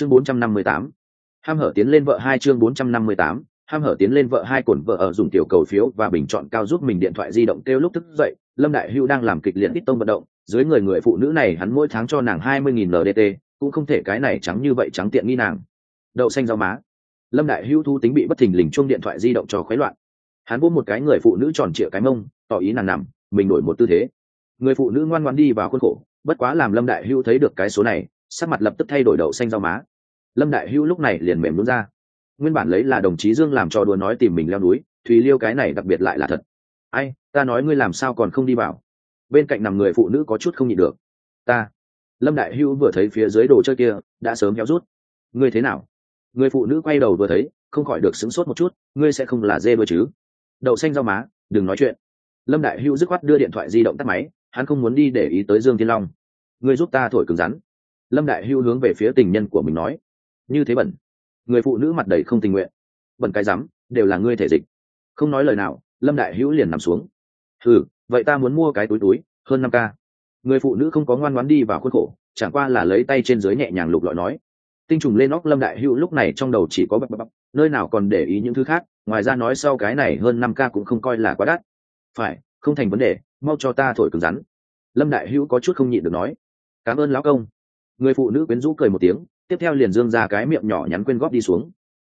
chương 458. ham hở tiến lên vợ hai chương 458. ham hở tiến lên vợ hai cổn vợ ở dùng tiểu cầu phiếu và bình chọn cao giúp mình điện thoại di động kêu lúc thức dậy, lâm đại hưu đang làm kịch liệt ít tông vận động, dưới người người phụ nữ này hắn mỗi tháng cho nàng hai mươi nghìn ldt cũng không thể cái này trắng như vậy trắng tiện nghi nàng đậu xanh rau má lâm đại hưu thu tính bị bất thình lình chuông điện thoại di động cho khoái loạn hắn vỗ một cái người phụ nữ tròn trịa cái mông, tỏ ý nàng nằm, mình đổi một tư thế người phụ nữ ngoan ngoan đi vào khuôn khổ, bất quá làm lâm đại hưu thấy được cái số này sắc mặt lập tức thay đổi đậu xanh rau má. Lâm đại hưu lúc này liền mềm luôn ra. Nguyên bản lấy là đồng chí dương làm cho đùa nói tìm mình leo núi, thùy liêu cái này đặc biệt lại là thật. Ai, ta nói ngươi làm sao còn không đi vào? Bên cạnh nằm người phụ nữ có chút không nhịn được. Ta. Lâm đại hưu vừa thấy phía dưới đồ chơi kia, đã sớm héo rút. Ngươi thế nào? Người phụ nữ quay đầu vừa thấy, không khỏi được sửng sốt một chút, ngươi sẽ không là dê bơ chứ? Đậu xanh rau má, đừng nói chuyện. Lâm đại hưu dứt khoát đưa điện thoại di động tắt máy, hắn không muốn đi để ý tới dương thiên long. Ngươi giúp ta thổi cứng rắn lâm đại hưu hướng về phía tình nhân của mình nói, như thế bẩn. Người phụ nữ mặt đầy không tình nguyện. Bẩn cái rắm, đều là ngươi thể dịch. Không nói lời nào, lâm đại hữu liền nằm xuống. Ừ vậy ta muốn mua cái túi túi, hơn năm k người phụ nữ không có ngoan ngoãn đi vào khuôn khổ, chẳng qua là lấy tay trên dưới nhẹ nhàng lục lọi nói, tinh trùng lên óc lâm đại hữu lúc này trong đầu chỉ có bập bập nơi nào còn để ý những thứ khác, ngoài ra nói sau cái này hơn năm k cũng không coi là quá đắt. Phải, không thành vấn đề, mau cho ta thổi cứng rắn. Lâm đại hữu có chút không nhịn được nói, cảm ơn lão công người phụ nữ quyến rũ cười một tiếng, tiếp theo liền dương ra cái miệng nhỏ nhắn quên góp đi xuống.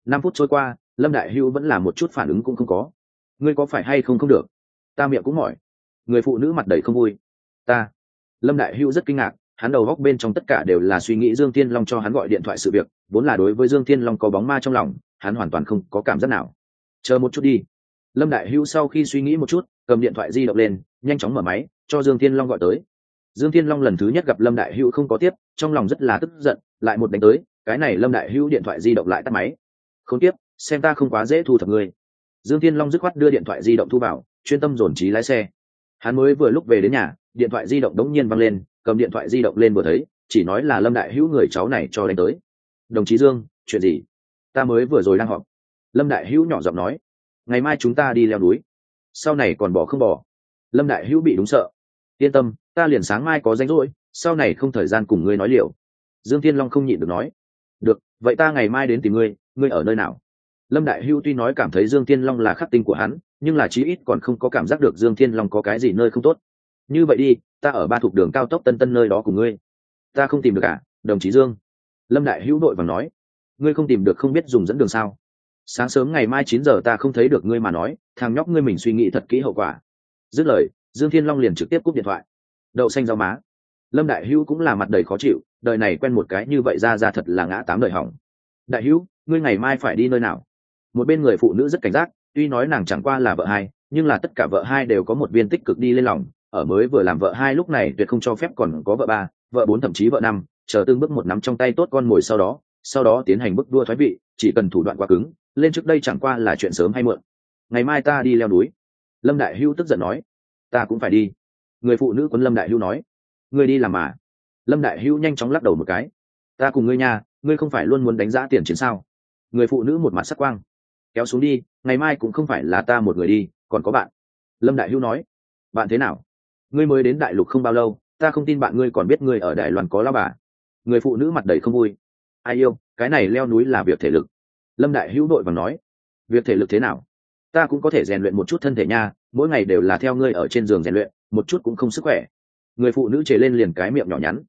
Năm phút trôi qua, lâm đại Hưu vẫn là một chút phản ứng cũng không có. Ngươi có phải hay không không được? Ta miệng cũng mỏi. Người phụ nữ mặt đầy không vui. Ta. Lâm đại Hưu rất kinh ngạc, hắn đầu góc bên trong tất cả đều là suy nghĩ dương tiên long cho hắn gọi điện thoại sự việc, vốn là đối với dương tiên long có bóng ma trong lòng, hắn hoàn toàn không có cảm giác nào. Chờ một chút đi. Lâm đại Hưu sau khi suy nghĩ một chút, cầm điện thoại di động lên, nhanh chóng mở máy, cho dương thiên long gọi tới dương thiên long lần thứ nhất gặp lâm đại hữu không có tiếp, trong lòng rất là tức giận, lại một đánh tới, cái này lâm đại hữu điện thoại di động lại tắt máy. Không tiếp xem ta không quá dễ thu thập ngươi. Dương thiên long dứt khoát đưa điện thoại di động thu vào, chuyên tâm dồn trí lái xe. Hắn mới vừa lúc về đến nhà, điện thoại di động đống nhiên văng lên, cầm điện thoại di động lên vừa thấy, chỉ nói là lâm đại hữu người cháu này cho đánh tới. Đồng chí dương, chuyện gì? Ta mới vừa rồi đang họp. Lâm đại hữu nhỏ giọng nói. Ngày mai chúng ta đi leo núi. Sau này còn bỏ không bỏ. Lâm đại hữu bị đúng sợ. Yên tâm ta liền sáng mai có danh rỗi sau này không thời gian cùng ngươi nói liệu. Dương thiên long không nhịn được nói. Được vậy ta ngày mai đến tìm ngươi ngươi ở nơi nào? Lâm đại hưu tuy nói cảm thấy dương thiên long là khắc tinh của hắn nhưng là chí ít còn không có cảm giác được dương thiên long có cái gì nơi không tốt. Như vậy đi ta ở ba thuộc đường cao tốc tân tân nơi đó cùng ngươi. Ta không tìm được cả à, đồng chí dương? Lâm đại hữu đội và nói. Ngươi không tìm được không biết dùng dẫn đường sao? Sáng sớm ngày mai chín giờ ta không thấy được ngươi mà nói thằng nhóc ngươi mình suy nghĩ thật kỹ hậu quả. Dứt lời dương thiên long liền trực tiếp cúp điện thoại đậu xanh rau má. Lâm đại hữu cũng là mặt đầy khó chịu, đời này quen một cái như vậy ra ra thật là ngã tám đời hỏng. Đại hữu, ngươi ngày mai phải đi nơi nào? Một bên người phụ nữ rất cảnh giác, tuy nói nàng chẳng qua là vợ hai, nhưng là tất cả vợ hai đều có một viên tích cực đi lên lòng, ở mới vừa làm vợ hai lúc này tuyệt không cho phép còn có vợ ba, vợ bốn thậm chí vợ năm, chờ tương bước một nắm trong tay tốt con mồi sau đó sau đó tiến hành bước đua thoái vị, chỉ cần thủ đoạn quá cứng, lên trước đây chẳng qua là chuyện sớm hay muộn. Ngày mai ta đi leo núi. Lâm đại hưu tức giận nói, ta cũng phải đi người phụ nữ quân lâm đại hưu nói, ngươi đi làm mà. Lâm đại hưu nhanh chóng lắc đầu một cái, ta cùng ngươi nha, ngươi không phải luôn muốn đánh giá tiền chiến sao? Người phụ nữ một mặt sắc quang, kéo xuống đi, ngày mai cũng không phải là ta một người đi, còn có bạn. Lâm đại hữu nói, bạn thế nào? Ngươi mới đến đại lục không bao lâu, ta không tin bạn ngươi còn biết ngươi ở đài loan có lao bà. Người phụ nữ mặt đầy không vui, ai yêu, cái này leo núi là việc thể lực. Lâm đại hữu đội và nói, việc thể lực thế nào? Ta cũng có thể rèn luyện một chút thân thể nha, mỗi ngày đều là theo ngươi ở trên giường rèn luyện một chút cũng không sức khỏe. Người phụ nữ chề lên liền cái miệng nhỏ nhắn.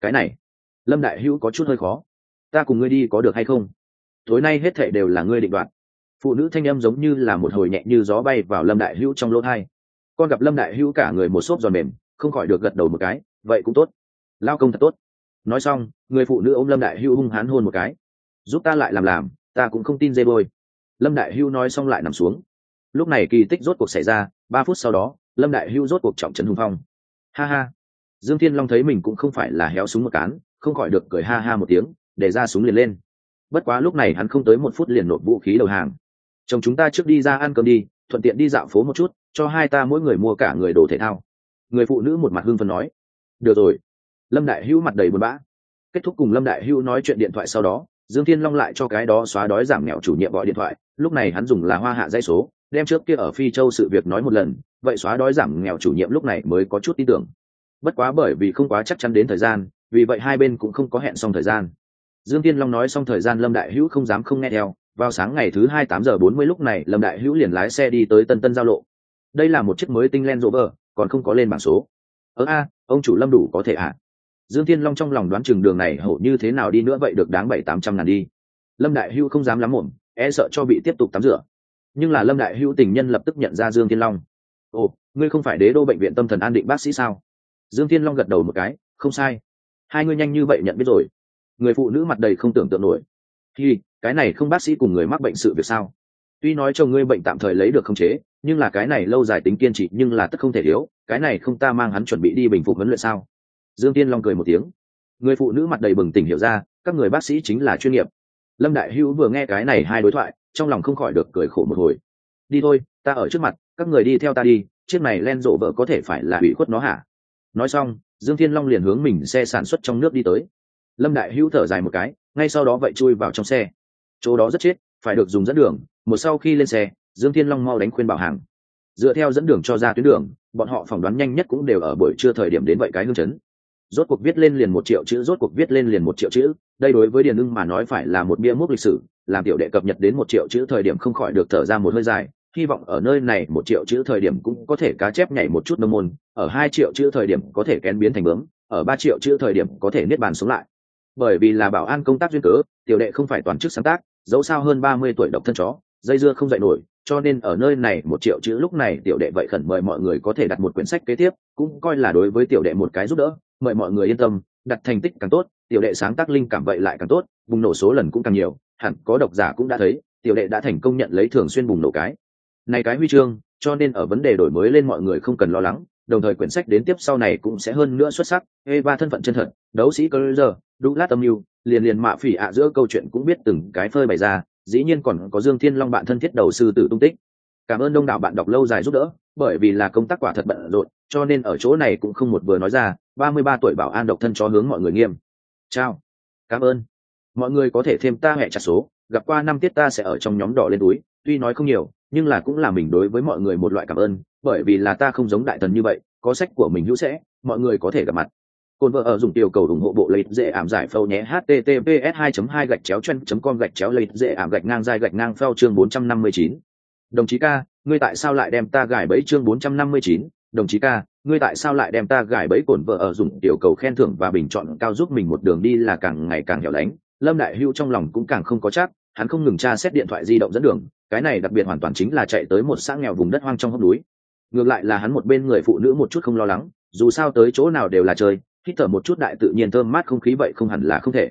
Cái này, lâm đại hữu có chút hơi khó. Ta cùng ngươi đi có được hay không? Tối nay hết thệ đều là ngươi định đoạt. Phụ nữ thanh âm giống như là một hồi nhẹ như gió bay vào lâm đại hữu trong lỗ thai. Con gặp lâm đại hữu cả người một xốp giòn mềm, không khỏi được gật đầu một cái, vậy cũng tốt. Lao công thật tốt. Nói xong, người phụ nữ ôm lâm đại hữu hung hán hôn một cái. Giúp ta lại làm làm, ta cũng không tin dê bôi. Lâm đại hữu nói xong lại nằm xuống. Lúc này kỳ tích rốt cuộc xảy ra, ba phút sau đó lâm đại hữu rốt cuộc trọng trấn hùng phong. Ha ha. Dương thiên long thấy mình cũng không phải là héo súng một cán, không khỏi được cười ha ha một tiếng, để ra súng liền lên. Bất quá lúc này hắn không tới một phút liền nộp vũ khí đầu hàng. Chồng chúng ta trước đi ra ăn cơm đi, thuận tiện đi dạo phố một chút, cho hai ta mỗi người mua cả người đồ thể thao. Người phụ nữ một mặt hưng phân nói. Được rồi. Lâm đại hữu mặt đầy buồn bã. Kết thúc cùng lâm đại hữu nói chuyện điện thoại sau đó, dương thiên long lại cho cái đó xóa đói giảm nghèo chủ nhiệm gọi điện thoại, lúc này hắn dùng là hoa hạ dây số đem trước kia ở phi châu sự việc nói một lần, vậy xóa đói giảm nghèo chủ nhiệm lúc này mới có chút tin tưởng. Bất quá bởi vì không quá chắc chắn đến thời gian, vì vậy hai bên cũng không có hẹn xong thời gian. Dương tiên long nói xong thời gian lâm đại hữu không dám không nghe theo, vào sáng ngày thứ hai tám giờ bốn mươi lúc này lâm đại hữu liền lái xe đi tới tân tân giao lộ. Đây là một chiếc mới tinh len rỗ vờ còn không có lên bảng số. Ớ a, ông chủ lâm đủ có thể ạ. À? dương thiên long trong lòng đoán chừng đường này hổ như thế nào đi nữa vậy được đáng bảy tám trăm ngàn đi. Lâm đại hữu không dám lắm ổn e sợ cho bị tiếp tục tắm rửa nhưng là lâm đại hữu tình nhân lập tức nhận ra dương thiên long. Ồ, ngươi không phải đế đô bệnh viện tâm thần an định bác sĩ sao? Dương thiên long gật đầu một cái, không sai. Hai ngươi nhanh như vậy nhận biết rồi. Người phụ nữ mặt đầy không tưởng tượng nổi. Khi cái này không bác sĩ cùng người mắc bệnh sự việc sao? Tuy nói cho ngươi bệnh tạm thời lấy được khống chế, nhưng là cái này lâu dài tính kiên trì nhưng là tất không thể thiếu, cái này không ta mang hắn chuẩn bị đi bình phục huấn luyện sao? Dương tiên long cười một tiếng. Người phụ nữ mặt đầy bừng tỉnh hiểu ra, các người bác sĩ chính là chuyên nghiệp. Lâm đại hữu vừa nghe cái này hai đối thoại trong lòng không khỏi được cười khổ một hồi. Đi thôi, ta ở trước mặt, các người đi theo ta đi, chiếc này len rộ vợ có thể phải là hủy khuất nó hả? Nói xong, dương thiên long liền hướng mình xe sản xuất trong nước đi tới. Lâm đại hữu thở dài một cái, ngay sau đó vậy chui vào trong xe. Chỗ đó rất chết, phải được dùng dẫn đường, một sau khi lên xe, dương thiên long mau đánh khuyên bảo hàng. Dựa theo dẫn đường cho ra tuyến đường, bọn họ phỏng đoán nhanh nhất cũng đều ở buổi trưa thời điểm đến vậy cái hương chấn rốt cuộc viết lên liền một triệu chữ, rốt cuộc viết lên liền một triệu chữ. Đây đối với điền ưng mà nói phải là một bia mốc lịch sử, làm tiểu đệ cập nhật đến một triệu chữ thời điểm không khỏi được thở ra một hơi dài. Hy vọng ở nơi này một triệu chữ thời điểm cũng có thể cá chép nhảy một chút nông môn, ở hai triệu chữ thời điểm có thể kén biến thành bướm, ở ba triệu chữ thời điểm có thể niết bàn sống lại. Bởi vì là bảo an công tác duyên cớ, tiểu đệ không phải toàn chức sáng tác, dẫu sao hơn ba mươi tuổi độc thân chó, dây dưa không dạy nổi, cho nên ở nơi này một triệu chữ lúc này tiểu đệ vậy khẩn mời mọi người có thể đặt một quyển sách kế tiếp, cũng coi là đối với tiểu đệ một cái giúp đỡ mời mọi người yên tâm, đặt thành tích càng tốt, tiểu đệ sáng tác linh cảm vậy lại càng tốt, bùng nổ số lần cũng càng nhiều, hẳn có độc giả cũng đã thấy, tiểu đệ đã thành công nhận lấy thường xuyên bùng nổ cái. Này cái huy chương, cho nên ở vấn đề đổi mới lên mọi người không cần lo lắng, đồng thời quyển sách đến tiếp sau này cũng sẽ hơn nữa xuất sắc. Eva thân phận chân thật, đấu sĩ cơ giờ lát âm mưu, liền liền mạ phỉ ạ giữa câu chuyện cũng biết từng cái phơi bày ra, dĩ nhiên còn có dương thiên long bạn thân thiết đầu sư tử tung tích. Cảm ơn đông đảo bạn đọc lâu dài giúp đỡ, bởi vì là công tác quả thật bận rộn, cho nên ở chỗ này cũng không một vừa nói ra ba mươi ba tuổi bảo an độc thân cho hướng mọi người nghiêm. Chào. Cảm ơn. Mọi người có thể thêm ta hẹ chặt số. Gặp qua năm tiết ta sẽ ở trong nhóm đỏ lên túi. Tuy nói không nhiều nhưng là cũng là mình đối với mọi người một loại cảm ơn bởi vì là ta không giống đại thần như vậy có sách của mình hữu sẽ mọi người có thể gặp mặt. Cồn vợ ở dùng tiểu cầu ủng hộ bộ lấy dễ ảm giải phâu nhé https 2 2 gạch chéo chen com gạch chéo lấy dễ ảm gạch ngang dài gạch ngang phao chương 459. đồng chí ca ngươi tại sao lại đem ta gài bẫy chương 459, đồng chí ca, ngươi tại sao lại đem ta gài bẫy cồn vợ ở dùng tiểu cầu khen thưởng và bình chọn cao giúp mình một đường đi là càng ngày càng hẻo lánh? Lâm đại hưu trong lòng cũng càng không có chắc, hắn không ngừng tra xét điện thoại di động dẫn đường, cái này đặc biệt hoàn toàn chính là chạy tới một xã nghèo vùng đất hoang trong hốc núi. Ngược lại là hắn một bên người phụ nữ một chút không lo lắng, dù sao tới chỗ nào đều là chơi, hít thở một chút đại tự nhiên thơm mát không khí vậy không hẳn là không thể.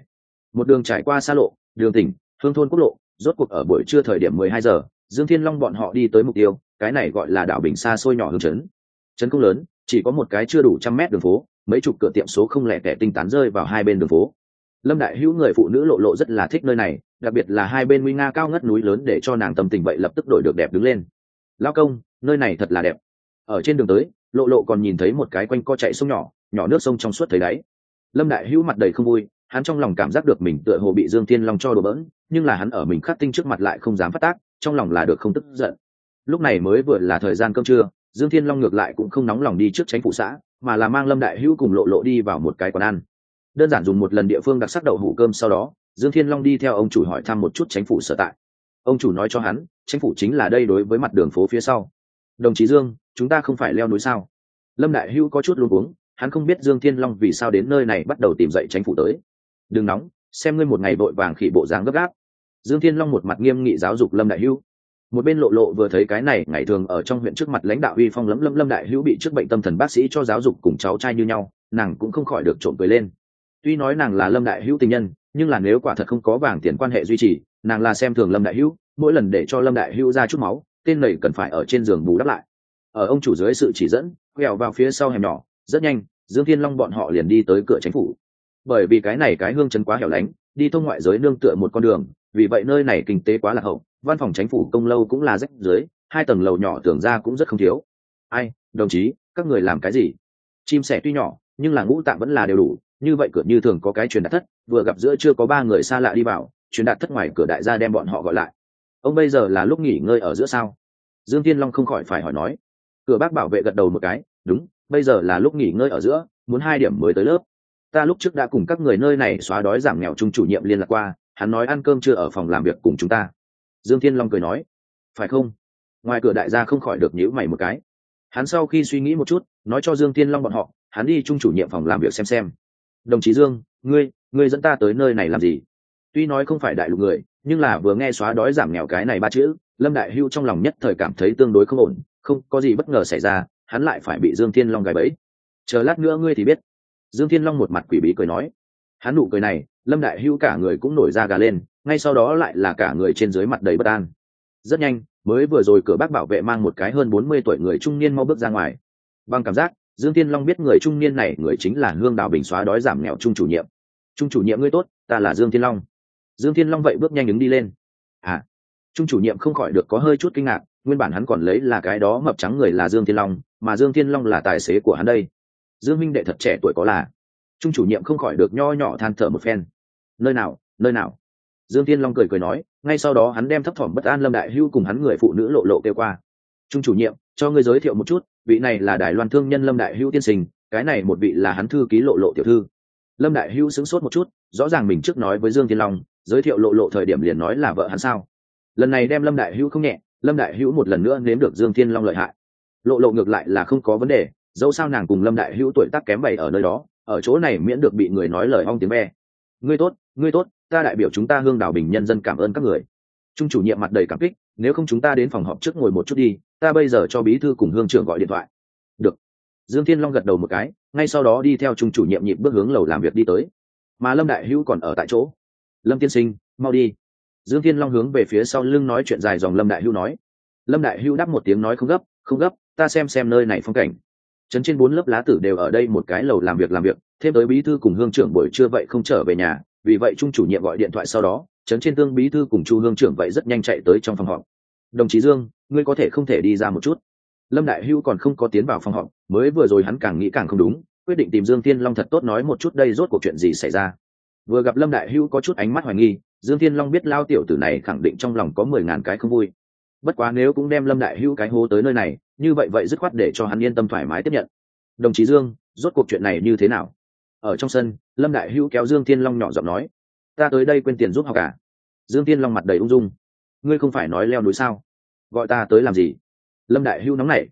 Một đường trải qua xa lộ, đường tỉnh, hương thôn quốc lộ, rốt cuộc ở buổi trưa thời điểm mười hai giờ, dương thiên long bọn họ đi tới mục tiêu, cái này gọi là đảo bình xa xôi nhỏ hương trấn chấn không lớn, chỉ có một cái chưa đủ trăm mét đường phố, mấy chục cửa tiệm số không lẻ tẻ tinh tán rơi vào hai bên đường phố. Lâm đại hữu người phụ nữ lộ lộ rất là thích nơi này, đặc biệt là hai bên nguy nga cao ngất núi lớn để cho nàng tâm tình vậy lập tức đổi được đẹp đứng lên. Lao công, nơi này thật là đẹp. Ở trên đường tới, lộ lộ còn nhìn thấy một cái quanh co chạy sông nhỏ nhỏ nước sông trong suốt thấy đáy. Lâm đại hữu mặt đầy không vui, hắn trong lòng cảm giác được mình tựa hồ bị dương thiên long cho đổ bỡn, nhưng là hắn ở mình khắc tinh trước mặt lại không dám phát tác, trong lòng là được không tức giận. Lúc này mới vừa là thời gian cơm trưa dương thiên long ngược lại cũng không nóng lòng đi trước tránh phụ xã, mà là mang lâm đại hữu cùng lộ lộ đi vào một cái quán ăn. Đơn giản dùng một lần địa phương đặc sắc đậu hủ cơm sau đó, dương thiên long đi theo ông chủ hỏi thăm một chút tránh phủ sở tại. Ông chủ nói cho hắn, tránh phủ chính là đây đối với mặt đường phố phía sau. Đồng chí dương, chúng ta không phải leo núi sao? Lâm đại hữu có chút luôn uống hắn không biết dương thiên long vì sao đến nơi này bắt đầu tìm dậy tránh phủ tới. Đừng nóng, xem ngươi một ngày vội vàng khỉ bộ dáng gấp gáp. Dương thiên long một mặt nghiêm nghị giáo dục lâm đại hữu một bên lộ lộ vừa thấy cái này, ngày thường ở trong huyện trước mặt lãnh đạo uy phong lấm lâm lâm đại hữu bị trước bệnh tâm thần bác sĩ cho giáo dục cùng cháu trai như nhau, nàng cũng không khỏi được trộm cười lên. Tuy nói nàng là lâm đại hữu tình nhân, nhưng là nếu quả thật không có vàng tiền quan hệ duy trì, nàng là xem thường lâm đại hữu, mỗi lần để cho lâm đại hữu ra chút máu, tên này cần phải ở trên giường bù đắp lại. Ở ông chủ dưới sự chỉ dẫn, quẹo vào phía sau hẻm nhỏ, rất nhanh, dương thiên long bọn họ liền đi tới cửa chính phủ. Bởi vì cái này cái hương chấn quá hẻo lánh, đi thông ngoại giới nương tựa một con đường vì vậy nơi này kinh tế quá là hậu, văn phòng chính phủ công lâu cũng là rách dưới, hai tầng lầu nhỏ tưởng ra cũng rất không thiếu. Ai, đồng chí, các người làm cái gì? Chim sẻ tuy nhỏ, nhưng là ngũ tạng vẫn là đều đủ, như vậy cửa như thường có cái truyền đạt thất, vừa gặp giữa chưa có ba người xa lạ đi vào, truyền đạt thất ngoài cửa đại gia đem bọn họ gọi lại. Ông bây giờ là lúc nghỉ ngơi ở giữa sao? Dương thiên long không khỏi phải hỏi nói. Cửa bác bảo vệ gật đầu một cái, đúng, bây giờ là lúc nghỉ ngơi ở giữa, muốn hai điểm mới tới lớp. Ta lúc trước đã cùng các người nơi này xóa đói giảm nghèo chung chủ nhiệm liên lạc qua hắn nói ăn cơm chưa ở phòng làm việc cùng chúng ta. Dương thiên long cười nói, phải không? Ngoài cửa đại gia không khỏi được nhíu mày một cái. Hắn sau khi suy nghĩ một chút, nói cho dương thiên long bọn họ, hắn đi chung chủ nhiệm phòng làm việc xem xem. Đồng chí dương, ngươi ngươi dẫn ta tới nơi này làm gì? Tuy nói không phải đại lục người, nhưng là vừa nghe xóa đói giảm nghèo cái này ba chữ, lâm đại hưu trong lòng nhất thời cảm thấy tương đối không ổn, không có gì bất ngờ xảy ra, hắn lại phải bị dương thiên long gài bẫy. Chờ lát nữa ngươi thì biết. Dương thiên long một mặt quỷ bí cười nói. Hắn nụ cười này lâm đại hưu cả người cũng nổi ra gà lên, ngay sau đó lại là cả người trên dưới mặt đầy bất an. Rất nhanh, mới vừa rồi cửa bác bảo vệ mang một cái hơn bốn mươi tuổi người trung niên mau bước ra ngoài. Bằng cảm giác, dương thiên long biết người trung niên này, người chính là hương đào bình xóa đói giảm nghèo trung chủ nhiệm. Trung chủ nhiệm ngươi tốt, ta là dương thiên long. Dương thiên long vậy bước nhanh ứng đi lên. À trung chủ nhiệm không khỏi được có hơi chút kinh ngạc, nguyên bản hắn còn lấy là cái đó mập trắng người là dương thiên long, mà dương thiên long là tài xế của hắn đây. Dương minh đệ thật trẻ tuổi có là. Trung chủ nhiệm không khỏi được nho nhỏ than thở một phen nơi nào nơi nào? Dương thiên long cười cười nói, ngay sau đó hắn đem thấp thỏm bất an lâm đại hưu cùng hắn người phụ nữ lộ lộ kêu qua. Trung chủ nhiệm, cho ngươi giới thiệu một chút, vị này là đài loan thương nhân lâm đại hưu tiên sinh, cái này một vị là hắn thư ký lộ lộ tiểu thư. Lâm đại hưu sững sốt một chút, rõ ràng mình trước nói với dương thiên long, giới thiệu lộ lộ thời điểm liền nói là vợ hắn sao. Lần này đem lâm đại Hưu không nhẹ, lâm đại hữu một lần nữa nếm được dương thiên long lợi hại. Lộ lộ ngược lại là không có vấn đề, dẫu sao nàng cùng lâm đại hữu tuổi tác kém bày ở nơi đó, ở chỗ này miễn được bị người nói lời ong tiếng ve. Ngươi tốt ngươi tốt, ta đại biểu chúng ta hương đảo bình nhân dân cảm ơn các người. Trung chủ nhiệm mặt đầy cảm kích, nếu không chúng ta đến phòng họp trước ngồi một chút đi, ta bây giờ cho bí thư cùng hương trưởng gọi điện thoại. Được. Dương thiên long gật đầu một cái, ngay sau đó đi theo trung chủ nhiệm nhịp bước hướng lầu làm việc đi tới. Mà lâm đại hữu còn ở tại chỗ. Lâm tiên sinh, mau đi. Dương thiên long hướng về phía sau lưng nói chuyện dài dòng lâm đại hữu nói. Lâm đại hữu đáp một tiếng nói không gấp không gấp, ta xem xem nơi này phong cảnh. Trấn trên bốn lớp lá tử đều ở đây một cái lầu làm việc làm việc, thêm tới bí thư cùng hương trưởng buổi trưa vậy không trở về nhà vì vậy trung chủ nhiệm gọi điện thoại sau đó trấn trên tương bí thư cùng chu hương trưởng vậy rất nhanh chạy tới trong phòng họp. Đồng chí dương, ngươi có thể không thể đi ra một chút? Lâm đại hưu còn không có tiến vào phòng họp, mới vừa rồi hắn càng nghĩ càng không đúng, quyết định tìm dương thiên long thật tốt nói một chút đây rốt cuộc chuyện gì xảy ra. Vừa gặp lâm đại hưu có chút ánh mắt hoài nghi, dương thiên long biết lao tiểu tử này khẳng định trong lòng có mười ngàn cái không vui. Bất quá nếu cũng đem lâm đại hưu cái hố tới nơi này, như vậy vậy dứt khoát để cho hắn yên tâm thoải mái tiếp nhận. Đồng chí dương, rốt cuộc chuyện này như thế nào? Ở trong sân, lâm đại hữu kéo dương thiên long nhỏ giọng nói, ta tới đây quên tiền giúp học cả à? dương thiên long mặt đầy ung dung, ngươi không phải nói leo núi sao? Gọi ta tới làm gì? Lâm đại hữu nóng nảy,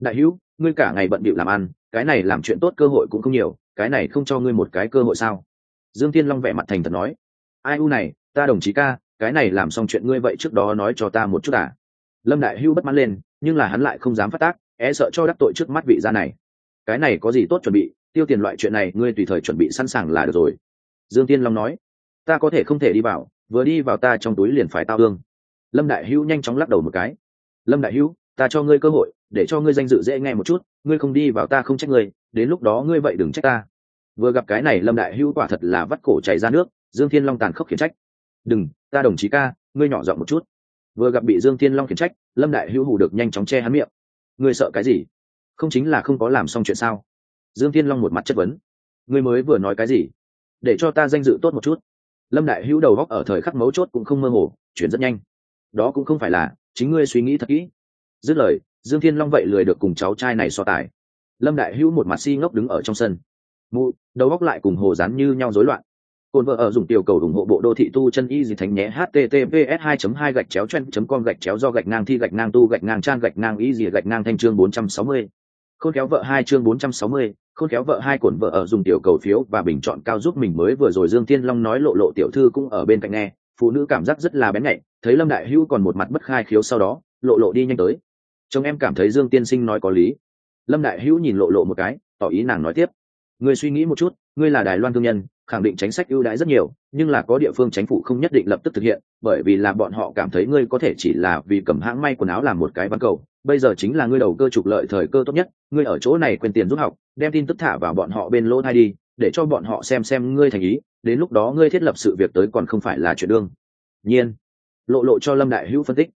đại hữu, ngươi cả ngày bận bịu làm ăn, cái này làm chuyện tốt cơ hội cũng không nhiều, cái này không cho ngươi một cái cơ hội sao? Dương thiên long vẻ mặt thành thật nói, ai u này, ta đồng chí ca, cái này làm xong chuyện ngươi vậy trước đó nói cho ta một chút à? Lâm đại hưu bất mãn lên, nhưng là hắn lại không dám phát tác é sợ cho đắc tội trước mắt vị gia này. Cái này có gì tốt chuẩn bị tiêu tiền loại chuyện này ngươi tùy thời chuẩn bị sẵn sàng là được rồi. Dương tiên long nói, ta có thể không thể đi vào, vừa đi vào ta trong túi liền phải tao thương. Lâm đại hữu nhanh chóng lắc đầu một cái, lâm đại hữu, ta cho ngươi cơ hội, để cho ngươi danh dự dễ nghe một chút, ngươi không đi vào ta không trách ngươi, đến lúc đó ngươi vậy đừng trách ta. Vừa gặp cái này lâm đại hữu quả thật là vắt cổ chảy ra nước, dương thiên long tàn khốc khiển trách, đừng, ta đồng chí ca, ngươi nhỏ giọng một chút. Vừa gặp bị dương thiên long khiển trách, lâm đại hữu hù được nhanh chóng che hắn miệng, ngươi sợ cái gì? Không chính là không có làm xong chuyện sao? Dương thiên long một mặt chất vấn. Ngươi mới vừa nói cái gì? Để cho ta danh dự tốt một chút. Lâm đại hữu đầu góc ở thời khắc mấu chốt cũng không mơ hồ chuyển rất nhanh. Đó cũng không phải là chính ngươi suy nghĩ thật kỹ. Dứt lời dương thiên long vậy lười được cùng cháu trai này so tài. Lâm đại hữu một mặt si ngốc đứng ở trong sân. Mụ đầu góc lại cùng hồ dán như nhau rối loạn. Cồn vợ ở dùng tiểu cầu ủng hộ bộ đô thị tu chân y gì thánh nhé https 2 2 gạch chéo chen com gạch chéo do gạch ngang thi gạch ngang tu gạch ngang trang gạch ngang y gì gạch ngang thanh chương 460. khôn kéo vợ hai chương 460, khôn kéo vợ hai cồn vợ ở dùng tiểu cầu phiếu và bình chọn cao giúp mình mới vừa rồi dương thiên long nói lộ lộ tiểu thư cũng ở bên cạnh nghe, phụ nữ cảm giác rất là bén nhạy, thấy lâm đại hữu còn một mặt bất khai khiếu sau đó, lộ lộ đi nhanh tới. Chồng em cảm thấy dương tiên sinh nói có lý. Lâm đại hữu nhìn lộ lộ một cái, tỏ ý nàng nói tiếp. Ngươi suy nghĩ một chút, ngươi là đài loan thương nhân khẳng định chính sách ưu đãi rất nhiều, nhưng là có địa phương chính phủ không nhất định lập tức thực hiện, bởi vì là bọn họ cảm thấy ngươi có thể chỉ là vì cầm hãng may quần áo làm một cái văn cầu, bây giờ chính là ngươi đầu cơ trục lợi thời cơ tốt nhất, ngươi ở chỗ này quên tiền giúp học, đem tin tức thả vào bọn họ bên lỗ thai đi, để cho bọn họ xem xem ngươi thành ý, đến lúc đó ngươi thiết lập sự việc tới còn không phải là chuyện đương. Nhiên. Lộ lộ cho lâm đại hữu phân tích.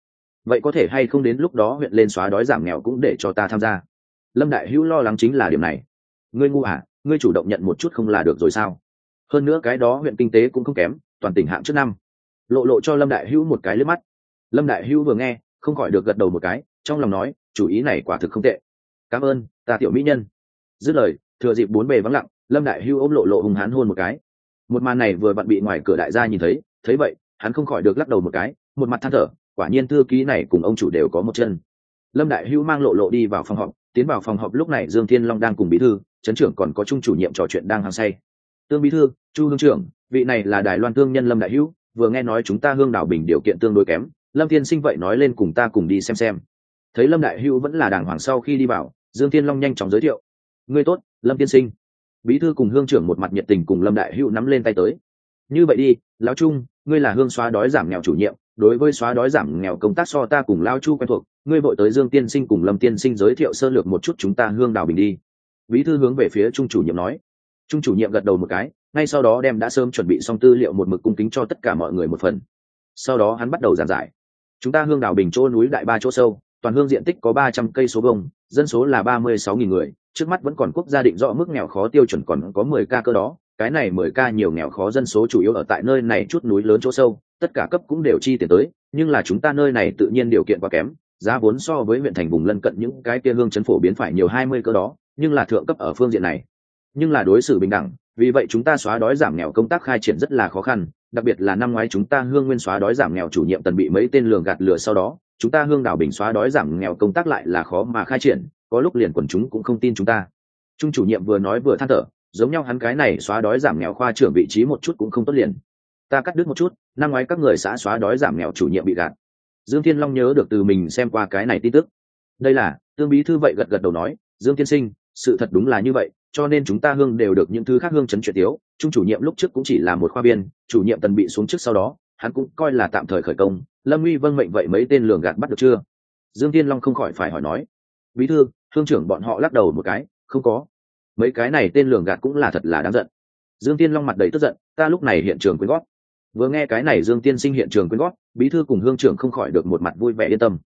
Vậy có thể hay không đến lúc đó huyện lên xóa đói giảm nghèo cũng để cho ta tham gia. Lâm đại hữu lo lắng chính là điểm này. Ngươi ngu à ngươi chủ động nhận một chút không là được rồi sao? Hơn nữa cái đó huyện kinh tế cũng không kém, toàn tỉnh hạng trước năm. Lộ lộ cho lâm đại hữu một cái lướt mắt. Lâm đại hữu vừa nghe, không khỏi được gật đầu một cái, trong lòng nói, chủ ý này quả thực không tệ. Cảm ơn, ta tiểu mỹ nhân. Dứt lời, thừa dịp bốn bề vắng lặng, lâm đại hưu ôm lộ lộ hùng hán hôn một cái. Một màn này vừa vặn bị ngoài cửa đại gia nhìn thấy thấy vậy, hắn không khỏi được lắc đầu một cái, một mặt than thở, quả nhiên thư ký này cùng ông chủ đều có một chân. Lâm đại hưu mang lộ lộ đi vào phòng họp, tiến vào phòng họp lúc này dương thiên long đang cùng bí thư trấn trưởng còn có trung chủ nhiệm trò chuyện đang hăng say tương bí thư, chu hương trưởng, vị này là đài loan thương nhân lâm đại hữu, vừa nghe nói chúng ta hương đảo bình điều kiện tương đối kém, lâm thiên sinh vậy nói lên cùng ta cùng đi xem xem. Thấy lâm đại hữu vẫn là đàng hoàng sau khi đi vào, dương thiên long nhanh chóng giới thiệu. Ngươi tốt, lâm tiên sinh. Bí thư cùng hương trưởng một mặt nhiệt tình cùng lâm đại hữu nắm lên tay tới. Như vậy đi, lão trung, ngươi là hương xóa đói giảm nghèo chủ nhiệm, đối với xóa đói giảm nghèo công tác so ta cùng lao chu quen thuộc, ngươi vội tới dương tiên sinh cùng lâm tiên sinh giới thiệu sơ lược một chút chúng ta hương đào bình đi. Bí thư hướng về phía trung chủ nhiệm nói trung chủ nhiệm gật đầu một cái, ngay sau đó đem đã sớm chuẩn bị xong tư liệu một mực cung kính cho tất cả mọi người một phần. Sau đó hắn bắt đầu giảng giải. Chúng ta hương đảo bình chỗ núi đại ba chỗ sâu, toàn hương diện tích có ba trăm cây số bông dân số là ba mươi sáu nghìn người, trước mắt vẫn còn quốc gia định rõ mức nghèo khó tiêu chuẩn còn có mười ca cơ đó, cái này mười ca nhiều nghèo khó dân số chủ yếu ở tại nơi này chút núi lớn chỗ sâu, tất cả cấp cũng đều chi tiền tới, nhưng là chúng ta nơi này tự nhiên điều kiện quá kém, giá vốn so với huyện thành vùng lân cận những cái kia hương chấn phổ biến phải nhiều hai mươi cơ đó, nhưng là thượng cấp ở phương diện này nhưng là đối xử bình đẳng, vì vậy chúng ta xóa đói giảm nghèo công tác khai triển rất là khó khăn, đặc biệt là năm ngoái chúng ta hương nguyên xóa đói giảm nghèo chủ nhiệm tần bị mấy tên lường gạt lừa sau đó, chúng ta hương đảo bình xóa đói giảm nghèo công tác lại là khó mà khai triển, có lúc liền quần chúng cũng không tin chúng ta. Trung chủ nhiệm vừa nói vừa than thở, giống nhau hắn cái này xóa đói giảm nghèo khoa trưởng vị trí một chút cũng không tốt liền. Ta cắt đứt một chút, năm ngoái các người xã xóa đói giảm nghèo chủ nhiệm bị gạt. Dương thiên long nhớ được từ mình xem qua cái này tin tức. Đây là, tương bí thư vậy gật gật đầu nói, dương tiên sinh, sự thật đúng là như vậy cho nên chúng ta hương đều được những thứ khác hương chấn chuyện tiếu trung chủ nhiệm lúc trước cũng chỉ là một khoa viên, chủ nhiệm tần bị xuống trước sau đó, hắn cũng coi là tạm thời khởi công. Lâm uy vâng mệnh vậy mấy tên lường gạt bắt được chưa? Dương tiên long không khỏi phải hỏi nói. Bí thư, hương trưởng bọn họ lắc đầu một cái, không có. Mấy cái này tên lường gạt cũng là thật là đáng giận. Dương tiên long mặt đầy tức giận, ta lúc này hiện trường quyên góp. Vừa nghe cái này dương tiên sinh hiện trường quyên góp, bí thư cùng hương trưởng không khỏi được một mặt vui vẻ yên tâm.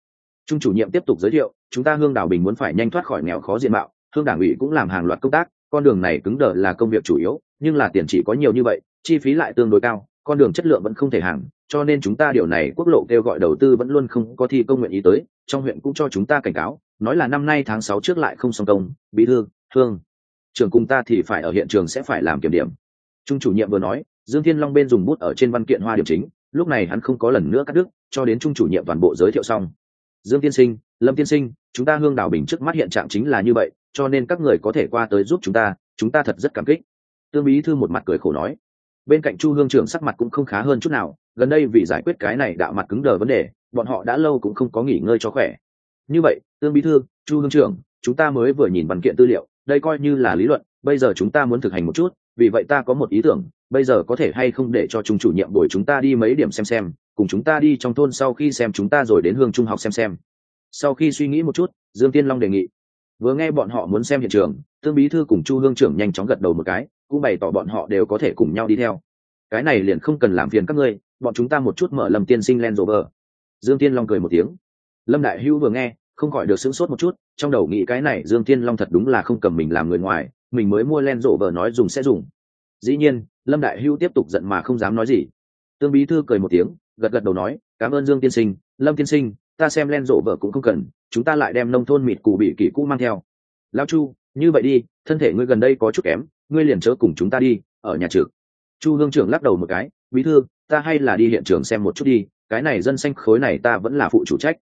Trung chủ nhiệm tiếp tục giới thiệu, chúng ta hương đảo bình muốn phải nhanh thoát khỏi nghèo khó diện mạo hương đảng ủy cũng làm hàng loạt công tác, con đường này cứng đờ là công việc chủ yếu, nhưng là tiền chỉ có nhiều như vậy, chi phí lại tương đối cao, con đường chất lượng vẫn không thể hàng, cho nên chúng ta điều này quốc lộ kêu gọi đầu tư vẫn luôn không có thi công nguyện ý tới, trong huyện cũng cho chúng ta cảnh cáo, nói là năm nay tháng sáu trước lại không xong công, bí thư thương trường cùng ta thì phải ở hiện trường sẽ phải làm kiểm điểm. Trung chủ nhiệm vừa nói, dương thiên long bên dùng bút ở trên văn kiện hoa điểm chính, lúc này hắn không có lần nữa cắt đứt, cho đến trung chủ nhiệm toàn bộ giới thiệu xong. Dương tiên sinh, lâm tiên sinh, chúng ta hương đào bình trước mắt hiện trạng chính là như vậy cho nên các người có thể qua tới giúp chúng ta chúng ta thật rất cảm kích. Tương bí thư một mặt cười khổ nói. Bên cạnh chu hương trưởng sắc mặt cũng không khá hơn chút nào, gần đây vì giải quyết cái này đạo mặt cứng đờ vấn đề, bọn họ đã lâu cũng không có nghỉ ngơi cho khỏe. Như vậy, tương bí thư, chu hương trưởng, chúng ta mới vừa nhìn văn kiện tư liệu, đây coi như là lý luận, bây giờ chúng ta muốn thực hành một chút, vì vậy ta có một ý tưởng, bây giờ có thể hay không để cho trung chủ nhiệm buổi chúng ta đi mấy điểm xem xem, cùng chúng ta đi trong thôn sau khi xem chúng ta rồi đến hương trung học xem xem. Sau khi suy nghĩ một chút, dương tiên long đề nghị vừa nghe bọn họ muốn xem hiện trường, tương bí thư cùng chu hương trưởng nhanh chóng gật đầu một cái, cũng bày tỏ bọn họ đều có thể cùng nhau đi theo. Cái này liền không cần làm phiền các ngươi, bọn chúng ta một chút mở lầm tiên sinh len rộ vờ dương tiên long cười một tiếng. Lâm đại hữu vừa nghe, không khỏi được sửng sốt một chút, trong đầu nghĩ cái này dương tiên long thật đúng là không cầm mình làm người ngoài, mình mới mua len rộ vờ nói dùng sẽ dùng. Dĩ nhiên, lâm đại hữu tiếp tục giận mà không dám nói gì. Tương bí thư cười một tiếng, gật gật đầu nói, cảm ơn dương tiên sinh, lâm tiên sinh, ta xem len rộ vợ cũng không cần chúng ta lại đem nông thôn mịt cụ bị kỷ cũ mang theo. Lao chu, như vậy đi, thân thể ngươi gần đây có chút kém, ngươi liền chớ cùng chúng ta đi, ở nhà trực chu hương trưởng lắc đầu một cái, bí thư, ta hay là đi hiện trường xem một chút đi, cái này dân xanh khối này ta vẫn là phụ chủ trách.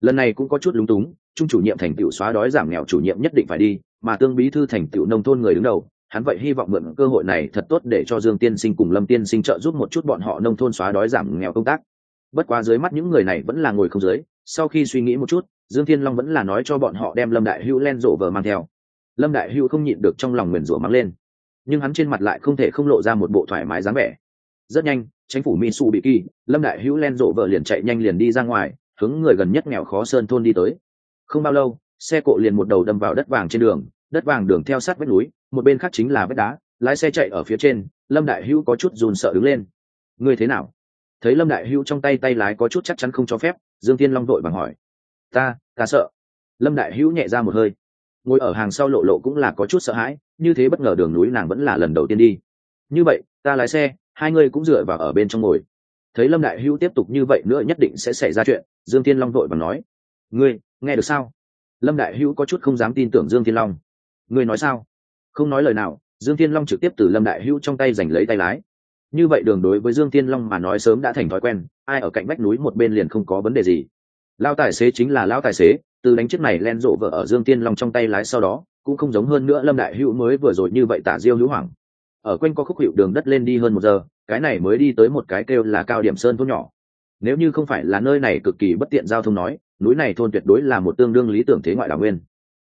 Lần này cũng có chút lúng túng, trung chủ nhiệm thành tựu xóa đói giảm nghèo chủ nhiệm nhất định phải đi, mà tương bí thư thành tựu nông thôn người đứng đầu, hắn vậy hy vọng mượn cơ hội này thật tốt để cho dương tiên sinh cùng lâm tiên sinh trợ giúp một chút bọn họ nông thôn xóa đói giảm nghèo công tác. Bất quá dưới mắt những người này vẫn là ngồi không dưới, sau khi suy nghĩ một chút dương thiên long vẫn là nói cho bọn họ đem lâm đại hữu len rộ vờ mang theo. Lâm đại hữu không nhịn được trong lòng nguyền rủa mắng lên. Nhưng hắn trên mặt lại không thể không lộ ra một bộ thoải mái dáng vẻ. Rất nhanh, chính phủ mitsu bị kỳ, lâm đại hữu len rộ vợ liền chạy nhanh liền đi ra ngoài, hướng người gần nhất nghèo khó sơn thôn đi tới. Không bao lâu, xe cộ liền một đầu đâm vào đất vàng trên đường. Đất vàng đường theo sát vách núi, một bên khác chính là vách đá. Lái xe chạy ở phía trên, lâm đại hữu có chút dùn sợ đứng lên. Ngươi thế nào? Thấy lâm đại hữu trong tay tay lái có chút chắc chắn không cho phép, dương thiên long đội bằng hỏi. Ta ta sợ. Lâm đại hữu nhẹ ra một hơi. Ngồi ở hàng sau lộ lộ cũng là có chút sợ hãi, như thế bất ngờ đường núi nàng vẫn là lần đầu tiên đi. Như vậy, ta lái xe, hai người cũng dựa vào ở bên trong ngồi. Thấy lâm đại hữu tiếp tục như vậy nữa nhất định sẽ xảy ra chuyện, dương thiên long vội và nói. Ngươi, nghe được sao? Lâm đại hữu có chút không dám tin tưởng dương thiên long. Ngươi nói sao? Không nói lời nào, dương thiên long trực tiếp từ lâm đại hữu trong tay giành lấy tay lái. Như vậy đường đối với dương thiên long mà nói sớm đã thành thói quen, ai ở cạnh vách núi một bên liền không có vấn đề gì lao tài xế chính là lao tài xế, từ đánh chiếc này len rộ vợ ở dương Tiên long trong tay lái sau đó, cũng không giống hơn nữa lâm đại hữu mới vừa rồi như vậy tả diêu hữu hoảng. Ở quanh có khúc hiệu đường đất lên đi hơn một giờ, cái này mới đi tới một cái kêu là cao điểm sơn thôn nhỏ. Nếu như không phải là nơi này cực kỳ bất tiện giao thông nói, núi này thôn tuyệt đối là một tương đương lý tưởng thế ngoại đảo nguyên.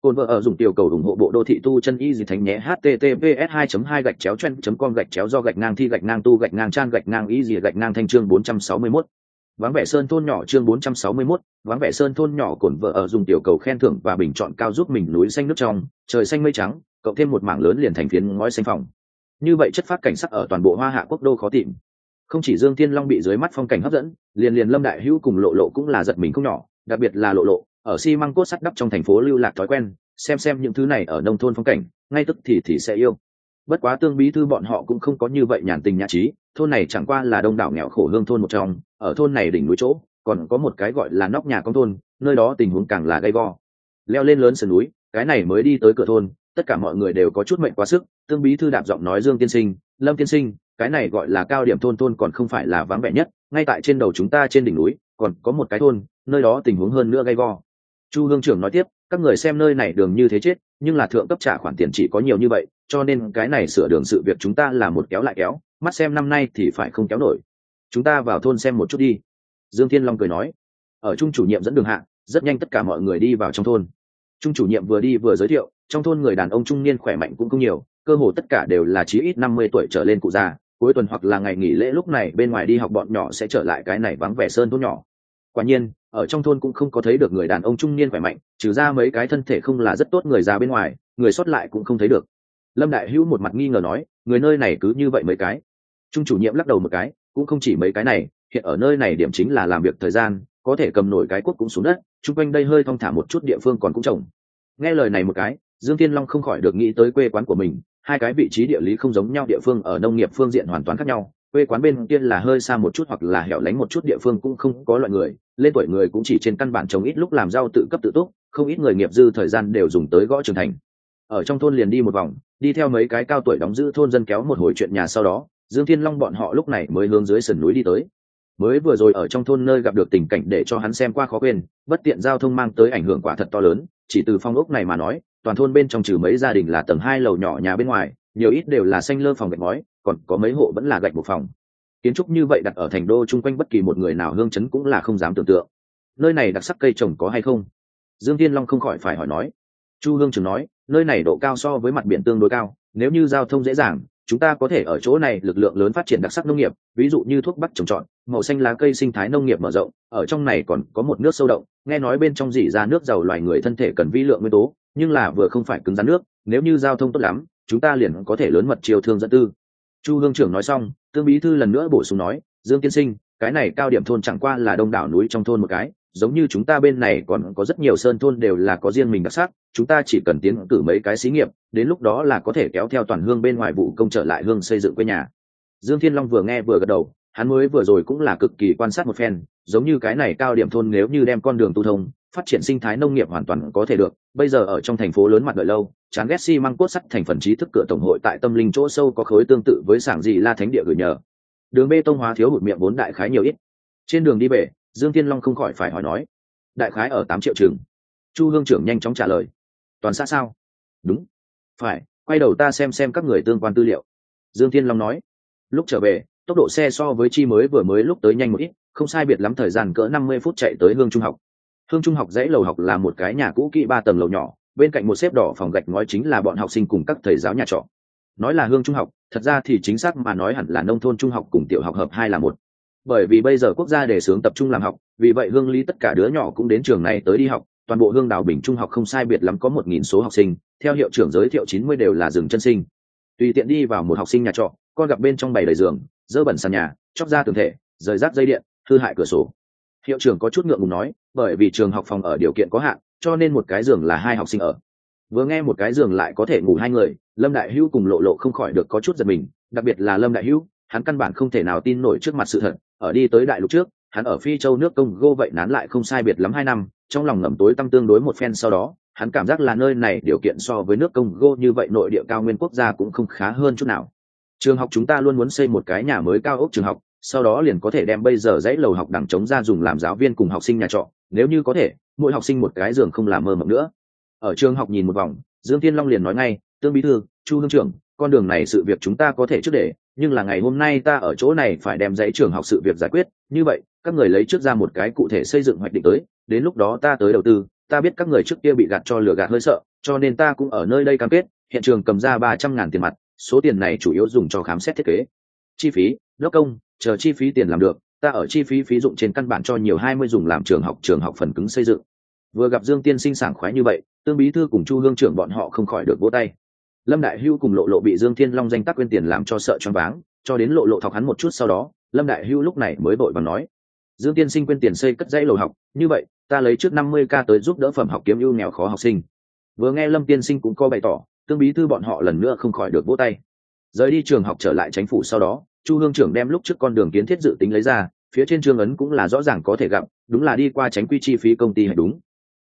Cồn vợ ở dùng tiểu cầu ủng hộ bộ đô thị tu chân y gì thánh nhé, https 2 2 gạch chéo chen com gạch chéo do gạch ngang thi gạch ngang tu gạch ngang trang gạch ngang y gì gạch ngang thanh chương 461 vắng vẻ sơn thôn nhỏ chương 461 vắng vẻ sơn thôn nhỏ cồn vợ ở dùng tiểu cầu khen thưởng và bình chọn cao giúp mình núi xanh nước trong, trời xanh mây trắng, cộng thêm một mảng lớn liền thành phiến ngói xanh phòng. Như vậy chất phát cảnh sắc ở toàn bộ hoa hạ quốc đô khó tìm. Không chỉ dương thiên long bị dưới mắt phong cảnh hấp dẫn, liền liền lâm đại hữu cùng lộ lộ cũng là giật mình không nhỏ, đặc biệt là lộ lộ, ở xi măng cốt sắt đắp trong thành phố lưu lạc thói quen, xem xem những thứ này ở nông thôn phong cảnh, ngay tức thì thì sẽ yêu. Bất quá tương bí thư bọn họ cũng không có như vậy nhàn tình nhã trí thôn này chẳng qua là đông đảo nghèo khổ hương thôn một trong, ở thôn này đỉnh núi chỗ, còn có một cái gọi là nóc nhà con thôn, nơi đó tình huống càng là gay go. Leo lên lớn sườn núi, cái này mới đi tới cửa thôn, tất cả mọi người đều có chút mệnh quá sức, tương bí thư đạp giọng nói dương tiên sinh, lâm tiên sinh, cái này gọi là cao điểm thôn thôn còn không phải là vắng vẻ nhất, ngay tại trên đầu chúng ta trên đỉnh núi, còn có một cái thôn, nơi đó tình huống hơn nữa gay go. Chu hương trưởng nói tiếp các người xem nơi này đường như thế chết, nhưng là thượng cấp trả khoản tiền chỉ có nhiều như vậy, cho nên cái này sửa đường sự việc chúng ta là một kéo lại kéo, mắt xem năm nay thì phải không kéo nổi. Chúng ta vào thôn xem một chút đi. Dương thiên long cười nói. Ở trung chủ nhiệm dẫn đường hạ, rất nhanh tất cả mọi người đi vào trong thôn. Trung chủ nhiệm vừa đi vừa giới thiệu, trong thôn người đàn ông trung niên khỏe mạnh cũng không nhiều, cơ hồ tất cả đều là chí ít năm mươi tuổi trở lên cụ già, cuối tuần hoặc là ngày nghỉ lễ lúc này bên ngoài đi học bọn nhỏ sẽ trở lại cái này vắng vẻ sơn thôn nhỏ. Quả nhiên ở trong thôn cũng không có thấy được người đàn ông trung niên khỏe mạnh, trừ ra mấy cái thân thể không là rất tốt người già bên ngoài, người sót lại cũng không thấy được. Lâm đại hữu một mặt nghi ngờ nói, người nơi này cứ như vậy mấy cái. Trung chủ nhiệm lắc đầu một cái, cũng không chỉ mấy cái này, hiện ở nơi này điểm chính là làm việc thời gian, có thể cầm nổi cái quốc cũng xuống đất, chung quanh đây hơi thong thả một chút địa phương còn cũng trồng. Nghe lời này một cái, dương thiên long không khỏi được nghĩ tới quê quán của mình, hai cái vị trí địa lý không giống nhau địa phương ở nông nghiệp phương diện hoàn toàn khác nhau quê quán bên kia là hơi xa một chút hoặc là hẻo lánh một chút địa phương cũng không có loại người, lên tuổi người cũng chỉ trên căn bản trồng ít lúc làm rau tự cấp tự túc, không ít người nghiệp dư thời gian đều dùng tới gõ trưởng thành. Ở trong thôn liền đi một vòng, đi theo mấy cái cao tuổi đóng giữ thôn dân kéo một hồi chuyện nhà sau đó, dương thiên long bọn họ lúc này mới hướng dưới sườn núi đi tới. Mới vừa rồi ở trong thôn nơi gặp được tình cảnh để cho hắn xem qua khó quên, bất tiện giao thông mang tới ảnh hưởng quả thật to lớn, chỉ từ phong ốc này mà nói, toàn thôn bên trong trừ mấy gia đình là tầng hai lầu nhỏ nhà bên ngoài, nhiều ít đều là xanh lơ phòng gạch ngói còn có mấy hộ vẫn là gạch một phòng. Kiến trúc như vậy đặt ở thành đô chung quanh bất kỳ một người nào hương chấn cũng là không dám tưởng tượng. Nơi này đặc sắc cây trồng có hay không? Dương thiên long không khỏi phải hỏi nói. Chu hương trường nói, nơi này độ cao so với mặt biển tương đối cao, nếu như giao thông dễ dàng, chúng ta có thể ở chỗ này lực lượng lớn phát triển đặc sắc nông nghiệp, ví dụ như thuốc bắc trồng trọt, màu xanh lá cây sinh thái nông nghiệp mở rộng, ở trong này còn có một nước sâu động, nghe nói bên trong dỉ ra nước giàu loài người thân thể cần vi lượng nguyên tố, nhưng là vừa không phải cứng rắn nước, nếu như giao thông tốt lắm, chúng ta liền có thể lớn mật chiều thương dẫn tư chu hương trưởng nói xong, tương bí thư lần nữa bổ sung nói, dương tiên sinh, cái này cao điểm thôn chẳng qua là đông đảo núi trong thôn một cái, giống như chúng ta bên này còn có rất nhiều sơn thôn đều là có riêng mình đặc sắc, chúng ta chỉ cần tiến cử mấy cái xí nghiệp, đến lúc đó là có thể kéo theo toàn hương bên ngoài vụ công trở lại hương xây dựng quê nhà. Dương thiên long vừa nghe vừa gật đầu, hắn mới vừa rồi cũng là cực kỳ quan sát một phen, giống như cái này cao điểm thôn nếu như đem con đường tu thông phát triển sinh thái nông nghiệp hoàn toàn có thể được. Bây giờ ở trong thành phố lớn mặt đợi lâu, chán ghét xi măng cốt sắt thành phần trí thức cửa tổng hội tại tâm linh chỗ sâu có khối tương tự với sảng gì la thánh địa gửi nhờ. Đường bê tông hóa thiếu hụt miệng vốn đại khái nhiều ít. Trên đường đi về, dương thiên long không khỏi phải hỏi nói, đại khái ở tám triệu trường. Chu hương trưởng nhanh chóng trả lời, toàn xã sao? Đúng. Phải, quay đầu ta xem xem các người tương quan tư liệu. Dương thiên long nói, lúc trở về, tốc độ xe so với chi mới vừa mới lúc tới nhanh một ít, không sai biệt lắm thời gian cỡ năm mươi phút chạy tới hương trung học hương trung học dãy lầu học là một cái nhà cũ kỹ ba tầng lầu nhỏ, bên cạnh một xếp đỏ phòng gạch ngói chính là bọn học sinh cùng các thầy giáo nhà trọ. Nói là hương trung học, thật ra thì chính xác mà nói hẳn là nông thôn trung học cùng tiểu học hợp hai là một. Bởi vì bây giờ quốc gia đề xướng tập trung làm học, vì vậy hương lý tất cả đứa nhỏ cũng đến trường này tới đi học, toàn bộ hương đào bình trung học không sai biệt lắm có một nghìn số học sinh, theo hiệu trưởng giới thiệu chín mươi đều là rừng chân sinh. Tùy tiện đi vào một học sinh nhà trọ, con gặp bên trong bày đầy giường, dơ bẩn sàn nhà, chóc ra tường thể, rời rác dây điện, hư hại cửa sổ hiệu trưởng có chút ngượng ngùng nói, bởi vì trường học phòng ở điều kiện có hạn, cho nên một cái giường là hai học sinh ở. Vừa nghe một cái giường lại có thể ngủ hai người, lâm đại hữu cùng lộ lộ không khỏi được có chút giật mình, đặc biệt là lâm đại hữu, hắn căn bản không thể nào tin nổi trước mặt sự thật, ở đi tới đại lục trước, hắn ở phi châu nước công gô vậy nán lại không sai biệt lắm hai năm, trong lòng ngầm tối tăng tương đối một phen sau đó, hắn cảm giác là nơi này điều kiện so với nước công gô như vậy nội địa cao nguyên quốc gia cũng không khá hơn chút nào. Trường học chúng ta luôn muốn xây một cái nhà mới cao ốc trường học sau đó liền có thể đem bây giờ dãy lầu học đẳng chống ra dùng làm giáo viên cùng học sinh nhà trọ, nếu như có thể, mỗi học sinh một cái giường không làm mơ mộng nữa. Ở trường học nhìn một vòng, dương tiên long liền nói ngay, tương bí thư, chu hương trưởng, con đường này sự việc chúng ta có thể trước để, nhưng là ngày hôm nay ta ở chỗ này phải đem dãy trường học sự việc giải quyết. Như vậy, các người lấy trước ra một cái cụ thể xây dựng hoạch định tới, đến lúc đó ta tới đầu tư, ta biết các người trước kia bị gạt cho lừa gạt hơi sợ, cho nên ta cũng ở nơi đây cam kết, hiện trường cầm ra ba trăm ngàn tiền mặt, số tiền này chủ yếu dùng cho khám xét thiết kế chi phí đốc công, chờ chi phí tiền làm được, ta ở chi phí phí dụng trên căn bản cho nhiều hai mươi dùng làm trường học trường học phần cứng xây dựng. Vừa gặp dương tiên sinh sảng khoái như vậy, tương bí thư cùng chu hương trưởng bọn họ không khỏi được vỗ tay. Lâm đại hưu cùng lộ lộ bị dương thiên long danh tác quên tiền làm cho sợ choáng váng, cho đến lộ lộ thọc hắn một chút sau đó, lâm đại hưu lúc này mới vội và nói, dương tiên sinh quên tiền xây cất dãy lầu học, như vậy, ta lấy trước năm mươi k tới giúp đỡ phẩm học kiếm ưu nghèo khó học sinh. Vừa nghe lâm tiên sinh cũng có bày tỏ, tương bí thư bọn họ lần nữa không khỏi được vỗ tay. Rời đi trường học trở lại chánh phủ sau đó chu hương trưởng đem lúc trước con đường kiến thiết dự tính lấy ra, phía trên trương ấn cũng là rõ ràng có thể gặp, đúng là đi qua tránh quy chi phí công ty hay đúng.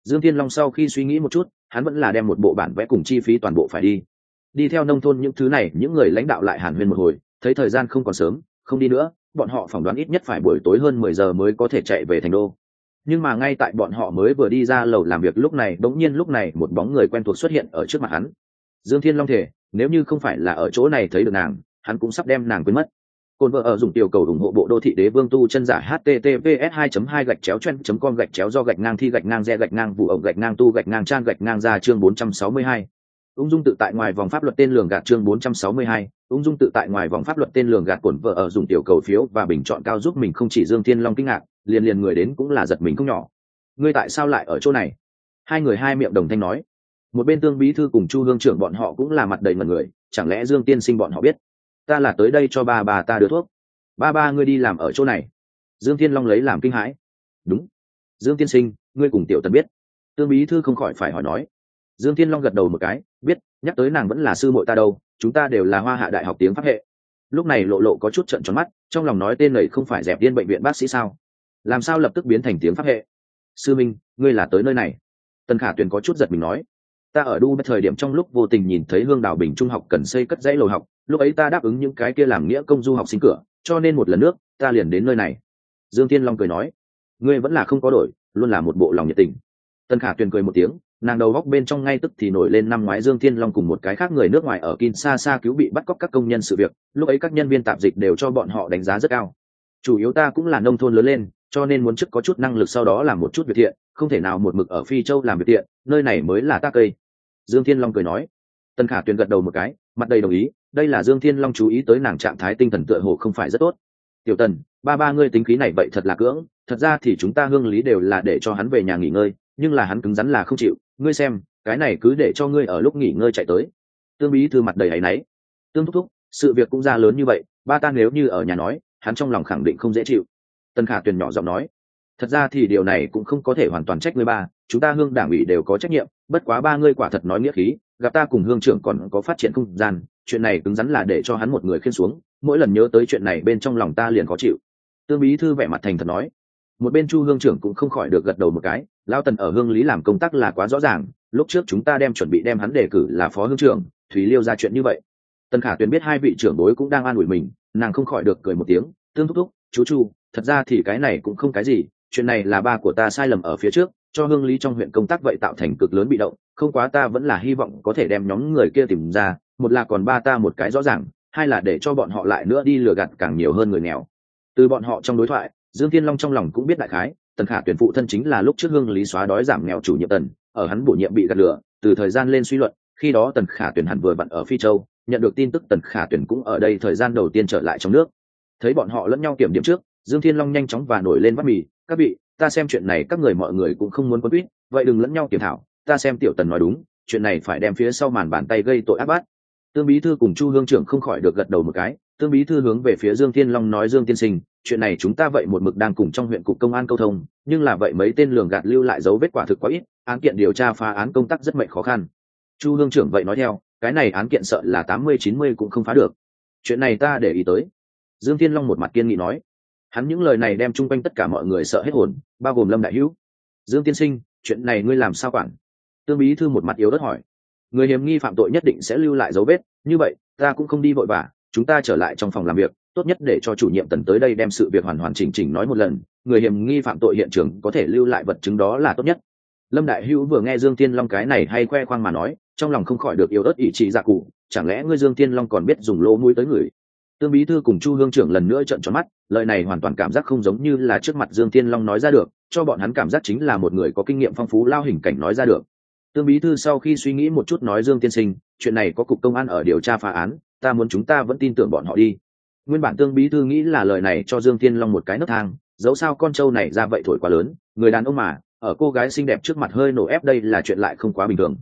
Dương thiên long sau khi suy nghĩ một chút, hắn vẫn là đem một bộ bản vẽ cùng chi phí toàn bộ phải đi. Đi theo nông thôn những thứ này, những người lãnh đạo lại hàn huyên một hồi, thấy thời gian không còn sớm, không đi nữa, bọn họ phỏng đoán ít nhất phải buổi tối hơn mười giờ mới có thể chạy về thành đô. Nhưng mà ngay tại bọn họ mới vừa đi ra lầu làm việc lúc này, bỗng nhiên lúc này một bóng người quen thuộc xuất hiện ở trước mặt hắn. Dương thiên long thể nếu như không phải là ở chỗ này thấy được nàng, hắn cũng sắp đem nàng quên mất. Côn vợ ở dùng tiểu cầu ủng hộ bộ đô thị đế vương tu chân giả https 2 2 gạch chéo chen com gạch chéo do gạch ngang thi gạch ngang re gạch ngang vụ ổng gạch ngang tu gạch ngang trang gạch ngang ra chương 462. ung dung tự tại ngoài vòng pháp luật tên lường gạt chương 462. ung dung tự tại ngoài vòng pháp luật tên lường gạt cồn vợ ở dùng tiểu cầu phiếu và bình chọn cao giúp mình không chỉ dương thiên long kinh ngạc, liền liền người đến cũng là giật mình không nhỏ ngươi tại sao lại ở chỗ này hai người hai miệng đồng thanh nói một bên tương bí thư cùng chu hương trưởng bọn họ cũng là mặt đầy mật người, chẳng lẽ dương tiên sinh bọn họ biết ta là tới đây cho ba bà ta đưa thuốc. Ba ba ngươi đi làm ở chỗ này. Dương thiên long lấy làm kinh hãi. Đúng. Dương tiên sinh, ngươi cùng tiểu tần biết. Tương bí thư không khỏi phải hỏi nói. Dương thiên long gật đầu một cái, biết, nhắc tới nàng vẫn là sư muội ta đâu, chúng ta đều là hoa hạ đại học tiếng pháp hệ. Lúc này lộ lộ có chút trận tròn mắt, trong lòng nói tên này không phải dẹp điên bệnh viện bác sĩ sao? Làm sao lập tức biến thành tiếng pháp hệ? Sư minh, ngươi là tới nơi này. Tần khả tuyền có chút giật mình nói. Ta ở đu thời điểm trong lúc vô tình nhìn thấy hương đào bình trung học cần xây cất dãy lầu học lúc ấy ta đáp ứng những cái kia làm nghĩa công du học sinh cửa, cho nên một lần nước ta liền đến nơi này. Dương tiên long cười nói. Ngươi vẫn là không có đổi, luôn là một bộ lòng nhiệt tình. Tân khả tuyền cười một tiếng, nàng đầu góc bên trong ngay tức thì nổi lên năm ngoái dương thiên long cùng một cái khác người nước ngoài ở kinshasa cứu bị bắt cóc các công nhân sự việc, lúc ấy các nhân viên tạp dịch đều cho bọn họ đánh giá rất cao. Chủ yếu ta cũng là nông thôn lớn lên, cho nên muốn chức có chút năng lực sau đó làm một chút việc thiện, không thể nào một mực ở phi châu làm việc thiện, nơi này mới là ta cây. Dương thiên long cười nói. Tân khả tuyền gật đầu một cái, mặt đầy đồng ý đây là dương thiên long chú ý tới nàng trạng thái tinh thần tựa hồ không phải rất tốt. Tiểu tần, ba ba ngươi tính khí này vậy thật là cưỡng, thật ra thì chúng ta hương lý đều là để cho hắn về nhà nghỉ ngơi, nhưng là hắn cứng rắn là không chịu. Ngươi xem, cái này cứ để cho ngươi ở lúc nghỉ ngơi chạy tới. Tương bí thư mặt đầy áy náy. Tương thúc thúc, sự việc cũng ra lớn như vậy, ba ta nếu như ở nhà nói, hắn trong lòng khẳng định không dễ chịu. Tân khả tuyền nhỏ giọng nói. Thật ra thì điều này cũng không có thể hoàn toàn trách ngươi ba, chúng ta hương đảng ủy đều có trách nhiệm, bất quá ba ngươi quả thật nói nghĩa khí, gặp ta cùng hương trưởng còn có phát triển không gian chuyện này cứng rắn là để cho hắn một người khiên xuống, mỗi lần nhớ tới chuyện này bên trong lòng ta liền khó chịu. Tương bí thư vẻ mặt thành thật nói. Một bên chu hương trưởng cũng không khỏi được gật đầu một cái lao tần ở hương lý làm công tác là quá rõ ràng, lúc trước chúng ta đem chuẩn bị đem hắn đề cử là phó hương trưởng, thúy liêu ra chuyện như vậy. Tần khả tuyền biết hai vị trưởng bối cũng đang an ủi mình, nàng không khỏi được cười một tiếng, tương thúc thúc, chú chu, thật ra thì cái này cũng không cái gì, chuyện này là ba của ta sai lầm ở phía trước, cho hương lý trong huyện công tác vậy tạo thành cực lớn bị động, không quá ta vẫn là hy vọng có thể đem nhóm người kia tìm ra một là còn ba ta một cái rõ ràng, hai là để cho bọn họ lại nữa đi lừa gạt càng nhiều hơn người nghèo. Từ bọn họ trong đối thoại, dương thiên long trong lòng cũng biết đại khái, tần khả tuyển phụ thân chính là lúc trước hương lý xóa đói giảm nghèo chủ nhiệm tần, ở hắn bổ nhiệm bị gạt lừa từ thời gian lên suy luận, khi đó tần khả tuyển hẳn vừa vặn ở phi châu, nhận được tin tức tần khả tuyển cũng ở đây thời gian đầu tiên trở lại trong nước. Thấy bọn họ lẫn nhau kiểm điểm trước, dương thiên long nhanh chóng và nổi lên bắt mì, các vị, ta xem chuyện này các người mọi người cũng không muốn quân quýt, vậy đừng lẫn nhau kiểm thảo, ta xem tiểu tần nói đúng, chuyện này phải đem phía sau màn bàn tay gây tội áp bát tương bí thư cùng chu hương trưởng không khỏi được gật đầu một cái, tương bí thư hướng về phía dương thiên long nói, dương tiên sinh, chuyện này chúng ta vậy một mực đang cùng trong huyện cục công an câu thông, nhưng là vậy mấy tên lường gạt lưu lại dấu vết quả thực quá ít, án kiện điều tra phá án công tác rất mệnh khó khăn. Chu hương trưởng vậy nói theo, cái này án kiện sợ là tám mươi, chín mươi cũng không phá được. Chuyện này ta để ý tới. Dương thiên long một mặt kiên nghị nói. Hắn những lời này đem chung quanh tất cả mọi người sợ hết hồn, bao gồm lâm đại hữu. Dương tiên sinh, chuyện này ngươi làm sao quản? Tương bí thư một mặt yếu đất hỏi người hiểm nghi phạm tội nhất định sẽ lưu lại dấu vết, như vậy, ta cũng không đi vội vã, chúng ta trở lại trong phòng làm việc, tốt nhất để cho chủ nhiệm tần tới đây đem sự việc hoàn hoàn chỉnh chỉnh nói một lần, người hiểm nghi phạm tội hiện trường có thể lưu lại vật chứng đó là tốt nhất. Lâm đại hữu vừa nghe dương tiên long cái này hay khoe khoang mà nói, trong lòng không khỏi được yếu ớt ý chí dạ cụ, chẳng lẽ ngươi dương tiên long còn biết dùng lỗ mũi tới người? Tương bí thư cùng chu hương trưởng lần nữa trận tròn mắt, lời này hoàn toàn cảm giác không giống như là trước mặt dương tiên long nói ra được, cho bọn hắn cảm giác chính là một người có kinh nghiệm phong phú lao hình cảnh nói ra được tương bí thư sau khi suy nghĩ một chút nói dương tiên sinh, chuyện này có cục công an ở điều tra phá án, ta muốn chúng ta vẫn tin tưởng bọn họ đi. Nguyên bản tương bí thư nghĩ là lời này cho dương tiên long một cái nấc thang, dẫu sao con trâu này ra vậy thổi quá lớn, người đàn ông mà, ở cô gái xinh đẹp trước mặt hơi nổ ép đây là chuyện lại không quá bình thường.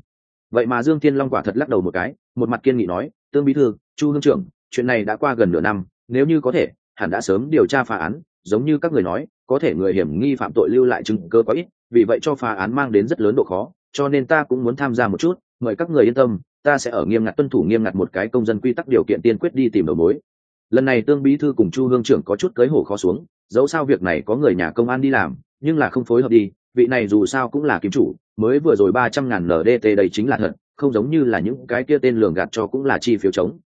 Vậy mà dương tiên long quả thật lắc đầu một cái, một mặt kiên nghị nói, tương bí thư, chu hương trưởng, chuyện này đã qua gần nửa năm, nếu như có thể, hẳn đã sớm điều tra phá án, giống như các người nói, có thể người hiểm nghi phạm tội lưu lại chứng cơ có ít, vì vậy cho phá án mang đến rất lớn độ khó cho nên ta cũng muốn tham gia một chút, mời các người yên tâm, ta sẽ ở nghiêm ngặt tuân thủ nghiêm ngặt một cái công dân quy tắc điều kiện tiên quyết đi tìm đầu mối. Lần này tương bí thư cùng chu hương trưởng có chút cưới hổ khó xuống, dẫu sao việc này có người nhà công an đi làm, nhưng là không phối hợp đi, vị này dù sao cũng là kiếm chủ, mới vừa rồi ba trăm ngàn ndt đây chính là thật, không giống như là những cái kia tên lường gạt cho cũng là chi phiếu chống.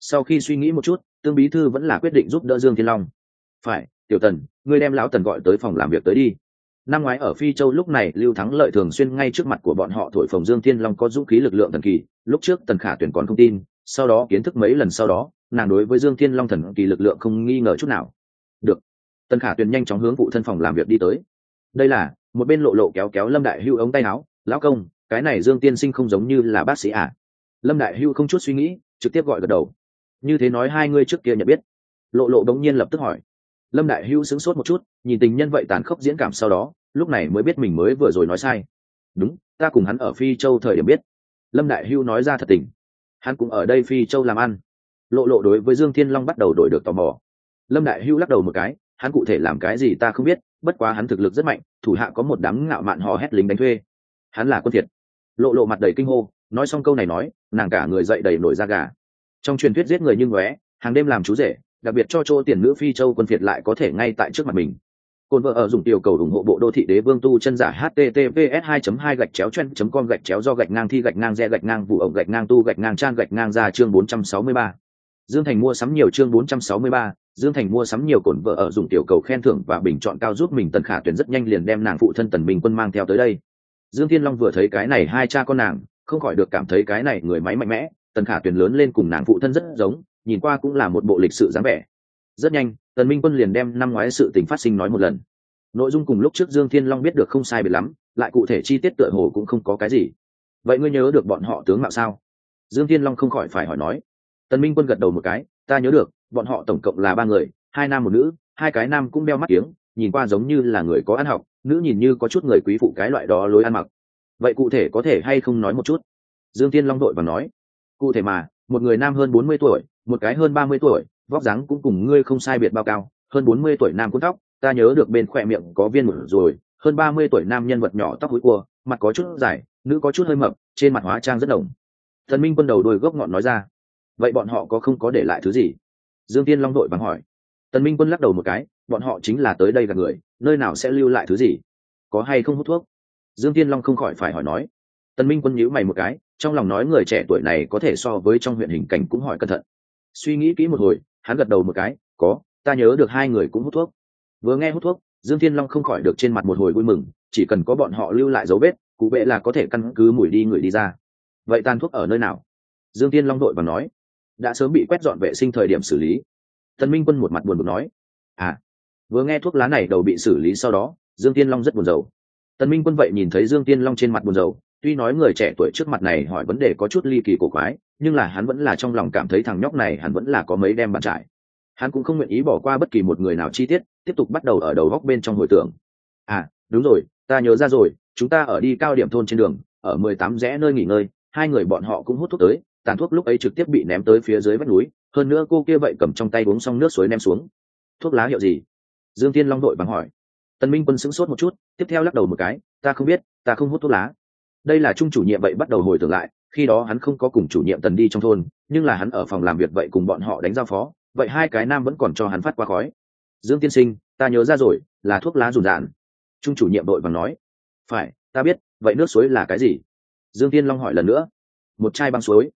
Sau khi suy nghĩ một chút, tương bí thư vẫn là quyết định giúp đỡ dương thiên long. Phải, tiểu tần, ngươi đem lão tần gọi tới phòng làm việc tới đi năm ngoái ở phi châu lúc này, lưu thắng lợi thường xuyên ngay trước mặt của bọn họ thổi phồng dương thiên long có dũng khí lực lượng thần kỳ. Lúc trước tần khả tuyển còn không tin, sau đó kiến thức mấy lần sau đó, nàng đối với dương thiên long thần kỳ lực lượng không nghi ngờ chút nào. Được. Tần khả tuyển nhanh chóng hướng vụ thân phòng làm việc đi tới. Đây là, một bên lộ lộ kéo kéo lâm đại hưu ống tay áo. Lão công, cái này dương tiên sinh không giống như là bác sĩ à? Lâm đại hưu không chút suy nghĩ, trực tiếp gọi gật đầu. Như thế nói hai ngươi trước kia nhận biết. Lộ lộ đống nhiên lập tức hỏi. Lâm đại hưu sững sốt một chút, nhìn tình nhân vậy tàn khốc diễn cảm sau đó lúc này mới biết mình mới vừa rồi nói sai. Đúng, ta cùng hắn ở phi châu thời điểm biết. Lâm đại hưu nói ra thật tình. Hắn cũng ở đây phi châu làm ăn. Lộ lộ đối với dương thiên long bắt đầu đổi được tò mò. Lâm đại hưu lắc đầu một cái, hắn cụ thể làm cái gì ta không biết, bất quá hắn thực lực rất mạnh, thủ hạ có một đám ngạo mạn hò hét lính đánh thuê. Hắn là quân thiệt. Lộ lộ mặt đầy kinh hô, nói xong câu này nói, nàng cả người dậy đầy nổi da gà. Trong truyền thuyết giết người như ngóe, hàng đêm làm chú rể, đặc biệt cho chỗ tiền nữ phi châu quân thiệt lại có thể ngay tại trước mặt mình. Côn vợ ở dùng tiểu cầu ủng hộ bộ đô thị đế vương tu chân giả https 2 2 gạch chéo chen com gạch chéo do gạch ngang thi gạch ngang re gạch ngang vụ ổng gạch ngang tu gạch ngang trang gạch ngang ra chương 463. Dương Thành mua sắm nhiều chương 463, Dương Thành mua sắm nhiều cồn vợ ở dùng tiểu cầu khen thưởng và bình chọn cao giúp mình Tần Khả tuyển rất nhanh liền đem nàng phụ thân Tần Bình Quân mang theo tới đây. Dương Thiên Long vừa thấy cái này hai cha con nàng, không khỏi được cảm thấy cái này người máy mạnh mẽ, Tần Khả tuyển lớn lên cùng nàng phụ thân rất giống, nhìn qua cũng là một bộ lịch sự dáng vẻ. Rất nhanh, Tần Minh Quân liền đem năm ngoái sự tình phát sinh nói một lần. Nội dung cùng lúc trước dương thiên long biết được không sai biệt lắm lại cụ thể chi tiết tựa hồ cũng không có cái gì. Vậy ngươi nhớ được bọn họ tướng mạo sao? Dương thiên long không khỏi phải hỏi nói. Tần minh quân gật đầu một cái ta nhớ được bọn họ tổng cộng là ba người hai nam một nữ hai cái nam cũng đeo mắt tiếng, nhìn qua giống như là người có ăn học nữ nhìn như có chút người quý phụ cái loại đó lối ăn mặc. Vậy cụ thể có thể hay không nói một chút? Dương thiên long đội và nói. Cụ thể mà một người nam hơn bốn mươi tuổi một cái hơn ba mươi tuổi vóc dáng cũng cùng ngươi không sai biệt bao cao, hơn bốn mươi tuổi nam cuốn tóc, ta nhớ được bên khỏe miệng có viên mực rồi, hơn ba mươi tuổi nam nhân vật nhỏ tóc hối cua, mặt có chút dài, nữ có chút hơi mập, trên mặt hóa trang rất đồng. Thần minh quân đầu đôi gốc ngọn nói ra, vậy bọn họ có không có để lại thứ gì? Dương tiên long đội vắng hỏi. Tần minh quân lắc đầu một cái, bọn họ chính là tới đây gặp người, nơi nào sẽ lưu lại thứ gì? Có hay không hút thuốc? Dương tiên long không khỏi phải hỏi nói. Tần minh quân nhíu mày một cái, trong lòng nói người trẻ tuổi này có thể so với trong huyện hình cảnh cũng hỏi cẩn thận. Suy nghĩ kỹ một hồi hắn gật đầu một cái, có, ta nhớ được hai người cũng hút thuốc. Vừa nghe hút thuốc, dương thiên long không khỏi được trên mặt một hồi vui mừng, chỉ cần có bọn họ lưu lại dấu vết, cụ vệ là có thể căn cứ mùi đi người đi ra. Vậy tàn thuốc ở nơi nào? Dương thiên long đội và nói. Đã sớm bị quét dọn vệ sinh thời điểm xử lý. Tân minh quân một mặt buồn bực nói. À. Vừa nghe thuốc lá này đầu bị xử lý sau đó, dương tiên long rất buồn rầu. Tân minh quân vậy nhìn thấy dương tiên long trên mặt buồn rầu, tuy nói người trẻ tuổi trước mặt này hỏi vấn đề có chút ly kỳ cổ quái nhưng là hắn vẫn là trong lòng cảm thấy thằng nhóc này hắn vẫn là có mấy đem bàn trải. Hắn cũng không nguyện ý bỏ qua bất kỳ một người nào chi tiết, tiếp tục bắt đầu ở đầu góc bên trong hồi tưởng. À đúng rồi, ta nhớ ra rồi, chúng ta ở đi cao điểm thôn trên đường, ở mười tám rẽ nơi nghỉ ngơi, hai người bọn họ cũng hút thuốc tới, tàn thuốc lúc ấy trực tiếp bị ném tới phía dưới vách núi, hơn nữa cô kia vậy cầm trong tay uống xong nước suối ném xuống. Thuốc lá hiệu gì? Dương tiên long đội bằng hỏi. Tần minh quân sững sốt một chút, tiếp theo lắc đầu một cái, ta không biết, ta không hút thuốc lá. Đây là trung chủ nhiệm vậy bắt đầu hồi tưởng lại khi đó hắn không có cùng chủ nhiệm tần đi trong thôn, nhưng là hắn ở phòng làm việc vậy cùng bọn họ đánh giao phó, vậy hai cái nam vẫn còn cho hắn phát qua khói. Dương tiên sinh, ta nhớ ra rồi, là thuốc lá rùn rạn trung chủ nhiệm đội bằng nói. Phải, ta biết, vậy nước suối là cái gì? Dương tiên long hỏi lần nữa. Một chai băng suối.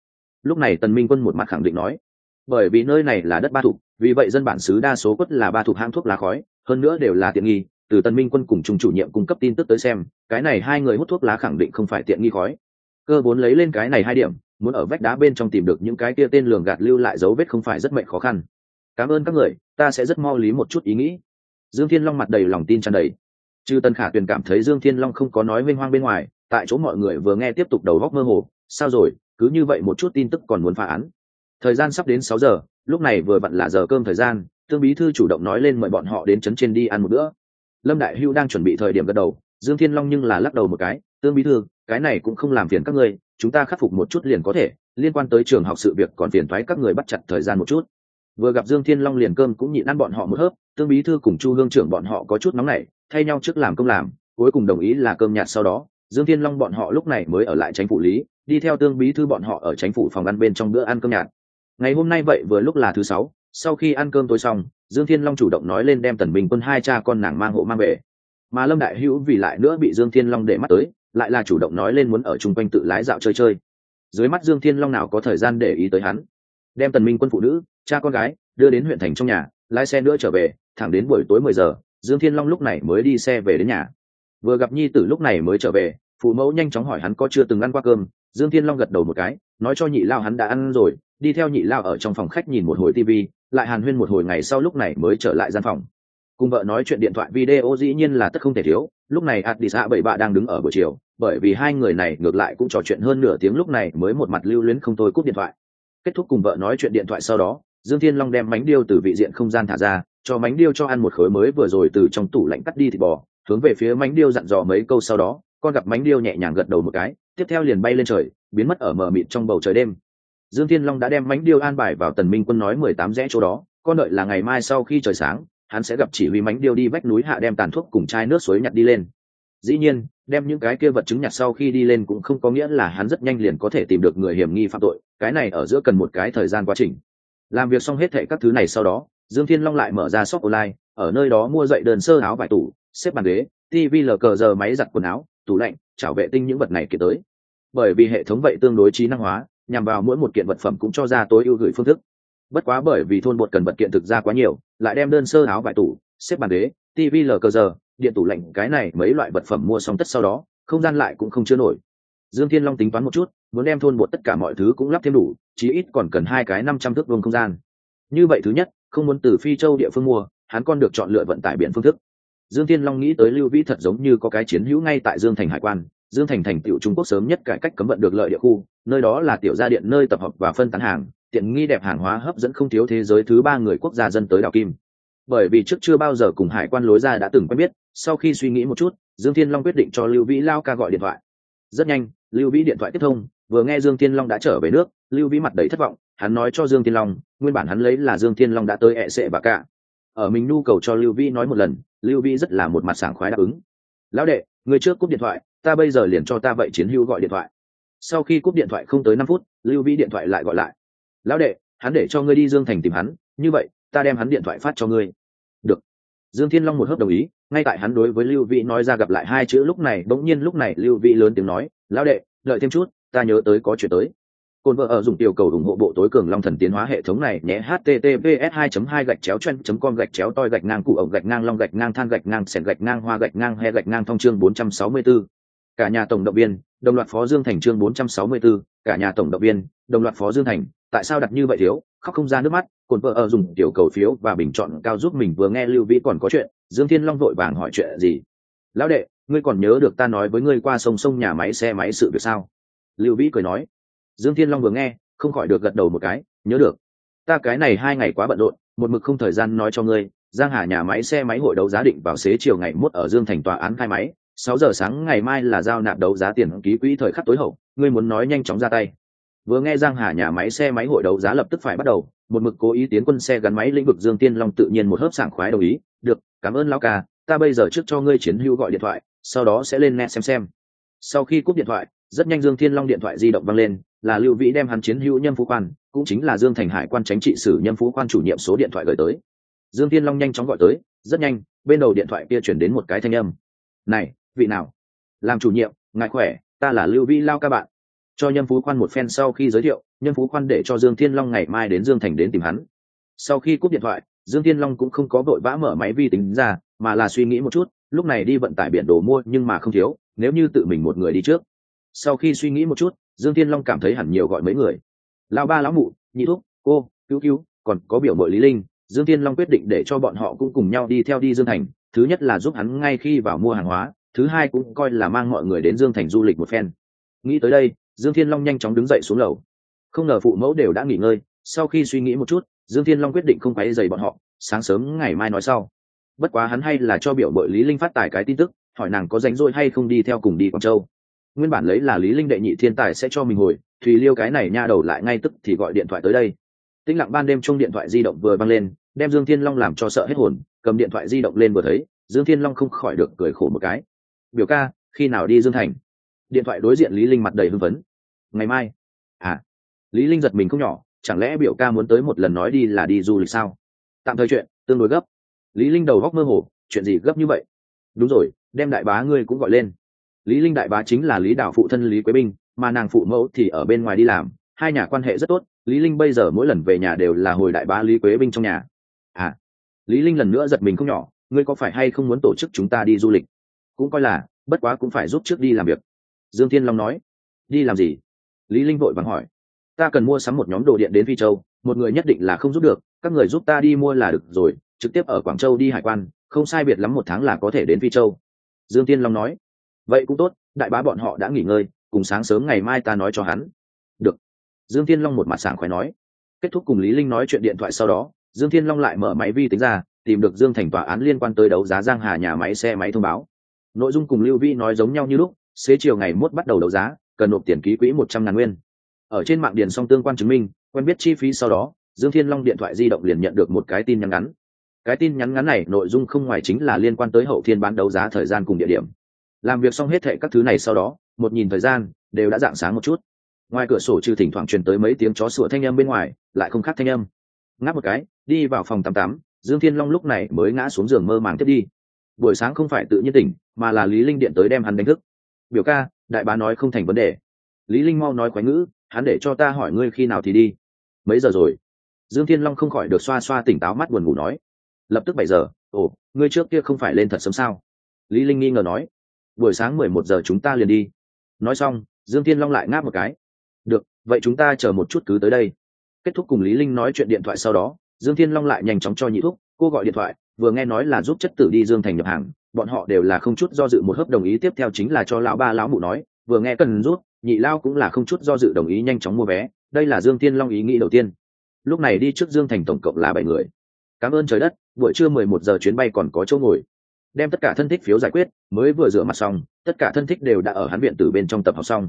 Lúc này tần minh quân một mặt khẳng định nói. Bởi vì nơi này là đất ba thục vì vậy dân bản xứ đa số quất là ba thục hang thuốc lá khói, hơn nữa đều là tiện nghi, từ tần minh quân cùng trung chủ nhiệm cung cấp tin tức tới xem, cái này hai người hút thuốc lá khẳng định không phải tiện nghi khói cơ vốn lấy lên cái này hai điểm, muốn ở vách đá bên trong tìm được những cái kia tên lường gạt lưu lại dấu vết không phải rất mệnh khó khăn. Cảm ơn các người, ta sẽ rất mau lý một chút ý nghĩ. Dương thiên long mặt đầy lòng tin tràn đầy. Chư tân khả tuyền cảm thấy dương thiên long không có nói mênh hoang bên ngoài, tại chỗ mọi người vừa nghe tiếp tục đầu góc mơ hồ, sao rồi, cứ như vậy một chút tin tức còn muốn phá án. Thời gian sắp đến sáu giờ, lúc này vừa vặn là giờ cơm thời gian thương bí thư chủ động nói lên mời bọn họ đến trấn trên đi ăn một bữa. Lâm đại hưu đang chuẩn bị thời điểm gật đầu, dương thiên long nhưng là lắc đầu một cái, tương bí thư cái này cũng không làm phiền các ngươi, chúng ta khắc phục một chút liền có thể, liên quan tới trường học sự việc còn phiền thoái các người bắt chặt thời gian một chút. Vừa gặp dương thiên long liền cơm cũng nhịn ăn bọn họ một hớp, tương bí thư cùng chu hương trưởng bọn họ có chút nóng nảy, thay nhau trước làm công làm, cuối cùng đồng ý là cơm nhạt sau đó, dương thiên long bọn họ lúc này mới ở lại tránh phủ lý, đi theo tương bí thư bọn họ ở tránh phủ phòng ăn bên trong bữa ăn cơm nhạt. Ngày hôm nay vậy vừa lúc là thứ sáu, sau khi ăn cơm tối xong, dương thiên long chủ động nói lên đem tần bình quân hai cha con nàng mang hộ mang về. Mà lâm đại hữu vì lại nữa bị dương thiên long để mắt tới lại là chủ động nói lên muốn ở chung quanh tự lái dạo chơi chơi. Dưới mắt dương thiên long nào có thời gian để ý tới hắn. Đem tần minh quân phụ nữ, cha con gái, đưa đến huyện thành trong nhà, lái xe nữa trở về, thẳng đến buổi tối mười giờ, dương thiên long lúc này mới đi xe về đến nhà. Vừa gặp nhi tử lúc này mới trở về, phụ mẫu nhanh chóng hỏi hắn có chưa từng ăn qua cơm. Dương thiên long gật đầu một cái, nói cho nhị lao hắn đã ăn rồi, đi theo nhị lao ở trong phòng khách nhìn một hồi tv lại hàn huyên một hồi ngày sau lúc này mới trở lại gian phòng. Cùng vợ nói chuyện điện thoại video dĩ nhiên là tất không thể thiếu, lúc này adis xã bảy bạ đang đứng ở buổi chiều bởi vì hai người này ngược lại cũng trò chuyện hơn nửa tiếng lúc này mới một mặt lưu luyến không thôi cúp điện thoại. Kết thúc cùng vợ nói chuyện điện thoại sau đó, dương thiên long đem mánh điêu từ vị diện không gian thả ra, cho mánh điêu cho ăn một khối mới vừa rồi từ trong tủ lạnh cắt đi thịt bò, hướng về phía mánh điêu dặn dò mấy câu sau đó, con gặp mánh điêu nhẹ nhàng gật đầu một cái, tiếp theo liền bay lên trời, biến mất ở mờ mịt trong bầu trời đêm. Dương thiên long đã đem mánh điêu an bài vào tần minh quân nói mười tám rẽ chỗ đó, con đợi là ngày mai sau khi trời sáng, hắn sẽ gặp chỉ huy mánh điêu đi vách núi hạ đem tàn thuốc cùng chai nước suối nhặt đi lên dĩ nhiên, đem những cái kia vật chứng nhặt sau khi đi lên cũng không có nghĩa là hắn rất nhanh liền có thể tìm được người hiểm nghi phạm tội, cái này ở giữa cần một cái thời gian quá trình. Làm việc xong hết thệ các thứ này sau đó, dương thiên long lại mở ra shop online, ở nơi đó mua dậy đơn sơ áo vải tủ, xếp bàn ghế, tv lờ cờ giờ máy giặt quần áo, tủ lạnh, chảo vệ tinh những vật này kể tới. Bởi vì hệ thống vậy tương đối trí năng hóa, nhằm vào mỗi một kiện vật phẩm cũng cho ra tối ưu gửi phương thức. Bất quá bởi vì thôn bột cần vật kiện thực ra quá nhiều, lại đem đơn sơ áo vải tủ, xếp bàn ghế, tv lờ cờ giờ điện tủ lạnh, cái này mấy loại vật phẩm mua xong tất sau đó, không gian lại cũng không chưa nổi. Dương thiên long tính toán một chút, muốn đem thôn bột tất cả mọi thứ cũng lắp thêm đủ, chí ít còn cần hai cái năm trăm thước vuông không gian. Như vậy thứ nhất, không muốn từ phi châu địa phương mua, hắn còn được chọn lựa vận tải biển phương thức. Dương thiên long nghĩ tới lưu vĩ thật giống như có cái chiến hữu ngay tại dương thành hải quan, dương thành thành tiểu trung quốc sớm nhất cải cách cấm vận được lợi địa khu, nơi đó là tiểu gia điện nơi tập hợp và phân tán hàng, tiện nghi đẹp hàng hóa hấp dẫn không thiếu thế giới thứ ba người quốc gia dân tới đảo kim bởi vì trước chưa bao giờ cùng hải quan lối ra đã từng quen biết, sau khi suy nghĩ một chút, dương thiên long quyết định cho lưu vĩ lao ca gọi điện thoại. Rất nhanh, lưu vĩ điện thoại tiếp thông, vừa nghe dương thiên long đã trở về nước, lưu vĩ mặt đầy thất vọng, hắn nói cho dương thiên long, nguyên bản hắn lấy là dương thiên long đã tới ẹ sệ bà cả. Ở mình nhu cầu cho lưu vĩ nói một lần, lưu vĩ rất là một mặt sảng khoái đáp ứng. Lão đệ, người trước cúp điện thoại, ta bây giờ liền cho ta vậy chiến hữu gọi điện thoại. Sau khi cúp điện thoại không tới năm phút, lưu vĩ điện thoại lại gọi lại. Lão đệ, hắn để cho ngươi đi dương thành tìm hắn, như vậy ta đem hắn điện thoại phát cho ngươi. Được. Dương thiên long một hớp đồng ý ngay tại hắn đối với lưu vĩ nói ra gặp lại hai chữ lúc này bỗng nhiên lúc này lưu vĩ lớn tiếng nói lão đệ lợi thêm chút ta nhớ tới có chuyện tới. Cồn vợ ở dùng tiểu cầu ủng hộ bộ tối cường long thần tiến hóa hệ thống này nhé https 2 2 gạch chéo chen com gạch chéo toi gạch ngang cụ ổng gạch ngang long gạch ngang than gạch ngang sẻn gạch ngang hoa gạch ngang he gạch ngang thông chương 464. cả nhà tổng động viên đồng loạt phó dương thành chương 464, cả nhà tổng động viên đồng loạt phó dương thành tại sao đặt như vậy thiếu? Khóc không ra nước mắt, cồn vợ ở dùng tiểu cầu phiếu và bình chọn cao giúp mình vừa nghe lưu vĩ còn có chuyện, dương thiên long vội vàng hỏi chuyện gì? Lão đệ, ngươi còn nhớ được ta nói với ngươi qua sông sông nhà máy xe máy sự việc sao? Lưu vĩ cười nói. Dương thiên long vừa nghe, không khỏi được gật đầu một cái, nhớ được. Ta cái này hai ngày quá bận rộn, một mực không thời gian nói cho ngươi, giang hà nhà máy xe máy hội đấu giá định vào xế chiều ngày mốt ở dương thành tòa án khai máy, sáu giờ sáng ngày mai là giao nạp đấu giá tiền ký quỹ thời khắc tối hậu, ngươi muốn nói nhanh chóng ra tay vừa nghe giang hà nhà máy xe máy hội đấu giá lập tức phải bắt đầu, một mực cố ý tiến quân xe gắn máy lĩnh vực dương tiên long tự nhiên một hớp sảng khoái đồng ý. Được, cảm ơn lão ca, ta bây giờ trước cho ngươi chiến hữu gọi điện thoại, sau đó sẽ lên net xem xem. Sau khi cúp điện thoại, rất nhanh dương thiên long điện thoại di động văng lên, là lưu vĩ đem hắn chiến hữu nhâm phú quan, cũng chính là dương thành hải quan tránh trị sử nhâm phú quan chủ nhiệm số điện thoại gửi tới. Dương thiên long nhanh chóng gọi tới, rất nhanh, bên đầu điện thoại kia chuyển đến một cái thanh âm. Này, vị nào? Làm chủ nhiệm, ngài khỏe, ta là lưu vĩ, lao ca bạn cho nhâm phú khoan một phen sau khi giới thiệu, nhâm phú khoan để cho dương thiên long ngày mai đến dương thành đến tìm hắn. Sau khi cúp điện thoại, dương thiên long cũng không có vội vã mở máy vi tính ra, mà là suy nghĩ một chút, lúc này đi vận tải biển đồ mua nhưng mà không thiếu, nếu như tự mình một người đi trước. Sau khi suy nghĩ một chút, dương thiên long cảm thấy hẳn nhiều gọi mấy người. Lao ba lão mụ, nhị thúc, cô, cứu cứu, còn có biểu mội lý linh, dương thiên long quyết định để cho bọn họ cũng cùng nhau đi theo đi dương thành, thứ nhất là giúp hắn ngay khi vào mua hàng hóa, thứ hai cũng coi là mang mọi người đến dương thành du lịch một phen. Nghĩ tới đây dương thiên long nhanh chóng đứng dậy xuống lầu. Không ngờ phụ mẫu đều đã nghỉ ngơi, sau khi suy nghĩ một chút, dương thiên long quyết định không quấy dày bọn họ, sáng sớm ngày mai nói sau. Bất quá hắn hay là cho biểu bội lý linh phát tài cái tin tức, hỏi nàng có rảnh rỗi hay không đi theo cùng đi quảng châu. Nguyên bản lấy là lý linh đệ nhị thiên tài sẽ cho mình hồi, thùy liêu cái này nha đầu lại ngay tức thì gọi điện thoại tới đây. Tĩnh lặng ban đêm chung điện thoại di động vừa văng lên, đem dương thiên long làm cho sợ hết hồn, cầm điện thoại di động lên vừa thấy, dương thiên long không khỏi được cười khổ một cái. Biểu ca, khi nào đi dương thành? Điện thoại đối diện lý linh mặt đầy hưng phấn. Ngày mai? À. Lý linh giật mình không nhỏ, chẳng lẽ biểu ca muốn tới một lần nói đi là đi du lịch sao? Tạm thời chuyện, tương đối gấp. Lý linh đầu góc mơ hồ, chuyện gì gấp như vậy? Đúng rồi, đem đại bá ngươi cũng gọi lên. Lý linh đại bá chính là lý đạo phụ thân lý quế binh mà nàng phụ mẫu thì ở bên ngoài đi làm. Hai nhà quan hệ rất tốt, lý linh bây giờ mỗi lần về nhà đều là hồi đại bá lý quế binh trong nhà. À. Lý linh lần nữa giật mình không nhỏ, ngươi có phải hay không muốn tổ chức chúng ta đi du lịch? Cũng coi là, bất quá cũng phải giúp trước đi làm việc dương thiên long nói. Đi làm gì? Lý linh vội vàng hỏi. Ta cần mua sắm một nhóm đồ điện đến phi châu, một người nhất định là không giúp được, các người giúp ta đi mua là được rồi, trực tiếp ở quảng châu đi hải quan, không sai biệt lắm một tháng là có thể đến phi châu. Dương tiên long nói. Vậy cũng tốt, đại bá bọn họ đã nghỉ ngơi, cùng sáng sớm ngày mai ta nói cho hắn. Được. Dương tiên long một mặt sảng khoái nói. Kết thúc cùng lý linh nói chuyện điện thoại sau đó, dương thiên long lại mở máy vi tính ra, tìm được dương thành tòa án liên quan tới đấu giá giang hà nhà máy xe máy thông báo. Nội dung cùng lưu vi nói giống nhau như lúc xế chiều ngày mốt bắt đầu đấu giá cần nộp tiền ký quỹ một trăm ngàn nguyên. Ở trên mạng điền song tương quan chứng minh quen biết chi phí sau đó dương thiên long điện thoại di động liền nhận được một cái tin nhắn ngắn. Cái tin nhắn ngắn này nội dung không ngoài chính là liên quan tới hậu thiên bán đấu giá thời gian cùng địa điểm. Làm việc xong hết thệ các thứ này sau đó một nhìn thời gian đều đã dạng sáng một chút. Ngoài cửa sổ trừ thỉnh thoảng truyền tới mấy tiếng chó sủa thanh âm bên ngoài lại không khác thanh âm. Ngáp một cái đi vào phòng tám tám, dương thiên long lúc này mới ngã xuống giường mơ màng tiếp đi. Buổi sáng không phải tự nhiên tỉnh mà là lý linh điện tới đem hắn đánh thức biểu ca, đại bá nói không thành vấn đề. Lý linh mau nói quái ngữ, hắn để cho ta hỏi ngươi khi nào thì đi. Mấy giờ rồi? Dương thiên long không khỏi được xoa xoa tỉnh táo mắt buồn ngủ nói. Lập tức bảy giờ. Ồ, ngươi trước kia không phải lên thật sớm sao? Lý linh nghi ngờ nói. Buổi sáng mười một giờ chúng ta liền đi. Nói xong, dương thiên long lại ngáp một cái. Được, vậy chúng ta chờ một chút cứ tới đây. Kết thúc cùng lý linh nói chuyện điện thoại sau đó, dương thiên long lại nhanh chóng cho nhị thúc, cô gọi điện thoại, vừa nghe nói là giúp chất tử đi dương thành nhập hàng bọn họ đều là không chút do dự một hớp đồng ý tiếp theo chính là cho lão ba lão mụ nói, vừa nghe cần rút, nhị lao cũng là không chút do dự đồng ý nhanh chóng mua vé, đây là dương thiên long ý nghĩ đầu tiên. Lúc này đi trước dương thành tổng cộng là bảy người. Cảm ơn trời đất, buổi trưa mười một giờ chuyến bay còn có chỗ ngồi. Đem tất cả thân thích phiếu giải quyết, mới vừa rửa mặt xong, tất cả thân thích đều đã ở hắn viện từ bên trong tập học xong.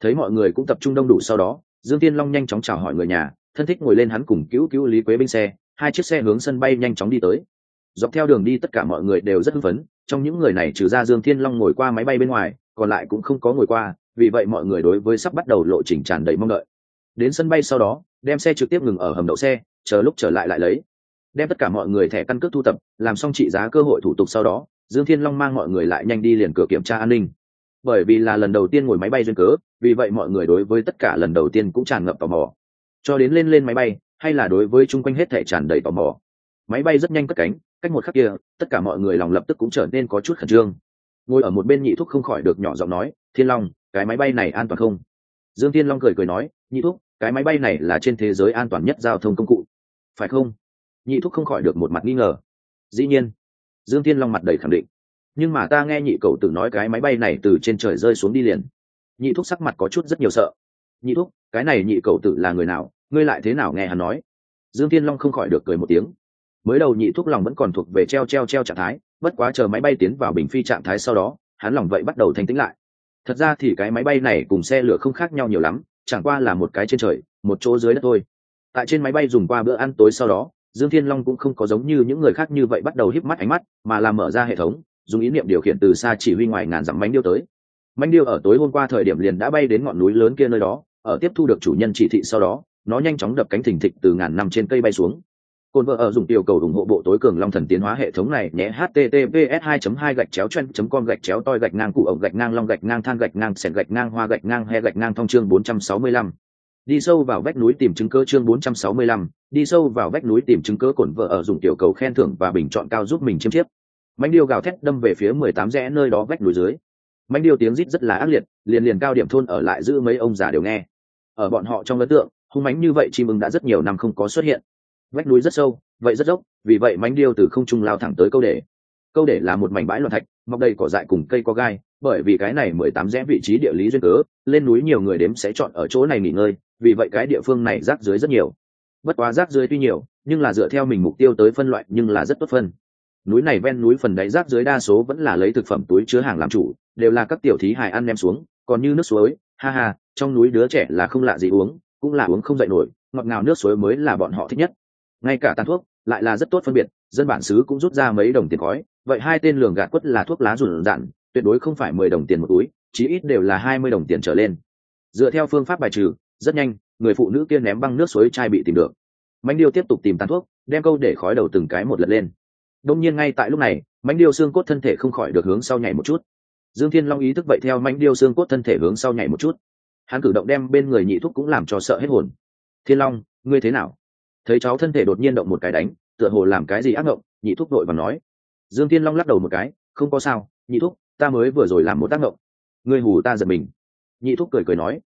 Thấy mọi người cũng tập trung đông đủ sau đó, dương tiên long nhanh chóng chào hỏi người nhà, thân thích ngồi lên hắn cùng cứu cứu lý quế binh xe, hai chiếc xe hướng sân bay nhanh chóng đi tới. Dọc theo đường đi tất cả mọi người đều rất hưng phấn trong những người này trừ ra dương thiên long ngồi qua máy bay bên ngoài, còn lại cũng không có ngồi qua, vì vậy mọi người đối với sắp bắt đầu lộ trình tràn đầy mong đợi. Đến sân bay sau đó, đem xe trực tiếp ngừng ở hầm đậu xe, chờ lúc trở lại lại lấy. Đem tất cả mọi người thẻ căn cước thu tập, làm xong trị giá cơ hội thủ tục sau đó, dương thiên long mang mọi người lại nhanh đi liền cửa kiểm tra an ninh. Bởi vì là lần đầu tiên ngồi máy bay duyên cớ, vì vậy mọi người đối với tất cả lần đầu tiên cũng tràn ngập tò mò. Cho đến lên lên máy bay, hay là đối với chung quanh hết thẻ tràn đầy tò mò. Máy bay rất nhanh cất cánh cách một khắc kia, tất cả mọi người lòng lập tức cũng trở nên có chút khẩn trương. Ngồi ở một bên nhị thúc không khỏi được nhỏ giọng nói, thiên long, cái máy bay này an toàn không? Dương thiên long cười cười nói, nhị thúc, cái máy bay này là trên thế giới an toàn nhất giao thông công cụ. Phải không? Nhị thúc không khỏi được một mặt nghi ngờ. Dĩ nhiên. Dương thiên long mặt đầy khẳng định. Nhưng mà ta nghe nhị cậu tự nói cái máy bay này từ trên trời rơi xuống đi liền. Nhị thúc sắc mặt có chút rất nhiều sợ. Nhị thúc, cái này nhị cậu tự là người nào? Ngươi lại thế nào nghe hắn nói? Dương thiên long không khỏi được cười một tiếng mới đầu nhị thuốc lòng vẫn còn thuộc về treo treo treo trạng thái, bất quá chờ máy bay tiến vào bình phi trạng thái sau đó, hắn lòng vậy bắt đầu thanh tĩnh lại. Thật ra thì cái máy bay này cùng xe lửa không khác nhau nhiều lắm, chẳng qua là một cái trên trời, một chỗ dưới đất thôi. Tại trên máy bay dùng qua bữa ăn tối sau đó, dương thiên long cũng không có giống như những người khác như vậy bắt đầu híp mắt ánh mắt, mà là mở ra hệ thống, dùng ý niệm điều khiển từ xa chỉ huy ngoài ngàn dặm mánh điêu tới. Mánh điêu ở tối hôm qua thời điểm liền đã bay đến ngọn núi lớn kia nơi đó, ở tiếp thu được chủ nhân chỉ thị sau đó, nó nhanh chóng đập cánh thình thịch từ ngàn năm trên cây bay xuống. Côn vợ ở dùng tiểu cầu ủng hộ bộ tối cường long thần tiến hóa hệ thống này nhé https 2 2 gạch chéo chen com gạch chéo toi gạch ngang cụ ổng gạch ngang long gạch ngang than gạch ngang sẹn gạch ngang hoa gạch ngang he gạch ngang thông chương 465. Đi sâu vào vách núi tìm chứng cơ chương 465, đi sâu vào vách núi tìm chứng cơ cổn vợ ở dùng tiểu cầu khen thưởng và bình chọn cao giúp mình chiêm chiếp. Mánh điêu gào thét đâm về phía 18 rẽ nơi đó vách núi dưới. Mánh điêu tiếng rít rất là ác liệt, liền liền cao điểm thôn ở lại giữ mấy ông già đều nghe. Ở bọn họ trong ấn tượng, hung mãnh như vậy chim ưng đã rất nhiều năm không có xuất hiện vách núi rất sâu, vậy rất dốc, vì vậy mánh điêu từ không trung lao thẳng tới câu để câu để là một mảnh bãi loạn thạch, mọc đầy cỏ dại cùng cây có gai, bởi vì cái này mười tám rẽ vị trí địa lý duyên cớ, lên núi nhiều người đếm sẽ chọn ở chỗ này nghỉ ngơi, vì vậy cái địa phương này rác dưới rất nhiều. Bất quá rác dưới tuy nhiều, nhưng là dựa theo mình mục tiêu tới phân loại, nhưng là rất tốt phân. Núi này ven núi phần đáy rác dưới đa số vẫn là lấy thực phẩm túi chứa hàng làm chủ, đều là các tiểu thí hài ăn nem xuống, còn như nước suối, ha ha, trong núi đứa trẻ là không lạ gì uống, cũng là uống không dậy nổi, ngọt ngào nước suối mới là bọn họ thích nhất ngay cả tàn thuốc, lại là rất tốt phân biệt, dân bản xứ cũng rút ra mấy đồng tiền khói. Vậy hai tên lường gạt quất là thuốc lá rùn dặn tuyệt đối không phải mười đồng tiền một túi, chí ít đều là hai mươi đồng tiền trở lên. Dựa theo phương pháp bài trừ, rất nhanh, người phụ nữ kia ném băng nước suối chai bị tìm được. Mánh điêu tiếp tục tìm tàn thuốc, đem câu để khói đầu từng cái một lật lên. Đông nhiên ngay tại lúc này mánh điêu xương cốt thân thể không khỏi được hướng sau nhảy một chút. Dương thiên long ý thức vậy theo mánh điêu xương cốt thân thể hướng sau nhảy một chút. Hắn cử động đem bên người nhị thúc cũng làm cho sợ hết hồn. Thiên long, ngươi thế nào? Thấy cháu thân thể đột nhiên động một cái đánh, tựa hồ làm cái gì ác ngộng, nhị thúc đội và nói. Dương thiên long lắc đầu một cái, không có sao, nhị thúc, ta mới vừa rồi làm một tác ngộng. Ngươi hù ta giật mình. Nhị thúc cười cười nói.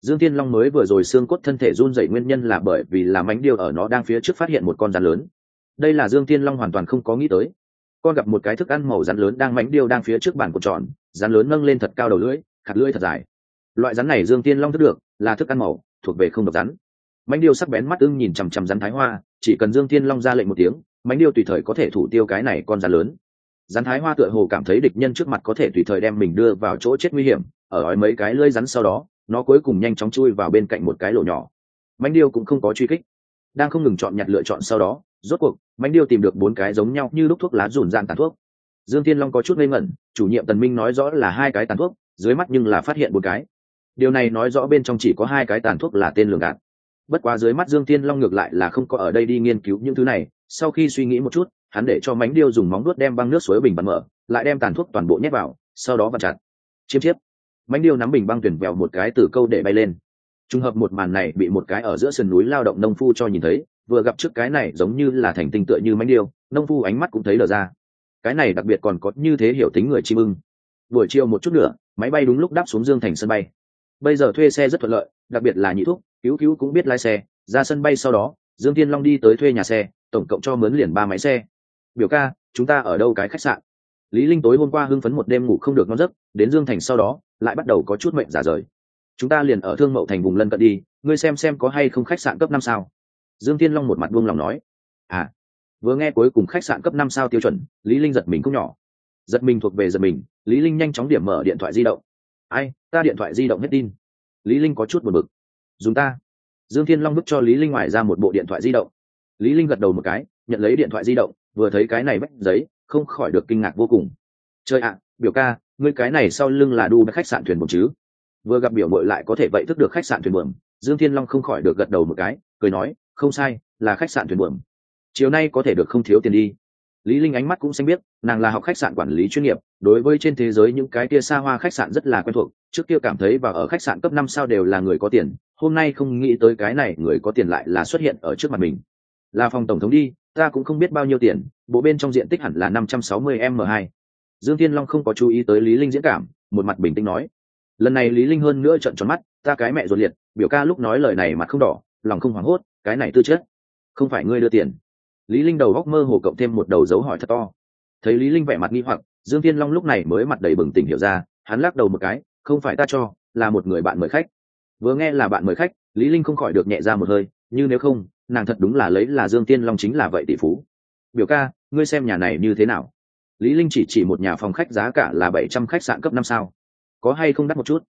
Dương thiên long mới vừa rồi xương cốt thân thể run dậy nguyên nhân là bởi vì làm ánh điêu ở nó đang phía trước phát hiện một con rắn lớn. Đây là dương thiên long hoàn toàn không có nghĩ tới. Con gặp một cái thức ăn màu rắn lớn đang mánh điêu đang phía trước bàn cột tròn, rắn lớn nâng lên thật cao đầu lưỡi, khạt lưỡi thật dài. Loại rắn này dương thiên long thức được, là thức ăn màu, thuộc về không độc rắn mánh điêu sắc bén mắt ưng nhìn chằm chằm rắn thái hoa, chỉ cần dương thiên long ra lệnh một tiếng, mánh điêu tùy thời có thể thủ tiêu cái này con rắn lớn. Rắn thái hoa tựa hồ cảm thấy địch nhân trước mặt có thể tùy thời đem mình đưa vào chỗ chết nguy hiểm, ở ói mấy cái lưỡi rắn sau đó, nó cuối cùng nhanh chóng chui vào bên cạnh một cái lỗ nhỏ. Mánh điêu cũng không có truy kích, đang không ngừng chọn nhặt lựa chọn sau đó, rốt cuộc, mánh điêu tìm được bốn cái giống nhau như lúc thuốc lá rùn dạng tàn thuốc. Dương thiên long có chút ngây ngẩn, chủ nhiệm tần minh nói rõ là hai cái tàn thuốc, dưới mắt nhưng là phát hiện bốn cái. Điều này nói rõ bên trong chỉ có hai cái tàn thuốc là tên lường gạt bất quá dưới mắt dương thiên long ngược lại là không có ở đây đi nghiên cứu những thứ này, sau khi suy nghĩ một chút, hắn để cho mánh điêu dùng móng nuốt đem băng nước suối bình bắn mở, lại đem tàn thuốc toàn bộ nhét vào, sau đó vặn chặt. Chiếm chiếp. Mánh điêu nắm bình băng tuyển vẹo một cái từ câu để bay lên. Trùng hợp một màn này bị một cái ở giữa sườn núi lao động nông phu cho nhìn thấy, vừa gặp trước cái này giống như là thành tinh tựa như mánh điêu, nông phu ánh mắt cũng thấy lờ ra. Cái này đặc biệt còn có như thế hiểu tính người chim ưng. Buổi chiều một chút nữa, máy bay đúng lúc đáp xuống dương thành sân bay bây giờ thuê xe rất thuận lợi, đặc biệt là nhị thúc, cứu cứu cũng biết lái xe. Ra sân bay sau đó, dương tiên long đi tới thuê nhà xe, tổng cộng cho mướn liền ba máy xe. Biểu ca, chúng ta ở đâu cái khách sạn? Lý linh tối hôm qua hưng phấn một đêm ngủ không được ngon giấc, đến dương thành sau đó, lại bắt đầu có chút mệnh giả rời. Chúng ta liền ở thương mậu thành vùng lân cận đi, ngươi xem xem có hay không khách sạn cấp năm sao. Dương tiên long một mặt buông lòng nói. À vừa nghe cuối cùng khách sạn cấp năm sao tiêu chuẩn, lý linh giật mình không nhỏ. Giật mình thuộc về giật mình, lý linh nhanh chóng điểm mở điện thoại di động ai, ta điện thoại di động hết tin. Lý linh có chút buồn bực. Dùng ta. Dương thiên long bức cho lý linh ngoài ra một bộ điện thoại di động. Lý linh gật đầu một cái, nhận lấy điện thoại di động, vừa thấy cái này bách giấy, không khỏi được kinh ngạc vô cùng. Chơi ạ, biểu ca, ngươi cái này sau lưng là đu khách sạn thuyền buồm chứ? Vừa gặp biểu mội lại có thể vậy thức được khách sạn thuyền buồm. Dương thiên long không khỏi được gật đầu một cái, cười nói, không sai, là khách sạn thuyền buồm. Chiều nay có thể được không thiếu tiền đi. Lý linh ánh mắt cũng xanh biết nàng là học khách sạn quản lý chuyên nghiệp đối với trên thế giới những cái kia xa hoa khách sạn rất là quen thuộc, trước kia cảm thấy và ở khách sạn cấp năm sao đều là người có tiền, hôm nay không nghĩ tới cái này người có tiền lại là xuất hiện ở trước mặt mình. Là phòng tổng thống đi, ta cũng không biết bao nhiêu tiền, bộ bên trong diện tích hẳn là năm trăm sáu mươi m hai. Dương thiên long không có chú ý tới lý linh diễn cảm, một mặt bình tĩnh nói. Lần này lý linh hơn nữa trận tròn mắt, ta cái mẹ ruột liệt, biểu ca lúc nói lời này mặt không đỏ, lòng không hoảng hốt, cái này tư chết không phải ngươi đưa tiền. Lý linh đầu góc mơ hồ cộng thêm một đầu dấu hỏi thật to. Thấy lý linh vẻ mặt nghi hoặc dương thiên long lúc này mới mặt đầy bừng tỉnh hiểu ra, hắn lắc đầu một cái, không phải ta cho, là một người bạn mời khách. Vừa nghe là bạn mời khách, lý linh không khỏi được nhẹ ra một hơi, như nếu không, nàng thật đúng là lấy là dương thiên long chính là vậy tỷ phú. Biểu ca, ngươi xem nhà này như thế nào? Lý linh chỉ chỉ một nhà phòng khách giá cả là bảy trăm khách sạn cấp năm sao. Có hay không đắt một chút?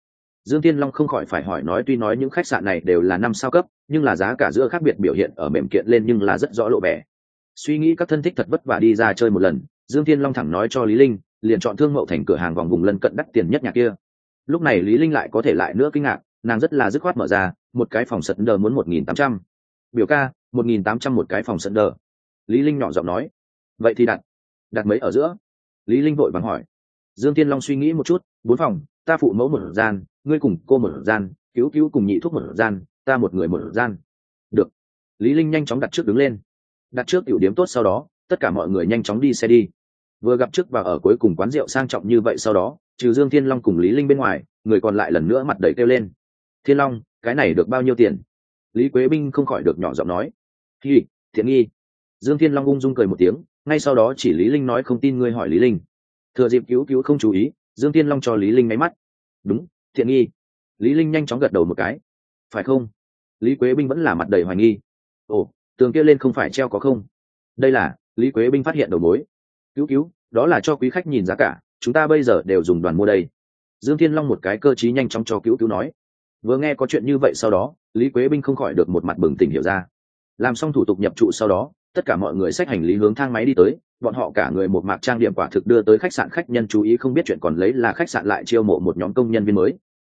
Dương tiên long không khỏi phải hỏi nói, tuy nói những khách sạn này đều là năm sao cấp, nhưng là giá cả giữa khác biệt biểu hiện ở mềm kiện lên nhưng là rất rõ lộ vẻ. Suy nghĩ các thân thích thật vất vả đi ra chơi một lần, dương thiên long thẳng nói cho lý linh liền chọn thương mậu thành cửa hàng vòng vùng lân cận đắt tiền nhất nhà kia. Lúc này lý linh lại có thể lại nữa kinh ngạc, nàng rất là dứt khoát mở ra, một cái phòng sật đờ muốn một nghìn tám trăm. Biểu ca, một nghìn tám trăm một cái phòng sật đờ. Lý linh nhỏ giọng nói. Vậy thì đặt. Đặt mấy ở giữa? Lý linh vội vàng hỏi. Dương tiên long suy nghĩ một chút, bốn phòng, ta phụ mẫu một gian, ngươi cùng cô một gian, cứu cứu cùng nhị thuốc một gian, ta một người một gian. Được. Lý linh nhanh chóng đặt trước đứng lên. Đặt trước tiểu điểm tốt sau đó, tất cả mọi người nhanh chóng đi xe đi vừa gặp trước và ở cuối cùng quán rượu sang trọng như vậy sau đó, trừ dương thiên long cùng lý linh bên ngoài, người còn lại lần nữa mặt đầy kêu lên. Thiên long, cái này được bao nhiêu tiền? Lý quế binh không khỏi được nhỏ giọng nói. Hi, thiện nghi. Dương thiên long ung dung cười một tiếng, ngay sau đó chỉ lý linh nói không tin ngươi hỏi lý linh. Thừa dịp cứu cứu không chú ý, dương thiên long cho lý linh máy mắt. Đúng, thiện nghi. Lý linh nhanh chóng gật đầu một cái. Phải không? Lý quế binh vẫn là mặt đầy hoài nghi. Ồ, tường kia lên không phải treo có không? Đây là lý quế binh phát hiện đầu mối cứu cứu, đó là cho quý khách nhìn giá cả, chúng ta bây giờ đều dùng đoàn mua đây. Dương thiên long một cái cơ chí nhanh chóng cho cứu cứu nói. Vừa nghe có chuyện như vậy sau đó, lý quế binh không khỏi được một mặt bừng tỉnh hiểu ra. Làm xong thủ tục nhập trụ sau đó, tất cả mọi người xách hành lý hướng thang máy đi tới, bọn họ cả người một mạc trang điểm quả thực đưa tới khách sạn khách nhân chú ý không biết chuyện còn lấy là khách sạn lại chiêu mộ một nhóm công nhân viên mới.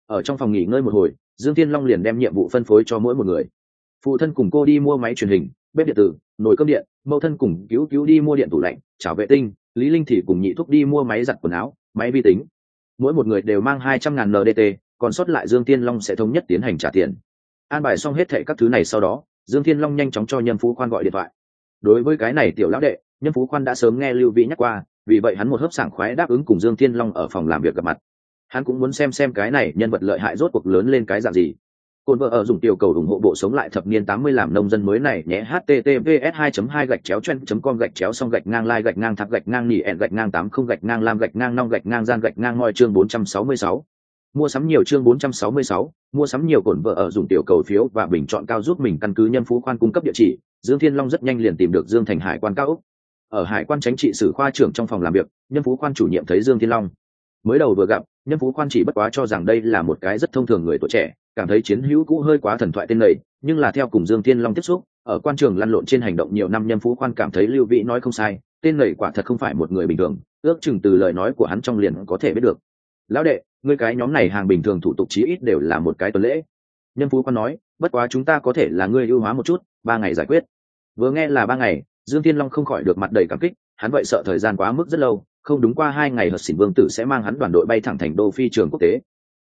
Ở trong phòng nghỉ ngơi một hồi, dương thiên long liền đem nhiệm vụ phân phối cho mỗi một người. Phụ thân cùng cô đi mua máy truyền hình, bếp điện tử, nồi cơm điện mẫu thân cùng cứu cứu đi mua điện tủ lạnh chảo vệ tinh, lý linh thì cùng nhị thúc đi mua máy giặt quần áo, máy vi tính. Mỗi một người đều mang hai trăm ngàn ndt còn sót lại dương thiên long sẽ thống nhất tiến hành trả tiền. An bài xong hết thệ các thứ này sau đó, dương thiên long nhanh chóng cho nhân phú khoan gọi điện thoại. Đối với cái này tiểu lão đệ nhân phú khoan đã sớm nghe lưu vĩ nhắc qua, vì vậy hắn một hớp sảng khoái đáp ứng cùng dương thiên long ở phòng làm việc gặp mặt. Hắn cũng muốn xem xem cái này nhân vật lợi hại rốt cuộc lớn lên cái dạng gì. Côn vợ ở dùng tiểu cầu ủng hộ bộ sống lại thập niên 80 làm nông dân mới này nhé https 2 2 gạch chéo chen com gạch chéo xong gạch ngang lai gạch ngang thạc gạch ngang nỉ ẹn gạch ngang 80 gạch ngang lam gạch ngang nong gạch ngang gian gạch ngang ngoi chương 466. Mua sắm nhiều chương 466, mua sắm nhiều cổn vợ ở dùng tiểu cầu phiếu và bình chọn cao giúp mình căn cứ nhân phú khoan cung cấp địa chỉ, Dương Thiên Long rất nhanh liền tìm được Dương Thành Hải quan cao Úc. Ở Hải quan tránh trị sử khoa trưởng trong phòng làm việc, nhân phú khoan chủ nhiệm thấy Dương Thiên Long. Mới đầu vừa gặp, nhân phú khoan chỉ bất quá cho rằng đây là một cái rất thông thường người tuổi trẻ, cảm thấy chiến hữu cũ hơi quá thần thoại tên lầy nhưng là theo cùng dương thiên long tiếp xúc, ở quan trường lăn lộn trên hành động nhiều năm nhân phú khoan cảm thấy lưu vĩ nói không sai, tên lầy quả thật không phải một người bình thường, ước chừng từ lời nói của hắn trong liền có thể biết được. Lão đệ, ngươi cái nhóm này hàng bình thường thủ tục chí ít đều là một cái tuần lễ. Nhân phú khoan nói, bất quá chúng ta có thể là ngươi ưu hóa một chút, ba ngày giải quyết. Vừa nghe là ba ngày, dương thiên long không khỏi được mặt đầy cảm kích, hắn vậy sợ thời gian quá mức rất lâu, không đúng qua hai ngày hợp xỉn vương tử sẽ mang hắn đoàn đội bay thẳng thành đô phi trường quốc tế.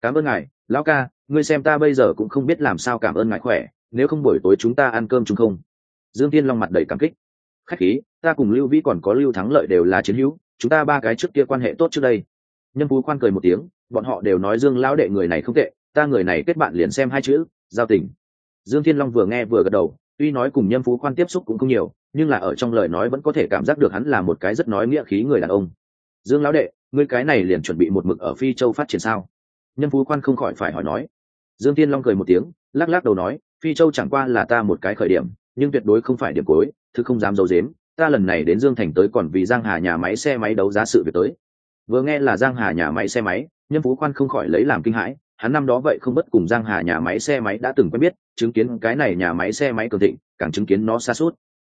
Cảm ơn ngài, lão ca ngươi xem ta bây giờ cũng không biết làm sao cảm ơn ngài khỏe, nếu không buổi tối chúng ta ăn cơm chung không? Dương tiên long mặt đầy cảm kích. Khách khí, ta cùng lưu vĩ còn có lưu thắng lợi đều là chiến hữu, chúng ta ba cái trước kia quan hệ tốt trước đây. Nhân phú khoan cười một tiếng, bọn họ đều nói dương lão đệ người này không tệ, ta người này kết bạn liền xem hai chữ, giao tình. Dương thiên long vừa nghe vừa gật đầu, tuy nói cùng nhân phú khoan tiếp xúc cũng không nhiều, nhưng là ở trong lời nói vẫn có thể cảm giác được hắn là một cái rất nói nghĩa khí người đàn ông. Dương lão đệ, ngươi cái này liền chuẩn bị một mực ở phi châu phát triển sao? Nhân phú khoan không khỏi phải hỏi nói dương tiên long cười một tiếng, lắc lắc đầu nói, phi châu chẳng qua là ta một cái khởi điểm, nhưng tuyệt đối không phải điểm cuối, thứ không dám giấu dếm ta lần này đến dương thành tới còn vì giang hà nhà máy xe máy đấu giá sự việc tới. Vừa nghe là giang hà nhà máy xe máy, nhân phú khoan không khỏi lấy làm kinh hãi, hắn năm đó vậy không bất cùng giang hà nhà máy xe máy đã từng quen biết, chứng kiến cái này nhà máy xe máy cường thịnh, càng chứng kiến nó xa suốt.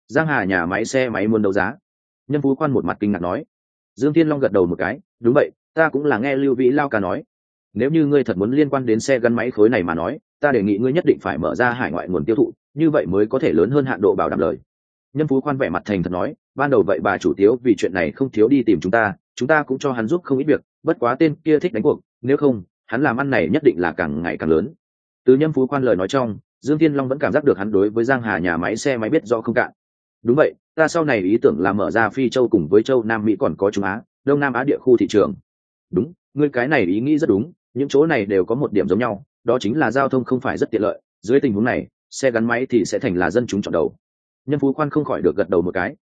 Giang hà nhà máy xe máy muốn đấu giá. Nhân phú khoan một mặt kinh ngạc nói. Dương thiên long gật đầu một cái, đúng vậy, ta cũng là nghe lưu vĩ lao ca nói nếu như ngươi thật muốn liên quan đến xe gắn máy khối này mà nói, ta đề nghị ngươi nhất định phải mở ra hải ngoại nguồn tiêu thụ, như vậy mới có thể lớn hơn hạn độ bảo đảm lời. Nhân phú khoan vẻ mặt thành thật nói, ban đầu vậy bà chủ tiếu, vì chuyện này không thiếu đi tìm chúng ta chúng ta cũng cho hắn giúp không ít việc, bất quá tên kia thích đánh cuộc, nếu không, hắn làm ăn này nhất định là càng ngày càng lớn. Từ nhân phú khoan lời nói trong, dương thiên long vẫn cảm giác được hắn đối với giang hà nhà máy xe máy biết do không cạn. Đúng vậy, ta sau này ý tưởng là mở ra phi châu cùng với châu nam mỹ còn có trung á, đông nam á địa khu thị trường. Đúng, ngươi cái này ý nghĩ rất đúng những chỗ này đều có một điểm giống nhau, đó chính là giao thông không phải rất tiện lợi, dưới tình huống này, xe gắn máy thì sẽ thành là dân chúng chọn đầu. Nhân phú khoan không khỏi được gật đầu một cái.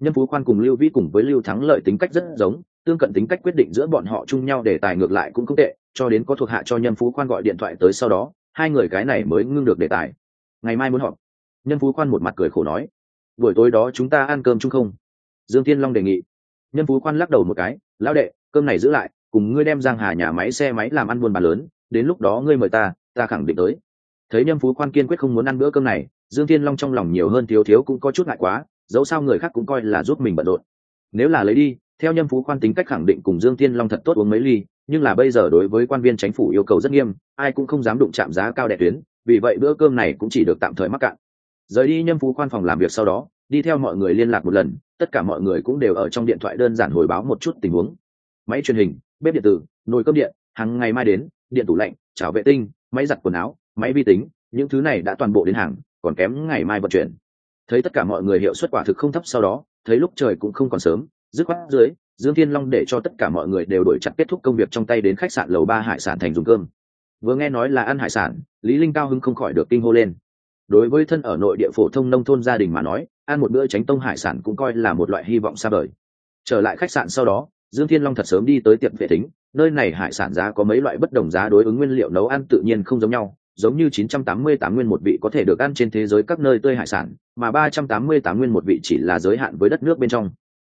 Nhân phú khoan cùng lưu vĩ cùng với lưu thắng lợi tính cách rất giống, tương cận tính cách quyết định giữa bọn họ chung nhau để tài ngược lại cũng không tệ, cho đến có thuộc hạ cho nhân phú khoan gọi điện thoại tới sau đó, hai người cái này mới ngưng được đề tài. Ngày mai muốn họp. Nhân phú khoan một mặt cười khổ nói, buổi tối đó chúng ta ăn cơm chung không? Dương tiên long đề nghị. Nhân phú khoan lắc đầu một cái, lão đệ, cơm này giữ lại cùng ngươi đem giang hà nhà máy xe máy làm ăn buôn bán lớn, đến lúc đó ngươi mời ta ta khẳng định tới. Thấy nhâm phú quan kiên quyết không muốn ăn bữa cơm này, dương thiên long trong lòng nhiều hơn thiếu thiếu cũng có chút ngại quá, dẫu sao người khác cũng coi là giúp mình bận rộn. Nếu là lấy đi, theo nhâm phú quan tính cách khẳng định cùng dương thiên long thật tốt uống mấy ly, nhưng là bây giờ đối với quan viên chính phủ yêu cầu rất nghiêm, ai cũng không dám đụng chạm giá cao đẻ tuyến, vì vậy bữa cơm này cũng chỉ được tạm thời mắc cạn. Rời đi nhâm phú quan phòng làm việc sau đó, đi theo mọi người liên lạc một lần, tất cả mọi người cũng đều ở trong điện thoại đơn giản hồi báo một chút tình huống. Máy truyền hình bếp điện tử, nồi cơm điện, hàng ngày mai đến, điện tủ lạnh, chảo vệ tinh, máy giặt quần áo, máy vi tính, những thứ này đã toàn bộ đến hàng, còn kém ngày mai vận chuyển. Thấy tất cả mọi người hiệu suất quả thực không thấp sau đó, thấy lúc trời cũng không còn sớm, dứt khoát dưới, dương thiên long để cho tất cả mọi người đều đổi chặt kết thúc công việc trong tay đến khách sạn lầu ba hải sản thành dùng cơm. Vừa nghe nói là ăn hải sản, lý linh cao hưng không khỏi được kinh hô lên. Đối với thân ở nội địa phổ thông nông thôn gia đình mà nói, ăn một bữa tránh tông hải sản cũng coi là một loại hy vọng xa vời. Trở lại khách sạn sau đó dương thiên long thật sớm đi tới tiệm vệ tính, nơi này hải sản giá có mấy loại bất đồng giá đối ứng nguyên liệu nấu ăn tự nhiên không giống nhau, giống như 988 nguyên một vị có thể được ăn trên thế giới các nơi tươi hải sản, mà 388 nguyên một vị chỉ là giới hạn với đất nước bên trong.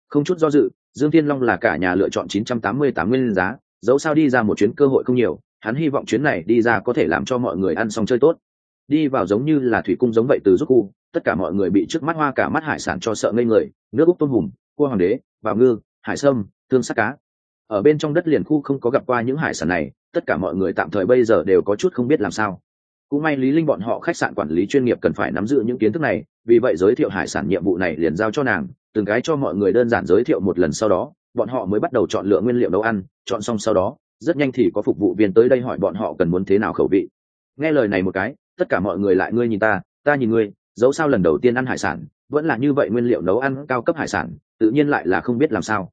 Không chút do dự, dương thiên long là cả nhà lựa chọn 988 nguyên giá, dẫu sao đi ra một chuyến cơ hội không nhiều, hắn hy vọng chuyến này đi ra có thể làm cho mọi người ăn xong chơi tốt. Đi vào giống như là thủy cung giống vậy từ rút khu, tất cả mọi người bị trước mắt hoa cả mắt hải sản cho sợ ngây người, nước úc tôm hùm, cua hoàng đế, bào ngư, hải sâm thương sắc cá. Ở bên trong đất liền khu không có gặp qua những hải sản này, tất cả mọi người tạm thời bây giờ đều có chút không biết làm sao. Cũng may lý linh bọn họ khách sạn quản lý chuyên nghiệp cần phải nắm giữ những kiến thức này, vì vậy giới thiệu hải sản nhiệm vụ này liền giao cho nàng, từng cái cho mọi người đơn giản giới thiệu một lần sau đó, bọn họ mới bắt đầu chọn lựa nguyên liệu nấu ăn, chọn xong sau đó, rất nhanh thì có phục vụ viên tới đây hỏi bọn họ cần muốn thế nào khẩu vị. Nghe lời này một cái, tất cả mọi người lại ngươi nhìn ta ta nhìn ngươi, dẫu sao lần đầu tiên ăn hải sản, vẫn là như vậy nguyên liệu nấu ăn cao cấp hải sản, tự nhiên lại là không biết làm sao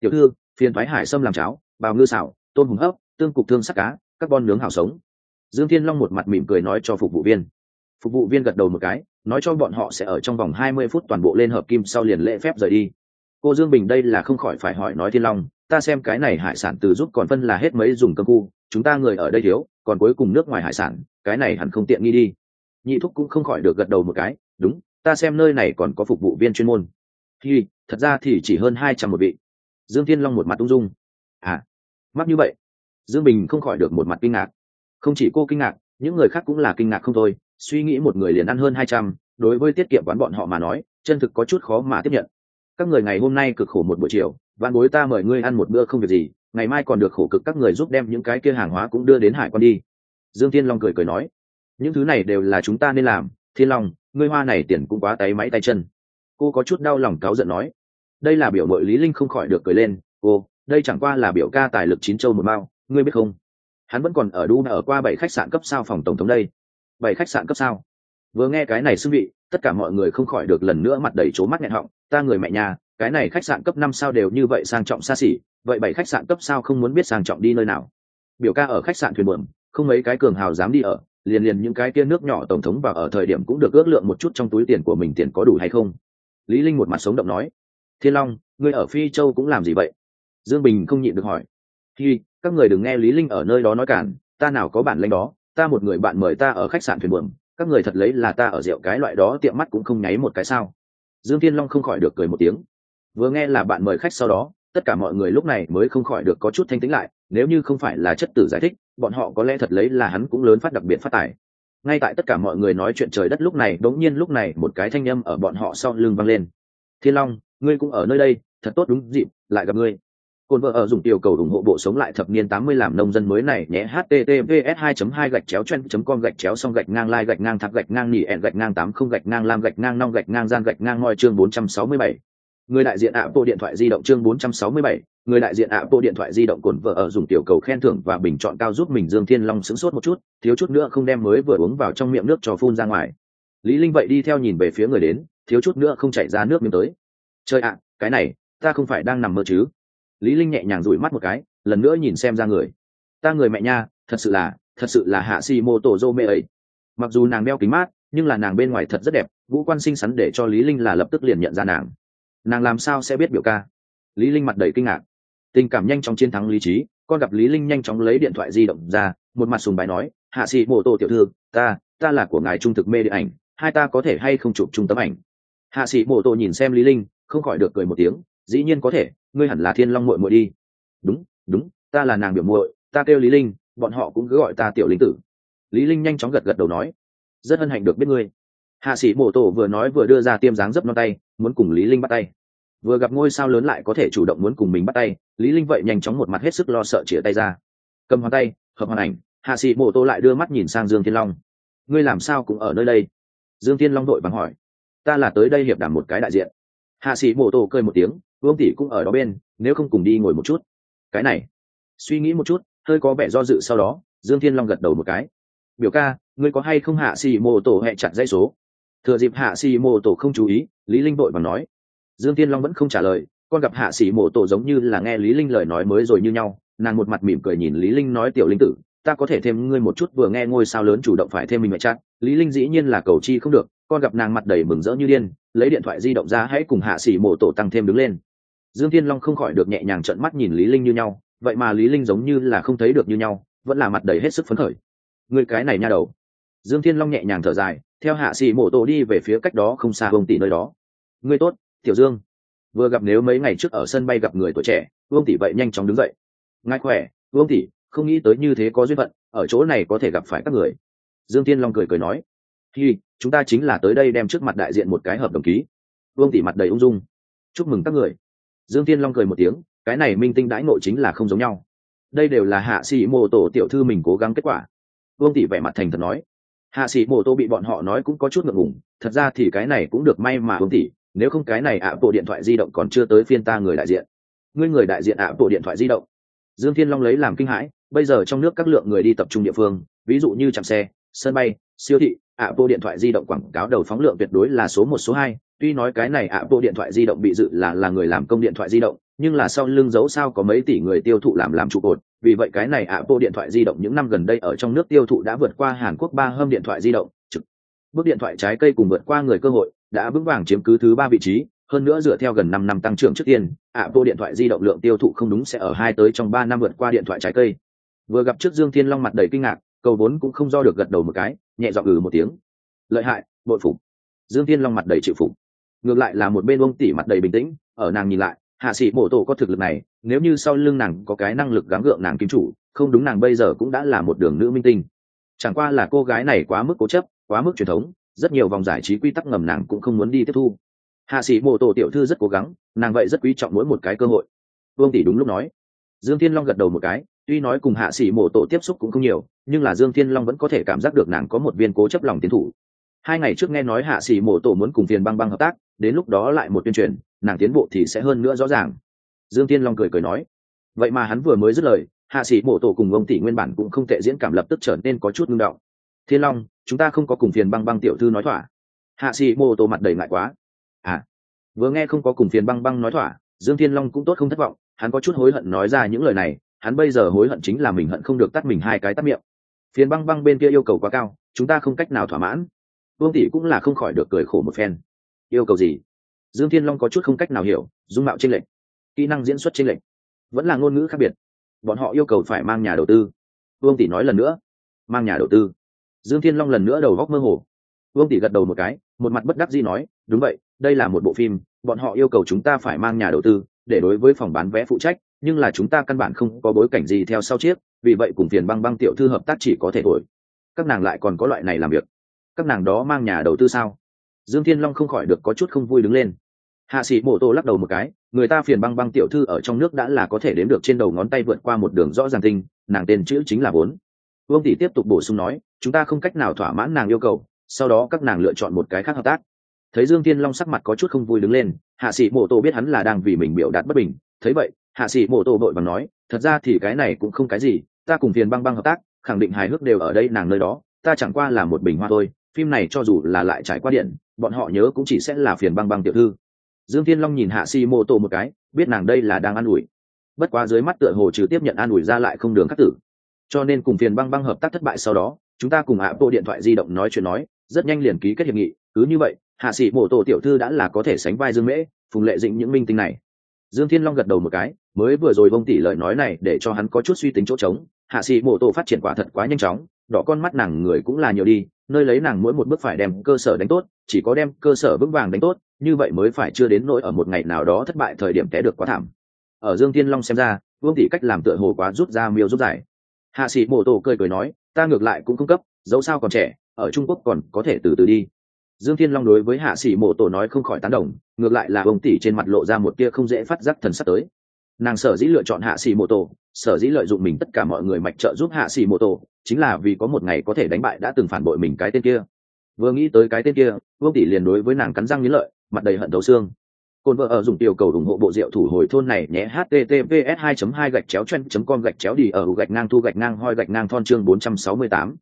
tiểu thư, phiền thoái hải sâm làm cháo, bào ngư xào, tôm hùm hấp, tương cục thương sắc cá, các bon nướng hào sống. Dương thiên long một mặt mỉm cười nói cho phục vụ viên. Phục vụ viên gật đầu một cái, nói cho bọn họ sẽ ở trong vòng hai mươi phút toàn bộ lên hợp kim sau liền lễ phép rời đi. Cô dương bình đây là không khỏi phải hỏi nói thiên long, ta xem cái này hải sản từ giúp còn phân là hết mấy dùng cơm khu, chúng ta người ở đây thiếu, còn cuối cùng nước ngoài hải sản, cái này hẳn không tiện nghi đi. Nhị thúc cũng không khỏi được gật đầu một cái, đúng, ta xem nơi này còn có phục vụ viên chuyên môn. Thì thật ra thì chỉ hơn hai trăm một vị dương thiên long một mặt ung dung. À mắc như vậy, dương bình không khỏi được một mặt kinh ngạc. Không chỉ cô kinh ngạc, những người khác cũng là kinh ngạc không thôi. Suy nghĩ một người liền ăn hơn hai trăm, đối với tiết kiệm quán bọn họ mà nói, chân thực có chút khó mà tiếp nhận. Các người ngày hôm nay cực khổ một buổi chiều văn bối ta mời ngươi ăn một bữa không việc gì, ngày mai còn được khổ cực các người giúp đem những cái kia hàng hóa cũng đưa đến hải quan đi. Dương thiên long cười cười nói, những thứ này đều là chúng ta nên làm, thiên long, ngươi hoa này tiền cũng quá tay máy tay chân. Cô có chút đau lòng cáu giận nói đây là biểu mội lý linh không khỏi được cười lên cô đây chẳng qua là biểu ca tài lực chín châu một mao, ngươi biết không? Hắn vẫn còn ở đu ở qua bảy khách sạn cấp sao phòng tổng thống đây. Bảy khách sạn cấp sao? Vừa nghe cái này xưng vị, tất cả mọi người không khỏi được lần nữa mặt đầy c mắt nghẹn họng, ta người mẹ nhà, cái này khách sạn cấp năm sao đều như vậy sang trọng xa xỉ, vậy bảy khách sạn cấp sao không muốn biết sang trọng đi nơi nào? Biểu ca ở khách sạn thuyền buồm, không mấy cái cường hào dám đi ở, liền liền những cái kia nước nhỏ tổng thống và ở thời điểm cũng được ước lượng một chút trong túi tiền của mình tiền có đủ hay không. Lý linh một mặt sống động nói thiên long, ngươi ở phi châu cũng làm gì vậy? Dương bình không nhịn được hỏi. Khi các người đừng nghe lý linh ở nơi đó nói cản, ta nào có bản lĩnh đó, ta một người bạn mời ta ở khách sạn thuyền buồm, các người thật lấy là ta ở rượu cái loại đó tiệm mắt cũng không nháy một cái sao. Dương thiên long không khỏi được cười một tiếng. Vừa nghe là bạn mời khách sau đó, tất cả mọi người lúc này mới không khỏi được có chút thanh tĩnh lại, nếu như không phải là chất tử giải thích, bọn họ có lẽ thật lấy là hắn cũng lớn phát đặc biệt phát tài. Ngay tại tất cả mọi người nói chuyện trời đất lúc này, đống nhiên lúc này một cái thanh âm ở bọn họ sau lưng vang lên. Thiên long ngươi cũng ở nơi đây thật tốt đúng dịp lại gặp ngươi cồn vợ ở dùng tiểu cầu ủng hộ bộ sống lại thập niên tám mươi làm nông dân mới này nhé https 2 2 gạch chéo chen com gạch chéo xong gạch ngang lai gạch ngang thạc gạch ngang nỉ ẹn gạch ngang tám không gạch ngang lam gạch ngang nong gạch ngang gian gạch ngang ngoi chương bốn trăm sáu mươi bảy người đại diện ạ bộ điện thoại di động chương 467, người đại diện ạ bộ điện thoại di động cồn vợ ở dùng tiểu cầu khen thưởng và bình chọn cao giúp mình Dương Thiên Long sững sốt một chút, thiếu chút nữa không đem mới vừa uống vào trong miệng nước cho phun ra ngoài. Lý Linh vậy đi theo nhìn về phía người đến, thiếu chút nữa không chảy ra nước miếng tới. Chơi ạ, cái này, ta không phải đang nằm mơ chứ? Lý Linh nhẹ nhàng dụi mắt một cái, lần nữa nhìn xem ra người. Ta người mẹ nha, thật sự là, thật sự là Hạ Si Mô Tổ Dô mê ấy. Mặc dù nàng đeo kính mát, nhưng là nàng bên ngoài thật rất đẹp, vũ quan xinh xắn để cho Lý Linh là lập tức liền nhận ra nàng nàng làm sao sẽ biết biểu ca lý linh mặt đầy kinh ngạc tình cảm nhanh chóng chiến thắng lý trí con gặp lý linh nhanh chóng lấy điện thoại di động ra một mặt sùng bài nói hạ sĩ mô tô tiểu thư ta ta là của ngài trung thực mê điện ảnh hai ta có thể hay không chụp chung tấm ảnh hạ sĩ mô tô nhìn xem lý linh không khỏi được cười một tiếng, dĩ nhiên có thể, ngươi hẳn là thiên long muội muội đi. Đúng đúng, ta là nàng biểu muội, ta kêu lý linh, bọn họ cũng cứ gọi ta tiểu linh tử. Lý linh nhanh chóng gật gật đầu nói, rất hân hạnh được biết ngươi. Hạ sĩ Mộ tô vừa nói vừa đưa ra tiêm dáng dấp non tay, muốn cùng lý linh bắt tay. Vừa gặp ngôi sao lớn lại có thể chủ động muốn cùng mình bắt tay, lý linh vậy nhanh chóng một mặt hết sức lo sợ chĩa tay ra. Cầm hoàn tay, hợp hoàn ảnh, hạ sĩ mộ tô lại đưa mắt nhìn sang dương thiên long. Ngươi làm sao cũng ở nơi đây? Dương thiên long đội bằng hỏi. Ta là tới đây hiệp đảm một cái đại diện hạ sĩ mô tô cười một tiếng, vương tỷ cũng ở đó bên, nếu không cùng đi ngồi một chút. Cái này, suy nghĩ một chút, hơi có vẻ do dự sau đó, dương thiên long gật đầu một cái. Biểu ca, ngươi có hay không hạ sĩ mô tổ hẹ chặt dây số? Thừa dịp hạ sĩ mô tổ không chú ý, lý linh vội và nói. Dương thiên long vẫn không trả lời, con gặp hạ sĩ mô tổ giống như là nghe lý linh lời nói mới rồi như nhau, nàng một mặt mỉm cười nhìn lý linh nói tiểu linh tử, ta có thể thêm ngươi một chút vừa nghe ngôi sao lớn chủ động phải thêm mình mẹ chặt lý linh dĩ nhiên là cầu chi không được con gặp nàng mặt đầy mừng rỡ như điên, lấy điện thoại di động ra hãy cùng hạ sĩ mộ tổ tăng thêm đứng lên. Dương thiên long không khỏi được nhẹ nhàng trợn mắt nhìn lý linh như nhau, vậy mà lý linh giống như là không thấy được như nhau, vẫn là mặt đầy hết sức phấn khởi. Người cái này nha đầu. Dương thiên long nhẹ nhàng thở dài, theo hạ sĩ mộ tổ đi về phía cách đó không xa vương tỷ nơi đó. Ngươi tốt, tiểu dương. Vừa gặp nếu mấy ngày trước ở sân bay gặp người tuổi trẻ, vương tỷ vậy nhanh chóng đứng dậy. Ngài khỏe, vương tỷ, không nghĩ tới như thế có duyên phận, ở chỗ này có thể gặp phải các người. Dương thiên long cười cười nói hi, chúng ta chính là tới đây đem trước mặt đại diện một cái hợp đồng ký. Vương tỷ mặt đầy ung dung. Chúc mừng các người. Dương thiên long cười một tiếng, cái này minh tinh đãi ngộ chính là không giống nhau. Đây đều là hạ sĩ mô tổ tiểu thư mình cố gắng kết quả. Vương tỷ vẻ mặt thành thật nói. Hạ sĩ mô tô bị bọn họ nói cũng có chút ngượng ngùng, thật ra thì cái này cũng được may mà vương tỷ, nếu không cái này ạ bộ điện thoại di động còn chưa tới phiên ta người đại diện. Ngươi người đại diện ạ bộ điện thoại di động. Dương thiên long lấy làm kinh hãi, bây giờ trong nước các lượng người đi tập trung địa phương, ví dụ như trạm xe, sân bay siêu thị ạ bộ điện thoại di động quảng cáo đầu phóng lượng tuyệt đối là số một, số hai. Tuy nói cái này ạ bộ điện thoại di động bị dự là là người làm công điện thoại di động, nhưng là sau lưng dấu sao có mấy tỷ người tiêu thụ làm làm trụ cột. Vì vậy cái này ạ bộ điện thoại di động những năm gần đây ở trong nước tiêu thụ đã vượt qua hàn quốc ba hâm điện thoại di động. Trực. Bước điện thoại trái cây cùng vượt qua người cơ hội, đã vững vàng chiếm cứ thứ ba vị trí. Hơn nữa dựa theo gần năm năm tăng trưởng trước tiên ạ bộ điện thoại di động lượng tiêu thụ không đúng sẽ ở hai tới trong ba năm vượt qua điện thoại trái cây. Vừa gặp trước dương thiên long mặt đầy kinh ngạc, cầu vốn cũng không do được gật đầu một cái nhẹ dọn ừ một tiếng. Lợi hại, bội phục. Dương thiên long mặt đầy chịu phục. Ngược lại là một bên ông tỷ mặt đầy bình tĩnh, ở nàng nhìn lại, hạ sĩ mổ tổ có thực lực này, nếu như sau lưng nàng có cái năng lực gắng gượng nàng kim chủ, không đúng nàng bây giờ cũng đã là một đường nữ minh tinh. Chẳng qua là cô gái này quá mức cố chấp, quá mức truyền thống, rất nhiều vòng giải trí quy tắc ngầm nàng cũng không muốn đi tiếp thu. Hạ sĩ mổ tổ tiểu thư rất cố gắng, nàng vậy rất quý trọng mỗi một cái cơ hội. Vương tỷ đúng lúc nói dương thiên long gật đầu một cái, tuy nói cùng hạ sĩ mổ tổ tiếp xúc cũng không nhiều, nhưng là dương thiên long vẫn có thể cảm giác được nàng có một viên cố chấp lòng tiến thủ. Hai ngày trước nghe nói hạ sĩ mổ tổ muốn cùng phiền băng băng hợp tác, đến lúc đó lại một tuyên truyền, nàng tiến bộ thì sẽ hơn nữa rõ ràng. Dương thiên long cười cười nói, vậy mà hắn vừa mới dứt lời, hạ sĩ mổ tổ cùng ông tỷ nguyên bản cũng không tệ diễn cảm lập tức trở nên có chút ngưng động. Thiên long, chúng ta không có cùng phiền băng băng tiểu thư nói thỏa. Hạ sĩ mổ tổ mặt đầy ngại quá. À vừa nghe không có cùng phiền băng băng nói thỏa, dương thiên long cũng tốt không thất vọng hắn có chút hối hận nói ra những lời này, hắn bây giờ hối hận chính là mình hận không được tắt mình hai cái tắt miệng. Phiền băng băng bên kia yêu cầu quá cao, chúng ta không cách nào thỏa mãn. Vương tỷ cũng là không khỏi được cười khổ một phen. Yêu cầu gì? Dương thiên long có chút không cách nào hiểu, dung mạo tranh lệch, kỹ năng diễn xuất tranh lệch, vẫn là ngôn ngữ khác biệt. Bọn họ yêu cầu phải mang nhà đầu tư. Vương tỷ nói lần nữa, mang nhà đầu tư. Dương thiên long lần nữa đầu góc mơ hồ. Vương tỷ gật đầu một cái, một mặt bất đắc dĩ nói, đúng vậy, đây là một bộ phim, bọn họ yêu cầu chúng ta phải mang nhà đầu tư để đối với phòng bán vé phụ trách, nhưng là chúng ta căn bản không có bối cảnh gì theo sau chiếc, vì vậy cùng phiền băng băng tiểu thư hợp tác chỉ có thể thổi các nàng lại còn có loại này làm việc. Các nàng đó mang nhà đầu tư sao? Dương thiên long không khỏi được có chút không vui đứng lên. Hạ sĩ mổ tô lắc đầu một cái, người ta phiền băng băng tiểu thư ở trong nước đã là có thể đếm được trên đầu ngón tay vượt qua một đường rõ ràng tinh, nàng tên chữ chính là vốn vương tỷ tiếp tục bổ sung nói, chúng ta không cách nào thỏa mãn nàng yêu cầu, sau đó các nàng lựa chọn một cái khác hợp tác thấy dương thiên long sắc mặt có chút không vui đứng lên, hạ sĩ mô tô biết hắn là đang vì mình biểu đạt bất bình, thấy vậy, hạ sĩ mô tô vội và nói, thật ra thì cái này cũng không cái gì, ta cùng phiền băng băng hợp tác, khẳng định hài hước đều ở đây nàng nơi đó, ta chẳng qua là một bình hoa thôi, phim này cho dù là lại trải qua điện, bọn họ nhớ cũng chỉ sẽ là phiền băng băng tiểu thư. Dương thiên long nhìn hạ Sĩ mô tô một cái, biết nàng đây là đang an ủi. Bất quá dưới mắt tựa hồ trừ tiếp nhận an ủi ra lại không đường cắt tử. Cho nên cùng phiền băng băng hợp tác thất bại sau đó, chúng ta cùng hạ bộ điện thoại di động nói chuyện nói, rất nhanh liền ký kết hiệp nghị, cứ như vậy hạ sĩ Mộ tô tiểu thư đã là có thể sánh vai dương mễ, phùng lệ dĩnh những minh tinh này. Dương thiên long gật đầu một cái, mới vừa rồi bông tỷ lời nói này để cho hắn có chút suy tính chỗ trống. Hạ sĩ Mộ tô phát triển quả thật quá nhanh chóng, đỏ con mắt nàng người cũng là nhiều đi, nơi lấy nàng mỗi một bước phải đem cơ sở đánh tốt, chỉ có đem cơ sở vững vàng đánh tốt, như vậy mới phải chưa đến nỗi ở một ngày nào đó thất bại thời điểm té được quá thảm. Ở dương Thiên long xem ra, vương tỷ cách làm tựa hồ quá rút ra miêu rút giải. hạ sĩ mô tô cười cười nói, ta ngược lại cũng cung cấp, dẫu sao còn trẻ, ở trung quốc còn có thể từ từ đi dương thiên long đối với hạ sĩ mộ tổ nói không khỏi tán đồng ngược lại là ông tỷ trên mặt lộ ra một tia không dễ phát giác thần sắp tới. Nàng sở dĩ lựa chọn hạ sĩ mô tổ sở dĩ lợi dụng mình tất cả mọi người mạch trợ giúp hạ sĩ mô tổ chính là vì có một ngày có thể đánh bại đã từng phản bội mình cái tên kia. Vừa nghĩ tới cái tên kia vương tỷ liền đối với nàng cắn răng nghĩ lợi mặt đầy hận thấu xương. Cồn vợ ở dùng tiểu cầu ủng hộ bộ rượu thủ hồi thôn này nhé https 2 2 gạch chéo chen com gạch chéo đi ở gạch ngang thu gạch ngang hoi gạch ngang thon chương 468.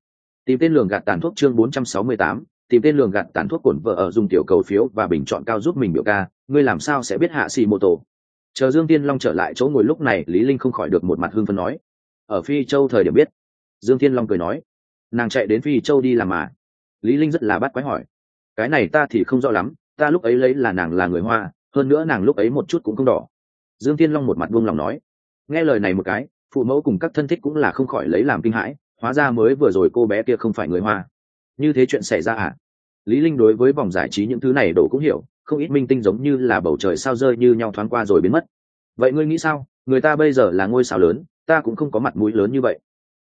tìm tên lường gạt tàn thuốc chương 468, tìm tên lường gạt tàn thuốc cổn vợ ở dùng tiểu cầu phiếu và bình chọn cao giúp mình biểu ca, ngươi làm sao sẽ biết hạ xì mô tổ chờ dương tiên long trở lại chỗ ngồi lúc này, lý linh không khỏi được một mặt hương phân nói. Ở phi châu thời điểm biết. Dương tiên long cười nói. Nàng chạy đến phi châu đi làm mà. Lý linh rất là bắt quái hỏi. Cái này ta thì không rõ lắm, ta lúc ấy lấy là nàng là người hoa, hơn nữa nàng lúc ấy một chút cũng không đỏ. Dương tiên long một mặt buông lòng nói. Nghe lời này một cái, phụ mẫu cùng các thân thích cũng là không khỏi lấy làm kinh hãi, hóa ra mới vừa rồi cô bé kia không phải người hoa như thế chuyện xảy ra à? Lý linh đối với vòng giải trí những thứ này đổ cũng hiểu, không ít minh tinh giống như là bầu trời sao rơi như nhau thoáng qua rồi biến mất. Vậy ngươi nghĩ sao? Người ta bây giờ là ngôi sao lớn, ta cũng không có mặt mũi lớn như vậy.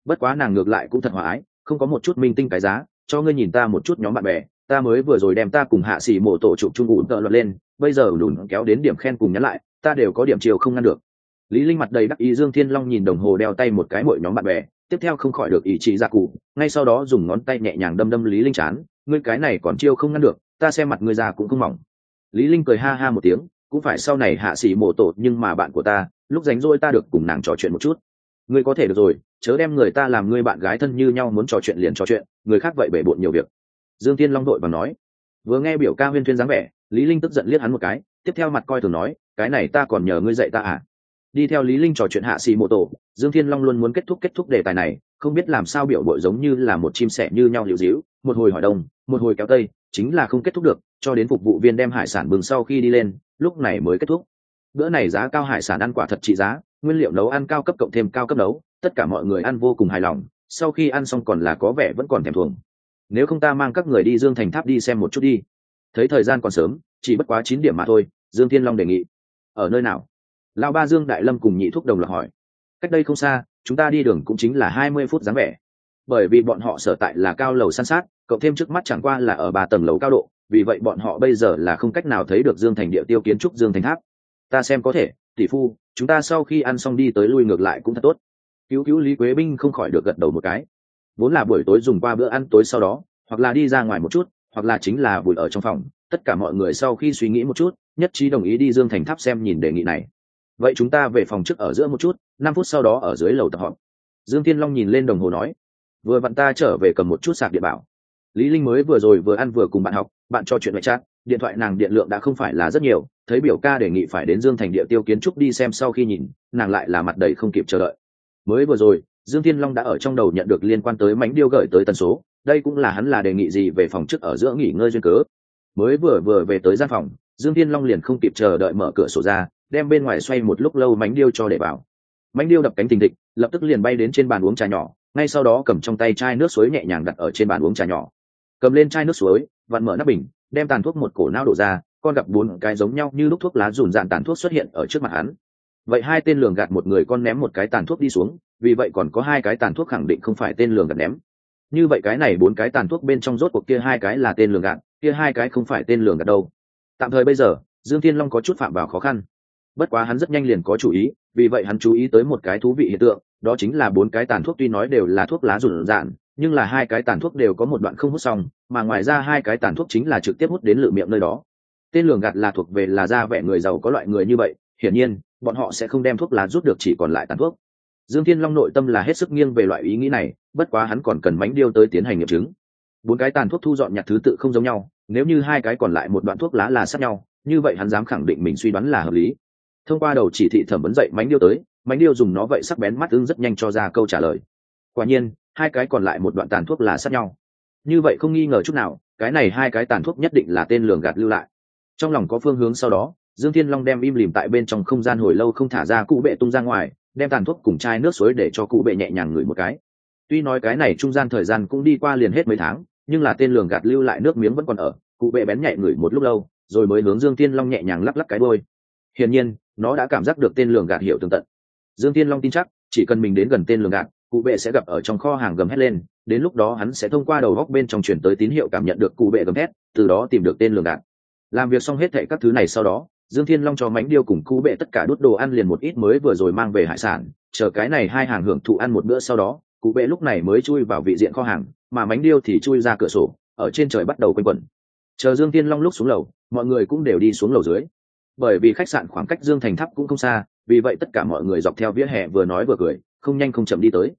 Bất quá nàng ngược lại cũng thật hòa ái, không có một chút minh tinh cái giá, cho ngươi nhìn ta một chút nhóm bạn bè, ta mới vừa rồi đem ta cùng hạ sĩ mộ tổ chụp trung ủn tợ luật lên, bây giờ lùn kéo đến điểm khen cùng nhắn lại, ta đều có điểm chiều không ngăn được. Lý linh mặt đầy đắc ý dương thiên long nhìn đồng hồ đeo tay một cái mỗi nhóm bạn bè tiếp theo không khỏi được ý chí ra cụ, ngay sau đó dùng ngón tay nhẹ nhàng đâm đâm lý linh chán, ngươi cái này còn chiêu không ngăn được, ta xem mặt ngươi già cũng không mỏng. Lý linh cười ha ha một tiếng, cũng phải sau này hạ sĩ mộ tổ, nhưng mà bạn của ta, lúc rảnh rỗi ta được cùng nàng trò chuyện một chút. Ngươi có thể được rồi, chớ đem người ta làm ngươi bạn gái thân như nhau muốn trò chuyện liền trò chuyện, người khác vậy bể bộn nhiều việc. Dương tiên long đội và nói. Vừa nghe biểu ca huyên thuyên dáng vẻ, lý linh tức giận liếc hắn một cái, tiếp theo mặt coi thường nói, cái này ta còn nhờ ngươi dạy ta à? Đi theo lý linh trò chuyện hạ sĩ mộ tổ, dương thiên long luôn muốn kết thúc kết thúc đề tài này, không biết làm sao biểu bội giống như là một chim sẻ như nhau liều díu một hồi hỏi đông, một hồi kéo tây, chính là không kết thúc được, cho đến phục vụ viên đem hải sản bừng sau khi đi lên, lúc này mới kết thúc. Bữa này giá cao hải sản ăn quả thật trị giá, nguyên liệu nấu ăn cao cấp cộng thêm cao cấp nấu, tất cả mọi người ăn vô cùng hài lòng, sau khi ăn xong còn là có vẻ vẫn còn thèm thuồng. Nếu không ta mang các người đi dương thành tháp đi xem một chút đi. Thấy thời gian còn sớm, chỉ bất quá chín điểm mà thôi, dương thiên long đề nghị. Ở nơi nào? Lão ba dương đại lâm cùng nhị thúc đồng loạt hỏi. Cách đây không xa, chúng ta đi đường cũng chính là hai mươi phút dáng vẻ. Bởi vì bọn họ sở tại là cao lầu san sát, cộng thêm trước mắt chẳng qua là ở ba tầng lầu cao độ, vì vậy bọn họ bây giờ là không cách nào thấy được dương thành địa tiêu kiến trúc dương thành tháp. Ta xem có thể, tỷ phu, chúng ta sau khi ăn xong đi tới lui ngược lại cũng thật tốt. Cứu cứu lý quế binh không khỏi được gật đầu một cái. Vốn là buổi tối dùng qua bữa ăn tối sau đó, hoặc là đi ra ngoài một chút, hoặc là chính là buổi ở trong phòng, tất cả mọi người sau khi suy nghĩ một chút, nhất trí đồng ý đi dương thành tháp xem nhìn đề nghị này vậy chúng ta về phòng trước ở giữa một chút, năm phút sau đó ở dưới lầu tập họp. Dương tiên long nhìn lên đồng hồ nói, vừa vặn ta trở về cầm một chút sạc điện bảo. Lý linh mới vừa rồi vừa ăn vừa cùng bạn học, bạn cho chuyện ngoại chat, điện thoại nàng điện lượng đã không phải là rất nhiều, thấy biểu ca đề nghị phải đến dương thành địa tiêu kiến trúc đi xem sau khi nhìn, nàng lại là mặt đầy không kịp chờ đợi. Mới vừa rồi, dương thiên long đã ở trong đầu nhận được liên quan tới mánh điêu gửi tới tần số, đây cũng là hắn là đề nghị gì về phòng trước ở giữa nghỉ ngơi duyên cớ. Mới vừa vừa về tới gian phòng, dương thiên long liền không kịp chờ đợi mở cửa sổ ra đem bên ngoài xoay một lúc lâu mánh điêu cho để vào. Mánh điêu đập cánh tình thịch, lập tức liền bay đến trên bàn uống trà nhỏ, ngay sau đó cầm trong tay chai nước suối nhẹ nhàng đặt ở trên bàn uống trà nhỏ. Cầm lên chai nước suối, vặn mở nắp bình, đem tàn thuốc một cổ não đổ ra, con gặp bốn cái giống nhau như lúc thuốc lá rùn dạn tàn thuốc xuất hiện ở trước mặt hắn. Vậy hai tên lường gạt một người con ném một cái tàn thuốc đi xuống, vì vậy còn có hai cái tàn thuốc khẳng định không phải tên lường gạt ném. Như vậy cái này bốn cái tàn thuốc bên trong rốt cuộc kia hai cái là tên lường gạt, kia hai cái không phải tên lường gạt đâu. Tạm thời bây giờ, dương thiên long có chút phạm vào khó khăn bất quá hắn rất nhanh liền có chủ ý, vì vậy hắn chú ý tới một cái thú vị hiện tượng, đó chính là bốn cái tàn thuốc tuy nói đều là thuốc lá rủn rạn, nhưng là hai cái tàn thuốc đều có một đoạn không hút xong, mà ngoài ra hai cái tàn thuốc chính là trực tiếp hút đến lự miệng nơi đó. Tên lường gạt là thuộc về là da vẻ người giàu có loại người như vậy, hiển nhiên, bọn họ sẽ không đem thuốc lá rút được chỉ còn lại tàn thuốc. Dương thiên long nội tâm là hết sức nghiêng về loại ý nghĩ này, bất quá hắn còn cần mánh điêu tới tiến hành nghiệm chứng. Bốn cái tàn thuốc thu dọn nhặt thứ tự không giống nhau, nếu như hai cái còn lại một đoạn thuốc lá là sát nhau, như vậy hắn dám khẳng định mình suy đoán là hợp lý thông qua đầu chỉ thị thẩm vấn dậy mánh điêu tới, mánh điêu dùng nó vậy sắc bén mắt ưng rất nhanh cho ra câu trả lời. Quả nhiên, hai cái còn lại một đoạn tàn thuốc là sát nhau. Như vậy không nghi ngờ chút nào, cái này hai cái tàn thuốc nhất định là tên lường gạt lưu lại. Trong lòng có phương hướng sau đó, dương thiên long đem im lìm tại bên trong không gian hồi lâu không thả ra cụ bệ tung ra ngoài, đem tàn thuốc cùng chai nước suối để cho cụ bệ nhẹ nhàng ngửi một cái. Tuy nói cái này trung gian thời gian cũng đi qua liền hết mấy tháng, nhưng là tên lường gạt lưu lại nước miếng vẫn còn ở, cụ bệ bén nhẹ ngửi một lúc lâu, rồi mới hướng dương thiên long nhẹ nhàng lắc lắc cái đôi hiển nhiên, nó đã cảm giác được tên lường gạt hiểu tương tận. Dương thiên long tin chắc, chỉ cần mình đến gần tên lường gạt, cụ bệ sẽ gặp ở trong kho hàng gầm hét lên, đến lúc đó hắn sẽ thông qua đầu góc bên trong chuyển tới tín hiệu cảm nhận được cụ bệ gầm hét, từ đó tìm được tên lường gạt. Làm việc xong hết thệ các thứ này sau đó, dương thiên long cho mánh điêu cùng cụ bệ tất cả đốt đồ ăn liền một ít mới vừa rồi mang về hải sản, chờ cái này hai hàng hưởng thụ ăn một bữa sau đó, cụ bệ lúc này mới chui vào vị diện kho hàng, mà mánh điêu thì chui ra cửa sổ, ở trên trời bắt đầu quanh quẩn. Chờ dương Thiên long lúc xuống lầu, mọi người cũng đều đi xuống lầu dưới bởi vì khách sạn khoảng cách dương thành tháp cũng không xa, vì vậy tất cả mọi người dọc theo vỉa hè vừa nói vừa cười, không nhanh không chậm đi tới.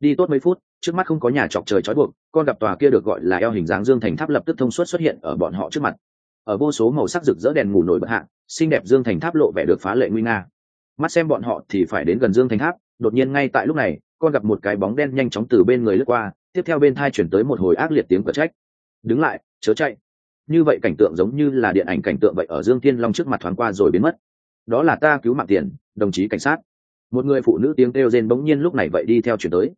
Đi tốt mấy phút, trước mắt không có nhà chọc trời trói buộc, con gặp tòa kia được gọi là eo hình dáng dương thành tháp lập tức thông suốt xuất hiện ở bọn họ trước mặt. Ở vô số màu sắc rực rỡ đèn ngủ nổi bật hạ, xinh đẹp dương thành tháp lộ vẻ được phá lệ nguy nga. Mắt xem bọn họ thì phải đến gần dương thành tháp, đột nhiên ngay tại lúc này, con gặp một cái bóng đen nhanh chóng từ bên người lướt qua, tiếp theo bên thai chuyển tới một hồi ác liệt tiếng cờ trách. Đứng lại, chớ chạy như vậy cảnh tượng giống như là điện ảnh cảnh tượng vậy ở dương thiên long trước mặt thoáng qua rồi biến mất. Đó là ta cứu mạng tiền, đồng chí cảnh sát. Một người phụ nữ tiếng kêu rên bỗng nhiên lúc này vậy đi theo chuyển tới.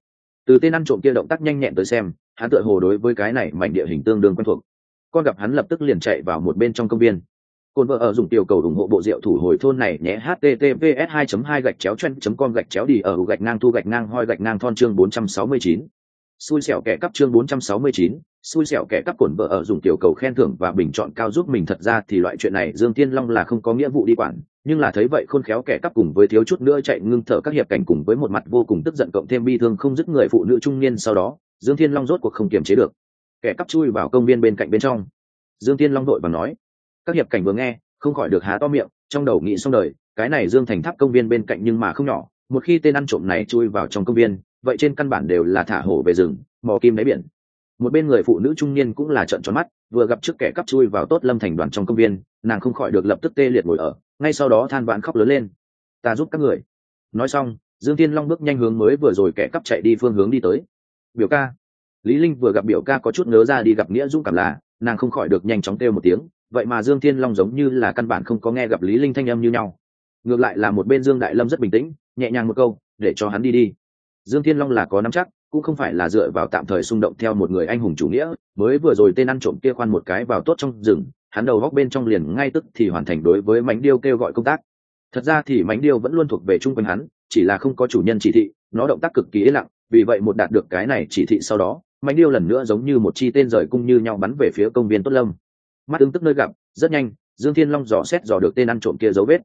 Từ tên ăn trộm kia động tác nhanh nhẹn tới xem, hắn tựa hồ đối với cái này mảnh địa hình tương đương quen thuộc. Con gặp hắn lập tức liền chạy vào một bên trong công viên. Cồn vợ ở dùng tiểu cầu ủng hộ bộ rượu thủ hồi thôn này nhé, https 2 2 gạch chéo chen com gạch chéo đi ở gạch ngang thu gạch ngang hoi gạch ngang thon chương 469 xui xẻo kẻ cắp chương 469 xui xẻo kẻ cắp cồn vợ ở dùng tiểu cầu khen thưởng và bình chọn cao giúp mình thật ra thì loại chuyện này dương tiên long là không có nghĩa vụ đi quản, nhưng là thấy vậy khôn khéo kẻ cắp cùng với thiếu chút nữa chạy ngưng thở các hiệp cảnh cùng với một mặt vô cùng tức giận cộng thêm bi thương không dứt người phụ nữ trung niên sau đó, dương thiên long rốt cuộc không kiềm chế được. Kẻ cắp chui vào công viên bên cạnh bên trong. Dương thiên long đội bằng nói, các hiệp cảnh vừa nghe, không khỏi được há to miệng, trong đầu nghĩ xong đời, cái này dương thành tháp công viên bên cạnh nhưng mà không nhỏ, một khi tên ăn trộm này chui vào trong công viên, vậy trên căn bản đều là thả hổ về rừng, mò kim đáy biển một bên người phụ nữ trung niên cũng là trợn tròn mắt, vừa gặp trước kẻ cắp chui vào tốt lâm thành đoàn trong công viên, nàng không khỏi được lập tức tê liệt ngồi ở, ngay sau đó than vãn khóc lớn lên. Ta giúp các người. Nói xong, dương thiên long bước nhanh hướng mới vừa rồi kẻ cắp chạy đi phương hướng đi tới. Biểu ca. Lý linh vừa gặp biểu ca có chút ngớ ra đi gặp nghĩa dũng cảm là, nàng không khỏi được nhanh chóng kêu một tiếng, vậy mà dương thiên long giống như là căn bản không có nghe gặp lý linh thanh âm như nhau. Ngược lại là một bên dương đại lâm rất bình tĩnh, nhẹ nhàng một câu, để cho hắn đi đi. Dương thiên long là có nắm chắc cũng không phải là dựa vào tạm thời xung động theo một người anh hùng chủ nghĩa, mới vừa rồi tên ăn trộm kia khoan một cái vào tốt trong rừng, hắn đầu góc bên trong liền ngay tức thì hoàn thành đối với mánh điêu kêu gọi công tác. Thật ra thì mánh điêu vẫn luôn thuộc về chung quanh hắn, chỉ là không có chủ nhân chỉ thị, nó động tác cực kỳ yên lặng, vì vậy một đạt được cái này chỉ thị sau đó, mánh điêu lần nữa giống như một chi tên rời cung như nhau bắn về phía công viên tốt lâm. Mắt ứng tức nơi gặp, rất nhanh, dương thiên long dò xét dò được tên ăn trộm kia dấu vết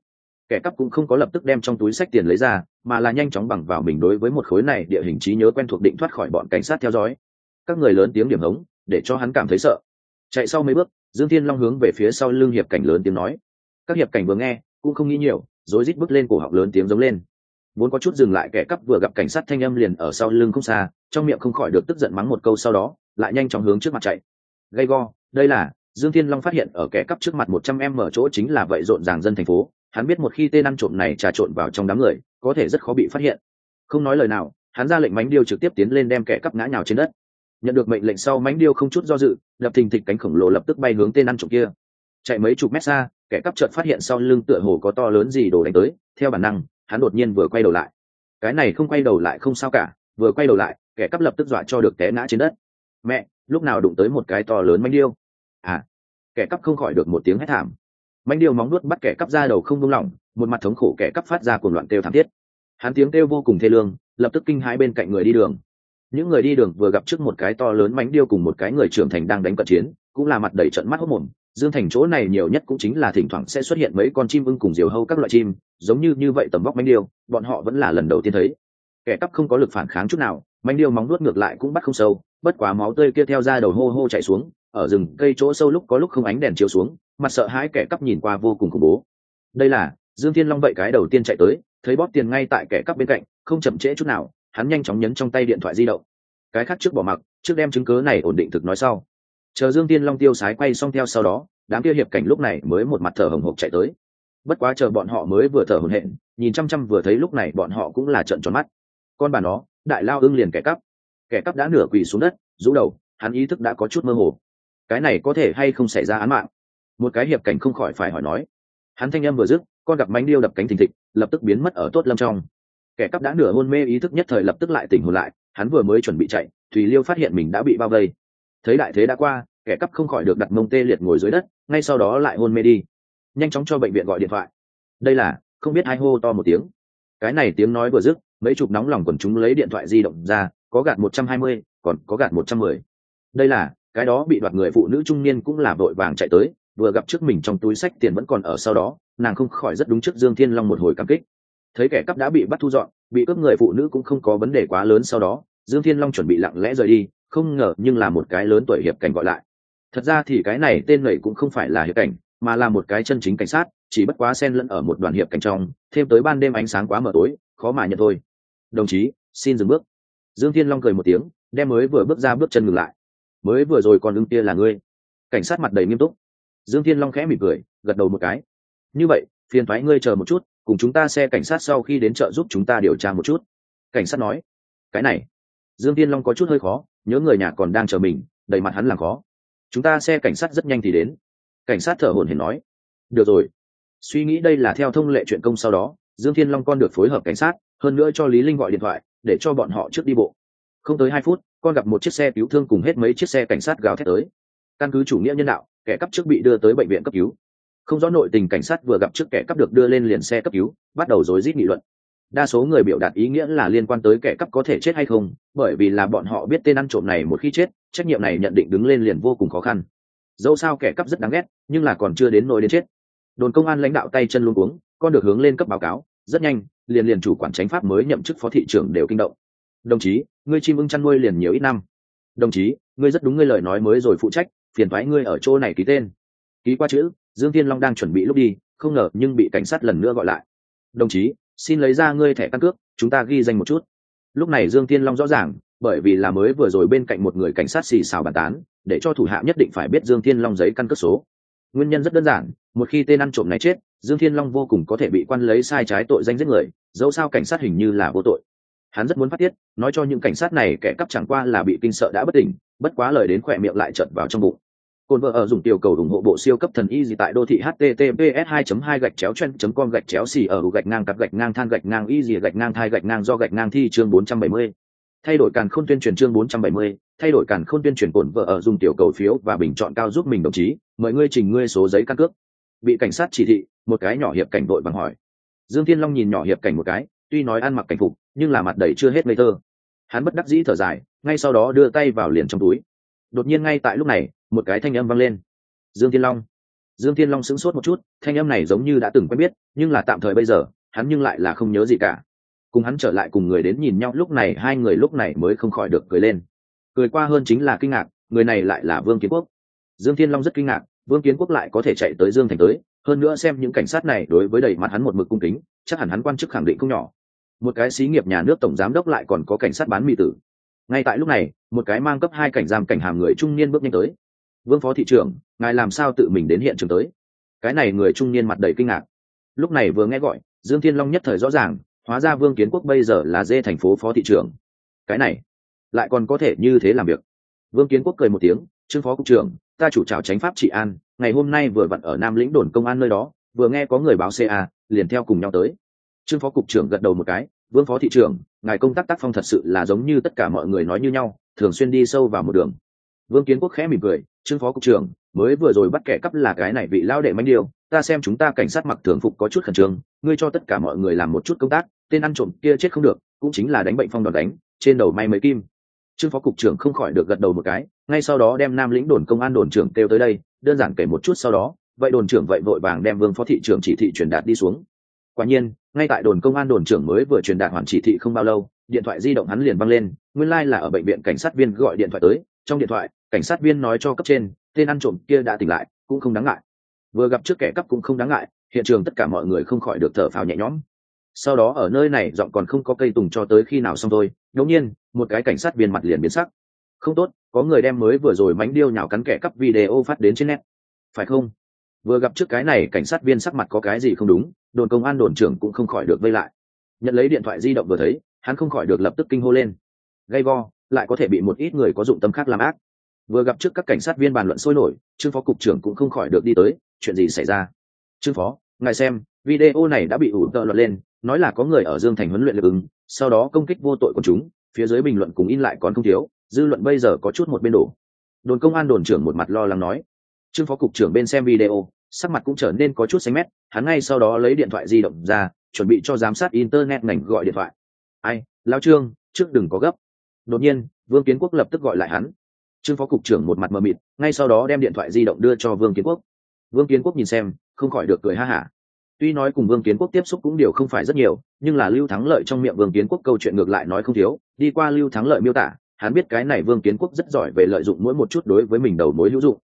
kẻ cắp cũng không có lập tức đem trong túi sách tiền lấy ra, mà là nhanh chóng bằng vào mình đối với một khối này địa hình trí nhớ quen thuộc định thoát khỏi bọn cảnh sát theo dõi. Các người lớn tiếng điểm hống, để cho hắn cảm thấy sợ. Chạy sau mấy bước, dương thiên long hướng về phía sau lưng hiệp cảnh lớn tiếng nói. Các hiệp cảnh vừa nghe, cũng không nghĩ nhiều, rối rít bước lên cổ họng lớn tiếng giống lên. Vốn có chút dừng lại, kẻ cắp vừa gặp cảnh sát thanh âm liền ở sau lưng không xa, trong miệng không khỏi được tức giận mắng một câu sau đó, lại nhanh chóng hướng trước mặt chạy. Gay go, đây là, dương thiên long phát hiện ở kẻ cắp trước mặt một trăm em mở chỗ chính là vậy rộn ràng dân thành phố hắn biết một khi tên ăn trộm này trà trộn vào trong đám người, có thể rất khó bị phát hiện. Không nói lời nào, hắn ra lệnh mánh điêu trực tiếp tiến lên đem kẻ cắp ngã nhào trên đất. Nhận được mệnh lệnh sau, mánh điêu không chút do dự lập thình thịch cánh khổng lồ lập tức bay hướng tên ăn trộm kia. Chạy mấy chục mét xa, kẻ cắp chợt phát hiện sau lưng tựa hồ có to lớn gì đổ đánh tới, theo bản năng, hắn đột nhiên vừa quay đầu lại. Cái này không quay đầu lại không sao cả, vừa quay đầu lại, kẻ cắp lập tức dọa cho được té ngã trên đất. Mẹ, lúc nào đụng tới một cái to lớn manh điêu? À kẻ cắp không khỏi được một tiếng hét thảm manh điêu móng nuốt bắt kẻ cắp ra đầu không buông lỏng, một mặt thống khổ kẻ cắp phát ra cuồng loạn kêu thảm thiết. Hắn tiếng kêu vô cùng thê lương, lập tức kinh hãi bên cạnh người đi đường. Những người đi đường vừa gặp trước một cái to lớn mánh điêu cùng một cái người trưởng thành đang đánh cận chiến, cũng là mặt đầy trận mắt hốc mồm. Dương thành chỗ này nhiều nhất cũng chính là thỉnh thoảng sẽ xuất hiện mấy con chim ưng cùng diều hâu các loại chim, giống như như vậy tầm vóc mánh điêu, bọn họ vẫn là lần đầu tiên thấy. Kẻ cắp không có lực phản kháng chút nào, mánh điêu móng nuốt ngược lại cũng bắt không sâu, bất quá máu tươi kia theo ra đầu hô hô chạy xuống, ở rừng cây chỗ sâu lúc có lúc không ánh đèn chiếu xuống mặt sợ hãi kẻ cắp nhìn qua vô cùng khủng bố. Đây là, dương thiên long vậy cái đầu tiên chạy tới, thấy bóp tiền ngay tại kẻ cắp bên cạnh, không chậm trễ chút nào, hắn nhanh chóng nhấn trong tay điện thoại di động. Cái khác trước bỏ mặc, trước đem chứng cớ này ổn định thực nói sau. Chờ dương tiên long tiêu sái quay xong theo sau đó, đám kia hiệp cảnh lúc này mới một mặt thở hồng hộc chạy tới. Bất quá chờ bọn họ mới vừa thở hổn hển, nhìn chăm chăm vừa thấy lúc này bọn họ cũng là trận tròn mắt. Con bà nó, đại lao ưng liền kẻ cắp. Kẻ cắp đã nửa quỳ xuống đất, rũ đầu, hắn ý thức đã có chút mơ hồ. Cái này có thể hay không xảy ra án mạng? Một cái hiệp cảnh không khỏi phải hỏi nói. Hắn thanh âm vừa dứt, con gặp mánh điêu đập cánh thình thịch, lập tức biến mất ở tốt lâm trong. Kẻ cắp đã nửa hôn mê ý thức nhất thời lập tức lại tỉnh hồn lại, hắn vừa mới chuẩn bị chạy, thùy liêu phát hiện mình đã bị bao vây. Thấy đại thế đã qua, kẻ cắp không khỏi được đặt mông tê liệt ngồi dưới đất, ngay sau đó lại hôn mê đi. Nhanh chóng cho bệnh viện gọi điện thoại. Đây là, không biết ai hô to một tiếng. Cái này tiếng nói vừa dứt, mấy chục nóng lòng quần chúng lấy điện thoại di động ra, có gạt một trăm hai mươi, còn có gạt một trăm mười. Đây là, cái đó bị đoạt người phụ nữ trung niên cũng là vội vàng chạy tới vừa gặp trước mình trong túi sách tiền vẫn còn ở sau đó, nàng không khỏi rất đúng trước dương thiên long một hồi cảm kích. Thấy kẻ cắp đã bị bắt thu dọn, bị cướp người phụ nữ cũng không có vấn đề quá lớn sau đó, dương thiên long chuẩn bị lặng lẽ rời đi, không ngờ nhưng là một cái lớn tuổi hiệp cảnh gọi lại. Thật ra thì cái này tên này cũng không phải là hiệp cảnh, mà là một cái chân chính cảnh sát, chỉ bất quá xen lẫn ở một đoàn hiệp cảnh trong, thêm tới ban đêm ánh sáng quá mờ tối, khó mà nhận thôi. Đồng chí, xin dừng bước. Dương thiên long cười một tiếng, đem mới vừa bước ra bước chân ngừng lại. Mới vừa rồi còn ưng kia là ngươi. Cảnh sát mặt đầy nghiêm túc dương thiên long khẽ mỉm cười, gật đầu một cái. Như vậy, phiền thoái ngươi chờ một chút, cùng chúng ta xe cảnh sát sau khi đến chợ giúp chúng ta điều tra một chút. Cảnh sát nói. Cái này. Dương thiên long có chút hơi khó, nhớ người nhà còn đang chờ mình, đầy mặt hắn làm khó. Chúng ta xe cảnh sát rất nhanh thì đến. Cảnh sát thở hổn hển nói. Được rồi. Suy nghĩ đây là theo thông lệ chuyện công sau đó, dương thiên long con được phối hợp cảnh sát, hơn nữa cho lý linh gọi điện thoại, để cho bọn họ trước đi bộ. Không tới hai phút, con gặp một chiếc xe cứu thương cùng hết mấy chiếc xe cảnh sát gào thét tới. Căn cứ chủ nghĩa nhân đạo kẻ cắp trước bị đưa tới bệnh viện cấp cứu. Không rõ nội tình cảnh sát vừa gặp trước kẻ cắp được đưa lên liền xe cấp cứu bắt đầu rối rít nghị luận. Đa số người biểu đạt ý nghĩa là liên quan tới kẻ cắp có thể chết hay không bởi vì là bọn họ biết tên ăn trộm này một khi chết trách nhiệm này nhận định đứng lên liền vô cùng khó khăn. Dẫu sao kẻ cắp rất đáng ghét nhưng là còn chưa đến nỗi đến chết. Đồn công an lãnh đạo tay chân luôn uống, con được hướng lên cấp báo cáo rất nhanh liền liền chủ quản tránh pháp mới nhậm chức phó thị trưởng đều kinh động. Đồng chí ngươi chim ưng chăn nuôi liền nhiều ít năm. Đồng chí ngươi rất đúng ngươi lời nói mới rồi phụ trách phiền thoái ngươi ở chỗ này ký tên. Ký qua chữ, dương tiên long đang chuẩn bị lúc đi, không ngờ nhưng bị cảnh sát lần nữa gọi lại. Đồng chí, xin lấy ra ngươi thẻ căn cước, chúng ta ghi danh một chút. Lúc này dương tiên long rõ ràng, bởi vì là mới vừa rồi bên cạnh một người cảnh sát xì xào bàn tán, để cho thủ hạ nhất định phải biết dương thiên long giấy căn cước số. Nguyên nhân rất đơn giản, một khi tên ăn trộm này chết, dương thiên long vô cùng có thể bị quan lấy sai trái tội danh giết người, dẫu sao cảnh sát hình như là vô tội. Hắn rất muốn phát tiết, nói cho những cảnh sát này kẻ cắp chẳng qua là bị kinh sợ đã bất tỉnh, bất quá lời đến khỏe miệng lại chợt vào trong bụng. Côn vợ ở dùng tiểu cầu ủng hộ bộ siêu cấp thần y gì tại đô thị https 2 2 gạch chéo chen com gạch chéo xì ở gạch ngang cặp gạch ngang than gạch ngang y gì gạch ngang thai gạch ngang do gạch ngang thi chương 470. thay đổi càn khôn tuyên truyền chương 470, thay đổi càn khôn tuyên truyền cổn vợ ở dùng tiểu cầu phiếu và bình chọn cao giúp mình đồng chí mời ngươi trình ngươi số giấy căn cước. Bị cảnh sát chỉ thị một cái nhỏ hiệp cảnh đội bằng hỏi. Dương thiên long nhìn nhỏ hiệp cảnh một cái tuy nói ăn mặc cảnh phục nhưng là mặt đầy chưa hết ngây thơ. Hắn bất đắc dĩ thở dài ngay sau đó đưa tay vào liền trong túi. Đột nhiên ngay tại lúc này một cái thanh âm vang lên. Dương thiên long. Dương thiên long sững sốt một chút, thanh âm này giống như đã từng quen biết, nhưng là tạm thời bây giờ, hắn nhưng lại là không nhớ gì cả. Cùng hắn trở lại cùng người đến nhìn nhau, lúc này hai người lúc này mới không khỏi được cười lên. Cười qua hơn chính là kinh ngạc, người này lại là vương kiến quốc. Dương thiên long rất kinh ngạc, vương kiến quốc lại có thể chạy tới dương thành tới, hơn nữa xem những cảnh sát này đối với đầy mặt hắn một mực cung kính, chắc hẳn hắn quan chức khẳng định không nhỏ. Một cái xí nghiệp nhà nước tổng giám đốc lại còn có cảnh sát bán mỹ tử. Ngay tại lúc này, một cái mang cấp hai cảnh giam cảnh hàm người trung niên bước nhanh tới vương phó thị trưởng, ngài làm sao tự mình đến hiện trường tới? Cái này người trung niên mặt đầy kinh ngạc. Lúc này vừa nghe gọi, dương thiên long nhất thời rõ ràng, hóa ra vương kiến quốc bây giờ là dê thành phố phó thị trưởng. Cái này, lại còn có thể như thế làm việc. Vương kiến quốc cười một tiếng, trương phó cục trưởng, ta chủ trào tránh pháp trị an, ngày hôm nay vừa vặn ở nam lĩnh đồn công an nơi đó, vừa nghe có người báo ca liền theo cùng nhau tới. Trương phó cục trưởng gật đầu một cái, vương phó thị trưởng, ngài công tác tác phong thật sự là giống như tất cả mọi người nói như nhau, thường xuyên đi sâu vào một đường vương kiến quốc khẽ mỉm cười, trương phó cục trưởng, mới vừa rồi bắt kẻ cắp là cái này bị lao đệ manh điều ta xem chúng ta cảnh sát mặc thường phục có chút khẩn trương, ngươi cho tất cả mọi người làm một chút công tác, tên ăn trộm kia chết không được, cũng chính là đánh bệnh phong đòn đánh, trên đầu may mấy kim. Trương phó cục trưởng không khỏi được gật đầu một cái, ngay sau đó đem nam lĩnh đồn công an đồn trưởng kêu tới đây, đơn giản kể một chút sau đó, vậy đồn trưởng vậy vội vàng đem vương phó thị trưởng chỉ thị truyền đạt đi xuống. Quả nhiên, ngay tại đồn công an đồn trưởng mới vừa truyền đạt hoàn chỉ thị không bao lâu, điện thoại di động hắn liền văng lên, nguyên lai、like、là ở bệnh viện cảnh sát viên gọi điện thoại tới trong điện thoại, cảnh sát viên nói cho cấp trên, tên ăn trộm kia đã tỉnh lại, cũng không đáng ngại. Vừa gặp trước kẻ cắp cũng không đáng ngại, hiện trường tất cả mọi người không khỏi được thở phào nhẹ nhõm. Sau đó ở nơi này, giọng còn không có cây tùng cho tới khi nào xong thôi, đột nhiên, một cái cảnh sát viên mặt liền biến sắc. Không tốt, có người đem mới vừa rồi mánh điêu nhào cắn kẻ cắp video phát đến trên net. Phải không? Vừa gặp trước cái này, cảnh sát viên sắc mặt có cái gì không đúng, đồn công an đồn trưởng cũng không khỏi được vây lại. Nhận lấy điện thoại di động vừa thấy, hắn không khỏi được lập tức kinh hô lên. Gay go lại có thể bị một ít người có dụng tâm khác làm ác. Vừa gặp trước các cảnh sát viên bàn luận sôi nổi, trương phó cục trưởng cũng không khỏi được đi tới, chuyện gì xảy ra? Trương phó, ngài xem, video này đã bị ủ tợ luận lên, nói là có người ở dương thành huấn luyện lực ứng, sau đó công kích vô tội của chúng, phía dưới bình luận cùng in lại còn không thiếu, dư luận bây giờ có chút một bên đổ. Đồn công an đồn trưởng một mặt lo lắng nói. Trương phó cục trưởng bên xem video, sắc mặt cũng trở nên có chút xanh mét, hắn ngay sau đó lấy điện thoại di động ra, chuẩn bị cho giám sát internet ngành gọi điện thoại. Ai, lao trương, trước đừng có gấp đột nhiên, vương kiến quốc lập tức gọi lại hắn. Trương phó cục trưởng một mặt mờ mịt, ngay sau đó đem điện thoại di động đưa cho vương kiến quốc. Vương kiến quốc nhìn xem, không khỏi được cười ha hả. Tuy nói cùng vương kiến quốc tiếp xúc cũng điều không phải rất nhiều, nhưng là lưu thắng lợi trong miệng vương kiến quốc câu chuyện ngược lại nói không thiếu. Đi qua lưu thắng lợi miêu tả, hắn biết cái này vương kiến quốc rất giỏi về lợi dụng mỗi một chút đối với mình đầu mối hữu dụng.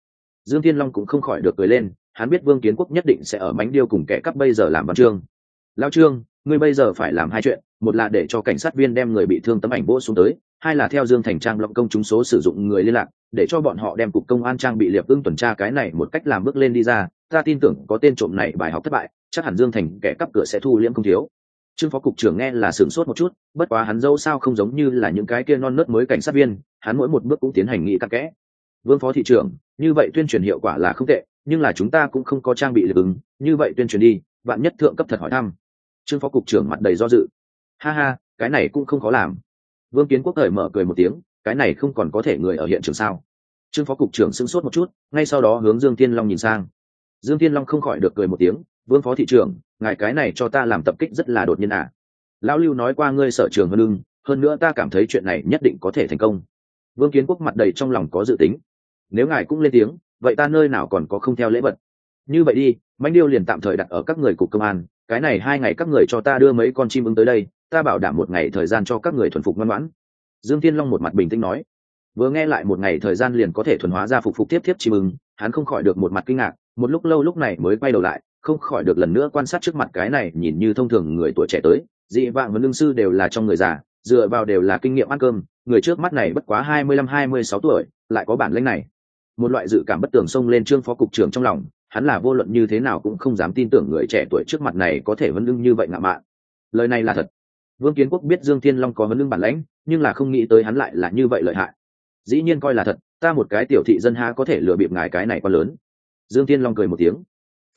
Dương thiên long cũng không khỏi được cười lên, hắn biết vương kiến quốc nhất định sẽ ở mánh điêu cùng kẻ cắp bây giờ làm văn chương. Lao trương ngươi bây giờ phải làm hai chuyện, một là để cho cảnh sát viên đem người bị thương tấm ảnh vỗ xuống tới, hai là theo dương thành trang lộng công chúng số sử dụng người liên lạc, để cho bọn họ đem cục công an trang bị liệp ưng tuần tra cái này một cách làm bước lên đi ra. Ta tin tưởng có tên trộm này bài học thất bại, chắc hẳn dương thành kẻ cắp cửa sẽ thu liễm không thiếu. Trương phó cục trưởng nghe là sửng sốt một chút, bất quá hắn dâu sao không giống như là những cái kia non nớt mới cảnh sát viên, hắn mỗi một bước cũng tiến hành nghị cặn kẽ. Vương phó thị trưởng, như vậy tuyên truyền hiệu quả là không tệ, nhưng là chúng ta cũng không có trang bị lực ứng như vậy tuyên truyền đi bạn nhất thượng cấp thật hỏi thăm trương phó cục trưởng mặt đầy do dự. Ha ha, cái này cũng không khó làm. Vương kiến quốc thời mở cười một tiếng, cái này không còn có thể người ở hiện trường sao? Trương phó cục trưởng sững sốt một chút, ngay sau đó hướng dương Thiên long nhìn sang. Dương Thiên long không khỏi được cười một tiếng, vương phó thị trưởng, ngài cái này cho ta làm tập kích rất là đột nhiên à. lão lưu nói qua ngươi sở trường hơn lưng hơn nữa ta cảm thấy chuyện này nhất định có thể thành công. Vương kiến quốc mặt đầy trong lòng có dự tính. Nếu ngài cũng lên tiếng, vậy ta nơi nào còn có không theo lễ vật? Như vậy đi manh điêu liền tạm thời đặt ở các người cục công an cái này hai ngày các người cho ta đưa mấy con chim ứng tới đây, ta bảo đảm một ngày thời gian cho các người thuần phục ngoan ngoãn. Dương thiên long một mặt bình tĩnh nói. Vừa nghe lại một ngày thời gian liền có thể thuần hóa ra phục phục tiếp tiếp chim ưng hắn không khỏi được một mặt kinh ngạc, một lúc lâu lúc này mới quay đầu lại, không khỏi được lần nữa quan sát trước mặt cái này nhìn như thông thường người tuổi trẻ tới, dị vạng và lương sư đều là trong người già, dựa vào đều là kinh nghiệm ăn cơm, người trước mắt này bất quá hai mươi lăm, hai mươi sáu tuổi, lại có bản lĩnh này. Một loại dự cảm bất tường xông lên trương phó cục trưởng trong lòng hắn là vô luận như thế nào cũng không dám tin tưởng người trẻ tuổi trước mặt này có thể vấn lưng như vậy ngạo mạn. Lời này là thật. Vương kiến quốc biết dương thiên long có vấn lưng bản lãnh, nhưng là không nghĩ tới hắn lại là như vậy lợi hại. Dĩ nhiên coi là thật, ta một cái tiểu thị dân ha có thể lừa bịp ngài cái này quá lớn. Dương thiên long cười một tiếng.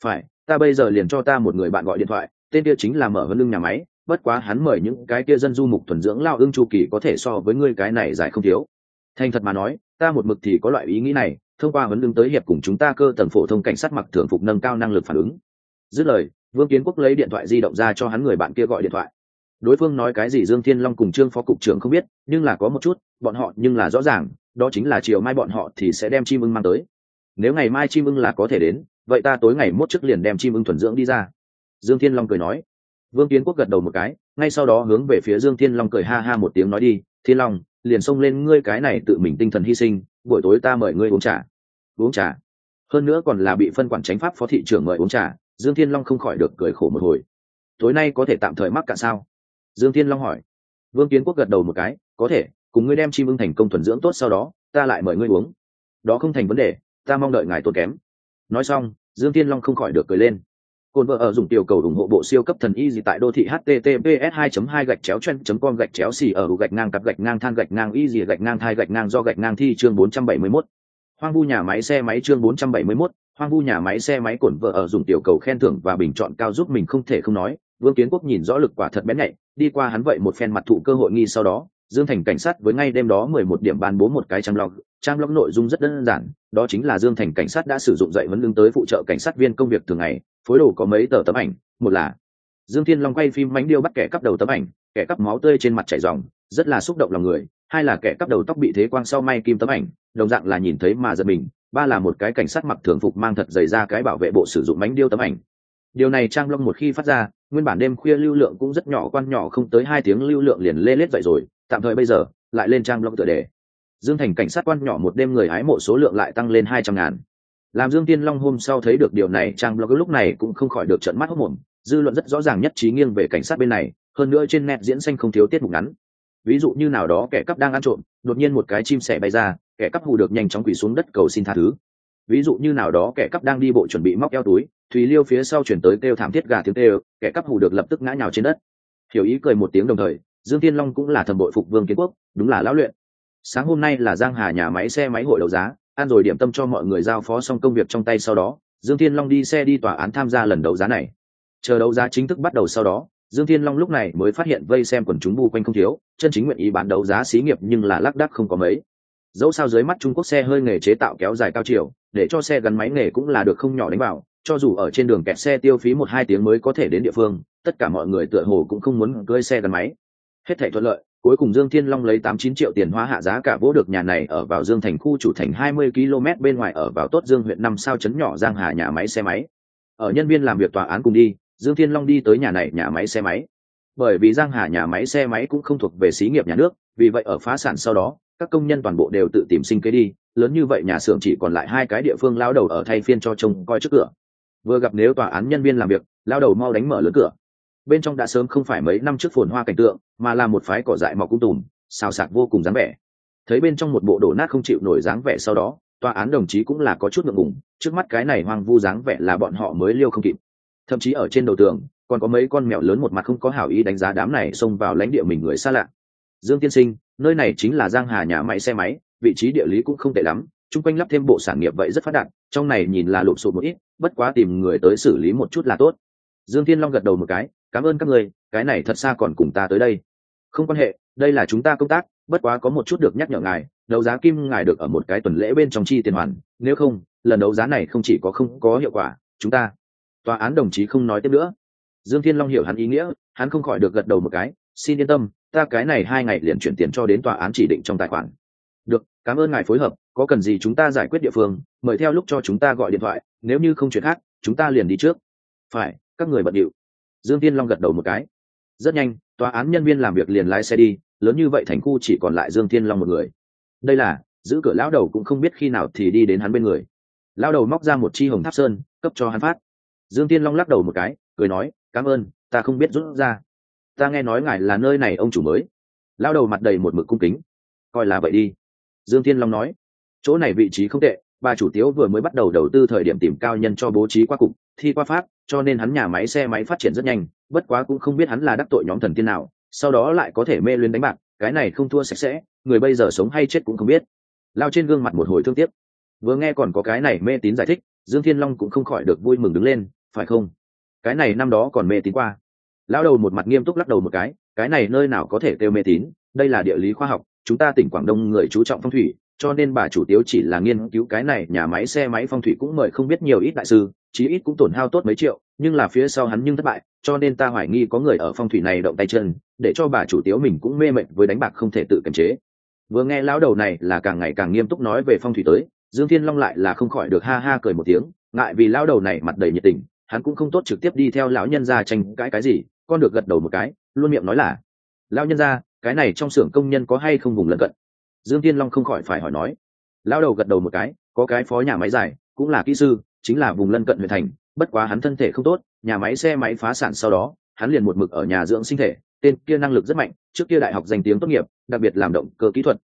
Phải, ta bây giờ liền cho ta một người bạn gọi điện thoại, tên kia chính là mở vấn lưng nhà máy, bất quá hắn mời những cái kia dân du mục thuần dưỡng lao ưng chu kỳ có thể so với ngươi cái này dài không thiếu. Thành thật mà nói, ta một mực thì có loại ý nghĩ này thông qua huấn lương tới hiệp cùng chúng ta cơ tầng phổ thông cảnh sát mặc thường phục nâng cao năng lực phản ứng. Dứt lời, vương kiến quốc lấy điện thoại di động ra cho hắn người bạn kia gọi điện thoại. Đối phương nói cái gì dương thiên long cùng trương phó cục trưởng không biết, nhưng là có một chút, bọn họ nhưng là rõ ràng, đó chính là chiều mai bọn họ thì sẽ đem chim ưng mang tới. Nếu ngày mai chim ưng là có thể đến, vậy ta tối ngày mốt trước liền đem chim ưng thuần dưỡng đi ra. Dương thiên long cười nói. Vương kiến quốc gật đầu một cái, ngay sau đó hướng về phía dương thiên long cười ha ha một tiếng nói đi, thiên long liền xông lên ngươi cái này tự mình tinh thần hy sinh, buổi tối ta mời ngươi uống trà. Uống trà? Hơn nữa còn là bị phân quản tránh pháp phó thị trưởng mời uống trà, dương thiên long không khỏi được cười khổ một hồi. Tối nay có thể tạm thời mắc cả sao? Dương thiên long hỏi. Vương kiến quốc gật đầu một cái, có thể, cùng ngươi đem chim ưng thành công thuần dưỡng tốt sau đó, ta lại mời ngươi uống. Đó không thành vấn đề, ta mong đợi ngài tốn kém. Nói xong, dương thiên long không khỏi được cười lên. Côn vợ ở dùng tiểu cầu ủng hộ bộ siêu cấp thần y gì tại đô thị https 2 2 gạch chéo chen com gạch chéo xì ở gạch ngang cặp gạch ngang than gạch ngang y gì gạch ngang thai gạch ngang do gạch ngang thi chương 471. hoang vu nhà máy xe máy chương 471, hoang vu nhà máy xe máy cổn vợ ở dùng tiểu cầu khen thưởng và bình chọn cao giúp mình không thể không nói vương kiến quốc nhìn rõ lực quả thật bén nhạy đi qua hắn vậy một phen mặt thụ cơ hội nghi sau đó dương thành cảnh sát với ngay đêm đó mười một điểm ban bố một cái trang log. Trang log nội dung rất đơn giản, đó chính là dương thành cảnh sát đã sử dụng dạy vấn lương tới phụ trợ cảnh sát viên công việc thường ngày, phối đồ có mấy tờ tấm ảnh, một là dương thiên long quay phim mánh điêu bắt kẻ cắp đầu tấm ảnh, kẻ cắp máu tươi trên mặt chảy dòng rất là xúc động lòng người, hai là kẻ cắp đầu tóc bị thế quang sau may kim tấm ảnh, đồng dạng là nhìn thấy mà giật mình, ba là một cái cảnh sát mặc thường phục mang thật dày ra cái bảo vệ bộ sử dụng mánh điêu tấm ảnh. Điều này trang long một khi phát ra, nguyên bản đêm khuya lưu lượng cũng rất nhỏ, quan nhỏ không tới hai tiếng lưu lượng liền lê lết dậy rồi tạm thời bây giờ, lại lên trang blog tựa đề. Dương thành cảnh sát quan nhỏ một đêm người hái mộ số lượng lại tăng lên hai trăm ngàn. Làm dương tiên long hôm sau thấy được điều này, trang blog lúc này cũng không khỏi được trận mắt hốc mồm dư luận rất rõ ràng nhất trí nghiêng về cảnh sát bên này, hơn nữa trên net diễn xanh không thiếu tiết mục ngắn. Ví dụ như nào đó, kẻ cắp đang ăn trộm, đột nhiên một cái chim sẻ bay ra, kẻ cắp hù được nhanh chóng quỳ xuống đất cầu xin tha thứ. Ví dụ như nào đó, kẻ cắp đang đi bộ chuẩn bị móc eo túi, thùy liêu phía sau chuyển tới kêu thảm thiết gà tiếng kêu, kẻ cắp hù được lập tức ngã nhào trên đất. Hiểu ý cười một tiếng đồng thời dương tiên long cũng là thầm bội phục vương kiến quốc, đúng là lão luyện. Sáng hôm nay là giang hà nhà máy xe máy hội đấu giá an rồi điểm tâm cho mọi người giao phó xong công việc trong tay sau đó, dương thiên long đi xe đi tòa án tham gia lần đấu giá này. Chờ đấu giá chính thức bắt đầu sau đó, dương thiên long lúc này mới phát hiện vây xem quần chúng bu quanh không thiếu, chân chính nguyện ý bán đấu giá xí nghiệp nhưng là lác đác không có mấy. Dẫu sao dưới mắt trung quốc xe hơi nghề chế tạo kéo dài cao chiều, để cho xe gắn máy nghề cũng là được không nhỏ đánh vào, cho dù ở trên đường kẹt xe tiêu phí một hai tiếng mới có thể đến địa phương, tất cả mọi người tựa hồ cũng không muốn cưới xe gắn máy hết thể thuận lợi, cuối cùng dương thiên long lấy tám chín triệu tiền hóa hạ giá cả vỗ được nhà này ở vào dương thành khu chủ thành hai mươi km bên ngoài ở vào tốt dương huyện năm sao chấn nhỏ giang hà nhà máy xe máy. Ở nhân viên làm việc tòa án cùng đi, dương thiên long đi tới nhà này nhà máy xe máy. Bởi vì giang hà nhà máy xe máy cũng không thuộc về xí nghiệp nhà nước, vì vậy ở phá sản sau đó, các công nhân toàn bộ đều tự tìm sinh kế đi, lớn như vậy nhà xưởng chỉ còn lại hai cái địa phương lao đầu ở thay phiên cho trông coi trước cửa. Vừa gặp nếu tòa án nhân viên làm việc, lao đầu mau đánh mở lớn cửa bên trong đã sớm không phải mấy năm trước phồn hoa cảnh tượng, mà là một phái cỏ dại mọc cung tùm, xào sạc vô cùng dáng vẻ. Thấy bên trong một bộ đổ nát không chịu nổi dáng vẻ sau đó, tòa án đồng chí cũng là có chút ngượng ngùng, trước mắt cái này hoang vu dáng vẻ là bọn họ mới liêu không kịp. Thậm chí ở trên đầu tường, còn có mấy con mèo lớn một mặt không có hảo ý đánh giá đám này xông vào lãnh địa mình người xa lạ. Dương tiên sinh, nơi này chính là giang hà nhà máy xe máy, vị trí địa lý cũng không tệ lắm, chung quanh lắp thêm bộ sản nghiệp vậy rất phát đạt, trong này nhìn là lộp sụp một ít, bất quá tìm người tới xử lý một chút là tốt. Dương thiên long gật đầu một cái cảm ơn các người cái này thật xa còn cùng ta tới đây. Không quan hệ, đây là chúng ta công tác, bất quá có một chút được nhắc nhở ngài, đấu giá kim ngài được ở một cái tuần lễ bên trong chi tiền hoàn, nếu không, lần đấu giá này không chỉ có không có hiệu quả, chúng ta, tòa án đồng chí không nói tiếp nữa. Dương thiên long hiểu hắn ý nghĩa, hắn không khỏi được gật đầu một cái, xin yên tâm, ta cái này hai ngày liền chuyển tiền cho đến tòa án chỉ định trong tài khoản. Được, cảm ơn ngài phối hợp, có cần gì chúng ta giải quyết địa phương, mời theo lúc cho chúng ta gọi điện thoại, nếu như không chuyện khác, chúng ta liền đi trước. Phải, các người bận điệu dương tiên long gật đầu một cái. Rất nhanh, tòa án nhân viên làm việc liền lái xe đi, lớn như vậy thành khu chỉ còn lại dương tiên long một người. Đây là, giữ cửa lão đầu cũng không biết khi nào thì đi đến hắn bên người. Lão đầu móc ra một chi hồng tháp sơn, cấp cho hắn phát. Dương tiên long lắc đầu một cái, cười nói, cảm ơn, ta không biết rút ra. Ta nghe nói ngài là nơi này ông chủ mới. Lão đầu mặt đầy một mực cung kính. Coi là vậy đi. Dương tiên long nói. Chỗ này vị trí không tệ, bà chủ tiếu vừa mới bắt đầu đầu tư thời điểm tìm cao nhân cho bố trí qua cục, thi qua pháp cho nên hắn nhà máy xe máy phát triển rất nhanh, bất quá cũng không biết hắn là đắc tội nhóm thần tiên nào, sau đó lại có thể mê luyến đánh bạc, cái này không thua sạch sẽ, người bây giờ sống hay chết cũng không biết. Lao trên gương mặt một hồi thương tiếc. Vừa nghe còn có cái này mê tín giải thích, dương thiên long cũng không khỏi được vui mừng đứng lên, phải không? Cái này năm đó còn mê tín qua. Lao đầu một mặt nghiêm túc lắc đầu một cái cái này nơi nào có thể kêu mê tín, đây là địa lý khoa học, chúng ta tỉnh quảng đông người chú trọng phong thủy cho nên bà chủ tiếu chỉ là nghiên cứu cái này, nhà máy xe máy phong thủy cũng mời không biết nhiều ít đại sư, chí ít cũng tổn hao tốt mấy triệu, nhưng là phía sau hắn nhưng thất bại, cho nên ta hoài nghi có người ở phong thủy này động tay chân, để cho bà chủ tiếu mình cũng mê mệt với đánh bạc không thể tự kiềm chế. Vừa nghe lão đầu này là càng ngày càng nghiêm túc nói về phong thủy tới, dương thiên long lại là không khỏi được ha ha cười một tiếng, ngại vì lão đầu này mặt đầy nhiệt tình, hắn cũng không tốt trực tiếp đi theo lão nhân gia tranh cãi cái gì, con được gật đầu một cái, luôn miệng nói là, lão nhân gia, cái này trong xưởng công nhân có hay không vùng lân cận? Dương tiên long không khỏi phải hỏi nói. Lao đầu gật đầu một cái, có cái phó nhà máy dài, cũng là kỹ sư, chính là vùng lân cận huyện thành, bất quá hắn thân thể không tốt, nhà máy xe máy phá sản sau đó, hắn liền một mực ở nhà dưỡng sinh thể, tên kia năng lực rất mạnh, trước kia đại học danh tiếng tốt nghiệp, đặc biệt làm động cơ kỹ thuật.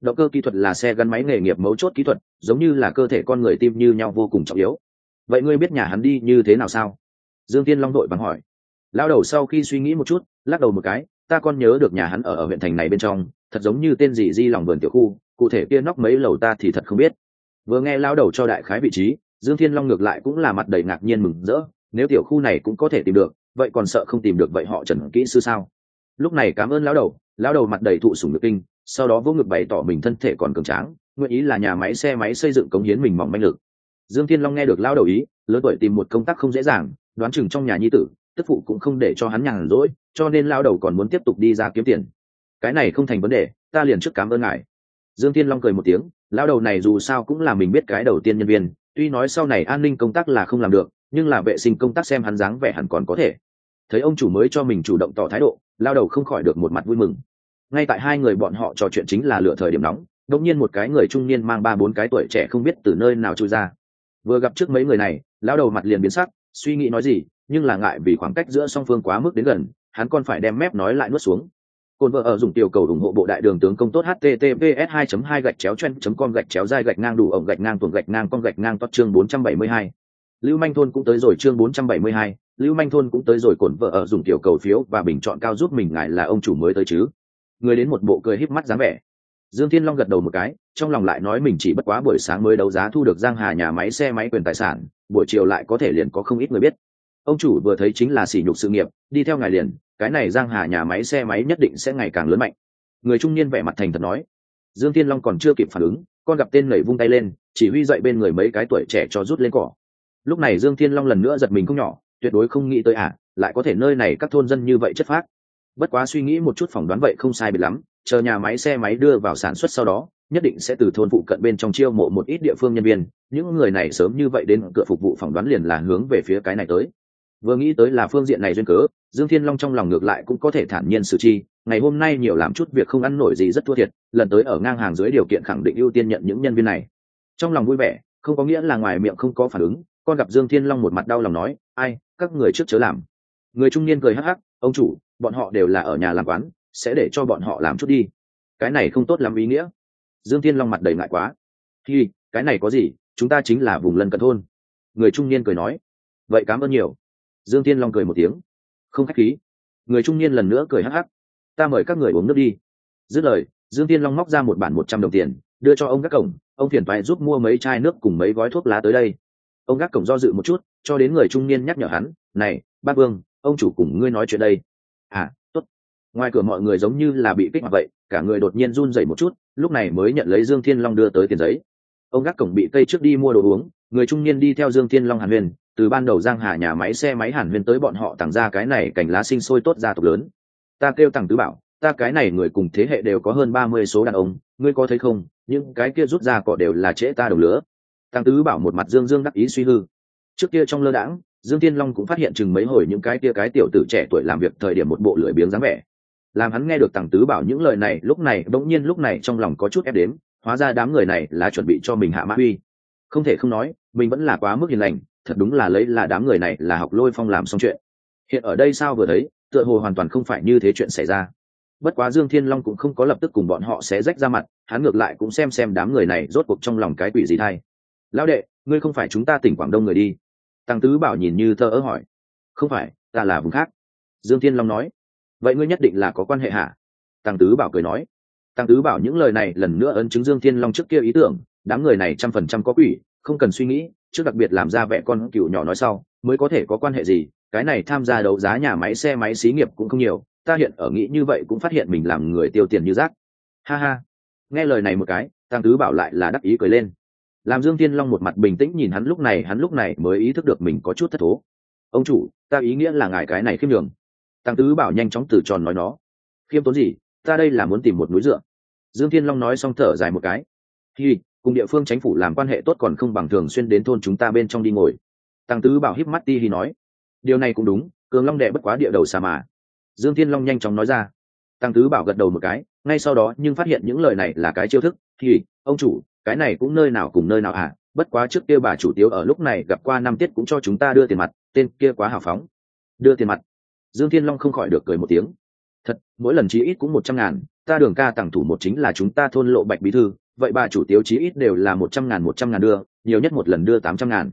Động cơ kỹ thuật là xe gắn máy nghề nghiệp mấu chốt kỹ thuật, giống như là cơ thể con người tim như nhau vô cùng trọng yếu. Vậy ngươi biết nhà hắn đi như thế nào sao? Dương tiên long đội bằng hỏi. Lao đầu sau khi suy nghĩ một chút, lắc đầu một cái ta còn nhớ được nhà hắn ở ở huyện thành này bên trong, thật giống như tên gì di lòng vườn tiểu khu, cụ thể kia nóc mấy lầu ta thì thật không biết. Vừa nghe lao đầu cho đại khái vị trí, dương thiên long ngược lại cũng là mặt đầy ngạc nhiên mừng rỡ, nếu tiểu khu này cũng có thể tìm được, vậy còn sợ không tìm được vậy họ trần kỹ sư sao? Lúc này cảm ơn lão đầu lão đầu mặt đầy thụ sủng nhược kinh, sau đó vô ngực bày tỏ mình thân thể còn cường tráng, nguyện ý là nhà máy xe máy xây dựng cống hiến mình mỏng manh lực. Dương thiên long nghe được lão đầu ý, lớn tuổi tìm một công tác không dễ dàng, đoán chừng trong nhà nhi tử, tức phụ cũng không để cho hắn nhàn rỗi cho nên lão đầu còn muốn tiếp tục đi ra kiếm tiền. Cái này không thành vấn đề, ta liền trước cảm ơn ngài. Dương thiên long cười một tiếng lão đầu này dù sao cũng là mình biết cái đầu tiên nhân viên, tuy nói sau này an ninh công tác là không làm được, nhưng là vệ sinh công tác xem hắn dáng vẻ hẳn còn có thể. Thấy ông chủ mới cho mình chủ động tỏ thái độ, lao đầu không khỏi được một mặt vui mừng. Ngay tại hai người bọn họ trò chuyện chính là lựa thời điểm nóng, đột nhiên một cái người trung niên mang ba bốn cái tuổi trẻ không biết từ nơi nào trôi ra. Vừa gặp trước mấy người này, lao đầu mặt liền biến sắc, suy nghĩ nói gì, nhưng là ngại vì khoảng cách giữa song phương quá mức đến gần hắn còn phải đem mép nói lại nuốt xuống cồn vợ ở dùng tiểu cầu ủng hộ bộ đại đường tướng công tốt https 2 2 gạch chéo chen com gạch chéo dai gạch ngang đủ ổng gạch ngang tuồng gạch ngang con gạch ngang tốt chương 472. Lưu Manh thôn cũng tới rồi chương 472, Lưu Manh thôn cũng tới rồi cổn vợ ở dùng tiểu cầu phiếu và bình chọn cao giúp mình ngài là ông chủ mới tới chứ. Người đến một bộ cười híp mắt dáng vẻ. Dương Thiên Long gật đầu một cái, trong lòng lại nói mình chỉ bất quá buổi sáng mới đấu giá thu được Giang Hà nhà máy xe máy quyền tài sản, buổi chiều lại có thể liền có không ít người biết. Ông chủ vừa thấy chính là sỉ nhục sự nghiệp, đi theo ngài liền, cái này giang hà nhà máy xe máy nhất định sẽ ngày càng lớn mạnh. Người trung niên vẻ mặt thành thật nói. Dương thiên long còn chưa kịp phản ứng, con gặp tên nảy vung tay lên, chỉ huy dậy bên người mấy cái tuổi trẻ cho rút lên cỏ. Lúc này dương thiên long lần nữa giật mình không nhỏ, tuyệt đối không nghĩ tới à lại có thể nơi này các thôn dân như vậy chất phác. Bất quá suy nghĩ một chút phỏng đoán vậy không sai biệt lắm, chờ nhà máy xe máy đưa vào sản xuất sau đó, nhất định sẽ từ thôn phụ cận bên trong chiêu mộ một ít địa phương nhân viên, những người này sớm như vậy đến cửa phục vụ phỏng đoán liền là hướng về phía cái này tới vừa nghĩ tới là phương diện này duyên cớ, dương thiên long trong lòng ngược lại cũng có thể thản nhiên xử chi, ngày hôm nay nhiều làm chút việc không ăn nổi gì rất thua thiệt, lần tới ở ngang hàng dưới điều kiện khẳng định ưu tiên nhận những nhân viên này. Trong lòng vui vẻ, không có nghĩa là ngoài miệng không có phản ứng, con gặp dương thiên long một mặt đau lòng nói, ai, các người trước chớ làm. Người trung niên cười hắc hắc, ông chủ, bọn họ đều là ở nhà làm quán, sẽ để cho bọn họ làm chút đi. Cái này không tốt lắm ý nghĩa. Dương thiên long mặt đầy ngại quá. Hi, cái này có gì, chúng ta chính là vùng lân cận thôn. Người trung niên cười nói. Vậy cảm ơn nhiều dương thiên long cười một tiếng. Không khách khí. Người trung niên lần nữa cười hắc hắc. Ta mời các người uống nước đi. Dứt lời, dương thiên long móc ra một bản một trăm đồng tiền, đưa cho ông gác cổng. Ông phiền phải giúp mua mấy chai nước cùng mấy gói thuốc lá tới đây. Ông gác cổng do dự một chút, cho đến người trung niên nhắc nhở hắn, này, bác vương, ông chủ cùng ngươi nói chuyện đây. À tốt. Ngoài cửa mọi người giống như là bị kích hoạt vậy, cả người đột nhiên run rẩy một chút, lúc này mới nhận lấy dương thiên long đưa tới tiền giấy ông gác cổng bị cây trước đi mua đồ uống, người trung niên đi theo dương thiên long hàn huyền, từ ban đầu giang hà nhà máy xe máy hàn huyền tới bọn họ tặng ra cái này cảnh lá sinh sôi tốt gia tộc lớn. Ta kêu tặng tứ bảo, ta cái này người cùng thế hệ đều có hơn ba mươi số đàn ông, ngươi có thấy không? Những cái kia rút ra cỏ đều là trễ ta đồng lứa tăng tứ bảo một mặt dương dương đắc ý suy hư. Trước kia trong lơ đãng, dương thiên long cũng phát hiện chừng mấy hồi những cái kia cái tiểu tử trẻ tuổi làm việc thời điểm một bộ lưỡi biếng dáng vẻ. Làm hắn nghe được tăng tứ bảo những lời này, lúc này, bỗng nhiên lúc này trong lòng có chút ép đến hóa ra đám người này là chuẩn bị cho mình hạ mã uy. Không thể không nói, mình vẫn là quá mức hiền lành, thật đúng là lấy là đám người này là học lôi phong làm xong chuyện. Hiện ở đây sao vừa thấy, tựa hồ hoàn toàn không phải như thế chuyện xảy ra. Bất quá dương thiên long cũng không có lập tức cùng bọn họ sẽ rách ra mặt, hắn ngược lại cũng xem xem đám người này rốt cuộc trong lòng cái quỷ gì thay. Lão đệ, ngươi không phải chúng ta tỉnh quảng đông người đi? Tăng tứ bảo nhìn như thơ ớ hỏi. Không phải, ta là vùng khác. Dương thiên long nói. Vậy ngươi nhất định là có quan hệ hả? Tăng tứ bảo cười nói tăng tứ bảo những lời này lần nữa ấn chứng dương thiên long trước kia ý tưởng, đám người này trăm phần trăm có quỷ, không cần suy nghĩ, trước đặc biệt làm ra vẻ con cựu nhỏ nói sau, mới có thể có quan hệ gì, cái này tham gia đấu giá nhà máy xe máy xí nghiệp cũng không nhiều, ta hiện ở nghĩ như vậy cũng phát hiện mình làm người tiêu tiền như rác. Ha ha. Nghe lời này một cái, tăng tứ bảo lại là đắc ý cười lên. Làm dương Thiên long một mặt bình tĩnh nhìn hắn lúc này, hắn lúc này mới ý thức được mình có chút thất thố. Ông chủ, ta ý nghĩa là ngài cái này khiêm nhường. tăng tứ bảo nhanh chóng từ tròn nói nó. Khiêm tốn gì? Ta đây là muốn tìm một núi dựa. Dương thiên long nói xong thở dài một cái. Hi, cùng địa phương chính phủ làm quan hệ tốt còn không bằng thường xuyên đến thôn chúng ta bên trong đi ngồi. Tăng tứ bảo híp mắt ti hi nói. Điều này cũng đúng, cường long đệ bất quá địa đầu xà mà. Dương thiên long nhanh chóng nói ra. Tăng tứ bảo gật đầu một cái, ngay sau đó nhưng phát hiện những lời này là cái chiêu thức. Thì ông chủ, cái này cũng nơi nào cùng nơi nào à? Bất quá trước kia bà chủ tiếu ở lúc này gặp qua năm tiết cũng cho chúng ta đưa tiền mặt, tên kia quá hào phóng. Đưa tiền mặt. Dương thiên long không khỏi được cười một tiếng thật, mỗi lần chí ít cũng một trăm ngàn, ta đường ca tặng thủ một chính là chúng ta thôn lộ bạch bí thư, vậy bà chủ tiếu chí ít đều là một trăm ngàn, một trăm ngàn đưa, nhiều nhất một lần đưa tám trăm ngàn.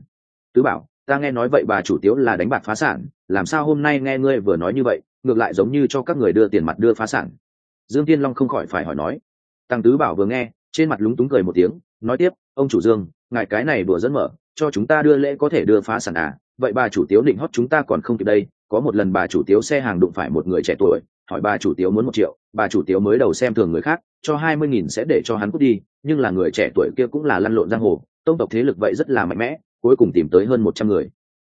Tứ bảo, ta nghe nói vậy bà chủ tiếu là đánh bạc phá sản, làm sao hôm nay nghe ngươi vừa nói như vậy, ngược lại giống như cho các người đưa tiền mặt đưa phá sản? Dương tiên long không khỏi phải hỏi nói. Tăng tứ bảo vừa nghe, trên mặt lúng túng cười một tiếng, nói tiếp, ông chủ dương, ngài cái này vừa dẫn mở, cho chúng ta đưa lễ có thể đưa phá sản à? Vậy bà chủ tiếu định hót chúng ta còn không kịp đây, có một lần bà chủ tiếu xe hàng đụng phải một người trẻ tuổi hỏi bà chủ tiếu muốn một triệu, bà chủ tiếu mới đầu xem thường người khác, cho hai mươi nghìn sẽ để cho hắn cút đi, nhưng là người trẻ tuổi kia cũng là lăn lộn giang hồ, tông tộc thế lực vậy rất là mạnh mẽ, cuối cùng tìm tới hơn một trăm người.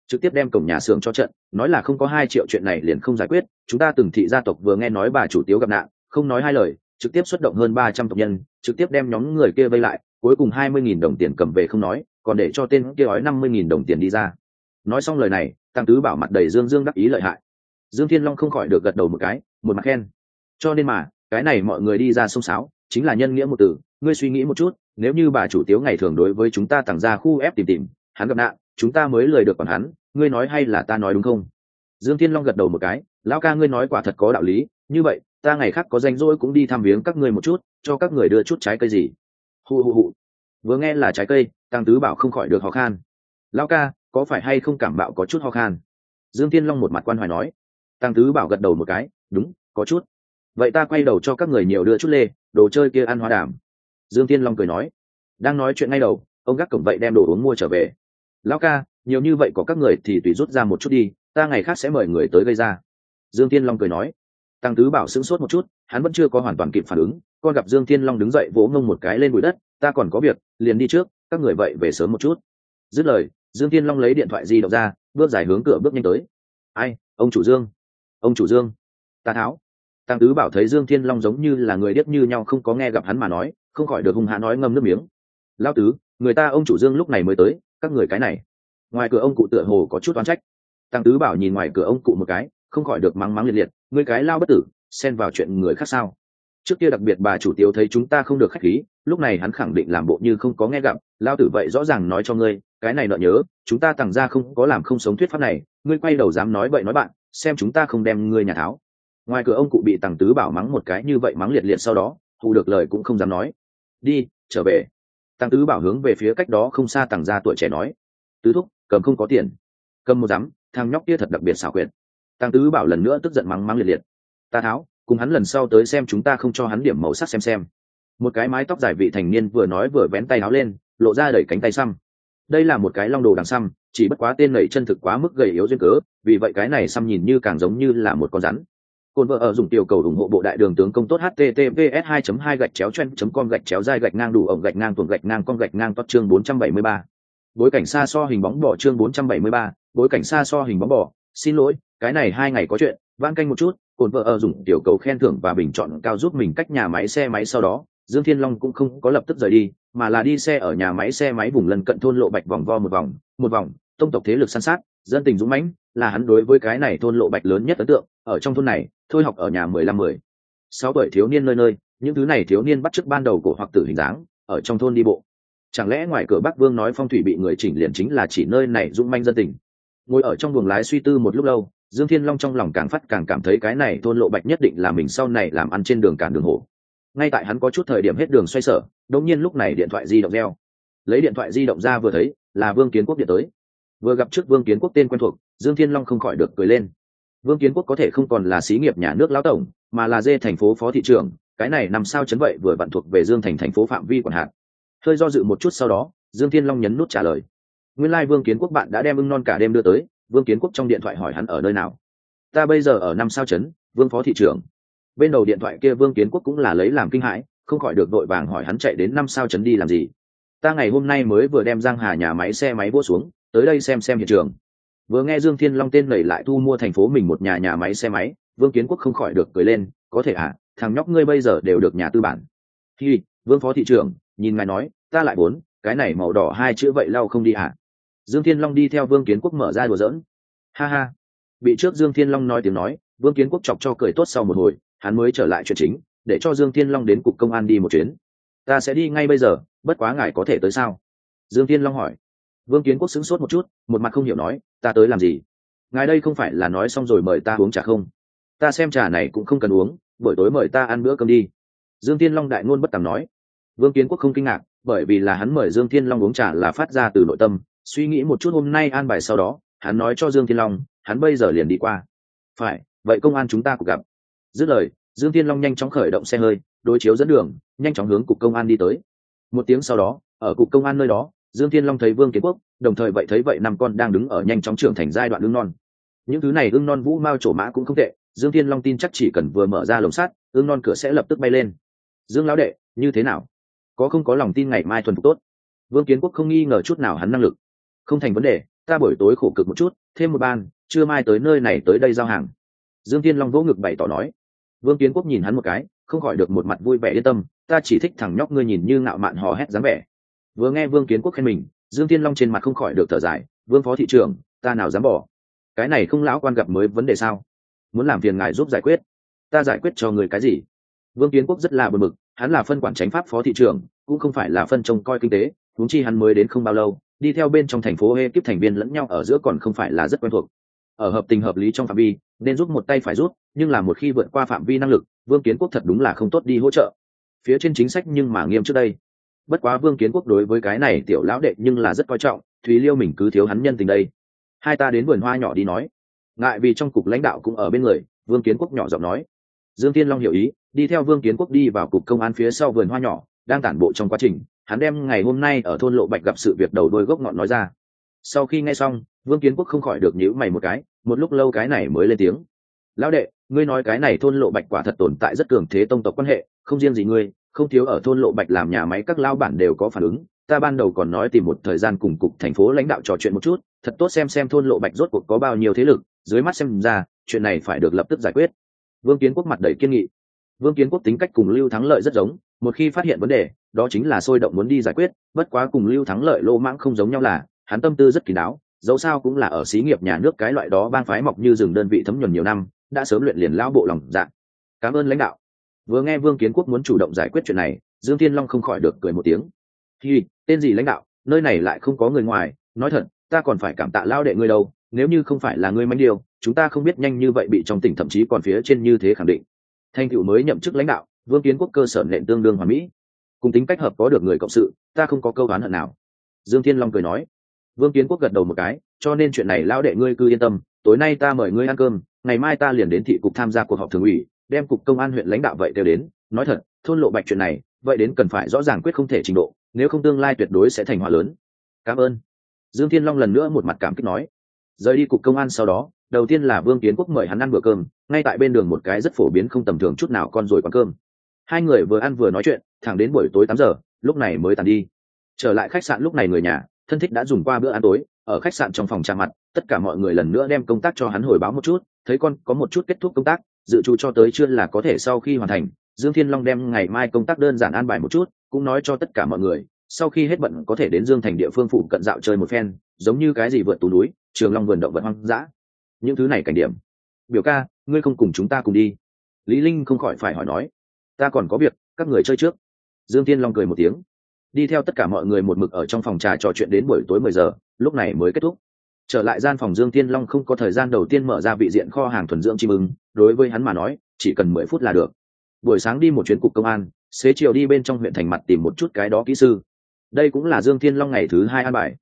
Trực tiếp đem cổng nhà xưởng cho trận, nói là không có hai triệu chuyện này liền không giải quyết, chúng ta từng thị gia tộc vừa nghe nói bà chủ tiếu gặp nạn, không nói hai lời, trực tiếp xuất động hơn ba trăm tộc nhân, trực tiếp đem nhóm người kia vây lại, cuối cùng hai mươi nghìn đồng tiền cầm về không nói, còn để cho tên kia ói năm mươi nghìn đồng tiền đi ra. Nói xong lời này, tăng tứ bảo mặt đầy dương dương đắc ý lợi hại. Dương thiên long không khỏi được gật đầu một cái một mặt khen. Cho nên mà, cái này mọi người đi ra sông sáo, chính là nhân nghĩa một từ. Ngươi suy nghĩ một chút, nếu như bà chủ tiếu ngày thường đối với chúng ta tặng ra khu ép tìm tìm, hắn gặp nạn, chúng ta mới lời được còn hắn, ngươi nói hay là ta nói đúng không? Dương thiên long gật đầu một cái, lão ca ngươi nói quả thật có đạo lý, như vậy, ta ngày khác có danh rỗi cũng đi thăm viếng các ngươi một chút, cho các người đưa chút trái cây gì. Hù hù hù vừa nghe là trái cây, tăng tứ bảo không khỏi được ho khan. Lão ca, có phải hay không cảm bạo có chút ho khan? Dương thiên long một mặt quan hoài nói. Tăng tứ bảo gật đầu một cái đúng, có chút. Vậy ta quay đầu cho các người nhiều đưa chút lê, đồ chơi kia ăn hoa đảm. Dương thiên long cười nói. Đang nói chuyện ngay đầu, ông gác cổng vậy đem đồ uống mua trở về. Lão ca, nhiều như vậy có các người thì tùy rút ra một chút đi, ta ngày khác sẽ mời người tới gây ra. Dương tiên long cười nói. Tăng tứ bảo sững sốt một chút, hắn vẫn chưa có hoàn toàn kịp phản ứng, con gặp dương tiên long đứng dậy vỗ ngông một cái lên bụi đất, ta còn có việc, liền đi trước, các người vậy về sớm một chút. Dứt lời, dương tiên long lấy điện thoại di động ra, bước dài hướng cửa bước nhanh tới. Ai, ông chủ dương. Ông chủ dương ta tháo. Tăng tứ bảo thấy dương thiên long giống như là người điếc như nhau không có nghe gặp hắn mà nói, không khỏi được hung hã nói ngâm nước miếng. Lao tứ, người ta ông chủ dương lúc này mới tới, các người cái này. Ngoài cửa ông cụ tựa hồ có chút oán trách. Tăng tứ bảo nhìn ngoài cửa ông cụ một cái, không khỏi được mắng mắng liệt liệt, ngươi cái lao bất tử, xen vào chuyện người khác sao? Trước kia đặc biệt bà chủ tiếu thấy chúng ta không được khách khí, lúc này hắn khẳng định làm bộ như không có nghe gặp, lao tử vậy rõ ràng nói cho ngươi, cái này nợ nhớ, chúng ta tặng ra không có làm không sống thuyết pháp này, ngươi quay đầu dám nói vậy nói bạn, xem chúng ta không đem ngươi nhà tháo ngoài cửa ông cụ bị tằng tứ bảo mắng một cái như vậy mắng liệt liệt sau đó, thu được lời cũng không dám nói. Đi, trở về. Tăng tứ bảo hướng về phía cách đó không xa tằng ra tuổi trẻ nói. Tứ thúc, cầm không có tiền. Cầm một dám thằng nhóc kia thật đặc biệt xảo quyệt. Tăng tứ bảo lần nữa tức giận mắng mắng liệt liệt. Ta tháo, cùng hắn lần sau tới xem chúng ta không cho hắn điểm màu sắc xem xem. Một cái mái tóc dài vị thành niên vừa nói vừa vén tay áo lên, lộ ra đẩy cánh tay xăm. Đây là một cái long đồ đằng xăm, chỉ bất quá tên nảy chân thực quá mức gầy yếu duyên cớ, vì vậy cái này xăm nhìn như càng giống như là một con rắn. Côn vợ ở dùng tiểu cầu ủng hộ bộ đại đường tướng công tốt https 2 2 gạch chéo chen com gạch chéo dai gạch ngang đủ ổng gạch ngang tuồng gạch ngang con gạch ngang tốt chương 473. bối cảnh xa so hình bóng bỏ chương 473, bối cảnh xa so hình bóng bỏ xin lỗi cái này hai ngày có chuyện vãn canh một chút cồn vợ ở dùng tiểu cầu khen thưởng và bình chọn cao giúp mình cách nhà máy xe máy sau đó dương thiên long cũng không có lập tức rời đi mà là đi xe ở nhà máy xe máy vùng lân cận thôn lộ bạch vòng vo một vòng một vòng tông tộc thế lực săn sát dân tình dũng mãnh, là hắn đối với cái này thôn lộ bạch lớn nhất ấn tượng. Ở trong thôn này, thôi học ở nhà mười lăm mười. Sáu tuổi thiếu niên nơi nơi, những thứ này thiếu niên bắt chước ban đầu của hoặc tử hình dáng, ở trong thôn đi bộ. Chẳng lẽ ngoài cửa bắc vương nói phong thủy bị người chỉnh liền chính là chỉ nơi này dũng manh dân tình? Ngồi ở trong buồng lái suy tư một lúc lâu, dương thiên long trong lòng càng phát càng cảm thấy cái này thôn lộ bạch nhất định là mình sau này làm ăn trên đường cản đường hổ. Ngay tại hắn có chút thời điểm hết đường xoay sở, đột nhiên lúc này điện thoại di động reo. Lấy điện thoại di động ra vừa thấy, là vương kiến quốc điện tới vừa gặp trước vương kiến quốc tên quen thuộc, dương thiên long không khỏi được cười lên. Vương kiến quốc có thể không còn là xí nghiệp nhà nước lão tổng, mà là dê thành phố phó thị trưởng, cái này nằm sao chấn vậy vừa vặn thuộc về dương thành thành phố phạm vi quản hạt. Hơi do dự một chút sau đó, dương thiên long nhấn nút trả lời. Nguyên lai、like、vương kiến quốc bạn đã đem ưng non cả đêm đưa tới, vương kiến quốc trong điện thoại hỏi hắn ở nơi nào. Ta bây giờ ở năm sao chấn, vương phó thị trưởng. Bên đầu điện thoại kia vương kiến quốc cũng là lấy làm kinh hãi, không khỏi được đội vàng hỏi hắn chạy đến năm sao chấn đi làm gì. Ta ngày hôm nay mới vừa đem giang hà nhà máy xe máy vô xuống tới đây xem xem hiện trường. Vừa nghe dương thiên long tên nảy lại thu mua thành phố mình một nhà nhà máy xe máy, vương kiến quốc không khỏi được cười lên, có thể à thằng nhóc ngươi bây giờ đều được nhà tư bản. Khi vương phó thị trưởng, nhìn ngài nói, ta lại muốn, cái này màu đỏ hai chữ vậy lau không đi à? Dương thiên long đi theo vương kiến quốc mở ra đùa giỡn. Ha ha. Bị trước dương thiên long nói tiếng nói, vương kiến quốc chọc cho cười tốt sau một hồi, hắn mới trở lại chuyện chính, để cho dương thiên long đến cục công an đi một chuyến. Ta sẽ đi ngay bây giờ, bất quá ngài có thể tới sao? Dương thiên long hỏi vương kiến quốc sững sốt một chút, một mặt không hiểu nói, ta tới làm gì? Ngài đây không phải là nói xong rồi mời ta uống trà không? Ta xem trà này cũng không cần uống, buổi tối mời ta ăn bữa cơm đi. Dương thiên long đại ngôn bất tàm nói. Vương kiến quốc không kinh ngạc, bởi vì là hắn mời dương thiên long uống trà là phát ra từ nội tâm, suy nghĩ một chút hôm nay an bài sau đó, hắn nói cho dương thiên long, hắn bây giờ liền đi qua. Phải, vậy công an chúng ta cũng gặp. Dứt lời, dương thiên long nhanh chóng khởi động xe hơi, đối chiếu dẫn đường, nhanh chóng hướng cục công an đi tới. Một tiếng sau đó, ở cục công an nơi đó dương thiên long thấy vương kiến quốc, đồng thời vậy thấy vậy năm con đang đứng ở nhanh chóng trưởng thành giai đoạn ưng non. Những thứ này ưng non vũ mao trổ mã cũng không tệ, dương thiên long tin chắc chỉ cần vừa mở ra lồng sắt, ưng non cửa sẽ lập tức bay lên. Dương lão đệ, như thế nào? Có không có lòng tin ngày mai thuần phục tốt? Vương kiến quốc không nghi ngờ chút nào hắn năng lực. Không thành vấn đề, ta buổi tối khổ cực một chút, thêm một ban chưa mai tới nơi này tới đây giao hàng. Dương thiên long vỗ ngực bày tỏ nói. Vương kiến quốc nhìn hắn một cái, không khỏi được một mặt vui vẻ yên tâm, ta chỉ thích thằng nhóc ngươi nhìn như ngạo mạn hò hét dáng vẻ vừa nghe vương kiến quốc khen mình, dương thiên long trên mặt không khỏi được thở dài, vương phó thị trưởng, ta nào dám bỏ? Cái này không lão quan gặp mới vấn đề sao? Muốn làm phiền ngài giúp giải quyết. Ta giải quyết cho người cái gì? Vương kiến quốc rất là bờ mực hắn là phân quản tránh pháp phó thị trưởng, cũng không phải là phân trông coi kinh tế, huống chi hắn mới đến không bao lâu, đi theo bên trong thành phố hê kíp thành viên lẫn nhau ở giữa còn không phải là rất quen thuộc. Ở hợp tình hợp lý trong phạm vi, nên giúp một tay phải giúp, nhưng là một khi vượt qua phạm vi năng lực, vương kiến quốc thật đúng là không tốt đi hỗ trợ. Phía trên chính sách nhưng mà nghiêm trước đây bất quá vương kiến quốc đối với cái này tiểu lão đệ nhưng là rất coi trọng, thúy liêu mình cứ thiếu hắn nhân tình đây. Hai ta đến vườn hoa nhỏ đi nói. Ngại vì trong cục lãnh đạo cũng ở bên người, vương kiến quốc nhỏ giọng nói. Dương tiên long hiểu ý, đi theo vương kiến quốc đi vào cục công an phía sau vườn hoa nhỏ, đang tản bộ trong quá trình, hắn đem ngày hôm nay ở thôn lộ bạch gặp sự việc đầu đôi gốc ngọn nói ra. Sau khi nghe xong, vương kiến quốc không khỏi được nhíu mày một cái, một lúc lâu cái này mới lên tiếng. Lão đệ, ngươi nói cái này thôn lộ bạch quả thật tồn tại rất cường thế tông tộc quan hệ, không riêng gì ngươi không thiếu ở thôn lộ bạch làm nhà máy các lao bản đều có phản ứng, ta ban đầu còn nói tìm một thời gian cùng cục thành phố lãnh đạo trò chuyện một chút, thật tốt xem xem thôn lộ bạch rốt cuộc có bao nhiêu thế lực, dưới mắt xem ra, chuyện này phải được lập tức giải quyết. Vương kiến quốc mặt đầy kiên nghị. Vương kiến quốc tính cách cùng lưu thắng lợi rất giống, một khi phát hiện vấn đề, đó chính là sôi động muốn đi giải quyết, bất quá cùng lưu thắng lợi lô mãng không giống nhau là, hắn tâm tư rất kỳ đáo, dẫu sao cũng là ở xí nghiệp nhà nước cái loại đó bang phái mọc như rừng đơn vị thấm nhuần nhiều năm, đã sớm luyện liền lao bộ lòng dạ. Cảm ơn lãnh đạo vừa nghe vương kiến quốc muốn chủ động giải quyết chuyện này dương thiên long không khỏi được cười một tiếng. Thì, tên gì lãnh đạo nơi này lại không có người ngoài nói thật ta còn phải cảm tạ lao đệ ngươi đâu nếu như không phải là ngươi manh điều chúng ta không biết nhanh như vậy bị trong tỉnh thậm chí còn phía trên như thế khẳng định. Thanh cựu mới nhậm chức lãnh đạo vương kiến quốc cơ sở nện tương đương hoàn mỹ. Cùng tính cách hợp có được người cộng sự ta không có câu đoán hận nào. Dương thiên long cười nói. Vương kiến quốc gật đầu một cái cho nên chuyện này lao đệ ngươi cứ yên tâm tối nay ta mời ngươi ăn cơm ngày mai ta liền đến thị cục tham gia cuộc họp thường ủy đem cục công an huyện lãnh đạo vậy đều đến, nói thật, thôn lộ bạch chuyện này, vậy đến cần phải rõ ràng quyết không thể trình độ, nếu không tương lai tuyệt đối sẽ thành họa lớn. Cảm ơn. Dương thiên long lần nữa một mặt cảm kích nói. Rời đi cục công an sau đó, đầu tiên là vương kiến quốc mời hắn ăn bữa cơm, ngay tại bên đường một cái rất phổ biến không tầm thường chút nào con rồi quán cơm. Hai người vừa ăn vừa nói chuyện, thẳng đến buổi tối tám giờ, lúc này mới tàn đi. Trở lại khách sạn lúc này người nhà, thân thích đã dùng qua bữa ăn tối, ở khách sạn trong phòng trà mặt tất cả mọi người lần nữa đem công tác cho hắn hồi báo một chút, thấy con có một chút kết thúc công tác, dự trù cho tới chưa là có thể sau khi hoàn thành, dương thiên long đem ngày mai công tác đơn giản an bài một chút, cũng nói cho tất cả mọi người, sau khi hết bận có thể đến dương thành địa phương phụ cận dạo chơi một phen, giống như cái gì vượt tú núi, trường long vườn động vật hoang dã. Những thứ này cảnh điểm. Biểu ca, ngươi không cùng chúng ta cùng đi. Lý linh không khỏi phải hỏi nói. Ta còn có việc, các người chơi trước. Dương thiên long cười một tiếng. Đi theo tất cả mọi người một mực ở trong phòng trà trò chuyện đến buổi tối mười giờ, lúc này mới kết thúc trở lại gian phòng dương thiên long không có thời gian đầu tiên mở ra vị diện kho hàng thuần dưỡng chim ưng đối với hắn mà nói chỉ cần mười phút là được. Buổi sáng đi một chuyến cục công an xế chiều đi bên trong huyện thành mặt tìm một chút cái đó kỹ sư. Đây cũng là dương thiên long ngày thứ hai an bài.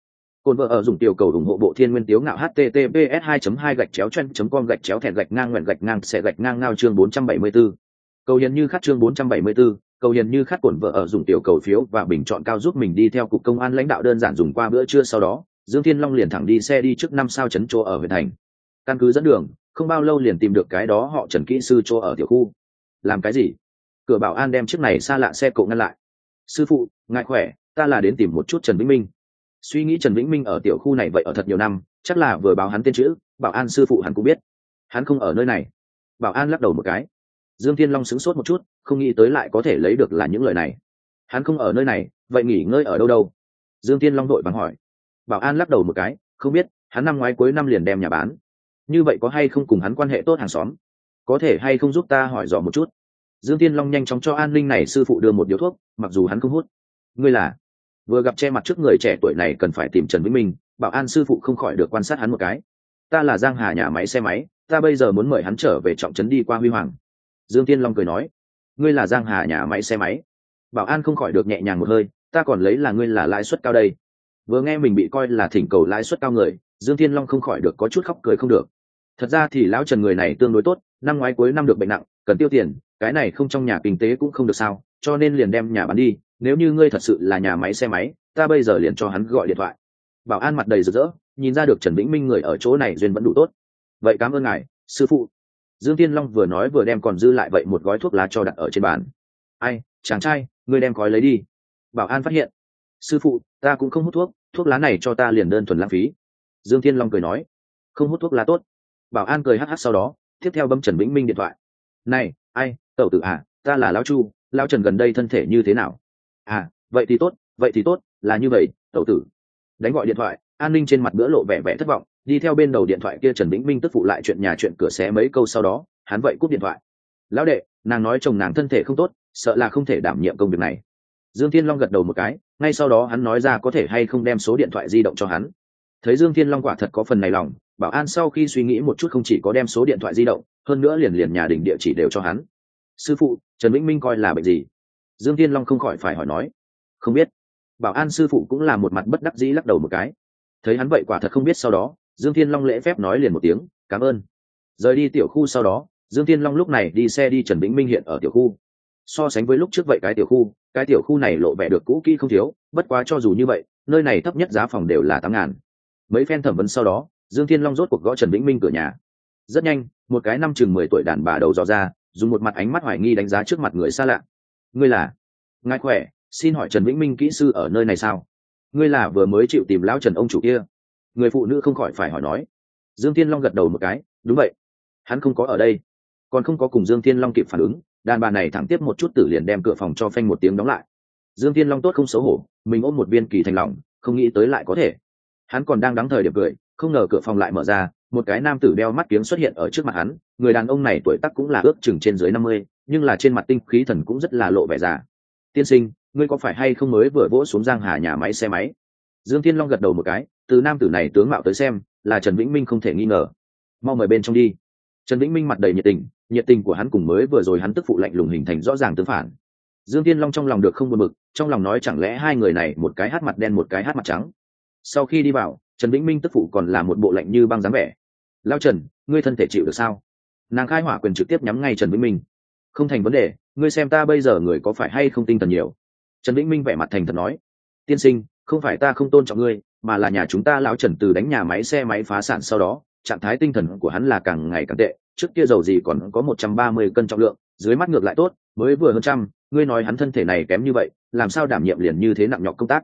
Cồn vợ ở dùng tiểu cầu ủng hộ bộ thiên nguyên tiếu ngạo https 2 2 gạch chéo chen com gạch chéo thẹn gạch ngang nguyện gạch ngang sẽ gạch ngang ngao chương 474. cầu hiền như khát chương 474, cầu hiền như khát cồn vợ ở dùng tiểu cầu phiếu và bình chọn cao giúp mình đi theo cục công an lãnh đạo đơn giản dùng qua bữa trưa sau đó dương thiên long liền thẳng đi xe đi trước năm sao trấn chỗ ở huyện thành. Căn cứ dẫn đường, không bao lâu liền tìm được cái đó họ trần kỹ sư chỗ ở tiểu khu. Làm cái gì? Cửa bảo an đem chiếc này xa lạ xe cộ ngăn lại. Sư phụ ngại khỏe, ta là đến tìm một chút trần vĩnh minh. Suy nghĩ trần vĩnh minh ở tiểu khu này vậy ở thật nhiều năm, chắc là vừa báo hắn tên chữ, bảo an sư phụ hắn cũng biết. Hắn không ở nơi này. Bảo an lắc đầu một cái. Dương thiên long sững sốt một chút, không nghĩ tới lại có thể lấy được là những lời này. Hắn không ở nơi này, vậy nghỉ ngơi ở đâu đâu? Dương thiên long đội bằng hỏi bảo an lắc đầu một cái, không biết, hắn năm ngoái cuối năm liền đem nhà bán. Như vậy có hay không cùng hắn quan hệ tốt hàng xóm? Có thể hay không giúp ta hỏi dò một chút? Dương tiên long nhanh chóng cho an ninh này sư phụ đưa một điếu thuốc, mặc dù hắn không hút. Ngươi là? Vừa gặp che mặt trước người trẻ tuổi này cần phải tìm trần vĩnh minh, bảo an sư phụ không khỏi được quan sát hắn một cái. Ta là giang hà nhà máy xe máy, ta bây giờ muốn mời hắn trở về trọng trấn đi qua huy hoàng. Dương tiên long cười nói. Ngươi là giang hà nhà máy xe máy. Bảo an không khỏi được nhẹ nhàng một hơi, ta còn lấy là ngươi là lãi suất cao đây vừa nghe mình bị coi là thỉnh cầu lãi suất cao người, dương thiên long không khỏi được có chút khóc cười không được. Thật ra thì lão trần người này tương đối tốt, năm ngoái cuối năm được bệnh nặng, cần tiêu tiền, cái này không trong nhà kinh tế cũng không được sao, cho nên liền đem nhà bán đi, nếu như ngươi thật sự là nhà máy xe máy, ta bây giờ liền cho hắn gọi điện thoại. Bảo an mặt đầy rực rỡ, nhìn ra được trần vĩnh minh người ở chỗ này duyên vẫn đủ tốt. Vậy cảm ơn ngài, sư phụ. Dương tiên long vừa nói vừa đem còn dư lại vậy một gói thuốc lá cho đặt ở trên bàn. Ai, chàng trai, ngươi đem gói lấy đi. Bảo an phát hiện sư phụ, ta cũng không hút thuốc thuốc lá này cho ta liền đơn thuần lãng phí. Dương thiên long cười nói, không hút thuốc lá tốt. Bảo an cười hh sau đó, tiếp theo bấm trần vĩnh minh điện thoại. Này, ai, tẩu tử à ta là lão chu, lão trần gần đây thân thể như thế nào? À vậy thì tốt, vậy thì tốt, là như vậy, tẩu tử. Đánh gọi điện thoại, an ninh trên mặt bữa lộ vẻ vẻ thất vọng, đi theo bên đầu điện thoại kia trần vĩnh minh tức phụ lại chuyện nhà chuyện cửa xé mấy câu sau đó, hắn vậy cúp điện thoại. Lão đệ, nàng nói chồng nàng thân thể không tốt, sợ là không thể đảm nhiệm công việc này. Dương thiên long gật đầu một cái ngay sau đó hắn nói ra có thể hay không đem số điện thoại di động cho hắn. Thấy dương thiên long quả thật có phần này lòng, bảo an sau khi suy nghĩ một chút không chỉ có đem số điện thoại di động, hơn nữa liền liền nhà đình địa chỉ đều cho hắn. Sư phụ, trần vĩnh minh coi là bệnh gì? Dương thiên long không khỏi phải hỏi nói. Không biết. Bảo an sư phụ cũng là một mặt bất đắc dĩ lắc đầu một cái. Thấy hắn vậy quả thật không biết sau đó, dương thiên long lễ phép nói liền một tiếng, cảm ơn. Rời đi tiểu khu sau đó, dương thiên long lúc này đi xe đi trần vĩnh minh hiện ở tiểu khu so sánh với lúc trước vậy cái tiểu khu, cái tiểu khu này lộ vẻ được cũ kỹ không thiếu, bất quá cho dù như vậy, nơi này thấp nhất giá phòng đều là tám ngàn. Mấy phen thẩm vấn sau đó, dương thiên long rốt cuộc gõ trần vĩnh minh cửa nhà. Rất nhanh, một cái năm chừng mười tuổi đàn bà đầu dò ra, dùng một mặt ánh mắt hoài nghi đánh giá trước mặt người xa lạ. Ngươi là? Ngài khỏe, xin hỏi trần vĩnh minh kỹ sư ở nơi này sao? Ngươi là vừa mới chịu tìm lão trần ông chủ kia. Người phụ nữ không khỏi phải hỏi nói. Dương thiên long gật đầu một cái. Đúng vậy. Hắn không có ở đây. Còn không có cùng dương thiên long kịp phản ứng đàn bà này thẳng tiếp một chút tử liền đem cửa phòng cho phanh một tiếng đóng lại. Dương thiên long tốt không xấu hổ, mình ôm một viên kỳ thành lòng, không nghĩ tới lại có thể. Hắn còn đang đắng thời điểm cười, không ngờ cửa phòng lại mở ra, một cái nam tử đeo mắt kiếm xuất hiện ở trước mặt hắn, người đàn ông này tuổi tác cũng là ước chừng trên dưới năm mươi, nhưng là trên mặt tinh khí thần cũng rất là lộ vẻ già. Tiên sinh, ngươi có phải hay không mới vừa vỗ xuống giang hà nhà máy xe máy? Dương thiên long gật đầu một cái, từ nam tử này tướng mạo tới xem, là trần vĩnh minh không thể nghi ngờ. Mau mời bên trong đi trần vĩnh minh mặt đầy nhiệt tình nhiệt tình của hắn cùng mới vừa rồi hắn tức phụ lạnh lùng hình thành rõ ràng tương phản. Dương thiên long trong lòng được không buồn bực, trong lòng nói chẳng lẽ hai người này một cái hát mặt đen một cái hát mặt trắng? Sau khi đi vào, trần vĩnh minh tức phụ còn là một bộ lạnh như băng dáng vẻ. Lao trần, ngươi thân thể chịu được sao? Nàng khai hỏa quyền trực tiếp nhắm ngay trần vĩnh minh. Không thành vấn đề, ngươi xem ta bây giờ người có phải hay không tinh thần nhiều? Trần vĩnh minh vẻ mặt thành thật nói. Tiên sinh, không phải ta không tôn trọng ngươi, mà là nhà chúng ta lão trần từ đánh nhà máy, xe máy phá sản sau đó trạng thái tinh thần của hắn là càng ngày càng tệ, trước kia dầu gì còn có một trăm ba mươi cân trọng lượng, dưới mắt ngược lại tốt, mới vừa hơn trăm, ngươi nói hắn thân thể này kém như vậy, làm sao đảm nhiệm liền như thế nặng nhọc công tác?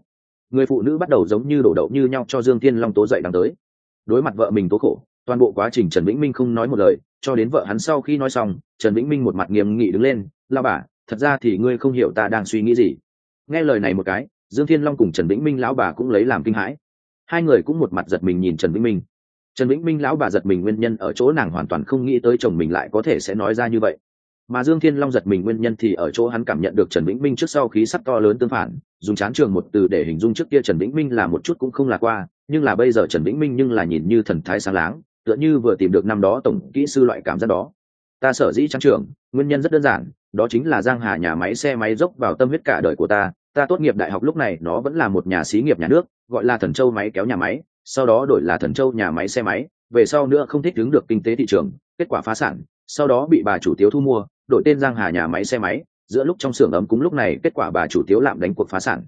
Người phụ nữ bắt đầu giống như đổ đậu như nhau cho dương tiên long tố dậy đang tới. Đối mặt vợ mình tố khổ, toàn bộ quá trình trần vĩnh minh không nói một lời, cho đến vợ hắn sau khi nói xong, trần vĩnh minh một mặt nghiêm nghị đứng lên lao bà, thật ra thì ngươi không hiểu ta đang suy nghĩ gì. Nghe lời này một cái, dương thiên long cùng trần vĩnh minh lão bà cũng lấy làm kinh hãi. Hai người cũng một mặt giật mình nhìn trần vĩnh minh trần vĩnh minh lão bà giật mình nguyên nhân ở chỗ nàng hoàn toàn không nghĩ tới chồng mình lại có thể sẽ nói ra như vậy. Mà dương thiên long giật mình nguyên nhân thì ở chỗ hắn cảm nhận được trần vĩnh minh trước sau khí sắc to lớn tương phản dùng chán trường một từ để hình dung trước kia trần vĩnh minh là một chút cũng không lạc qua nhưng là bây giờ trần vĩnh minh nhưng là nhìn như thần thái sáng láng tựa như vừa tìm được năm đó tổng kỹ sư loại cảm giác đó. Ta sở dĩ trang trường, nguyên nhân rất đơn giản đó chính là giang hà nhà máy xe máy dốc vào tâm huyết cả đời của ta ta tốt nghiệp đại học lúc này nó vẫn là một nhà xí nghiệp nhà nước gọi là thần châu máy kéo nhà máy sau đó đổi là thần châu nhà máy xe máy, về sau nữa không thích đứng được kinh tế thị trường, kết quả phá sản, sau đó bị bà chủ tiếu thu mua, đổi tên giang hà nhà máy xe máy, giữa lúc trong xưởng ấm cúng lúc này kết quả bà chủ tiếu lạm đánh cuộc phá sản.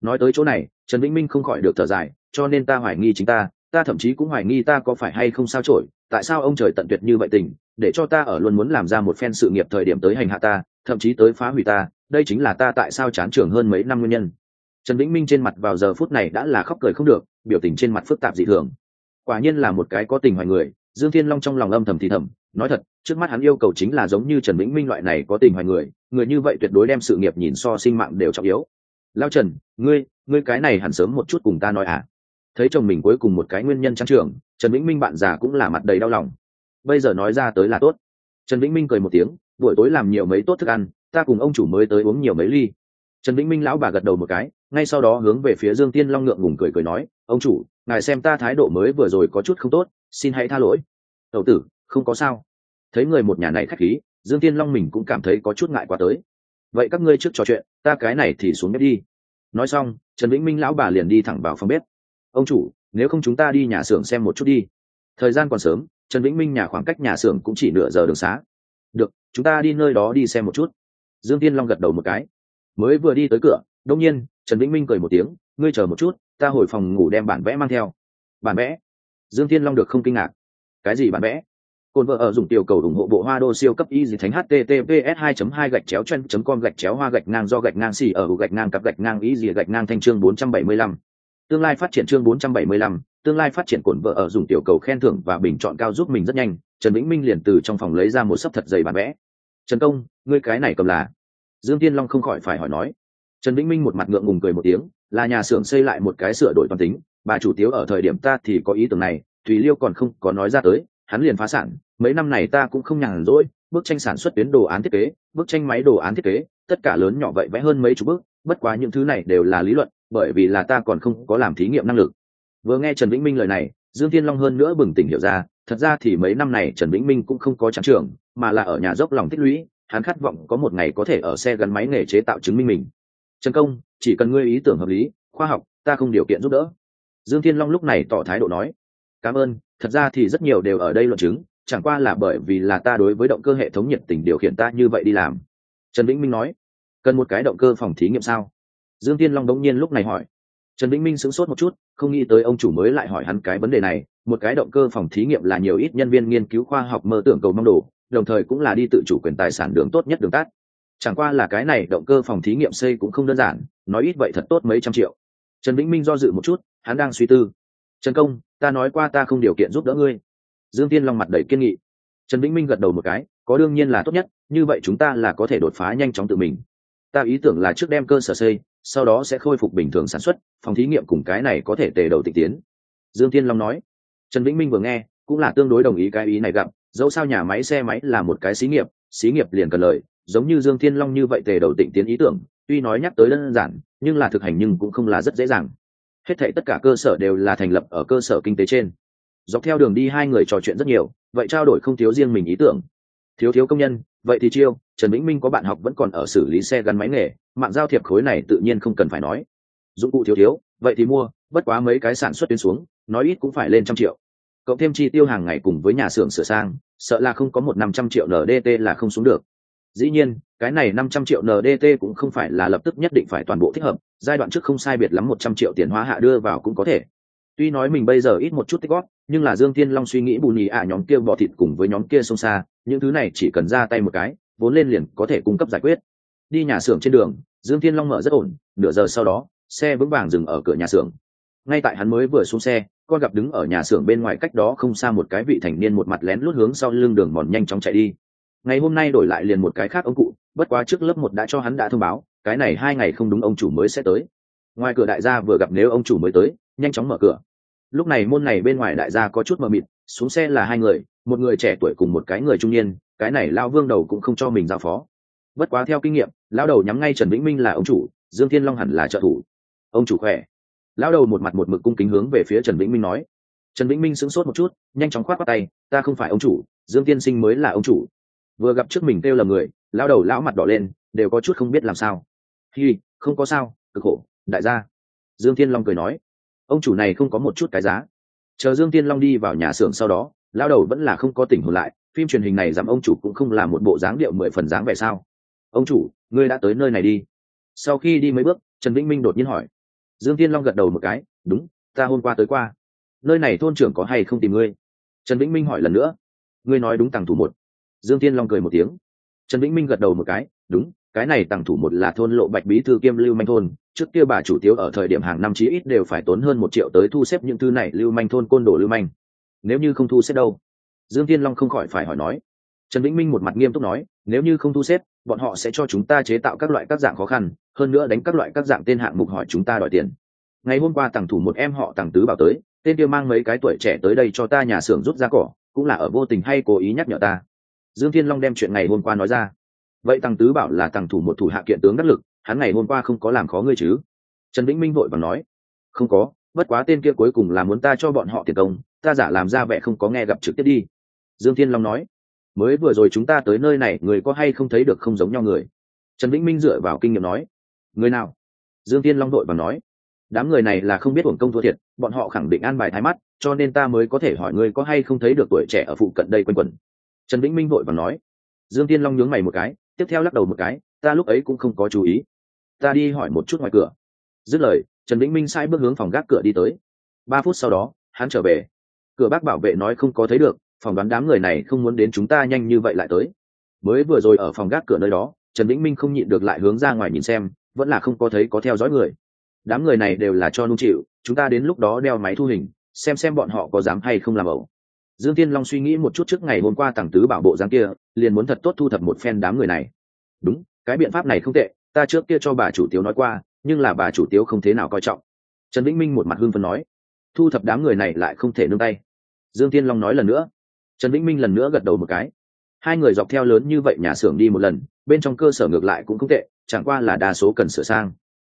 Nói tới chỗ này, trần vĩnh minh không khỏi được thở dài, cho nên ta hoài nghi chính ta ta thậm chí cũng hoài nghi ta có phải hay không sao trổi tại sao ông trời tận tuyệt như vậy tình, để cho ta ở luôn muốn làm ra một phen sự nghiệp thời điểm tới hành hạ ta, thậm chí tới phá hủy ta, đây chính là ta tại sao chán trường hơn mấy năm nguyên nhân. Trần vĩnh minh trên mặt vào giờ phút này đã là khóc cười không được biểu tình trên mặt phức tạp dị thường. Quả nhiên là một cái có tình hoài người, dương thiên long trong lòng âm thầm thì thầm, nói thật, trước mắt hắn yêu cầu chính là giống như trần vĩnh minh loại này có tình hoài người người như vậy tuyệt đối đem sự nghiệp nhìn so sinh mạng đều trọng yếu. Lao trần, ngươi ngươi cái này hẳn sớm một chút cùng ta nói à? Thấy chồng mình cuối cùng một cái nguyên nhân trang trường trần vĩnh minh bạn già cũng là mặt đầy đau lòng. Bây giờ nói ra tới là tốt. Trần vĩnh minh cười một tiếng, buổi tối làm nhiều mấy tốt thức ăn, ta cùng ông chủ mới tới uống nhiều mấy ly. Trần vĩnh minh lão bà gật đầu một cái ngay sau đó hướng về phía dương tiên long ngượng ngùng cười cười nói, ông chủ, ngài xem ta thái độ mới vừa rồi có chút không tốt, xin hãy tha lỗi. Đầu tử, không có sao. Thấy người một nhà này khách khí, dương tiên long mình cũng cảm thấy có chút ngại quá tới. Vậy các ngươi trước trò chuyện, ta cái này thì xuống bếp đi. Nói xong, trần vĩnh minh lão bà liền đi thẳng vào phòng bếp. Ông chủ, nếu không chúng ta đi nhà xưởng xem một chút đi. Thời gian còn sớm, trần vĩnh minh nhà khoảng cách nhà xưởng cũng chỉ nửa giờ đường xá. Được, chúng ta đi nơi đó đi xem một chút. Dương tiên long gật đầu một cái. Mới vừa đi tới cửa đông nhiên trần vĩnh minh cười một tiếng ngươi chờ một chút ta hồi phòng ngủ đem bản vẽ mang theo. Bản vẽ? Dương Thiên long được không kinh ngạc. Cái gì bản vẽ? Cồn vợ ở dùng tiểu cầu ủng hộ bộ hoa đô siêu cấp y gì thánh https 2 2 gạch chéo chân com gạch chéo hoa gạch ngang do gạch ngang xì ở gạch ngang cặp gạch ngang y gì gạch ngang thanh chương 475 tương lai phát triển chương 475, tương lai phát triển cổn vợ ở dùng tiểu cầu khen thưởng và bình chọn cao giúp mình rất nhanh trần vĩnh minh liền từ trong phòng lấy ra một sấp thật dày bản vẽ. Trần công ngươi cái này cầm là? Dương tiên long không khỏi phải hỏi nói trần vĩnh minh một mặt ngượng ngùng cười một tiếng, là nhà xưởng xây lại một cái sửa đổi toàn tính, bà chủ tiếu ở thời điểm ta thì có ý tưởng này, thùy liêu còn không có nói ra tới, hắn liền phá sản, mấy năm này ta cũng không nhàn rỗi, bức tranh sản xuất tuyến đồ án thiết kế, bức tranh máy đồ án thiết kế, tất cả lớn nhỏ vậy vẽ hơn mấy chục bức, bất quá những thứ này đều là lý luận, bởi vì là ta còn không có làm thí nghiệm năng lực. Vừa nghe trần vĩnh minh lời này, dương thiên long hơn nữa bừng tỉnh hiểu ra, thật ra thì mấy năm này trần vĩnh minh cũng không có trắng trường, mà là ở nhà dốc lòng tích lũy, hắn khát vọng có một ngày có thể ở xe gắn máy nghề chế tạo chứng minh mình trần công, chỉ cần ngươi ý tưởng hợp lý, khoa học, ta không điều kiện giúp đỡ. Dương thiên long lúc này tỏ thái độ nói, cảm ơn, thật ra thì rất nhiều đều ở đây luận chứng, chẳng qua là bởi vì là ta đối với động cơ hệ thống nhiệt tình điều khiển ta như vậy đi làm. Trần vĩnh minh nói, cần một cái động cơ phòng thí nghiệm sao? Dương tiên long đống nhiên lúc này hỏi. Trần vĩnh minh sững sốt một chút, không nghĩ tới ông chủ mới lại hỏi hắn cái vấn đề này, một cái động cơ phòng thí nghiệm là nhiều ít nhân viên nghiên cứu khoa học mơ tưởng cầu mong đồ, đồng thời cũng là đi tự chủ quyền tài sản đường tốt nhất đường tắt chẳng qua là cái này động cơ phòng thí nghiệm xây cũng không đơn giản, nói ít vậy thật tốt mấy trăm triệu. Trần vĩnh minh do dự một chút, hắn đang suy tư. Trần công, ta nói qua ta không điều kiện giúp đỡ ngươi. Dương tiên long mặt đầy kiên nghị. Trần vĩnh minh gật đầu một cái, có đương nhiên là tốt nhất, như vậy chúng ta là có thể đột phá nhanh chóng tự mình. Ta ý tưởng là trước đem cơ sở xây, sau đó sẽ khôi phục bình thường sản xuất, phòng thí nghiệm cùng cái này có thể tề đầu tịch tiến. Dương tiên long nói. Trần vĩnh minh vừa nghe, cũng là tương đối đồng ý cái ý này gặp, dẫu sao nhà máy, xe máy là một cái xí nghiệp xí nghiệp liền cần lời giống như dương thiên long như vậy tề đầu tịnh tiến ý tưởng, tuy nói nhắc tới đơn giản, nhưng là thực hành nhưng cũng không là rất dễ dàng. Hết thệ tất cả cơ sở đều là thành lập ở cơ sở kinh tế trên. Dọc theo đường đi hai người trò chuyện rất nhiều, vậy trao đổi không thiếu riêng mình ý tưởng. Thiếu thiếu công nhân, vậy thì chiêu, trần vĩnh minh có bạn học vẫn còn ở xử lý xe gắn máy nghề, mạng giao thiệp khối này tự nhiên không cần phải nói. Dụng cụ thiếu thiếu, vậy thì mua, bất quá mấy cái sản xuất tuyến xuống, nói ít cũng phải lên trăm triệu. Cộng thêm chi tiêu hàng ngày cùng với nhà xưởng sửa sang, sợ là không có một năm trăm triệu ndt là không xuống được dĩ nhiên, cái này năm trăm triệu ndt cũng không phải là lập tức nhất định phải toàn bộ thích hợp, giai đoạn trước không sai biệt lắm một trăm triệu tiền hóa hạ đưa vào cũng có thể. Tuy nói mình bây giờ ít một chút tích góp, nhưng là dương thiên long suy nghĩ bù nhì ạ nhóm kia bỏ thịt cùng với nhóm kia sông xa, những thứ này chỉ cần ra tay một cái, vốn lên liền có thể cung cấp giải quyết. Đi nhà xưởng trên đường, dương thiên long mở rất ổn, nửa giờ sau đó, xe vững vàng dừng ở cửa nhà xưởng. Ngay tại hắn mới vừa xuống xe, con gặp đứng ở nhà xưởng bên ngoài cách đó không xa một cái vị thành niên một mặt lén lút hướng sau lưng đường mòn nhanh chóng chạy đi ngày hôm nay đổi lại liền một cái khác ông cụ, bất quá trước lớp một đã cho hắn đã thông báo, cái này hai ngày không đúng ông chủ mới sẽ tới. Ngoài cửa đại gia vừa gặp nếu ông chủ mới tới, nhanh chóng mở cửa. Lúc này môn này bên ngoài đại gia có chút mờ mịt, xuống xe là hai người, một người trẻ tuổi cùng một cái người trung niên, cái này lao vương đầu cũng không cho mình giao phó. Bất quá theo kinh nghiệm lao đầu nhắm ngay trần vĩnh minh là ông chủ, dương thiên long hẳn là trợ thủ. Ông chủ khỏe. Lao đầu một mặt một mực cung kính hướng về phía trần vĩnh minh nói. Trần vĩnh minh sững sốt một chút, nhanh chóng khoát qua tay, ta không phải ông chủ, dương tiên sinh mới là ông chủ vừa gặp trước mình kêu là người, lao đầu lão mặt đỏ lên, đều có chút không biết làm sao. Hi, không có sao, cực khổ, đại gia. Dương thiên long cười nói. Ông chủ này không có một chút cái giá. Chờ dương thiên long đi vào nhà xưởng sau đó, lao đầu vẫn là không có tỉnh hồn lại, phim truyền hình này dám ông chủ cũng không là một bộ dáng điệu mười phần dáng vẻ sao. Ông chủ, ngươi đã tới nơi này đi. Sau khi đi mấy bước, trần vĩnh minh đột nhiên hỏi. Dương thiên long gật đầu một cái, đúng, ta hôm qua tới qua. Nơi này thôn trưởng có hay không tìm ngươi? Trần vĩnh minh hỏi lần nữa. Ngươi nói đúng tàng thủ một dương thiên long cười một tiếng. Trần vĩnh minh gật đầu một cái, đúng, cái này tàng thủ một là thôn lộ bạch bí thư kiêm lưu manh thôn, trước kia bà chủ tiếu ở thời điểm hàng năm chí ít đều phải tốn hơn một triệu tới thu xếp những thư này lưu manh thôn côn đồ lưu manh. Nếu như không thu xếp đâu? Dương thiên long không khỏi phải hỏi nói. Trần vĩnh minh một mặt nghiêm túc nói, nếu như không thu xếp, bọn họ sẽ cho chúng ta chế tạo các loại các dạng khó khăn, hơn nữa đánh các loại các dạng tên hạng mục hỏi chúng ta đòi tiền. Ngày hôm qua tàng thủ một em họ tàng tứ bảo tới, tên kia mang mấy cái tuổi trẻ tới đây cho ta nhà xưởng rút ra cỏ, cũng là ở vô tình hay cố ý nhắc nhở ta dương thiên long đem chuyện ngày hôm qua nói ra. Vậy Tăng tứ bảo là Tăng thủ một thủ hạ kiện tướng đắc lực, hắn ngày hôm qua không có làm khó ngươi chứ? Trần vĩnh minh vội và nói, không có, bất quá tên kia cuối cùng là muốn ta cho bọn họ tiền công, ta giả làm ra vẻ không có nghe gặp trực tiếp đi. Dương thiên long nói, mới vừa rồi chúng ta tới nơi này, người có hay không thấy được không giống nhau người? Trần vĩnh minh dựa vào kinh nghiệm nói, người nào? Dương thiên long đội và nói, đám người này là không biết hưởng công thua thiệt, bọn họ khẳng định an bài thái mắt, cho nên ta mới có thể hỏi ngươi có hay không thấy được tuổi trẻ ở phụ cận đây quanh quẩn trần vĩnh minh vội và nói, dương tiên long nhướng mày một cái, tiếp theo lắc đầu một cái, ta lúc ấy cũng không có chú ý. Ta đi hỏi một chút ngoài cửa. Dứt lời, trần vĩnh minh sai bước hướng phòng gác cửa đi tới. Ba phút sau đó, hắn trở về. Cửa bác bảo vệ nói không có thấy được, phỏng đoán đám người này không muốn đến chúng ta nhanh như vậy lại tới. Mới vừa rồi ở phòng gác cửa nơi đó, trần vĩnh minh không nhịn được lại hướng ra ngoài nhìn xem, vẫn là không có thấy có theo dõi người. Đám người này đều là cho nung chịu, chúng ta đến lúc đó đeo máy thu hình, xem xem bọn họ có dám hay không làm ẩu dương tiên long suy nghĩ một chút trước ngày hôm qua tàng tứ bảo bộ giang kia, liền muốn thật tốt thu thập một phen đám người này. Đúng, cái biện pháp này không tệ, ta trước kia cho bà chủ tiếu nói qua, nhưng là bà chủ tiếu không thế nào coi trọng. Trần vĩnh minh một mặt hưng phấn nói, thu thập đám người này lại không thể nương tay. Dương tiên long nói lần nữa. Trần vĩnh minh lần nữa gật đầu một cái. Hai người dọc theo lớn như vậy nhà xưởng đi một lần, bên trong cơ sở ngược lại cũng không tệ, chẳng qua là đa số cần sửa sang.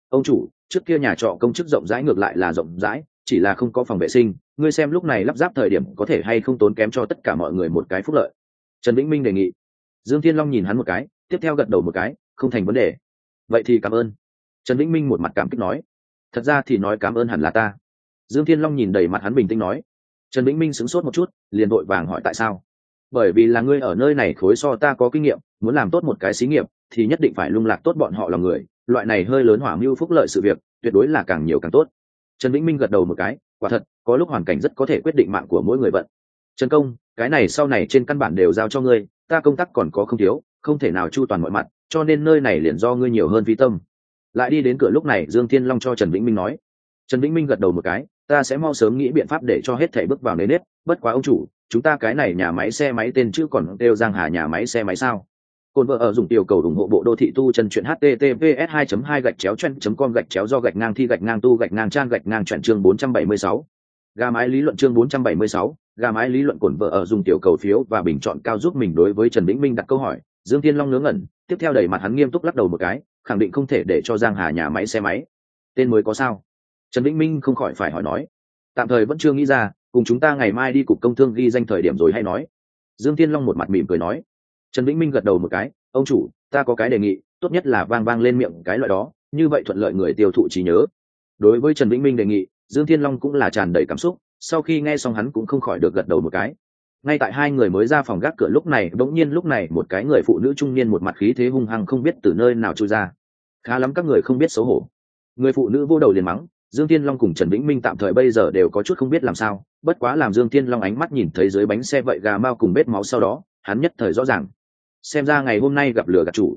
Ông chủ, trước kia nhà trọ công chức rộng rãi ngược lại là rộng rãi, chỉ là không có phòng vệ sinh ngươi xem lúc này lắp ráp thời điểm có thể hay không tốn kém cho tất cả mọi người một cái phúc lợi. Trần vĩnh minh đề nghị. Dương thiên long nhìn hắn một cái, tiếp theo gật đầu một cái, không thành vấn đề. Vậy thì cảm ơn. Trần vĩnh minh một mặt cảm kích nói. Thật ra thì nói cảm ơn hẳn là ta. Dương thiên long nhìn đầy mặt hắn bình tĩnh nói. Trần vĩnh minh sửng sốt một chút, liền vội vàng hỏi tại sao? Bởi vì là ngươi ở nơi này khối so ta có kinh nghiệm, muốn làm tốt một cái xí nghiệp, thì nhất định phải lung lạc tốt bọn họ là người. Loại này hơi lớn hỏa mưu phúc lợi sự việc, tuyệt đối là càng nhiều càng tốt. Trần vĩnh minh gật đầu một cái quả thật, có lúc hoàn cảnh rất có thể quyết định mạng của mỗi người vận. Trần công, cái này sau này trên căn bản đều giao cho ngươi, ta công tác còn có không thiếu, không thể nào chu toàn mọi mặt, cho nên nơi này liền do ngươi nhiều hơn vi tâm. Lại đi đến cửa lúc này, dương thiên long cho trần vĩnh minh nói. Trần vĩnh minh gật đầu một cái, ta sẽ mau sớm nghĩ biện pháp để cho hết thể bước vào nề nếp, bất quá ông chủ, chúng ta cái này nhà máy xe máy tên chứ còn đều giang hà nhà máy xe máy sao? Côn vợ ở dùng tiểu cầu ủng hộ bộ đô thị tu chân truyện https 2 2 gạch chéo chen com gạch chéo do gạch ngang thi gạch ngang tu gạch ngang trang gạch ngang chuyện chương 476. Gà mái lý luận chương 476, gà mái lý luận cổn vợ ở dùng tiểu cầu phiếu và bình chọn cao giúp mình đối với Trần Vĩnh Minh đặt câu hỏi, dương thiên long ngớ ngẩn tiếp theo đẩy mặt hắn nghiêm túc lắc đầu một cái khẳng định không thể để cho giang hà nhà máy xe máy. Tên mới có sao? Trần vĩnh minh không khỏi phải hỏi nói. Tạm thời vẫn chưa nghĩ ra cùng chúng ta ngày mai đi cục công thương ghi danh thời điểm rồi hay nói. Dương thiên long một mặt mỉm cười nói trần vĩnh minh gật đầu một cái, ông chủ, ta có cái đề nghị, tốt nhất là vang vang lên miệng cái loại đó, như vậy thuận lợi người tiêu thụ trí nhớ. Đối với trần vĩnh minh đề nghị, dương thiên long cũng là tràn đầy cảm xúc, sau khi nghe xong hắn cũng không khỏi được gật đầu một cái. Ngay tại hai người mới ra phòng gác cửa lúc này bỗng nhiên lúc này một cái người phụ nữ trung niên một mặt khí thế hung hăng không biết từ nơi nào trôi ra. Khá lắm các người không biết xấu hổ. Người phụ nữ vô đầu liền mắng, dương thiên long cùng trần vĩnh minh tạm thời bây giờ đều có chút không biết làm sao, bất quá làm dương thiên long ánh mắt nhìn thấy dưới bánh xe vậy gà mau cùng bết máu sau đó, hắn nhất thời rõ ràng xem ra ngày hôm nay gặp lửa gặp chủ.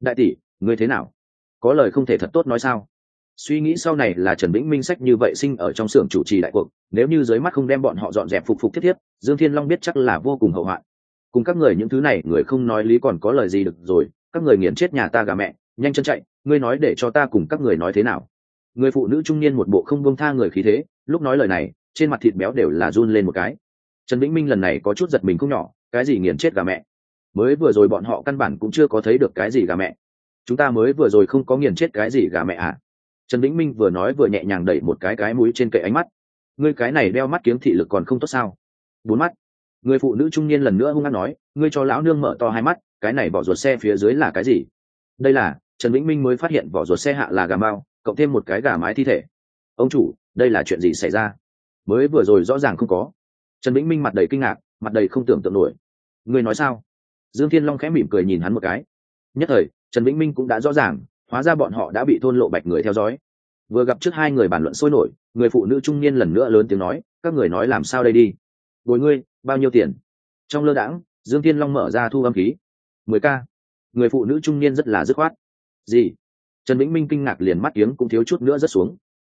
Đại tỷ, ngươi thế nào? Có lời không thể thật tốt nói sao? Suy nghĩ sau này là trần vĩnh minh sách như vậy sinh ở trong xưởng chủ trì đại cuộc, nếu như dưới mắt không đem bọn họ dọn dẹp phục phục thiết thiếp, dương thiên long biết chắc là vô cùng hậu hoạn. Cùng các người những thứ này, người không nói lý còn có lời gì được rồi, các người nghiền chết nhà ta gà mẹ, nhanh chân chạy, ngươi nói để cho ta cùng các người nói thế nào? Người phụ nữ trung niên một bộ không bông tha người khí thế, lúc nói lời này, trên mặt thịt béo đều là run lên một cái. Trần vĩnh minh lần này có chút giật mình không nhỏ, cái gì nghiền chết gà mẹ? Mới vừa rồi bọn họ căn bản cũng chưa có thấy được cái gì gà mẹ. Chúng ta mới vừa rồi không có nghiền chết cái gì gà mẹ à? Trần vĩnh minh vừa nói vừa nhẹ nhàng đẩy một cái cái mũi trên cậy ánh mắt. Ngươi cái này đeo mắt kiếm thị lực còn không tốt sao? Bốn mắt. Người phụ nữ trung niên lần nữa hung hăng nói, ngươi cho lão nương mở to hai mắt, cái này vỏ ruột xe phía dưới là cái gì? Đây là, trần vĩnh minh mới phát hiện vỏ ruột xe hạ là gà mao, cộng thêm một cái gà mái thi thể. Ông chủ, đây là chuyện gì xảy ra? Mới vừa rồi rõ ràng không có. Trần vĩnh minh mặt đầy kinh ngạc, mặt đầy không tưởng tượng nổi. Ngươi nói sao? Dương thiên long khẽ mỉm cười nhìn hắn một cái. Nhất thời, trần vĩnh minh cũng đã rõ ràng, hóa ra bọn họ đã bị thôn lộ bạch người theo dõi. Vừa gặp trước hai người bàn luận sôi nổi, người phụ nữ trung niên lần nữa lớn tiếng nói, các người nói làm sao đây đi? Bồi ngươi, bao nhiêu tiền? Trong lơ đãng, dương Thiên long mở ra thu âm khí. Mười k người phụ nữ trung niên rất là dứt khoát. Gì? Trần vĩnh minh kinh ngạc liền mắt tiếng cũng thiếu chút nữa rất xuống.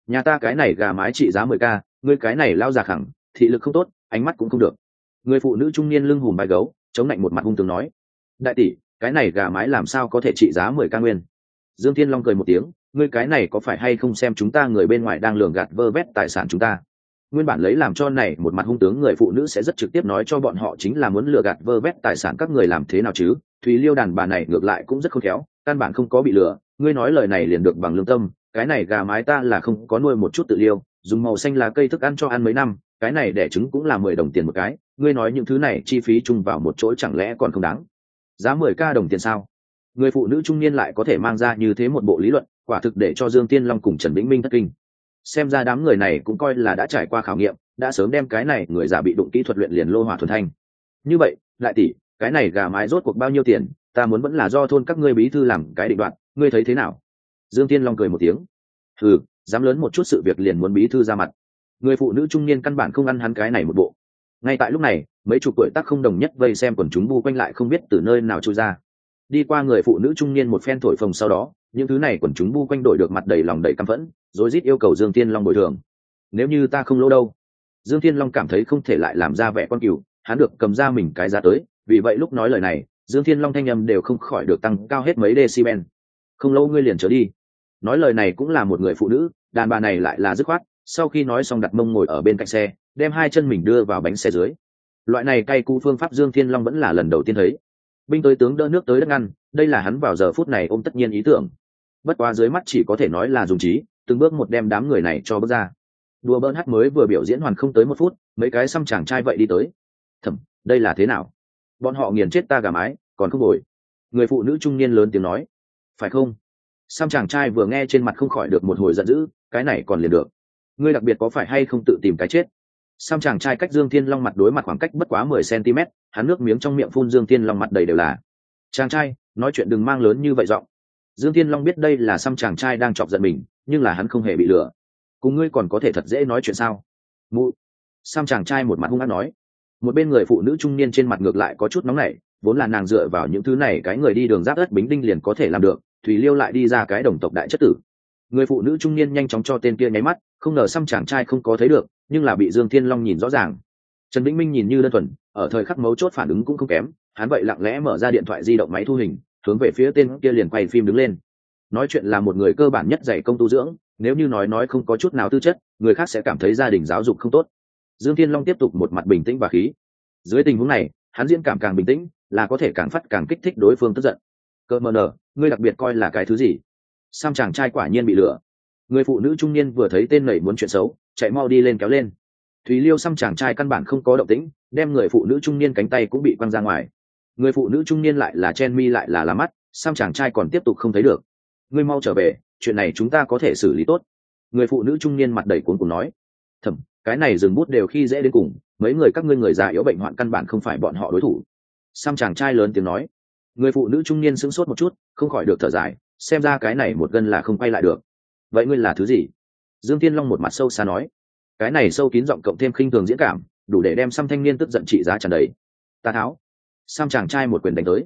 Nhà ta cái này gà mái trị giá mười k ngươi cái này lao già khẳng, thị lực không tốt, ánh mắt cũng không được. Người phụ nữ trung niên lưng hùm bài gấu chống lạnh một mặt hung tướng nói, đại tỷ, cái này gà mái làm sao có thể trị giá mười ca nguyên? Dương thiên long cười một tiếng, ngươi cái này có phải hay không xem chúng ta người bên ngoài đang lường gạt vơ vét tài sản chúng ta? Nguyên bản lấy làm cho này một mặt hung tướng người phụ nữ sẽ rất trực tiếp nói cho bọn họ chính là muốn lừa gạt vơ vét tài sản các người làm thế nào chứ? Thùy liêu đàn bà này ngược lại cũng rất khôn khéo, căn bản không có bị lừa. Ngươi nói lời này liền được bằng lương tâm, cái này gà mái ta là không có nuôi một chút tự liêu, dùng màu xanh là cây thức ăn cho ăn mấy năm, cái này đẻ trứng cũng là mười đồng tiền một cái ngươi nói những thứ này chi phí chung vào một chỗ chẳng lẽ còn không đáng? Giá mười ca đồng tiền sao? Người phụ nữ trung niên lại có thể mang ra như thế một bộ lý luận, quả thực để cho dương tiên long cùng trần vĩnh minh thất kinh. Xem ra đám người này cũng coi là đã trải qua khảo nghiệm, đã sớm đem cái này người già bị đụng kỹ thuật luyện liền lô hỏa thuần thanh. Như vậy, lại tỷ, cái này gà mái rốt cuộc bao nhiêu tiền, ta muốn vẫn là do thôn các ngươi bí thư làm cái định đoạn ngươi thấy thế nào? Dương tiên long cười một tiếng. Ừ dám lớn một chút sự việc liền muốn bí thư ra mặt. Người phụ nữ trung niên căn bản không ăn hắn cái này một bộ ngay tại lúc này, mấy chục tuổi tác không đồng nhất vây xem quần chúng bu quanh lại không biết từ nơi nào trôi ra. Đi qua người phụ nữ trung niên một phen thổi phồng sau đó, những thứ này quần chúng bu quanh đổi được mặt đầy lòng đầy căm phẫn, rồi rít yêu cầu dương tiên long bồi thường. Nếu như ta không lỗ đâu? Dương tiên long cảm thấy không thể lại làm ra vẻ con cừu, hắn được cầm ra mình cái giá tới, vì vậy lúc nói lời này, dương thiên long thanh â m đều không khỏi được tăng cao hết mấy decibel. Không lâu ngươi liền trở đi. Nói lời này cũng là một người phụ nữ, đàn bà này lại là dứt khoát sau khi nói xong đặt mông ngồi ở bên cạnh xe, đem hai chân mình đưa vào bánh xe dưới. Loại này cay Cú phương pháp dương thiên long vẫn là lần đầu tiên thấy. Binh tới tướng đỡ nước tới đất ngăn, đây là hắn vào giờ phút này ôm tất nhiên ý tưởng. Bất quá dưới mắt chỉ có thể nói là dùng trí, từng bước một đem đám người này cho bước ra. Đùa bỡn hát mới vừa biểu diễn hoàn không tới một phút, mấy cái xăm chàng trai vậy đi tới. Thầm đây là thế nào? Bọn họ nghiền chết ta gà mái, còn không ngồi người phụ nữ trung niên lớn tiếng nói. Phải không? Xăm chàng trai vừa nghe trên mặt không khỏi được một hồi giận dữ, cái này còn liền được ngươi đặc biệt có phải hay không tự tìm cái chết Sam chàng trai cách Dương Thiên Long mặt đối mặt khoảng cách bất quá mười cm, hắn nước miếng trong miệng phun Dương Thiên Long mặt đầy đều là. Chàng trai, nói chuyện đừng mang lớn như vậy giọng. Dương Thiên Long biết đây là Sam chàng trai đang chọc giận mình, nhưng là hắn không hề bị lừa. Cùng ngươi còn có thể thật dễ nói chuyện sao? Mụ. Sam chàng trai một mặt hung ác nói. Một bên người phụ nữ trung niên trên mặt ngược lại có chút nóng nảy, vốn là nàng dựa vào những thứ này cái người đi đường giáp đất bính đinh liền có thể làm được, Thủy Liêu lại đi ra cái đồng tộc đại chất tử. Người phụ nữ trung niên nhanh chóng cho tên kia nháy mắt, không ngờ xăm chàng trai không có thấy được nhưng là bị dương thiên long nhìn rõ ràng. Trần vĩnh minh nhìn như đơn thuần ở thời khắc mấu chốt phản ứng cũng không kém hắn vậy lặng lẽ mở ra điện thoại di động máy thu hình hướng về phía tên kia liền quay phim đứng lên. Nói chuyện là một người cơ bản nhất dạy công tu dưỡng nếu như nói nói không có chút nào tư chất người khác sẽ cảm thấy gia đình giáo dục không tốt. Dương thiên long tiếp tục một mặt bình tĩnh và khí. Dưới tình huống này hắn diễn cảm càng bình tĩnh là có thể càng phát càng kích thích đối phương tức giận. Cơ mờ nở ngươi đặc biệt coi là cái thứ gì? Sam chàng trai quả nhiên bị lửa. người phụ nữ trung niên vừa thấy tên nảy muốn chuyện xấu, chạy mau đi lên kéo lên. Thúy liêu xăm chàng trai căn bản không có động tĩnh, đem người phụ nữ trung niên cánh tay cũng bị quăng ra ngoài. Người phụ nữ trung niên lại là chen mi lại là lá mắt, sam chàng trai còn tiếp tục không thấy được. Ngươi mau trở về, chuyện này chúng ta có thể xử lý tốt. Người phụ nữ trung niên mặt đầy cuốn cùng nói. Thầm, cái này dừng bút đều khi dễ đến cùng, mấy người các ngươi người già yếu bệnh hoạn căn bản không phải bọn họ đối thủ. Sam chàng trai lớn tiếng nói. Người phụ nữ trung niên sững sốt một chút, không khỏi được thở dài xem ra cái này một gân là không quay lại được. Vậy ngươi là thứ gì? Dương tiên long một mặt sâu xa nói. Cái này sâu kín giọng cộng thêm khinh thường diễn cảm, đủ để đem xăm thanh niên tức giận trị giá tràn đầy. Ta tháo. Sam chàng trai một quyền đánh tới.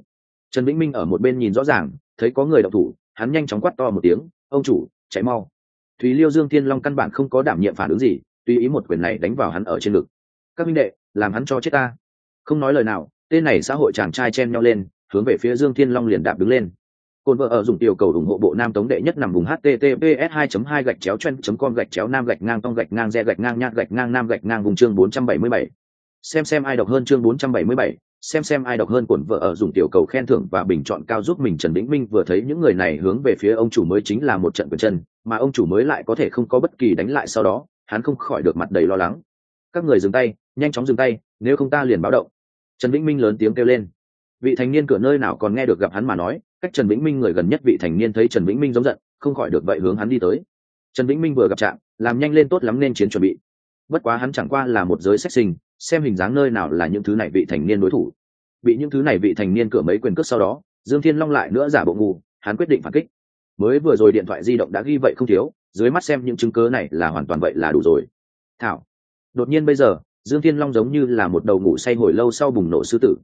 Trần vĩnh minh ở một bên nhìn rõ ràng, thấy có người đậu thủ, hắn nhanh chóng quát to một tiếng, ông chủ, chạy mau. Thúy liêu dương thiên long căn bản không có đảm nhiệm phản ứng gì, tùy ý một quyền này đánh vào hắn ở trên ngực. Các minh đệ, làm hắn cho chết ta. Không nói lời nào, tên này xã hội chàng trai chen nhau lên, hướng về phía dương thiên long liền đạp đứng lên. Côn vợ ở dùng tiểu cầu ủng hộ bộ nam tống đệ nhất nằm vùng https 2 2 gạch chéo chen com gạch chéo nam gạch ngang tông gạch ngang re gạch ngang nhát gạch ngang nam gạch ngang vùng chương 477. xem xem ai đọc hơn chương 477, xem xem ai đọc hơn cuộn vợ ở dùng tiểu cầu khen thưởng và bình chọn cao giúp mình trần vĩnh minh vừa thấy những người này hướng về phía ông chủ mới chính là một trận quyền chân mà ông chủ mới lại có thể không có bất kỳ đánh lại sau đó hắn không khỏi được mặt đầy lo lắng. Các người dừng tay nhanh chóng dừng tay nếu không ta liền báo động. Trần vĩnh minh lớn tiếng kêu lên. Vị thanh niên cửa nơi nào còn nghe được gặp hắn mà nói cách trần vĩnh minh người gần nhất vị thành niên thấy trần vĩnh minh giống giận, không khỏi được vậy hướng hắn đi tới. Trần vĩnh minh vừa gặp trạm, làm nhanh lên tốt lắm nên chiến chuẩn bị. Bất quá hắn chẳng qua là một giới sách sinh, xem hình dáng nơi nào là những thứ này vị thành niên đối thủ. Bị những thứ này vị thành niên cửa mấy quyền cước sau đó, dương thiên long lại nữa giả bộ ngu, hắn quyết định phản kích. Mới vừa rồi điện thoại di động đã ghi vậy không thiếu, dưới mắt xem những chứng cớ này là hoàn toàn vậy là đủ rồi. Thảo, đột nhiên bây giờ, dương thiên long giống như là một đầu ngủ say hồi lâu sau bùng nổ sư tử.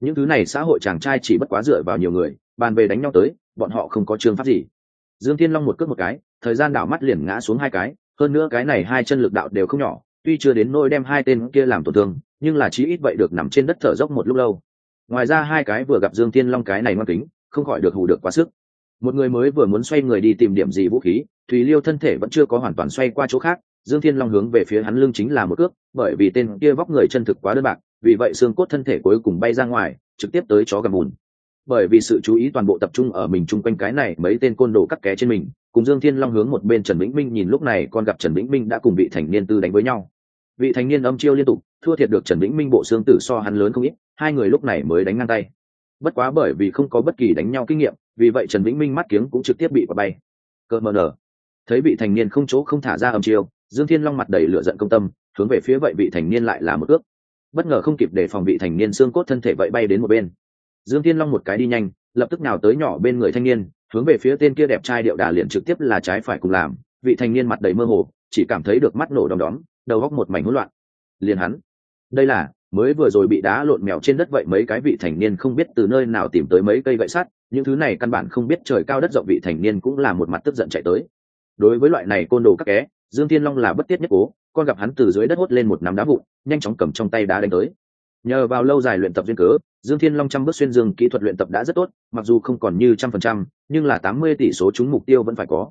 Những thứ này xã hội chàng trai chỉ bất quá dựa vào nhiều người bàn về đánh nhau tới, bọn họ không có trường pháp gì. Dương thiên long một cước một cái, thời gian đảo mắt liền ngã xuống hai cái, hơn nữa cái này hai chân lực đạo đều không nhỏ, tuy chưa đến nôi đem hai tên kia làm tổn thương, nhưng là chí ít vậy được nằm trên đất thở dốc một lúc lâu. Ngoài ra hai cái vừa gặp dương thiên long cái này ngoan kính, không khỏi được hù được quá sức. Một người mới vừa muốn xoay người đi tìm điểm gì vũ khí, thùy liêu thân thể vẫn chưa có hoàn toàn xoay qua chỗ khác, dương thiên long hướng về phía hắn lưng chính là một cước, bởi vì tên kia vóc người chân thực quá đơn bạc, vì vậy xương cốt thân thể cuối cùng bay ra ngoài, trực tiếp tới chó gầm bùn bởi vì sự chú ý toàn bộ tập trung ở mình chung quanh cái này mấy tên côn đồ cắt ké trên mình, cùng dương thiên long hướng một bên trần vĩnh minh nhìn lúc này con gặp trần vĩnh minh đã cùng vị thành niên tư đánh với nhau. Vị thành niên âm chiêu liên tục, thua thiệt được trần vĩnh minh bộ xương tử so hắn lớn không ít, hai người lúc này mới đánh ngang tay. Bất quá bởi vì không có bất kỳ đánh nhau kinh nghiệm, vì vậy trần vĩnh minh mắt kiếng cũng trực tiếp bị quả bay. Cơ mờ nở. Thấy vị thành niên không chỗ không thả ra âm chiêu, dương thiên long mặt đầy lửa giận công tâm, hướng về phía vậy vị thành niên lại là một ước. Bất ngờ không kịp để phòng vị thành niên xương cốt thân thể vậy bay đến một bên dương thiên long một cái đi nhanh, lập tức nào tới nhỏ bên người thanh niên, hướng về phía tên kia đẹp trai điệu đà liền trực tiếp là trái phải cùng làm, vị thanh niên mặt đầy mơ hồ, chỉ cảm thấy được mắt nổ đom đóm, đầu góc một mảnh hỗn loạn. Liền hắn, đây là, mới vừa rồi bị đá lộn mèo trên đất vậy mấy cái vị thành niên không biết từ nơi nào tìm tới mấy cây gậy sắt, những thứ này căn bản không biết trời cao đất rộng vị thành niên cũng là một mặt tức giận chạy tới. Đối với loại này côn đồ các ké dương thiên long là bất tiết nhất cố, con gặp hắn từ dưới đất hốt lên một nắm đá vụn, nhanh chóng cầm trong tay đá đánh tới nhờ vào lâu dài luyện tập duyên cớ, dương thiên long trăm bước xuyên dương kỹ thuật luyện tập đã rất tốt, mặc dù không còn như trăm phần trăm, nhưng là tám mươi tỷ số chúng mục tiêu vẫn phải có.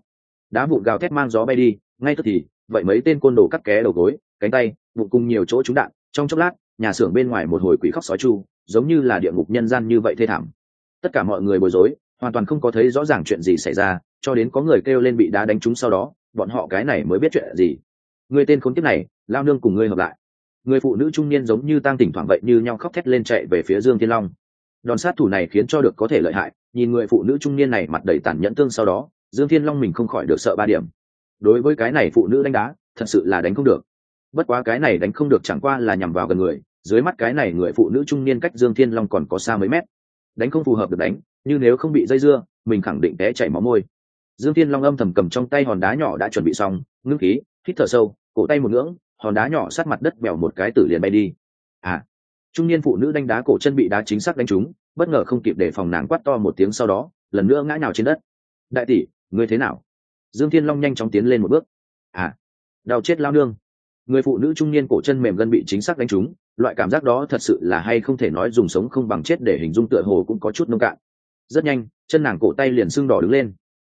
Đá vụn gào thét mang gió bay đi, ngay tức thì, vậy mấy tên côn đồ cắt ké đầu gối, cánh tay bụng cùng nhiều chỗ trúng đạn, trong chốc lát, nhà xưởng bên ngoài một hồi quỷ khóc sói chu, giống như là địa ngục nhân gian như vậy thê thảm. Tất cả mọi người bối rối, hoàn toàn không có thấy rõ ràng chuyện gì xảy ra, cho đến có người kêu lên bị đá đánh trúng sau đó, bọn họ cái này mới biết chuyện gì. Người tên khốn kiếp này, lao nương cùng ngươi hợp lại người phụ nữ trung niên giống như tang tỉnh thoảng vậy như nhau khóc thét lên chạy về phía dương thiên long. Đòn sát thủ này khiến cho được có thể lợi hại, nhìn người phụ nữ trung niên này mặt đầy tàn nhẫn tương sau đó, dương thiên long mình không khỏi được sợ ba điểm. Đối với cái này phụ nữ đánh đá, thật sự là đánh không được. Bất quá cái này đánh không được chẳng qua là nhằm vào gần người, dưới mắt cái này người phụ nữ trung niên cách dương thiên long còn có xa mấy mét. Đánh không phù hợp được đánh, như nếu không bị dây dưa, mình khẳng định té chảy máu môi. Dương thiên long âm thầm cầm trong tay hòn đá nhỏ đã chuẩn bị xong, ngưng khí, hít thở sâu, cổ tay một ngưỡng hòn đá nhỏ sát mặt đất bèo một cái tử liền bay đi. À trung niên phụ nữ đánh đá cổ chân bị đá chính xác đánh trúng, bất ngờ không kịp để phòng nàng quát to một tiếng sau đó, lần nữa ngã nhào trên đất. Đại tỷ, ngươi thế nào? Dương thiên long nhanh chóng tiến lên một bước. À đau chết lao nương. Người phụ nữ trung niên cổ chân mềm gân bị chính xác đánh trúng, loại cảm giác đó thật sự là hay không thể nói dùng sống không bằng chết để hình dung tựa hồ cũng có chút nông cạn. Rất nhanh, chân nàng cổ tay liền sưng đỏ đứng lên.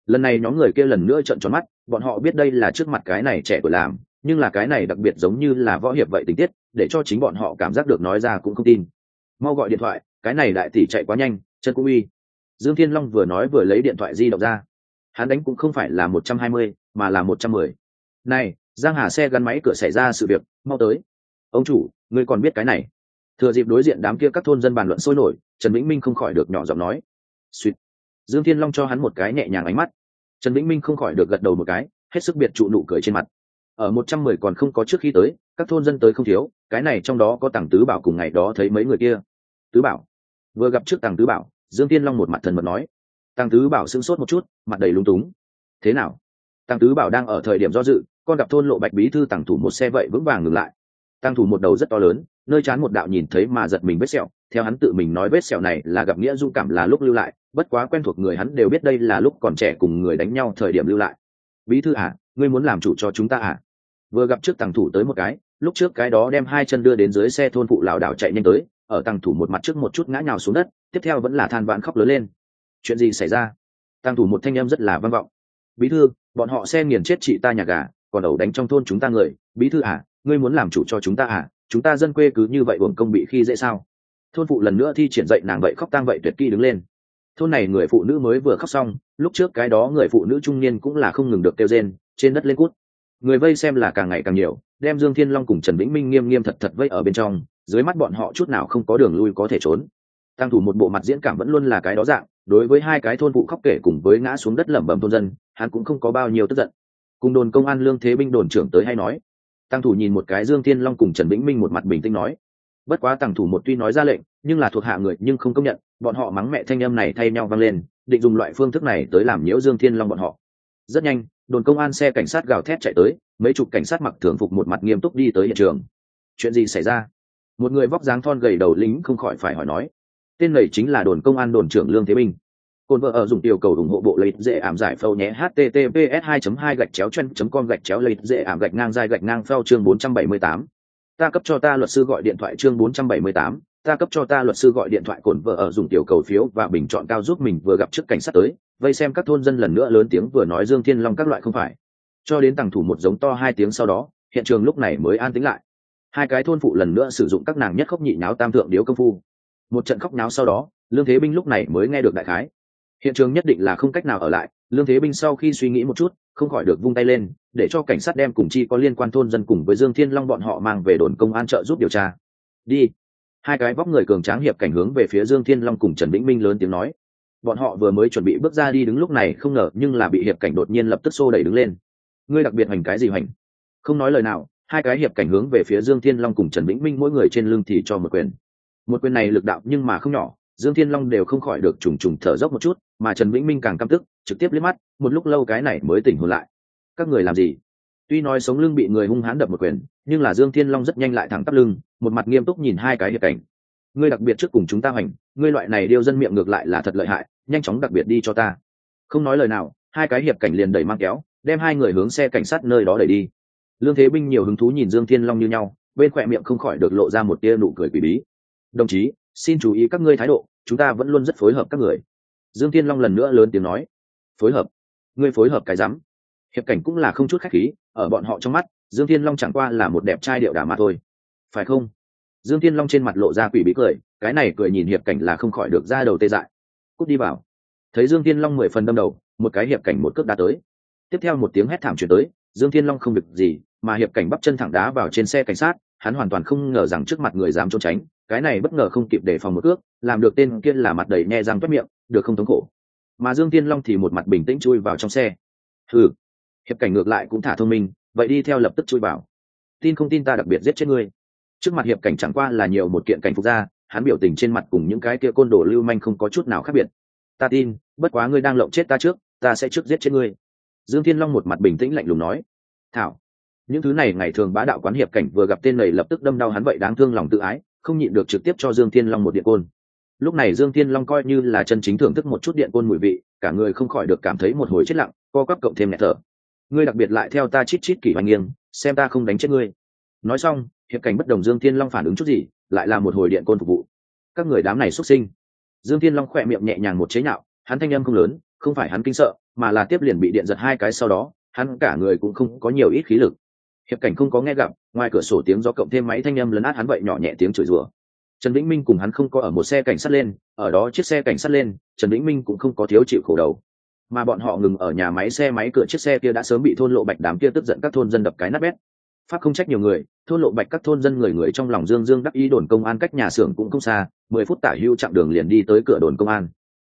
Lần này nhóm người kia lần nữa trợn tròn mắt, bọn họ biết đây là trước mặt cái này trẻ tuổi làm nhưng là cái này đặc biệt giống như là võ hiệp vậy tình tiết, để cho chính bọn họ cảm giác được nói ra cũng không tin. Mau gọi điện thoại, cái này đại tỷ chạy quá nhanh, chân cũng uy. Dương thiên long vừa nói vừa lấy điện thoại di động ra. Hắn đánh cũng không phải là một trăm hai mươi, mà là một trăm mười. Này, giang hà xe gắn máy cửa xảy ra sự việc, mau tới. Ông chủ, ngươi còn biết cái này. Thừa dịp đối diện đám kia các thôn dân bàn luận sôi nổi, trần vĩnh minh không khỏi được nhỏ giọng nói. Suýt dương thiên long cho hắn một cái nhẹ nhàng ánh mắt. Trần vĩnh minh không khỏi được gật đầu một cái, hết sức biệt trụ nụ cười trên mặt ở một trăm mười còn không có trước khi tới, các thôn dân tới không thiếu, cái này trong đó có tàng tứ bảo cùng ngày đó thấy mấy người kia. Tứ bảo. Vừa gặp trước tàng tứ bảo, dương tiên long một mặt thần mật nói. Tàng tứ bảo sững sốt một chút, mặt đầy lung túng. Thế nào? Tàng tứ bảo đang ở thời điểm do dự, con gặp thôn lộ bạch bí thư tàng thủ một xe vậy vững vàng ngừng lại. Tàng thủ một đầu rất to lớn, nơi chán một đạo nhìn thấy mà giật mình vết sẹo, theo hắn tự mình nói vết sẹo này là gặp nghĩa dung cảm là lúc lưu lại, bất quá quen thuộc người hắn đều biết đây là lúc còn trẻ cùng người đánh nhau thời điểm lưu lại. Bí thư à ngươi muốn làm chủ cho chúng ta à? Vừa gặp trước tàng thủ tới một cái, lúc trước cái đó đem hai chân đưa đến dưới xe thôn phụ lảo đảo chạy nhanh tới, ở tàng thủ một mặt trước một chút ngã nhào xuống đất, tiếp theo vẫn là than vãn khóc lớn lên. Chuyện gì xảy ra? Tàng thủ một thanh em rất là vang vọng. Bí thư, bọn họ xe nghiền chết chị ta nhà gà, còn ẩu đánh trong thôn chúng ta người. Bí thư à ngươi muốn làm chủ cho chúng ta à? Chúng ta dân quê cứ như vậy uổng công bị khi dễ sao? Thôn phụ lần nữa thi triển dậy nàng vậy khóc tang vậy tuyệt kỳ đứng lên thôn này người phụ nữ mới vừa khóc xong, lúc trước cái đó người phụ nữ trung niên cũng là không ngừng được kêu rên, trên đất lên cút. Người vây xem là càng ngày càng nhiều, đem dương thiên long cùng trần vĩnh minh nghiêm nghiêm thật thật vây ở bên trong, dưới mắt bọn họ chút nào không có đường lui có thể trốn. Tăng thủ một bộ mặt diễn cảm vẫn luôn là cái đó dạng, đối với hai cái thôn vụ khóc kể cùng với ngã xuống đất lẩm bẩm thôn dân, hắn cũng không có bao nhiêu tức giận. Cùng đồn công an lương thế binh đồn trưởng tới hay nói, tăng thủ nhìn một cái dương thiên long cùng trần vĩnh minh một mặt bình tĩnh nói. Bất quá tăng thủ một tuy nói ra lệnh, nhưng là thuộc hạ người nhưng không công nhận bọn họ mắng mẹ thanh âm này thay nhau vang lên định dùng loại phương thức này tới làm nhiễu dương thiên long bọn họ. Rất nhanh đồn công an xe cảnh sát gào thét chạy tới mấy chục cảnh sát mặc thường phục một mặt nghiêm túc đi tới hiện trường. Chuyện gì xảy ra? Một người vóc dáng thon gầy đầu lính không khỏi phải hỏi nói. Tên này chính là đồn công an đồn trưởng lương thế minh cồn vợ ở dùng yêu cầu ủng hộ bộ lấy dễ ảm giải phâu nhé https 2 2 gạch chéo chân com gạch chéo lấy dễ ảm gạch ngang dài gạch ngang phao chương 478. ta cấp cho ta luật sư gọi điện thoại chương 478, ta cấp cho ta luật sư gọi điện thoại cồn vợ ở dùng tiểu cầu phiếu và bình chọn cao giúp mình vừa gặp trước cảnh sát tới, vây xem các thôn dân lần nữa lớn tiếng vừa nói dương thiên long các loại không phải. Cho đến tàng thủ một giống to hai tiếng sau đó, hiện trường lúc này mới an tĩnh lại. Hai cái thôn phụ lần nữa sử dụng các nàng nhất khóc nhị nháo tam thượng điếu công phu. Một trận khóc nháo sau đó, lương thế binh lúc này mới nghe được đại khái. Hiện trường nhất định là không cách nào ở lại, lương thế binh sau khi suy nghĩ một chút, không khỏi được vung tay lên, để cho cảnh sát đem cùng chi có liên quan thôn dân cùng với dương thiên long bọn họ mang về đồn công an trợ giúp điều tra. Đi hai cái vóc người cường tráng hiệp cảnh hướng về phía dương thiên long cùng trần vĩnh minh lớn tiếng nói. Bọn họ vừa mới chuẩn bị bước ra đi đứng lúc này không ngờ, nhưng là bị hiệp cảnh đột nhiên lập tức xô đẩy đứng lên. Ngươi đặc biệt hoành cái gì hoành không nói lời nào, hai cái hiệp cảnh hướng về phía dương thiên long cùng trần vĩnh minh mỗi người trên lưng thì cho một quyền. Một quyền này lực đạo nhưng mà không nhỏ, dương thiên long đều không khỏi được trùng trùng thở dốc một chút, mà trần vĩnh minh càng căm tức, trực tiếp liếc mắt, một lúc lâu cái này mới tỉnh hồn lại. Các người làm gì? Tuy nói sống lưng bị người hung hãn đập một quyền, nhưng là dương thiên long rất nhanh lại thẳng tắp lưng, một mặt nghiêm túc nhìn hai cái hiệp cảnh. Ngươi đặc biệt trước cùng chúng ta hoành, ngươi loại này điêu dân miệng ngược lại là thật lợi hại, nhanh chóng đặc biệt đi cho ta. Không nói lời nào, hai cái hiệp cảnh liền đẩy mang kéo, đem hai người hướng xe cảnh sát nơi đó đẩy đi. Lương thế binh nhiều hứng thú nhìn dương thiên long như nhau, bên khỏe miệng không khỏi được lộ ra một tia nụ cười quỷ bí. Đồng chí, xin chú ý các ngươi thái độ, chúng ta vẫn luôn rất phối hợp các người. Dương thiên long lần nữa lớn tiếng nói. Phối hợp? Ngươi phối hợp cái rắm? Hiệp cảnh cũng là không chút khách khí ở bọn họ trong mắt dương thiên long chẳng qua là một đẹp trai điệu đà mà thôi. Phải không? Dương thiên long trên mặt lộ ra quỷ bí cười cái này cười nhìn hiệp cảnh là không khỏi được ra đầu tê dại. Cút đi vào. Thấy dương thiên long mười phần đâm đầu một cái hiệp cảnh một cước đá tới. Tiếp theo một tiếng hét thảm chuyển tới dương thiên long không việc gì mà hiệp cảnh bắp chân thẳng đá vào trên xe cảnh sát hắn hoàn toàn không ngờ rằng trước mặt người dám trốn tránh cái này bất ngờ không kịp để phòng một cước, làm được tên kia là mặt đầy nhe răng toét miệng được không thống khổ. Mà dương thiên long thì một mặt bình tĩnh chui vào trong xe. Ừ hiệp cảnh ngược lại cũng thả thông minh, vậy đi theo lập tức chui vào. Tin không tin ta đặc biệt giết chết ngươi. Trước mặt hiệp cảnh chẳng qua là nhiều một kiện cảnh phục ra, hắn biểu tình trên mặt cùng những cái kia côn đồ lưu manh không có chút nào khác biệt. Ta tin, bất quá ngươi đang lộng chết ta trước, ta sẽ trước giết chết ngươi. Dương thiên long một mặt bình tĩnh lạnh lùng nói. Thảo, những thứ này ngày thường bá đạo quán hiệp cảnh vừa gặp tên này lập tức đâm đau hắn vậy đáng thương lòng tự ái, không nhịn được trực tiếp cho dương thiên long một điện côn. Lúc này dương thiên long coi như là chân chính thưởng thức một chút điện côn mùi vị, cả người không khỏi được cảm thấy một hồi chết lặng, co cắp cộng thêm nhẹ thở ngươi đặc biệt lại theo ta chít chít kỷ hoành nghiêng, xem ta không đánh chết ngươi. Nói xong, hiệp cảnh bất đồng dương thiên long phản ứng chút gì, lại là một hồi điện côn phục vụ. Các người đám này xuất sinh. Dương thiên long khỏe miệng nhẹ nhàng một chế nhạo, hắn thanh âm không lớn, không phải hắn kinh sợ, mà là tiếp liền bị điện giật hai cái sau đó, hắn cả người cũng không có nhiều ít khí lực. Hiệp cảnh không có nghe gặp, ngoài cửa sổ tiếng gió cộng thêm máy thanh âm lấn át hắn vậy nhỏ nhẹ tiếng chửi rủa. Trần vĩnh minh cùng hắn không có ở một xe cảnh sát lên, ở đó chiếc xe cảnh sát lên, trần vĩnh minh cũng không có thiếu chịu khổ đầu mà bọn họ ngừng ở nhà máy xe máy cửa chiếc xe kia đã sớm bị thôn lộ bạch đám kia tức giận các thôn dân đập cái nát bét. Pháp không trách nhiều người, thôn lộ bạch các thôn dân người người trong lòng dương dương đắc ý đồn công an cách nhà xưởng cũng không xa, mười phút tả hưu chặng đường liền đi tới cửa đồn công an.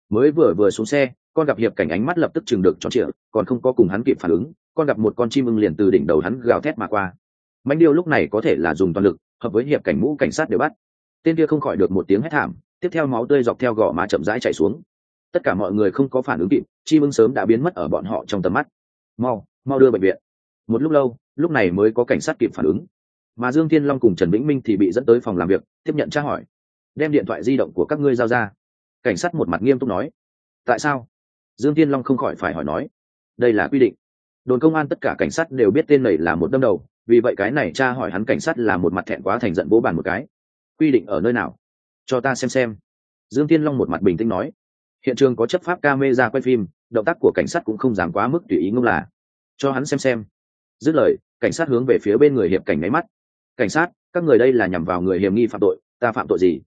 Mới vừa vừa xuống xe, con gặp hiệp cảnh ánh mắt lập tức chừng được tròn trịa, còn không có cùng hắn kịp phản ứng, con gặp một con chim ưng liền từ đỉnh đầu hắn gào thét mà qua. Mánh điêu lúc này có thể là dùng toàn lực, hợp với hiệp cảnh mũ cảnh sát đều bắt. Tên kia không khỏi được một tiếng hét thảm, tiếp theo máu tươi dọc theo gò má chậm rãi chạy xuống tất cả mọi người không có phản ứng kịp chim ưng sớm đã biến mất ở bọn họ trong tầm mắt. Mau mau đưa bệnh viện. Một lúc lâu, lúc này mới có cảnh sát kịp phản ứng. Mà dương thiên long cùng trần vĩnh minh thì bị dẫn tới phòng làm việc, tiếp nhận tra hỏi. Đem điện thoại di động của các ngươi giao ra. Cảnh sát một mặt nghiêm túc nói. Tại sao? Dương thiên long không khỏi phải hỏi nói. Đây là quy định. Đồn công an tất cả cảnh sát đều biết tên này là một đâm đầu, vì vậy cái này cha hỏi hắn cảnh sát là một mặt thẹn quá thành giận bố bàn một cái. Quy định ở nơi nào? Cho ta xem xem. Dương thiên long một mặt bình tĩnh nói hiện trường có chấp pháp camera quay phim, động tác của cảnh sát cũng không dám quá mức tùy ý ngông là. Cho hắn xem xem. Dứt lời, cảnh sát hướng về phía bên người hiệp cảnh máy mắt. Cảnh sát, các người đây là nhằm vào người hiểm nghi phạm tội, ta phạm tội gì?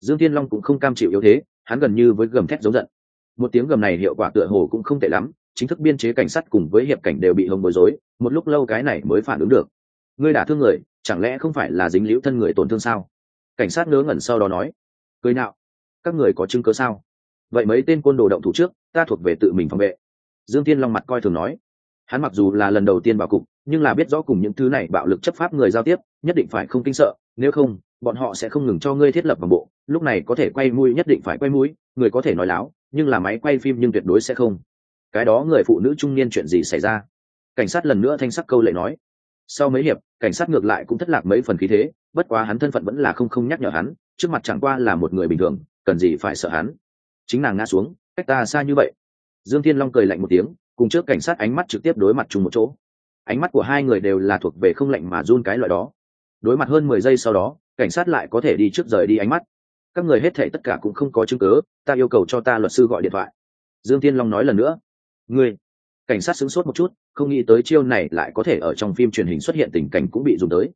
Dương thiên long cũng không cam chịu yếu thế, hắn gần như với gầm thét giống giận. Một tiếng gầm này hiệu quả tựa hồ cũng không tệ lắm, chính thức biên chế cảnh sát cùng với hiệp cảnh đều bị hồng bối rối, một lúc lâu cái này mới phản ứng được. Ngươi đả thương người, chẳng lẽ không phải là dính liễu thân người tổn thương sao? Cảnh sát ngớ ngẩn sau đó nói. Cười nào các người có chứng cớ sao? Vậy mấy tên côn đồ động thủ trước, ta thuộc về tự mình phòng vệ. Dương tiên long mặt coi thường nói. Hắn mặc dù là lần đầu tiên vào cục, nhưng là biết rõ cùng những thứ này bạo lực chấp pháp người giao tiếp, nhất định phải không kinh sợ, nếu không, bọn họ sẽ không ngừng cho ngươi thiết lập bằng bộ, lúc này có thể quay mũi nhất định phải quay mũi, người có thể nói láo, nhưng là máy quay phim nhưng tuyệt đối sẽ không. Cái đó người phụ nữ trung niên chuyện gì xảy ra? Cảnh sát lần nữa thanh sắc câu lệ nói. Sau mấy hiệp, cảnh sát ngược lại cũng thất lạc mấy phần khí thế, bất quá hắn thân phận vẫn là không không nhắc nhở hắn, trước mặt chẳng qua là một người bình thường, cần gì phải sợ hắn chính nàng ngã xuống, cách ta xa như vậy. Dương thiên long cười lạnh một tiếng, cùng trước cảnh sát ánh mắt trực tiếp đối mặt chung một chỗ. Ánh mắt của hai người đều là thuộc về không lạnh mà run cái loại đó. Đối mặt hơn mười giây sau đó, cảnh sát lại có thể đi trước rời đi ánh mắt. Các người hết thệ tất cả cũng không có chứng cớ ta yêu cầu cho ta luật sư gọi điện thoại. Dương thiên long nói lần nữa. Ngươi, cảnh sát sửng sốt một chút, không nghĩ tới chiêu này lại có thể ở trong phim truyền hình xuất hiện tình cảnh cũng bị dùng tới.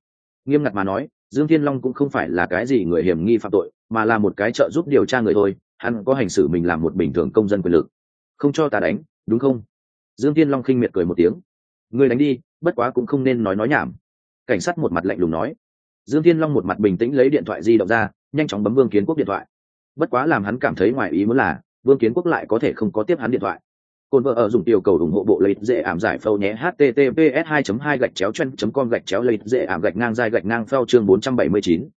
Nghiêm ngặt mà nói, dương thiên long cũng không phải là cái gì người hiểm nghi phạm tội, mà là một cái trợ giúp điều tra người thôi hắn có hành xử mình làm một bình thường công dân quyền lực. Không cho ta đánh đúng không? Dương thiên long khinh miệt cười một tiếng. Ngươi đánh đi bất quá cũng không nên nói nói nhảm. Cảnh sát một mặt lạnh lùng nói. Dương thiên long một mặt bình tĩnh lấy điện thoại di động ra nhanh chóng bấm vương kiến quốc điện thoại. Bất quá làm hắn cảm thấy ngoài ý muốn là vương kiến quốc lại có thể không có tiếp hắn điện thoại. Cồn vợ ở dùng tiểu cầu ủng hộ bộ lấy dễ ảm giải phâu nhé https 2 2 gạch chéo chân com gạch chéo lấy dễ ảm gạch ngang dài gạch ngang phao chương 479.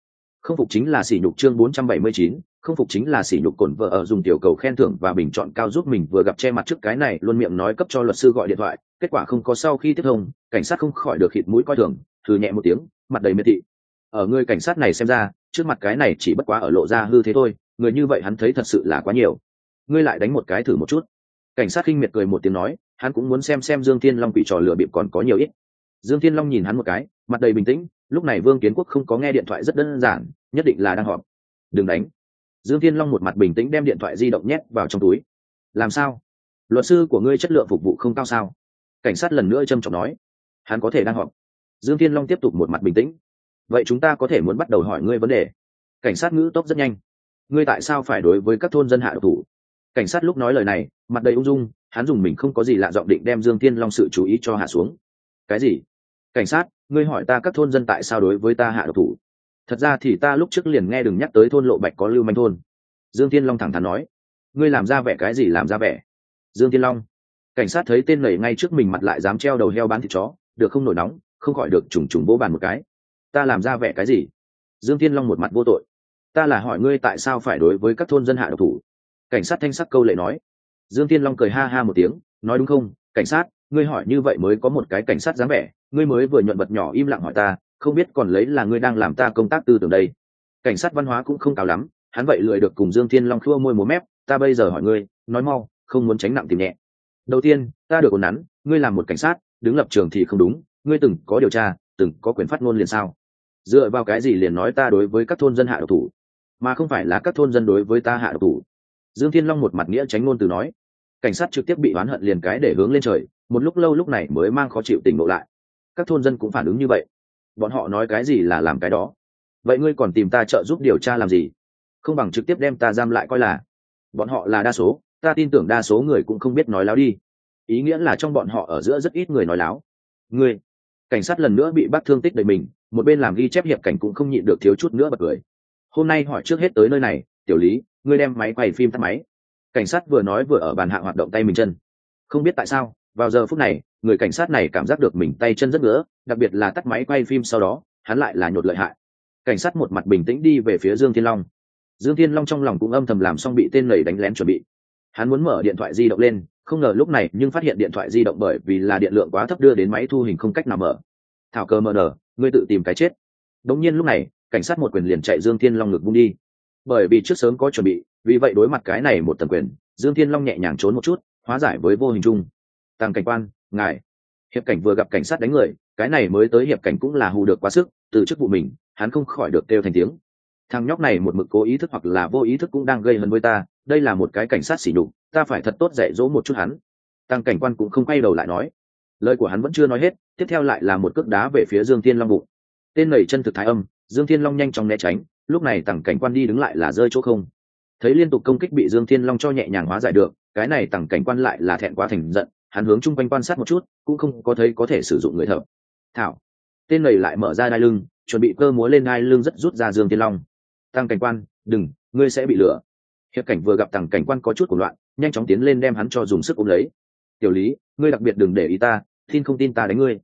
không phục chính là sỉ nhục chương 479, không phục chính là sỉ nhục cồn vợ ở dùng tiểu cầu khen thưởng và bình chọn cao giúp mình vừa gặp che mặt trước cái này, luôn miệng nói cấp cho luật sư gọi điện thoại, kết quả không có sau khi tiếp thông, cảnh sát không khỏi được hít mũi coi thường, thử nhẹ một tiếng, mặt đầy miệt thị. Ở người cảnh sát này xem ra, trước mặt cái này chỉ bất quá ở lộ ra hư thế thôi, người như vậy hắn thấy thật sự là quá nhiều. Ngươi lại đánh một cái thử một chút. Cảnh sát khinh miệt cười một tiếng nói, hắn cũng muốn xem xem dương thiên long bị trò lừa bịp còn có nhiều ít. Dương thiên long nhìn hắn một cái, mặt đầy bình tĩnh, lúc này vương kiến quốc không có nghe điện thoại rất đơn giản, nhất định là đang họp. Đừng đánh dương thiên long một mặt bình tĩnh đem điện thoại di động nhét vào trong túi. Làm sao? Luật sư của ngươi chất lượng phục vụ không cao sao? Cảnh sát lần nữa trâm trọng nói. Hắn có thể đang họp. Dương thiên long tiếp tục một mặt bình tĩnh. Vậy chúng ta có thể muốn bắt đầu hỏi ngươi vấn đề. Cảnh sát ngữ tốc rất nhanh. Ngươi tại sao phải đối với các thôn dân hạ độc thủ? Cảnh sát lúc nói lời này, mặt đầy ung dung, hắn dùng mình không có gì lạ giọng định đem dương thiên long sự chú ý cho hạ xuống. Cái gì? Cảnh sát, ngươi hỏi ta các thôn dân tại sao đối với ta hạ độc thủ? Thật ra thì ta lúc trước liền nghe đừng nhắc tới thôn lộ bạch có lưu manh thôn. Dương thiên long thẳng thắn nói, ngươi làm ra vẻ cái gì làm ra vẻ? Dương thiên long, cảnh sát thấy tên lầy ngay trước mình mặt lại dám treo đầu heo bán thịt chó, được không nổi nóng, không khỏi được trùng trùng vỗ bàn một cái. Ta làm ra vẻ cái gì? Dương thiên long một mặt vô tội. Ta là hỏi ngươi tại sao phải đối với các thôn dân hạ độc thủ? Cảnh sát thanh sắc câu lệ nói. Dương thiên long cười ha ha một tiếng, nói đúng không? Cảnh sát, ngươi hỏi như vậy mới có một cái cảnh sát dám vẻ, ngươi mới vừa nhuận vật nhỏ im lặng hỏi ta không biết còn lấy là ngươi đang làm ta công tác tư tưởng đây. Cảnh sát văn hóa cũng không cao lắm, hắn vậy lười được cùng dương thiên long khua môi múa mép, ta bây giờ hỏi ngươi, nói mau, không muốn tránh nặng tìm nhẹ. Đầu tiên, ta được ổn nắn, ngươi làm một cảnh sát, đứng lập trường thì không đúng, ngươi từng có điều tra, từng có quyền phát ngôn liền sao? Dựa vào cái gì liền nói ta đối với các thôn dân hạ độc thủ? Mà không phải là các thôn dân đối với ta hạ độc thủ? Dương thiên long một mặt nghĩa tránh ngôn từ nói. Cảnh sát trực tiếp bị oán hận liền cái để hướng lên trời, một lúc lâu lúc này mới mang khó chịu tỉnh ngộ lại. Các thôn dân cũng phản ứng như vậy bọn họ nói cái gì là làm cái đó. Vậy ngươi còn tìm ta trợ giúp điều tra làm gì? Không bằng trực tiếp đem ta giam lại coi là. Bọn họ là đa số, ta tin tưởng đa số người cũng không biết nói láo đi. Ý nghĩa là trong bọn họ ở giữa rất ít người nói láo. Ngươi, cảnh sát lần nữa bị bắt thương tích đầy mình, một bên làm ghi chép hiệp cảnh cũng không nhịn được thiếu chút nữa bật cười. Hôm nay hỏi trước hết tới nơi này, tiểu lý, ngươi đem máy quay phim tắt máy. Cảnh sát vừa nói vừa ở bàn hạ hoạt động tay mình chân. Không biết tại sao vào giờ phút này, người cảnh sát này cảm giác được mình tay chân rất ngứa, đặc biệt là tắt máy quay phim sau đó, hắn lại là nhột lợi hại. Cảnh sát một mặt bình tĩnh đi về phía dương thiên long. Dương thiên long trong lòng cũng âm thầm làm xong bị tên lầy đánh lén chuẩn bị. Hắn muốn mở điện thoại di động lên, không ngờ lúc này nhưng phát hiện điện thoại di động bởi vì là điện lượng quá thấp đưa đến máy thu hình không cách nào mở. Thảo cơ mờ nở, ngươi tự tìm cái chết. Đống nhiên lúc này, cảnh sát một quyền liền chạy dương thiên long ngực bung đi. Bởi vì trước sớm có chuẩn bị, vì vậy đối mặt cái này một tầm quyền, dương thiên long nhẹ nhàng trốn một chút, hóa giải với vô hình chung tăng cảnh quan, ngài. Hiệp cảnh vừa gặp cảnh sát đánh người, cái này mới tới hiệp cảnh cũng là hù được quá sức, từ chức vụ mình, hắn không khỏi được kêu thành tiếng. Thằng nhóc này một mực cố ý thức hoặc là vô ý thức cũng đang gây hấn với ta, đây là một cái cảnh sát xỉ nhục, ta phải thật tốt dạy dỗ một chút hắn. Tăng cảnh quan cũng không quay đầu lại nói. Lời của hắn vẫn chưa nói hết, tiếp theo lại là một cước đá về phía dương thiên long bụng. Tên nẩy chân thực thái âm, dương thiên long nhanh chóng né tránh, lúc này tằng cảnh quan đi đứng lại là rơi chỗ không. Thấy liên tục công kích bị dương thiên long cho nhẹ nhàng hóa giải được, cái này tằng cảnh quan lại là thẹn quá thành giận hắn hướng chung quanh quan sát một chút, cũng không có thấy có thể sử dụng người thợ. Thảo, tên này lại mở ra đai lưng, chuẩn bị cơ múa lên đai lưng rất rút ra dương tiên long. Tăng cảnh quan, đừng, ngươi sẽ bị lửa hiệp cảnh vừa gặp tằng cảnh quan có chút của loạn, nhanh chóng tiến lên đem hắn cho dùng sức ôm lấy. Tiểu lý, ngươi đặc biệt đừng để ý ta, tin không tin ta đánh ngươi.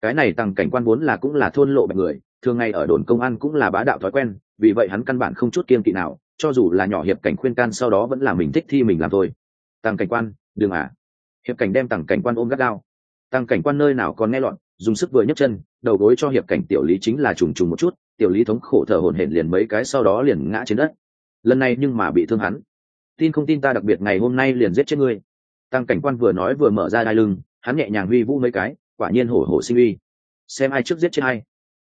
Cái này tằng cảnh quan vốn là cũng là thôn lộ bạch người, thường ngày ở đồn công an cũng là bá đạo thói quen, vì vậy hắn căn bản không chút kiên kỵ nào, cho dù là nhỏ hiệp cảnh khuyên can sau đó vẫn là mình thích thi mình làm thôi. Tăng cảnh quan, đừng à hiệp cảnh đem tăng cảnh quan ôm gắt gao. Tăng cảnh quan nơi nào còn nghe loạn dùng sức vừa nhấc chân, đầu gối cho hiệp cảnh tiểu lý chính là trùng trùng một chút, tiểu lý thống khổ thở hổn hển liền mấy cái sau đó liền ngã trên đất. Lần này nhưng mà bị thương hắn. Tin không tin ta đặc biệt ngày hôm nay liền giết chết ngươi. Tăng cảnh quan vừa nói vừa mở ra đai lưng, hắn nhẹ nhàng huy vũ mấy cái, quả nhiên hổ hổ sinh uy. Xem ai trước giết chết ai.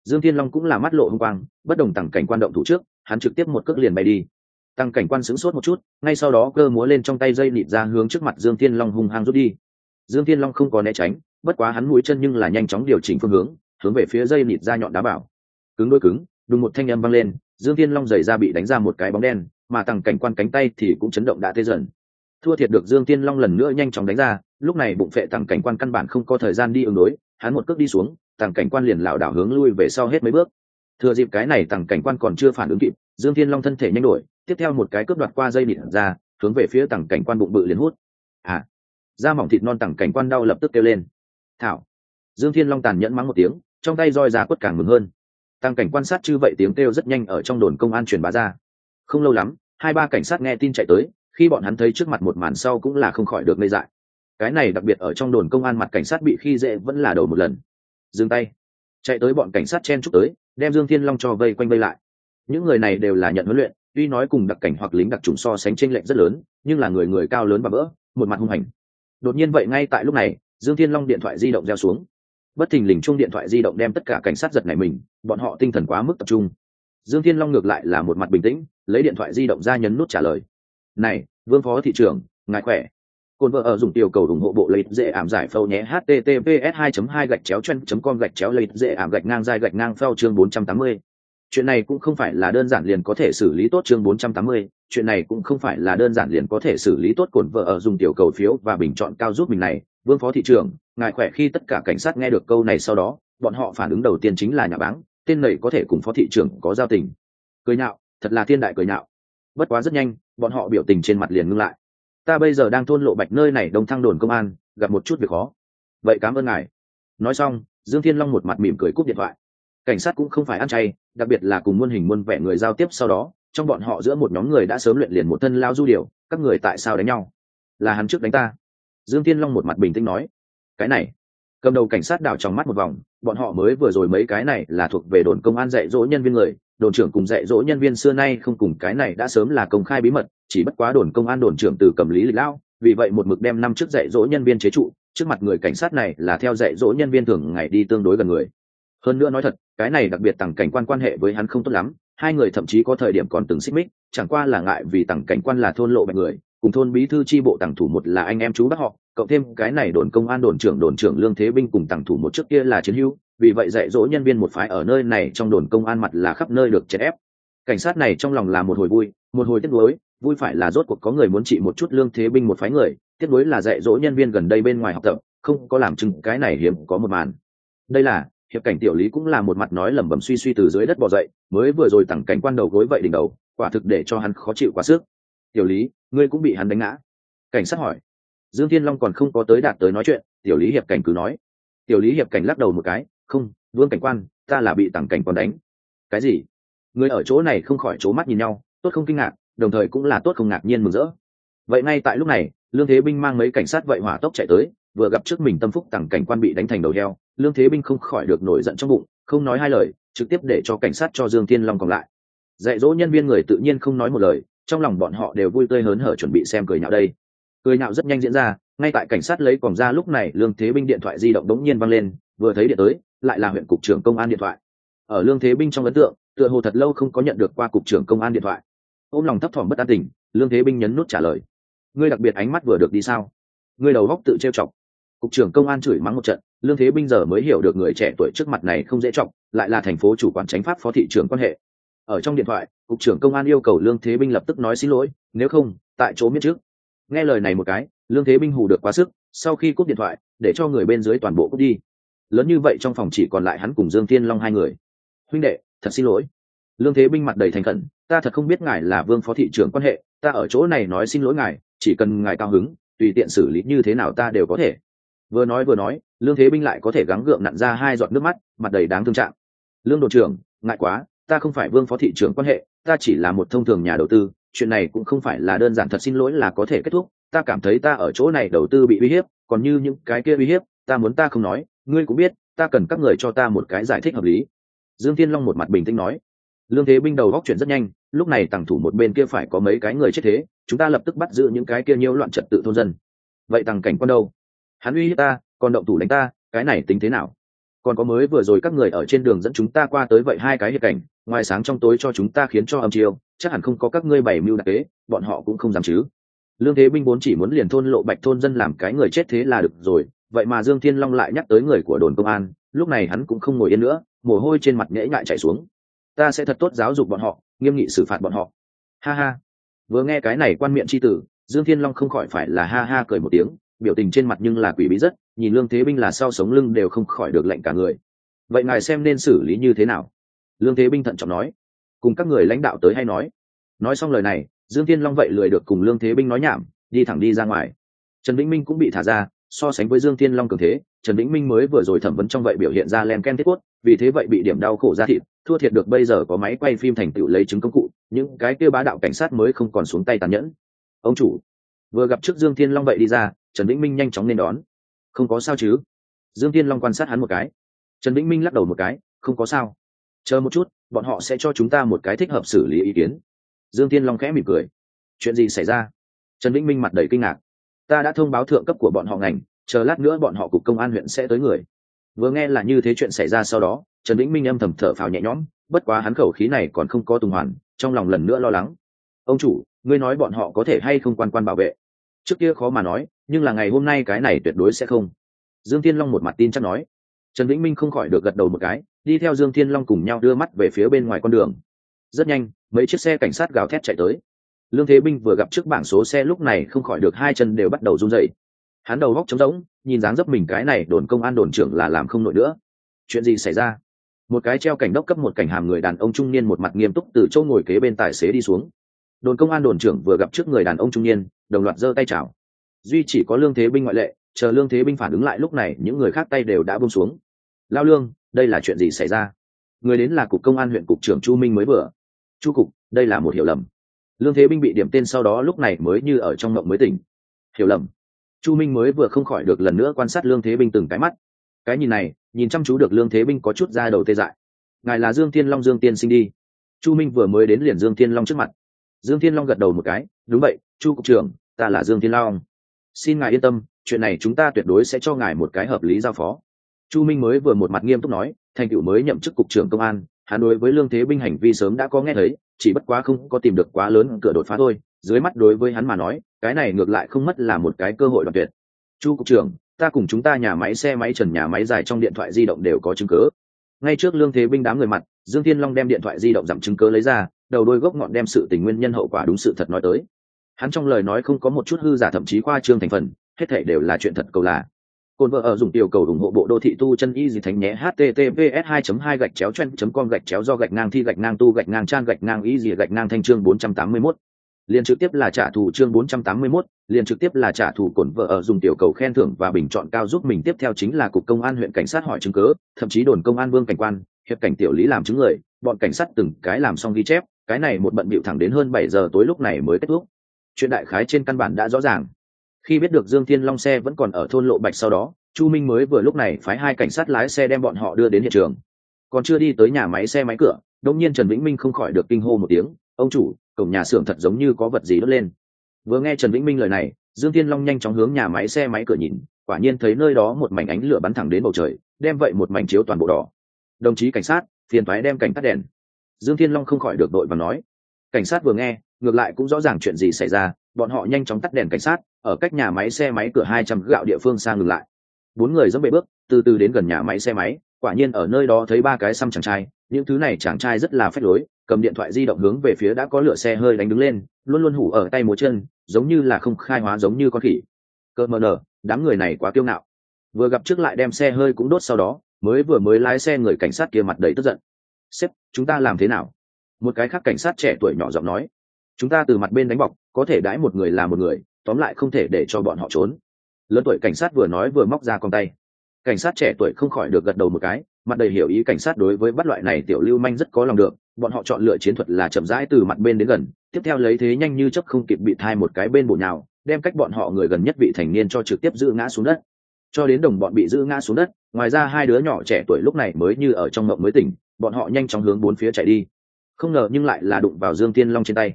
Dương thiên long cũng là mắt lộ h ư n g quang, bất đồng tăng cảnh quan động thủ trước, hắn trực tiếp một cước liền bay đi tăng cảnh quan sửng sốt một chút, ngay sau đó cơ múa lên trong tay dây nịt ra hướng trước mặt dương thiên long hung hăng rút đi. Dương thiên long không có né tránh, bất quá hắn mũi chân nhưng là nhanh chóng điều chỉnh phương hướng hướng về phía dây nịt ra nhọn đá bảo cứng đôi cứng, đùng một thanh âm vang lên, dương thiên long giày ra bị đánh ra một cái bóng đen, mà tăng cảnh quan cánh tay thì cũng chấn động đã tê dần. Thua thiệt được dương tiên long lần nữa nhanh chóng đánh ra, lúc này bụng phệ tàng cảnh quan căn bản không có thời gian đi ứng đối, hắn một cước đi xuống tàng cảnh quan liền lảo đảo hướng lui về sau hết mấy bước. Thừa dịp cái này tàng cảnh quan còn chưa phản ứng kịp, dương thiên long thân thể nhanh đổi tiếp theo một cái cướp đoạt qua dây nịt ra, hướng về phía tầng cảnh quan bụng bự liền hút. À da mỏng thịt non tầng cảnh quan đau lập tức kêu lên. Thảo. Dương thiên long tàn nhẫn mắng một tiếng, trong tay roi ra quất càng mừng hơn. Tăng cảnh quan sát chư vậy tiếng kêu rất nhanh ở trong đồn công an truyền bá ra. Không lâu lắm, hai ba cảnh sát nghe tin chạy tới, khi bọn hắn thấy trước mặt một màn sau cũng là không khỏi được ngây dại. Cái này đặc biệt ở trong đồn công an mặt cảnh sát bị khi dễ vẫn là đầu một lần. Dừng tay. Chạy tới bọn cảnh sát chen chúc tới, đem dương thiên long cho vây quanh vây lại. Những người này đều là nhận huấn luyện tuy nói cùng đặc cảnh hoặc lính đặc trùng so sánh tranh lệch rất lớn, nhưng là người người cao lớn và bỡ, một mặt hung hành. Đột nhiên vậy ngay tại lúc này, dương thiên long điện thoại di động gieo xuống. Bất thình lình chung điện thoại di động đem tất cả cảnh sát giật này mình, bọn họ tinh thần quá mức tập trung. Dương thiên long ngược lại là một mặt bình tĩnh, lấy điện thoại di động ra nhấn nút trả lời. Này, vương phó thị trưởng, ngài khỏe? Cồn vợ ở dùng tiểu cầu ủng hộ bộ lấy dễ ảm giải phâu nhé, https 2 2 gạch chéo chân com gạch chéo lấy dễ ảm gạch ngang dài gạch ngang phao chương 480 chuyện này cũng không phải là đơn giản liền có thể xử lý tốt chương 480. chuyện này cũng không phải là đơn giản liền có thể xử lý tốt cồn vợ ở dùng tiểu cầu phiếu và bình chọn cao giúp mình này. Vương phó thị trưởng, ngài khỏe khi tất cả cảnh sát nghe được câu này sau đó, bọn họ phản ứng đầu tiên chính là nhà báng, tên này có thể cùng phó thị trưởng có giao tình. Cười nhạo, thật là thiên đại cười nhạo. Bất quá rất nhanh, bọn họ biểu tình trên mặt liền ngưng lại. Ta bây giờ đang thôn lộ bạch nơi này đông thăng đồn công an, gặp một chút việc khó. Vậy cảm ơn ngài. Nói xong, dương thiên long một mặt mỉm cười cúp điện thoại cảnh sát cũng không phải ăn chay, đặc biệt là cùng muôn hình muôn vẻ người giao tiếp sau đó, trong bọn họ giữa một nhóm người đã sớm luyện liền một thân lao du điều các người tại sao đánh nhau? Là hắn trước đánh ta. Dương thiên long một mặt bình tĩnh nói. Cái này, cầm đầu cảnh sát đảo trong mắt một vòng, bọn họ mới vừa rồi mấy cái này là thuộc về đồn công an dạy dỗ nhân viên người, đồn trưởng cùng dạy dỗ nhân viên xưa nay không cùng cái này đã sớm là công khai bí mật, chỉ bất quá đồn công an đồn trưởng từ cầm lý lịch lao, vì vậy một mực đem năm trước dạy dỗ nhân viên chế trụ, trước mặt người cảnh sát này là theo dạy dỗ nhân viên thường ngày đi tương đối gần người hơn nữa nói thật, cái này đặc biệt tằng cảnh quan quan hệ với hắn không tốt lắm, hai người thậm chí có thời điểm còn từng xích mích, chẳng qua là ngại vì tằng cảnh quan là thôn lộ bạch người, cùng thôn bí thư tri bộ tằng thủ một là anh em chú bác họ, cộng thêm cái này đồn công an đồn trưởng đồn trưởng lương thế binh cùng tằng thủ một trước kia là chiến hữu, vì vậy dạy dỗ nhân viên một phái ở nơi này trong đồn công an mặt là khắp nơi được chèn ép. Cảnh sát này trong lòng là một hồi vui, một hồi tiếc nuối, vui phải là rốt cuộc có người muốn trị một chút lương thế binh một phái người, tiếc nuối là dạy dỗ nhân viên gần đây bên ngoài học tập, không có làm chứng cái này hiếm có một màn. Đây là hiệp cảnh tiểu lý cũng là một mặt nói lẩm bẩm suy suy từ dưới đất bò dậy, mới vừa rồi tặng cảnh quan đầu gối vậy đỉnh đầu, quả thực để cho hắn khó chịu quá sức. Tiểu lý, ngươi cũng bị hắn đánh ngã. Cảnh sát hỏi. Dương thiên long còn không có tới đạt tới nói chuyện, tiểu lý hiệp cảnh cứ nói. Tiểu lý hiệp cảnh lắc đầu một cái, không, vương cảnh quan, ta là bị tặng cảnh còn đánh. Cái gì? Người ở chỗ này không khỏi c mắt nhìn nhau, tốt không kinh ngạc, đồng thời cũng là tốt không ngạc nhiên mừng rỡ. Vậy ngay tại lúc này, lương thế binh mang mấy cảnh sát vậy hỏa tốc chạy tới vừa gặp trước mình tâm phúc tặng cảnh quan bị đánh thành đầu heo, lương thế binh không khỏi được nổi giận trong bụng, không nói hai lời, trực tiếp để cho cảnh sát cho dương thiên long còn lại. Dạy dỗ nhân viên người tự nhiên không nói một lời, trong lòng bọn họ đều vui tươi hớn hở chuẩn bị xem cười nhạo đây. Cười nhạo rất nhanh diễn ra, ngay tại cảnh sát lấy còn ra lúc này, lương thế binh điện thoại di động đống nhiên văng lên, vừa thấy điện tới, lại là huyện cục trưởng công an điện thoại. Ở lương thế binh trong ấn tượng, tựa hồ thật lâu không có nhận được qua cục trưởng công an điện thoại. Ôm lòng thấp thỏm bất an tình, lương thế binh nhấn nút trả lời. Ngươi đặc biệt ánh mắt vừa được đi sao? Ngươi đầu góc tự trêu chọc cục trưởng công an chửi mắng một trận, lương thế binh giờ mới hiểu được người trẻ tuổi trước mặt này không dễ chọc, lại là thành phố chủ quản tránh pháp phó thị trưởng quan hệ. Ở trong điện thoại, cục trưởng công an yêu cầu lương thế binh lập tức nói xin lỗi, nếu không, tại chỗ miết trước. Nghe lời này một cái, lương thế binh hù được quá sức, sau khi cúp điện thoại, để cho người bên dưới toàn bộ cúp đi. Lớn như vậy trong phòng chỉ còn lại hắn cùng dương thiên long hai người. Huynh đệ, thật xin lỗi. Lương thế binh mặt đầy thành khẩn, ta thật không biết ngài là vương phó thị trưởng quan hệ, ta ở chỗ này nói xin lỗi ngài, chỉ cần ngài cao hứng, tùy tiện xử lý như thế nào ta đều có thể vừa nói vừa nói, lương thế binh lại có thể gắng gượng nặn ra hai giọt nước mắt, mặt đầy đáng thương trạng. Lương đồn trưởng, ngại quá, ta không phải vương phó thị trưởng quan hệ, ta chỉ là một thông thường nhà đầu tư, chuyện này cũng không phải là đơn giản thật xin lỗi là có thể kết thúc, ta cảm thấy ta ở chỗ này đầu tư bị uy hiếp, còn như những cái kia uy hiếp, ta muốn ta không nói, ngươi cũng biết, ta cần các người cho ta một cái giải thích hợp lý. Dương thiên long một mặt bình tĩnh nói. Lương thế binh đầu góc chuyện rất nhanh, lúc này tàng thủ một bên kia phải có mấy cái người chết thế, chúng ta lập tức bắt giữ những cái kia nhiễu loạn trật tự thôn dân. Vậy tàng cảnh quan đâu? Hắn uy hiếp ta, còn động thủ đánh ta, cái này tính thế nào? Còn có mới vừa rồi các người ở trên đường dẫn chúng ta qua tới vậy hai cái hiệp cảnh, ngoài sáng trong tối cho chúng ta khiến cho âm chiêu, chắc hẳn không có các ngươi bảy mưu đặc kế, bọn họ cũng không dám chứ. Lương thế binh vốn chỉ muốn liền thôn lộ bạch thôn dân làm cái người chết thế là được rồi, vậy mà dương thiên long lại nhắc tới người của đồn công an, lúc này hắn cũng không ngồi yên nữa, mồ hôi trên mặt nhễ ngại chạy xuống. Ta sẽ thật tốt giáo dục bọn họ, nghiêm nghị xử phạt bọn họ. Ha ha. Vừa nghe cái này quan miệng c h i tử, dương thiên long không khỏi phải là ha ha cười một tiếng biểu tình trên mặt nhưng là quỷ bí rất, nhìn lương thế binh là sau sống lưng đều không khỏi được lệnh cả người. Vậy ngài xem nên xử lý như thế nào? Lương thế binh thận trọng nói. Cùng các người lãnh đạo tới hay nói. Nói xong lời này, dương thiên long vậy lười được cùng lương thế binh nói nhảm, đi thẳng đi ra ngoài. Trần vĩnh minh cũng bị thả ra, so sánh với dương thiên long cường thế, trần vĩnh minh mới vừa rồi thẩm vấn trong vậy biểu hiện ra len ken thiết quất vì thế vậy bị điểm đau khổ ra thịt, thua thiệt được bây giờ có máy quay phim thành tựu lấy chứng công cụ, những cái kêu bá đạo cảnh sát mới không còn xuống tay tàn nhẫn. Ông chủ, vừa gặp trước dương thiên long vậy đi ra trần vĩnh minh nhanh chóng nên đón. Không có sao chứ? Dương thiên long quan sát hắn một cái. Trần vĩnh minh lắc đầu một cái, không có sao. Chờ một chút, bọn họ sẽ cho chúng ta một cái thích hợp xử lý ý kiến. Dương thiên long khẽ mỉm cười. Chuyện gì xảy ra? Trần vĩnh minh mặt đầy kinh ngạc. Ta đã thông báo thượng cấp của bọn họ ngành, chờ lát nữa bọn họ cục công an huyện sẽ tới người. Vừa nghe là như thế chuyện xảy ra sau đó, trần vĩnh minh âm thầm thở phào nhẹ nhõm, bất quá hắn khẩu khí này còn không có tùng hoàn, trong lòng lần nữa lo lắng. Ông chủ, ngươi nói bọn họ có thể hay không quan quan bảo vệ? Trước kia khó mà nói nhưng là ngày hôm nay cái này tuyệt đối sẽ không. Dương thiên long một mặt tin chắc nói. Trần vĩnh minh không khỏi được gật đầu một cái, đi theo dương thiên long cùng nhau đưa mắt về phía bên ngoài con đường. Rất nhanh, mấy chiếc xe cảnh sát gào thét chạy tới. Lương thế binh vừa gặp trước bảng số xe lúc này không khỏi được hai chân đều bắt đầu run dậy hắn đầu góc trống rỗng, nhìn dáng dấp mình cái này đồn công an đồn trưởng là làm không nổi nữa. Chuyện gì xảy ra? Một cái treo cảnh đốc cấp một cảnh hàm người đàn ông trung niên một mặt nghiêm túc từ chỗ ngồi kế bên tài xế đi xuống. Đồn công an đồn trưởng vừa gặp trước người đàn ông trung niên, đồng loạt giơ tay chào duy chỉ có lương thế binh ngoại lệ, chờ lương thế binh phản ứng lại lúc này, những người khác tay đều đã bông xuống. Lao lương, đây là chuyện gì xảy ra? Người đến là cục công an huyện cục trưởng chu minh mới vừa. Chu cục, đây là một hiểu lầm. Lương thế binh bị điểm tên sau đó lúc này mới như ở trong mộng mới tỉnh. Hiểu lầm. Chu minh mới vừa không khỏi được lần nữa quan sát lương thế binh từng cái mắt. Cái nhìn này, nhìn chăm chú được lương thế binh có chút ra đầu tê dại. Ngài là dương thiên long dương tiên sinh đi. Chu minh vừa mới đến liền dương thiên long trước mặt. Dương thiên long gật đầu một cái, đúng vậy, chu cục trưởng, ta là dương thiên long xin ngài yên tâm, chuyện này chúng ta tuyệt đối sẽ cho ngài một cái hợp lý giao phó. Chu minh mới vừa một mặt nghiêm túc nói, thành cựu mới nhậm chức cục trưởng công an, hắn đối với lương thế binh hành vi sớm đã có nghe thấy, chỉ bất quá không có tìm được quá lớn cửa đột phá thôi. Dưới mắt đối với hắn mà nói, cái này ngược lại không mất là một cái cơ hội đặc tuyệt. Chu cục trưởng, ta cùng chúng ta nhà máy xe máy trần nhà máy dài trong điện thoại di động đều có chứng cứ. Ngay trước lương thế binh đám người mặt, dương thiên long đem điện thoại di động giảm chứng cứ lấy ra, đầu đôi gốc ngọn đem sự tình nguyên nhân hậu quả đúng sự thật nói tới hắn trong lời nói không có một chút hư giả thậm chí khoa trương thành phần hết thể đều là chuyện thật cầu là. Cồn vợ ở dùng tiểu cầu ủng hộ bộ đô thị tu chân y gì thánh nhé https 2 2 gạch chéo chen com gạch chéo do gạch ngang thi gạch ngang tu gạch ngang trang gạch ngang y gì gạch ngang thanh chương 481 liền trực tiếp là trả thù chương 481, liền trực tiếp là trả thù cổn vợ ở dùng tiểu cầu khen thưởng và bình chọn cao giúp mình. Tiếp theo chính là cục công an huyện cảnh sát hỏi chứng cứ thậm chí đồn công an vương cảnh quan hiệp cảnh tiểu lý làm chứng người bọn cảnh sát từng cái làm xong ghi chép cái này một bận bịu thẳng đến hơn bảy giờ tối lúc này mới kết thúc chuyện đại khái trên căn bản đã rõ ràng. Khi biết được dương thiên long xe vẫn còn ở thôn lộ bạch sau đó, chu minh mới vừa lúc này phái hai cảnh sát lái xe đem bọn họ đưa đến hiện trường. Còn chưa đi tới nhà máy xe máy cửa đông nhiên trần vĩnh minh không khỏi được kinh hô một tiếng, ông chủ, cổng nhà xưởng thật giống như có vật gì đốt lên. Vừa nghe trần vĩnh minh lời này, dương thiên long nhanh chóng hướng nhà máy xe máy cửa nhìn, quả nhiên thấy nơi đó một mảnh ánh lửa bắn thẳng đến bầu trời, đem vậy một mảnh chiếu toàn bộ đỏ. Đồng chí cảnh sát, phiền thoái đem cảnh tắt đèn. Dương thiên long không khỏi được đội và nói. Cảnh sát vừa nghe ngược lại cũng rõ ràng chuyện gì xảy ra, bọn họ nhanh chóng tắt đèn cảnh sát, ở cách nhà máy xe máy cửa hai trăm gạo địa phương sang ngừng lại. Bốn người dẫm bệ bước, từ từ đến gần nhà máy xe máy, quả nhiên ở nơi đó thấy ba cái xăm chàng trai, những thứ này chàng trai rất là phép lối, cầm điện thoại di động hướng về phía đã có lửa xe hơi đánh đứng lên, luôn luôn hủ ở tay múa chân, giống như là không khai hóa giống như con khỉ. Cơ mờ nở đám người này quá kiêu ngạo. Vừa gặp trước lại đem xe hơi cũng đốt sau đó, mới vừa mới lái xe người cảnh sát kia mặt đầy tức giận. Sếp, chúng ta làm thế nào? Một cái khác cảnh sát trẻ tuổi nhỏ giọng nói chúng ta từ mặt bên đánh bọc, có thể đãi một người là một người, tóm lại không thể để cho bọn họ trốn. Lớn tuổi cảnh sát vừa nói vừa móc ra con tay. Cảnh sát trẻ tuổi không khỏi được gật đầu một cái, mặt đầy hiểu ý cảnh sát đối với bắt loại này tiểu lưu manh rất có lòng được, bọn họ chọn lựa chiến thuật là chậm rãi từ mặt bên đến gần, tiếp theo lấy thế nhanh như chấp không kịp bị thai một cái bên bộ nhào, đem cách bọn họ người gần nhất vị thành niên cho trực tiếp giữ ngã xuống đất. Cho đến đồng bọn bị giữ ngã xuống đất, ngoài ra hai đứa nhỏ trẻ tuổi lúc này mới như ở trong mộng mới tỉnh, bọn họ nhanh chóng hướng bốn phía chạy đi. Không ngờ nhưng lại là đụng vào dương tiên long trên tay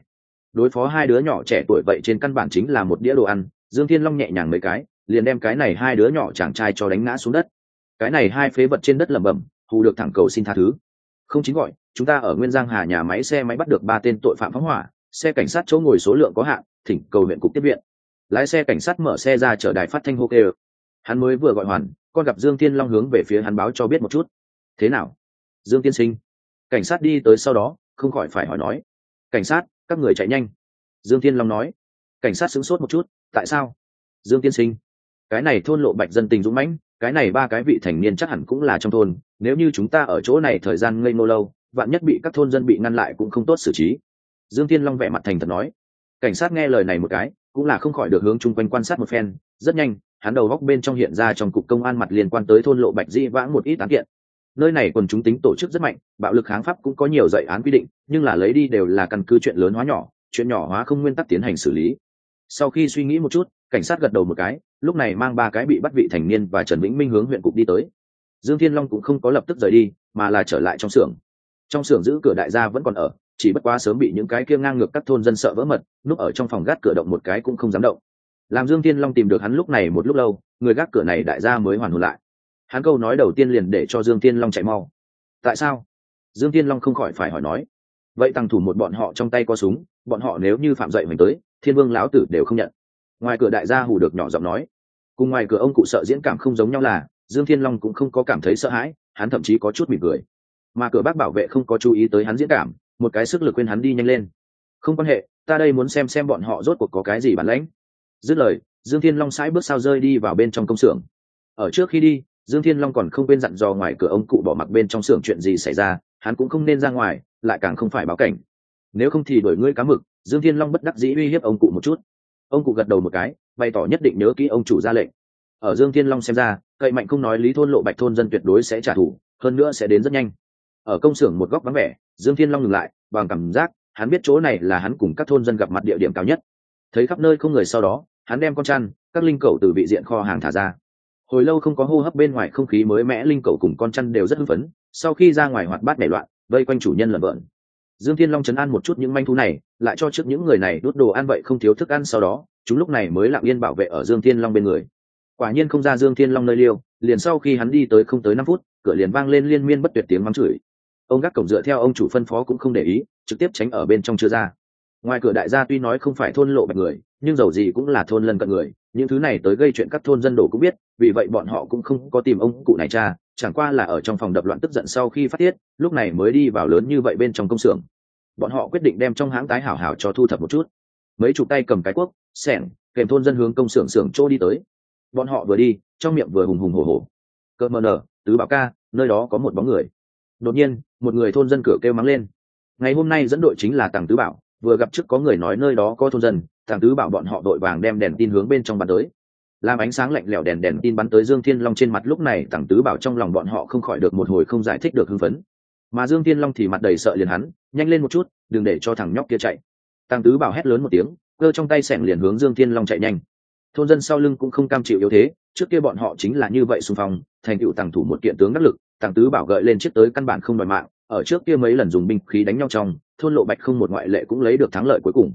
đối phó hai đứa nhỏ trẻ tuổi vậy trên căn bản chính là một đĩa đồ ăn, dương thiên long nhẹ nhàng mấy cái, liền đem cái này hai đứa nhỏ chàng trai cho đánh ngã xuống đất. Cái này hai phế vật trên đất lẩm bẩm hù được thẳng cầu xin tha thứ. Không chính gọi, chúng ta ở nguyên giang hà nhà máy xe máy bắt được ba tên tội phạm phóng hỏa, xe cảnh sát chỗ ngồi số lượng có hạn, thỉnh cầu huyện cục tiếp viện. Lái xe cảnh sát mở xe ra chở đài phát thanh hô kê. Hắn mới vừa gọi hoàn, con gặp dương thiên long hướng về phía hắn báo cho biết một chút. Thế nào? Dương tiên sinh. Cảnh sát đi tới sau đó, không khỏi phải hỏi nói. Cảnh sát các người chạy nhanh. Dương thiên long nói. Cảnh sát sửng sốt một chút, tại sao? Dương tiên sinh, cái này thôn lộ bạch dân tình dũng mãnh, cái này ba cái vị thành niên chắc hẳn cũng là trong thôn, nếu như chúng ta ở chỗ này thời gian ngây ngô lâu, vạn nhất bị các thôn dân bị ngăn lại cũng không tốt xử trí. Dương thiên long vẻ mặt thành thật nói. Cảnh sát nghe lời này một cái, cũng là không khỏi được hướng chung quanh quan sát một phen, rất nhanh, hắn đầu góc bên trong hiện ra trong cục công an mặt liên quan tới thôn lộ bạch di vãng một ít tán kiện nơi này còn chúng tính tổ chức rất mạnh, bạo lực kháng pháp cũng có nhiều dạy án quy định, nhưng là lấy đi đều là căn cứ chuyện lớn hóa nhỏ, chuyện nhỏ hóa không nguyên tắc tiến hành xử lý. Sau khi suy nghĩ một chút, cảnh sát gật đầu một cái, lúc này mang ba cái bị bắt vị thành niên và trần vĩnh minh hướng huyện cục đi tới. Dương thiên long cũng không có lập tức rời đi, mà là trở lại trong xưởng. Trong xưởng giữ cửa đại gia vẫn còn ở, chỉ bất quá sớm bị những cái kia ngang ngược các thôn dân sợ vỡ mật, núp ở trong phòng gác cửa động một cái cũng không dám động. Làm dương thiên long tìm được hắn lúc này một lúc lâu, người gác cửa này đại gia mới hoàn hồn lại hắn câu nói đầu tiên liền để cho dương thiên long chạy mau. Tại sao? Dương thiên long không khỏi phải hỏi nói. Vậy tăng thủ một bọn họ trong tay có súng, bọn họ nếu như phạm dậy mình tới, thiên vương lão tử đều không nhận. Ngoài cửa đại gia hù được nhỏ giọng nói. Cùng ngoài cửa ông cụ sợ diễn cảm không giống nhau là, dương thiên long cũng không có cảm thấy sợ hãi, hắn thậm chí có chút mỉm cười. Mà cửa bác bảo vệ không có chú ý tới hắn diễn cảm, một cái sức lực quên hắn đi nhanh lên. Không quan hệ, ta đây muốn xem xem bọn họ rốt cuộc có cái gì bản lãnh. Dứt lời, dương thiên long sãi bước sao rơi đi vào bên trong công xưởng. Ở trước khi đi dương thiên long còn không quên dặn dò ngoài cửa ông cụ bỏ mặc bên trong xưởng chuyện gì xảy ra, hắn cũng không nên ra ngoài, lại càng không phải báo cảnh. Nếu không thì đổi ngươi cá mực, dương thiên long bất đắc dĩ uy hiếp ông cụ một chút. Ông cụ gật đầu một cái, bày tỏ nhất định nhớ kỹ ông chủ ra lệnh. Ở dương thiên long xem ra, cậy mạnh không nói lý thôn lộ bạch thôn dân tuyệt đối sẽ trả thù, hơn nữa sẽ đến rất nhanh. Ở công xưởng một góc vắng vẻ, dương thiên long ngừng lại, bằng cảm giác, hắn biết chỗ này là hắn cùng các thôn dân gặp mặt địa điểm cao nhất. Thấy khắp nơi không người sau đó, hắn đem con chăn, các linh cầu từ vị diện kho hàng thả ra hồi lâu không có hô hấp bên ngoài không khí mới mẽ linh cầu cùng con chăn đều rất hưng phấn. Sau khi ra ngoài hoạt bát nảy loạn, vây quanh chủ nhân lợn bẩm. Dương thiên long chấn an một chút những manh thú này, lại cho trước những người này đốt đồ ăn vậy không thiếu thức ăn sau đó, chúng lúc này mới lặng yên bảo vệ ở dương thiên long bên người. Quả nhiên không ra dương thiên long nơi liêu, liền sau khi hắn đi tới không tới năm phút, cửa liền vang lên liên miên bất tuyệt tiếng mắng chửi. Ông gác cổng dựa theo ông chủ phân phó cũng không để ý, trực tiếp tránh ở bên trong chưa ra. Ngoài cửa đại gia tuy nói không phải thôn lộ bạch người, nhưng dầu gì cũng là thôn lân cận người những thứ này tới gây chuyện các thôn dân đồ cũng biết, vì vậy bọn họ cũng không có tìm ông cụ này cha, chẳng qua là ở trong phòng đập loạn tức giận sau khi phát tiết, lúc này mới đi vào lớn như vậy bên trong công xưởng. Bọn họ quyết định đem trong hãng tái hảo hảo cho thu thập một chút. Mấy chục tay cầm cái cuốc, sẻng, kèm thôn dân hướng công xưởng xưởng trô đi tới. Bọn họ vừa đi, trong miệng vừa hùng hùng hổ hổ. Cơ mờ nở, tứ bảo ca, nơi đó có một bóng người. Đột nhiên, một người thôn dân cửa kêu mắng lên. Ngày hôm nay dẫn đội chính là tàng tứ bảo vừa gặp trước có người nói nơi đó có thôn dân, thằng tứ bảo bọn họ đội vàng đem đèn tin hướng bên trong bắn tới. Làm ánh sáng lạnh lẽo đèn đèn tin bắn tới dương thiên long trên mặt lúc này, thằng tứ bảo trong lòng bọn họ không khỏi được một hồi không giải thích được hưng phấn. Mà dương thiên long thì mặt đầy sợ liền hắn, nhanh lên một chút, đừng để cho thằng nhóc kia chạy. Thằng tứ bảo hét lớn một tiếng, cơ trong tay sẻng liền hướng dương thiên long chạy nhanh. Thôn dân sau lưng cũng không cam chịu yếu thế, trước kia bọn họ chính là như vậy xung phong, thành tựu tàng thủ một kiện tướng đắc lực tàng tứ bảo gợi lên chiếc tới căn bản không đòi mạng, ở trước kia mấy lần dùng binh khí đánh nhau trong thôn lộ bạch không một ngoại lệ cũng lấy được thắng lợi cuối cùng.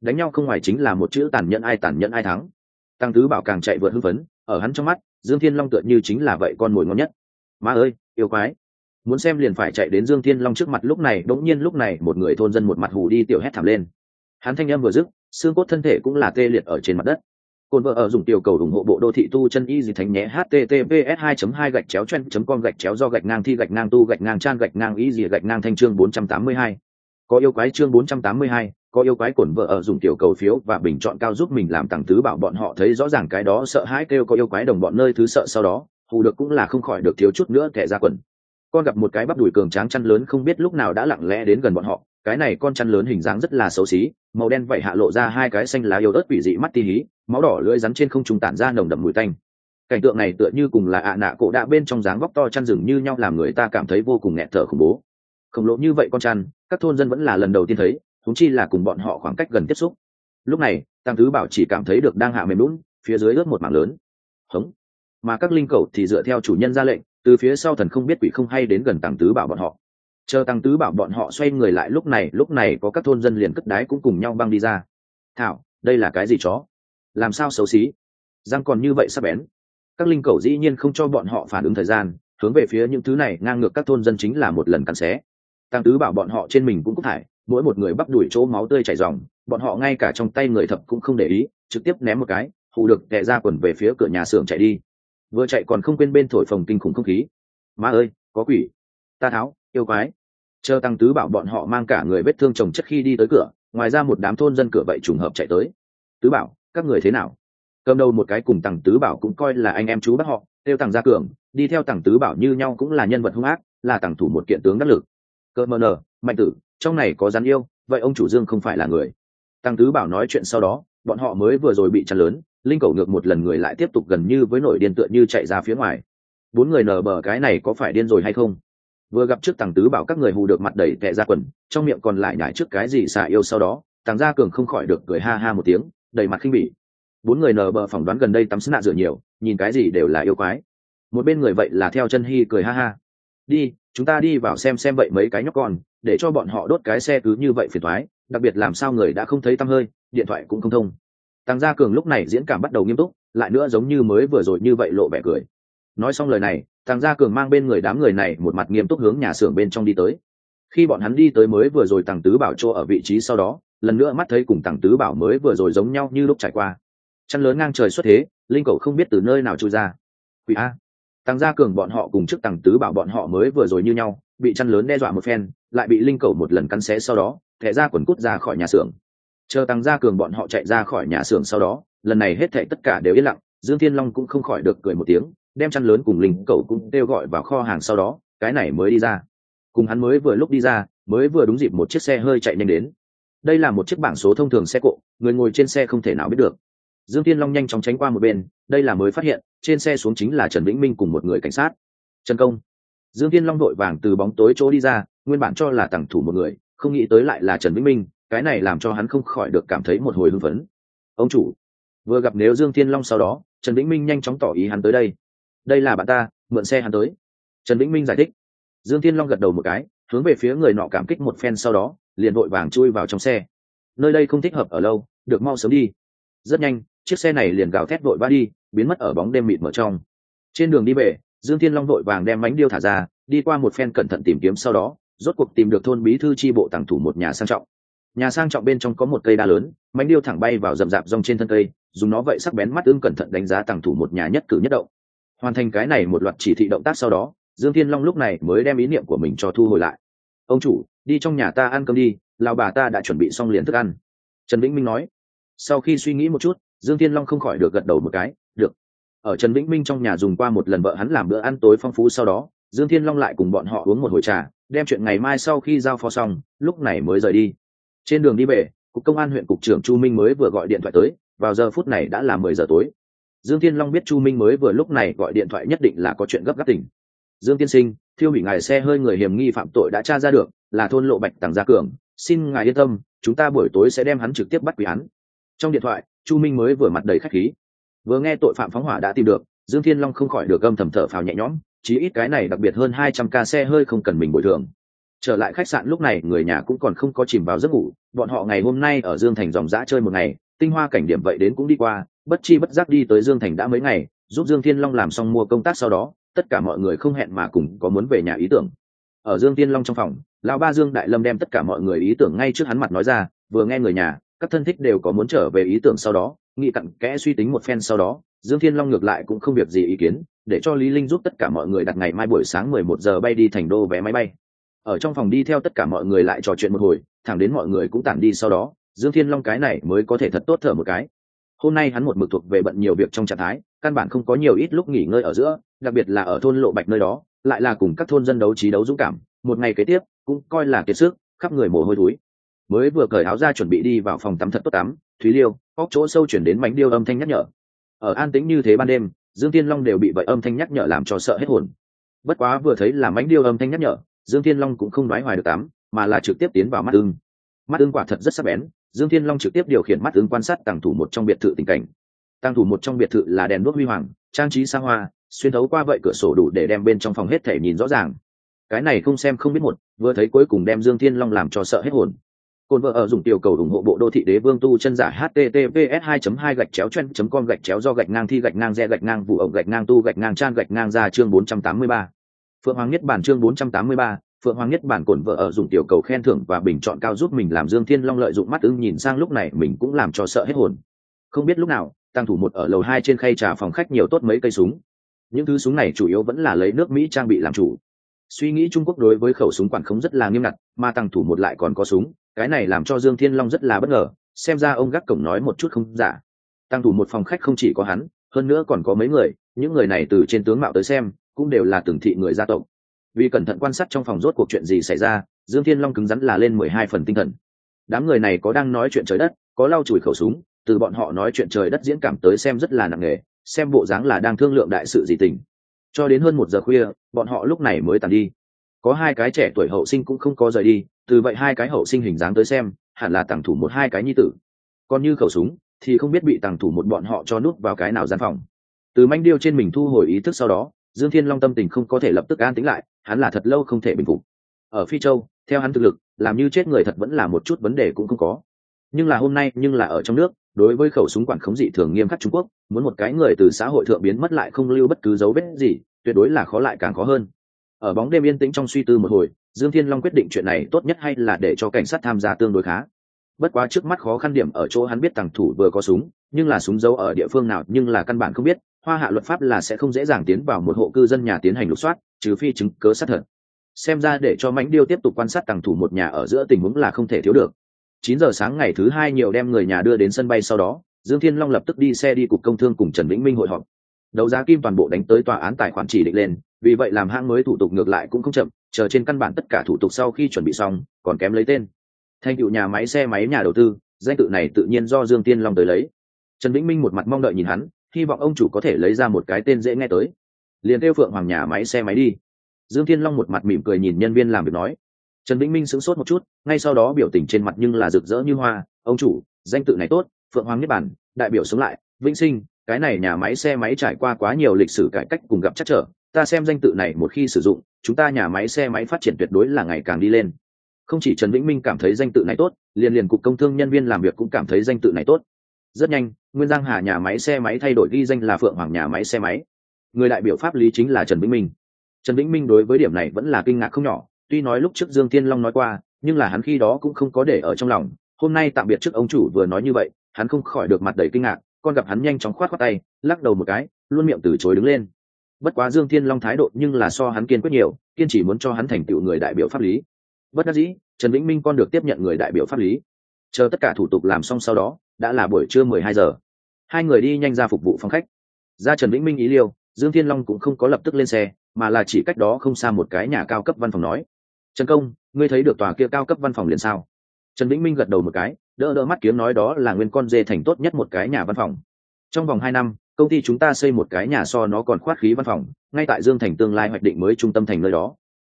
Đánh nhau không ngoài chính là một chữ tàn nhẫn ai tàn nhẫn ai thắng. Tăng tứ bảo càng chạy vượt hưng phấn, ở hắn trong mắt, dương thiên long tựa như chính là vậy con mồi ngon nhất. Ma ơi, yêu quái. Muốn xem liền phải chạy đến dương thiên long trước mặt lúc này, đống nhiên lúc này, một người thôn dân một mặt hù đi tiểu hét thảm lên. Hắn thanh âm vừa dứt, xương cốt thân thể cũng là tê liệt ở trên mặt đất. Cồn vợ ở dùng tiểu cầu ủng hộ bộ đô thị tu chân y gì thánh nhé, https 2 2 gạch chéo chen com gạch chéo do gạch ngang thi gạch ngang tu gạch ngang trang gạch ngang y gì gạch ngang thanh chương 482 có yêu quái chương 482, có yêu quái cổn vợ ở dùng tiểu cầu phiếu và bình chọn cao giúp mình làm tặng tứ bảo bọn họ thấy rõ ràng cái đó sợ hãi kêu có yêu quái đồng bọn nơi thứ sợ sau đó hù được cũng là không khỏi được thiếu chút nữa kẻ ra quần. Con gặp một cái bắp đùi cường tráng chăn lớn không biết lúc nào đã lặng lẽ đến gần bọn họ cái này con chăn lớn hình dáng rất là xấu xí màu đen vậy hạ lộ ra hai cái xanh lá yếu ớt quỷ dị mắt ti hí máu đỏ lưỡi rắn trên không trung tản ra nồng đậm mùi tanh. Cảnh tượng này tựa như cùng là ạ nạ cổ đạ bên trong dáng vóc to chăn rừng như nhau làm người ta cảm thấy vô cùng nghẹt thở khủng bố. Khổng lộ như vậy con chăn các thôn dân vẫn là lần đầu tiên thấy thúng chi là cùng bọn họ khoảng cách gần tiếp xúc. Lúc này tăng tứ bảo chỉ cảm thấy được đang hạ mềm lún, phía dưới ướt một mảng lớn. Hống. Mà các linh cầu thì dựa theo chủ nhân ra lệnh, từ phía sau thần không biết quỷ không hay đến gần tăng tứ bảo bọn họ. Chờ tăng tứ bảo bọn họ xoay người lại lúc này lúc này có các thôn dân liền cất đái cũng cùng nhau băng đi ra. Thảo, đây là cái gì chó? Làm sao xấu xí? Răng còn như vậy sắp bén. Các linh cầu dĩ nhiên không cho bọn họ phản ứng thời gian, hướng về phía những thứ này ngang ngược các thôn dân chính là một lần cắn xé tăng tứ bảo bọn họ trên mình cũng cúc thải, mỗi một người bắp đuổi chỗ máu tươi chảy ròng bọn họ ngay cả trong tay người thập cũng không để ý, trực tiếp ném một cái hụ được tệ ra quần về phía cửa nhà xưởng chạy đi. Vừa chạy còn không quên bên thổi phồng kinh khủng không khí. Ma ơi, có quỷ. Ta tháo, yêu quái. Chờ tăng tứ bảo bọn họ mang cả người vết thương chồng chất khi đi tới cửa, ngoài ra một đám thôn dân cửa vậy trùng hợp chạy tới. Tứ bảo, các người thế nào? Cầm đầu một cái cùng tằng tứ bảo cũng coi là anh em chú bắt họ tiêu tằng gia cường, đi theo tằng tứ bảo như nhau cũng là nhân vật hung ác, là tằng thủ một kiện tướng đắc lực cơ mờ nờ, mạnh tử, trong này có rắn yêu, vậy ông chủ dương không phải là người. Tăng tứ bảo nói chuyện sau đó, bọn họ mới vừa rồi bị chăn lớn, linh cầu ngược một lần người lại tiếp tục gần như với nổi điên tựa như chạy ra phía ngoài. Bốn người nở bờ cái này có phải điên rồi hay không? Vừa gặp trước tàng tứ bảo các người hù được mặt đầy tệ ra quần, trong miệng còn lại nhải trước cái gì xả yêu sau đó tàng gia cường không khỏi được cười ha ha một tiếng, đầy mặt khinh bỉ. Bốn người nở bờ phỏng đoán gần đây tắm sữa nạ rửa nhiều, nhìn cái gì đều là yêu quái. Một bên người vậy là theo chân hy cười ha ha. Đi chúng ta đi vào xem xem vậy mấy cái nhóc con, để cho bọn họ đốt cái xe cứ như vậy phiền thoái đặc biệt làm sao người đã không thấy tăm hơi, điện thoại cũng không thông. Tăng gia cường lúc này diễn cảm bắt đầu nghiêm túc, lại nữa giống như mới vừa rồi như vậy lộ vẻ cười. Nói xong lời này, tăng gia cường mang bên người đám người này một mặt nghiêm túc hướng nhà xưởng bên trong đi tới. Khi bọn hắn đi tới mới vừa rồi tăng tứ bảo chỗ ở vị trí sau đó, lần nữa mắt thấy cùng tăng tứ bảo mới vừa rồi giống nhau như lúc trải qua. Chăn lớn ngang trời xuất thế, linh cầu không biết từ nơi nào trôi ra. Quỷ a tăng gia cường bọn họ cùng trước tăng tứ bảo bọn họ mới vừa rồi như nhau, bị chăn lớn đe dọa một phen, lại bị linh cầu một lần cắn xé sau đó, thẻ ra quần cút ra khỏi nhà xưởng. Chờ tăng gia cường bọn họ chạy ra khỏi nhà xưởng sau đó, lần này hết thảy tất cả đều yên lặng, dương thiên long cũng không khỏi được cười một tiếng, đem chăn lớn cùng linh cầu cũng kêu gọi vào kho hàng sau đó, cái này mới đi ra. Cùng hắn mới vừa lúc đi ra, mới vừa đúng dịp một chiếc xe hơi chạy nhanh đến. Đây là một chiếc bảng số thông thường xe cộ, người ngồi trên xe không thể nào biết được dương thiên long nhanh chóng tránh qua một bên, đây là mới phát hiện, trên xe xuống chính là trần vĩnh minh cùng một người cảnh sát. Trần công. Dương thiên long đội vàng từ bóng tối chỗ đi ra, nguyên bản cho là tặng thủ một người, không nghĩ tới lại là trần vĩnh minh, cái này làm cho hắn không khỏi được cảm thấy một hồi hưng phấn. Ông chủ, vừa gặp nếu dương thiên long sau đó, trần vĩnh minh nhanh chóng tỏ ý hắn tới đây. Đây là bạn ta, mượn xe hắn tới. Trần vĩnh minh giải thích. Dương thiên long gật đầu một cái, hướng về phía người nọ cảm kích một phen sau đó, liền vội vàng chui vào trong xe. Nơi đây không thích hợp ở lâu, được mau sớm đi. Rất nhanh chiếc xe này liền gào thét vội va đi, biến mất ở bóng đêm mịt mở trong. Trên đường đi về, dương thiên long vội vàng đem bánh điêu thả ra, đi qua một phen cẩn thận tìm kiếm sau đó, rốt cuộc tìm được thôn bí thư tri bộ tàng thủ một nhà sang trọng. Nhà sang trọng bên trong có một cây đa lớn, mánh điêu thẳng bay vào rậm rạp rong trên thân cây, dùng nó vậy sắc bén mắt ưng cẩn thận đánh giá tàng thủ một nhà nhất cử nhất động. Hoàn thành cái này một loạt chỉ thị động tác sau đó, dương thiên long lúc này mới đem ý niệm của mình cho thu hồi lại. Ông chủ, đi trong nhà ta ăn cơm đi lào bà ta đã chuẩn bị xong liền thức ăn. Trần vĩnh minh nói. Sau khi suy nghĩ một chút dương thiên long không khỏi được gật đầu một cái, được. Ở trần vĩnh minh trong nhà dùng qua một lần vợ hắn làm bữa ăn tối phong phú sau đó, dương thiên long lại cùng bọn họ uống một hồi trà, đem chuyện ngày mai sau khi giao phó xong, lúc này mới rời đi. Trên đường đi về, cục công an huyện cục trưởng chu minh mới vừa gọi điện thoại tới, vào giờ phút này đã là mười giờ tối. Dương thiên long biết chu minh mới vừa lúc này gọi điện thoại nhất định là có chuyện gấp gáp tỉnh dương tiên sinh, thiêu hủy ngài xe hơi người hiểm nghi phạm tội đã tra ra được, là thôn lộ bạch tàng gia cường, xin ngài yên tâm, chúng ta buổi tối sẽ đem hắn trực tiếp bắt quỷ hắn trong điện thoại chu minh mới vừa mặt đầy khách khí. Vừa nghe tội phạm phóng hỏa đã tìm được, dương thiên long không khỏi được gâm thầm thở phào nhẹ nhõm, chí ít cái này đặc biệt hơn hai trăm ca xe hơi không cần mình bồi thường. Trở lại khách sạn lúc này, người nhà cũng còn không có chìm vào giấc ngủ, bọn họ ngày hôm nay ở dương thành dòng dã chơi một ngày, tinh hoa cảnh điểm vậy đến cũng đi qua, bất chi bất giác đi tới dương thành đã mấy ngày, giúp dương thiên long làm xong mua công tác sau đó, tất cả mọi người không hẹn mà cùng có muốn về nhà ý tưởng. Ở dương thiên long trong phòng, lão ba dương đại lâm đem tất cả mọi người ý tưởng ngay trước hắn mặt nói ra, vừa nghe người nhà các thân thích đều có muốn trở về ý tưởng sau đó nghị cặn kẽ suy tính một phen sau đó, dương thiên long ngược lại cũng không việc gì ý kiến, để cho lý linh giúp tất cả mọi người đặt ngày mai buổi sáng 11 giờ bay đi thành đô vé máy bay. Ở trong phòng đi theo tất cả mọi người lại trò chuyện một hồi, thẳng đến mọi người cũng tản đi sau đó, dương thiên long cái này mới có thể thật tốt thở một cái. Hôm nay hắn một mực thuộc về bận nhiều việc trong trạng thái, căn bản không có nhiều ít lúc nghỉ ngơi ở giữa, đặc biệt là ở thôn lộ bạch nơi đó, lại là cùng các thôn dân đấu trí đấu dũng cảm, một ngày kế tiếp, cũng coi là kiệt sức, khắp người mồ hôi túi mới vừa cởi áo ra chuẩn bị đi vào phòng tắm thật tốt tắm, thúy liêu, óc chỗ sâu chuyển đến mảnh điêu âm thanh nhắc nhở. Ở an tĩnh như thế ban đêm, dương tiên long đều bị vậy âm thanh nhắc nhở làm cho sợ hết hồn. Bất quá vừa thấy là mảnh điêu âm thanh nhắc nhở, dương tiên long cũng không nói hoài được tắm, mà là trực tiếp tiến vào mắt ưng. Mắt ưng quả thật rất sắc bén, dương thiên long trực tiếp điều khiển mắt ưng quan sát tàng thủ một trong biệt thự tình cảnh. Tàng thủ một trong biệt thự là đèn đuốc huy hoàng, trang trí xa hoa, xuyên thấu qua vậy cửa sổ đủ để đem bên trong phòng hết thể nhìn rõ ràng. Cái này không xem không biết một, vừa thấy cuối cùng đem dương thiên long làm cho sợ hết hồn. Côn vợ ở dùng tiểu cầu ủng hộ bộ đô thị đế vương tu chân giả https 2 2 gạch chéo chen com gạch chéo do gạch ngang thi gạch ngang re gạch ngang vụ ổng gạch ngang tu gạch ngang trang gạch ngang ra chương 483. phượng hoàng nhất bản chương 483, phượng hoàng nhất bản cổn vợ ở dùng tiểu cầu khen thưởng và bình chọn cao giúp mình làm dương thiên long lợi dụng mắt ưng nhìn sang lúc này mình cũng làm cho sợ hết hồn. Không biết lúc nào tăng thủ một ở lầu hai trên khay trà phòng khách nhiều tốt mấy cây súng. Những thứ súng này chủ yếu vẫn là lấy nước mỹ trang bị làm chủ. Suy nghĩ trung quốc đối với khẩu súng quản khống rất là nghiêm ngặt mà tăng thủ một lại còn có súng cái này làm cho dương thiên long rất là bất ngờ, xem ra ông gác cổng nói một chút không giả. Tăng thủ một phòng khách không chỉ có hắn, hơn nữa còn có mấy người, những người này từ trên tướng mạo tới xem, cũng đều là từng thị người gia tộc. Vì cẩn thận quan sát trong phòng rốt cuộc chuyện gì xảy ra, dương thiên long cứng rắn là lên mười hai phần tinh thần. Đám người này có đang nói chuyện trời đất, có lau chùi khẩu súng, từ bọn họ nói chuyện trời đất diễn cảm tới xem rất là nặng nề, xem bộ dáng là đang thương lượng đại sự gì tình. Cho đến hơn một giờ khuya, bọn họ lúc này mới tàn đi. Có hai cái trẻ tuổi hậu sinh cũng không có rời đi từ vậy hai cái hậu sinh hình dáng tới xem, hẳn là tàng thủ một hai cái nhi tử. Còn như khẩu súng, thì không biết bị tàng thủ một bọn họ cho nút vào cái nào gian phòng. Từ manh điêu trên mình thu hồi ý thức sau đó, dương thiên long tâm tình không có thể lập tức an tĩnh lại, hắn là thật lâu không thể bình phục. Ở phi châu, theo hắn thực lực, làm như chết người thật vẫn là một chút vấn đề cũng không có. Nhưng là hôm nay, nhưng là ở trong nước, đối với khẩu súng quản khống dị thường nghiêm khắc trung quốc, muốn một cái người từ xã hội thượng biến mất lại không lưu bất cứ dấu vết gì, tuyệt đối là khó lại càng khó hơn ở bóng đêm yên tĩnh trong suy tư một hồi, dương thiên long quyết định chuyện này tốt nhất hay là để cho cảnh sát tham gia tương đối khá. Bất quá trước mắt khó khăn điểm ở chỗ hắn biết tàng thủ vừa có súng, nhưng là súng giấu ở địa phương nào, nhưng là căn bản không biết, hoa hạ luật pháp là sẽ không dễ dàng tiến vào một hộ cư dân nhà tiến hành lục soát, trừ phi chứng cớ sát thật. Xem ra để cho mãnh điêu tiếp tục quan sát tàng thủ một nhà ở giữa tình huống là không thể thiếu được. Chín giờ sáng ngày thứ hai nhiều đem người nhà đưa đến sân bay sau đó, dương thiên long lập tức đi xe đi cục công thương cùng trần vĩnh minh hội họp đấu giá kim toàn bộ đánh tới tòa án tài khoản chỉ định lên, vì vậy làm hãng mới thủ tục ngược lại cũng không chậm, chờ trên căn bản tất cả thủ tục sau khi chuẩn bị xong, còn kém lấy tên. Thành cựu nhà máy xe máy nhà đầu tư, danh tự này tự nhiên do dương tiên long tới lấy. Trần vĩnh minh một mặt mong đợi nhìn hắn, hy vọng ông chủ có thể lấy ra một cái tên dễ nghe tới. Liền kêu phượng hoàng nhà máy xe máy đi. Dương thiên long một mặt mỉm cười nhìn nhân viên làm việc nói. Trần vĩnh minh sững sốt một chút, ngay sau đó biểu tình trên mặt nhưng là rực rỡ như hoa. Ông chủ, danh tự này tốt, phượng hoàng nhật bản đại biểu sống lại, vĩnh sinh cái này nhà máy xe máy trải qua quá nhiều lịch sử cải cách cùng gặp chắc trở, ta xem danh tự này một khi sử dụng, chúng ta nhà máy xe máy phát triển tuyệt đối là ngày càng đi lên. Không chỉ trần vĩnh minh cảm thấy danh tự này tốt, liền liền cục công thương nhân viên làm việc cũng cảm thấy danh tự này tốt. Rất nhanh, nguyên giang hà nhà máy xe máy thay đổi ghi danh là phượng hoàng nhà máy xe máy. Người đại biểu pháp lý chính là trần vĩnh minh. Trần vĩnh minh đối với điểm này vẫn là kinh ngạc không nhỏ, tuy nói lúc trước dương thiên long nói qua, nhưng là hắn khi đó cũng không có để ở trong lòng. Hôm nay tạm biệt trước ông chủ vừa nói như vậy, hắn không khỏi được mặt đầy kinh ngạc con gặp hắn nhanh chóng khoát khoát tay, lắc đầu một cái, luôn miệng từ chối đứng lên. Bất quá dương thiên long thái độ nhưng là so hắn kiên quyết nhiều, kiên chỉ muốn cho hắn thành tựu người đại biểu pháp lý. Bất đắc dĩ, trần vĩnh minh con được tiếp nhận người đại biểu pháp lý. Chờ tất cả thủ tục làm xong sau đó, đã là buổi trưa mười hai giờ. Hai người đi nhanh ra phục vụ phòng khách. Ra trần vĩnh minh ý liêu, dương thiên long cũng không có lập tức lên xe, mà là chỉ cách đó không xa một cái nhà cao cấp văn phòng nói. Trần công, ngươi thấy được tòa kia cao cấp văn phòng liền sao? Trần vĩnh minh gật đầu một cái đỡ đỡ mắt kiếm nói đó là nguyên con dê thành tốt nhất một cái nhà văn phòng. Trong vòng hai năm, công ty chúng ta xây một cái nhà so nó còn khoát khí văn phòng, ngay tại dương thành tương lai hoạch định mới trung tâm thành nơi đó.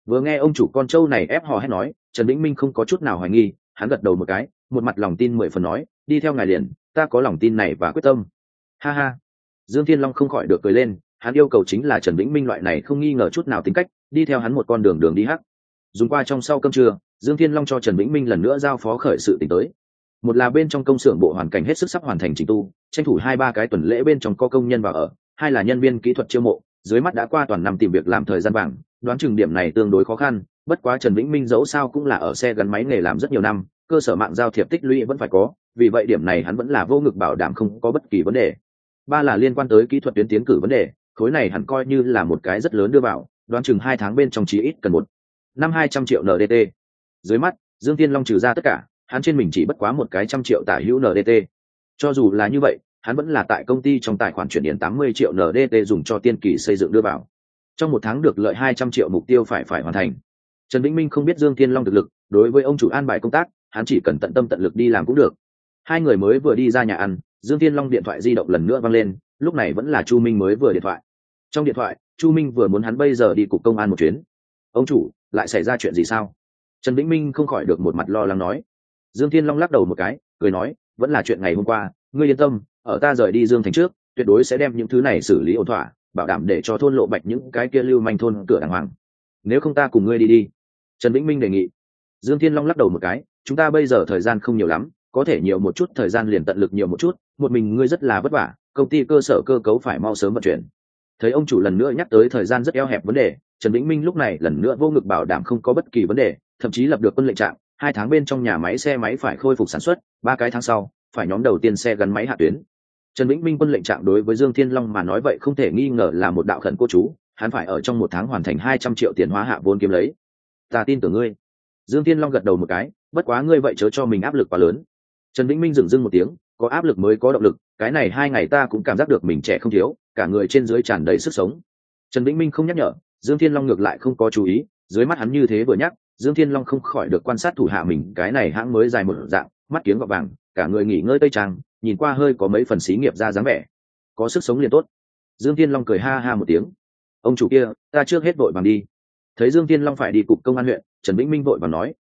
Vừa nghe ông chủ con trâu này ép hò hét nói, trần vĩnh minh không có chút nào hoài nghi, hắn gật đầu một cái, một mặt lòng tin mười phần nói, đi theo ngài liền, ta có lòng tin này và quyết tâm. Ha ha. Dương thiên long không khỏi được cười lên, hắn yêu cầu chính là trần vĩnh minh loại này không nghi ngờ chút nào tính cách, đi theo hắn một con đường đường đi hắc. Dùng qua trong sau cơm trưa, dương thiên long cho trần vĩnh minh lần nữa giao phó khởi sự t tới một là bên trong công xưởng bộ hoàn cảnh hết sức sắp hoàn thành trình tu, tranh thủ hai ba cái tuần lễ bên trong có công nhân vào ở. Hai là nhân viên kỹ thuật chiêu mộ, dưới mắt đã qua toàn năm tìm việc làm thời gian vàng đoán chừng điểm này tương đối khó khăn, bất quá trần vĩnh minh dẫu sao cũng là ở xe gắn máy nghề làm rất nhiều năm, cơ sở mạng giao thiệp tích lũy vẫn phải có, vì vậy điểm này hắn vẫn là vô ngực bảo đảm không có bất kỳ vấn đề. Ba là liên quan tới kỹ thuật tuyến tiến cử vấn đề, khối này hẳn coi như là một cái rất lớn đưa vào, đoán chừng hai tháng bên trong chí ít cần một năm hai trăm triệu ndt dưới mắt, dương tiên long trừ ra tất cả hắn trên mình chỉ bất quá một cái trăm triệu tả hữu ndt cho dù là như vậy, hắn vẫn là tại công ty trong tài khoản chuyển điện tám mươi triệu ndt dùng cho tiên kỳ xây dựng đưa vào. Trong một tháng được lợi hai trăm triệu mục tiêu phải phải hoàn thành. Trần vĩnh minh không biết dương tiên long thực lực, đối với ông chủ an bài công tác, hắn chỉ cần tận tâm tận lực đi làm cũng được. Hai người mới vừa đi ra nhà ăn, dương tiên long điện thoại di động lần nữa văng lên, lúc này vẫn là chu minh mới vừa điện thoại. Trong điện thoại, chu minh vừa muốn hắn bây giờ đi cục công an một chuyến. Ông chủ, lại xảy ra chuyện gì sao? Trần vĩnh minh không khỏi được một mặt lo lắng nói dương thiên long lắc đầu một cái, cười nói, vẫn là chuyện ngày hôm qua, ngươi yên tâm, ở ta rời đi dương thành trước, tuyệt đối sẽ đem những thứ này xử lý ổn thỏa, bảo đảm để cho thôn lộ bạch những cái kia lưu manh thôn cửa đàng hoàng. Nếu không ta cùng ngươi đi đi. Trần vĩnh minh đề nghị. Dương thiên long lắc đầu một cái, chúng ta bây giờ thời gian không nhiều lắm, có thể nhiều một chút thời gian liền tận lực nhiều một chút, một mình ngươi rất là vất vả, công ty cơ sở cơ cấu phải mau sớm vận chuyển. Thấy ông chủ lần nữa nhắc tới thời gian rất eo hẹp vấn đề, trần vĩnh minh lúc này lần nữa vô ngực bảo đảm không có bất kỳ vấn đề, thậm chí lập được quân lệnh trạng hai tháng bên trong nhà máy xe máy phải khôi phục sản xuất, ba cái tháng sau, phải nhóm đầu tiên xe gắn máy hạ tuyến. Trần vĩnh minh quân lệnh trạng đối với dương thiên long mà nói vậy không thể nghi ngờ là một đạo khẩn cô chú, hắn phải ở trong một tháng hoàn thành hai trăm triệu tiền hóa hạ vốn kiếm lấy. Ta tin tưởng ngươi. Dương thiên long gật đầu một cái, bất quá ngươi vậy chớ cho mình áp lực quá lớn. Trần vĩnh minh dừng dưng một tiếng, có áp lực mới có động lực, cái này hai ngày ta cũng cảm giác được mình trẻ không thiếu, cả người trên dưới tràn đầy sức sống. Trần vĩnh minh không nhắc nhở, dương thiên long ngược lại không có chú ý, dưới mắt hắn như thế vừa nhắc dương thiên long không khỏi được quan sát thủ hạ mình, cái này hãng mới dài một dạng, mắt kiếm gọt vàng, cả người nghỉ ngơi tây trang, nhìn qua hơi có mấy phần xí nghiệp ra dáng vẻ. Có sức sống liền tốt. Dương thiên long cười ha ha một tiếng. Ông chủ kia, ta trước hết vội bằng đi. Thấy dương thiên long phải đi cục công an huyện, trần vĩnh minh vội vàng nói.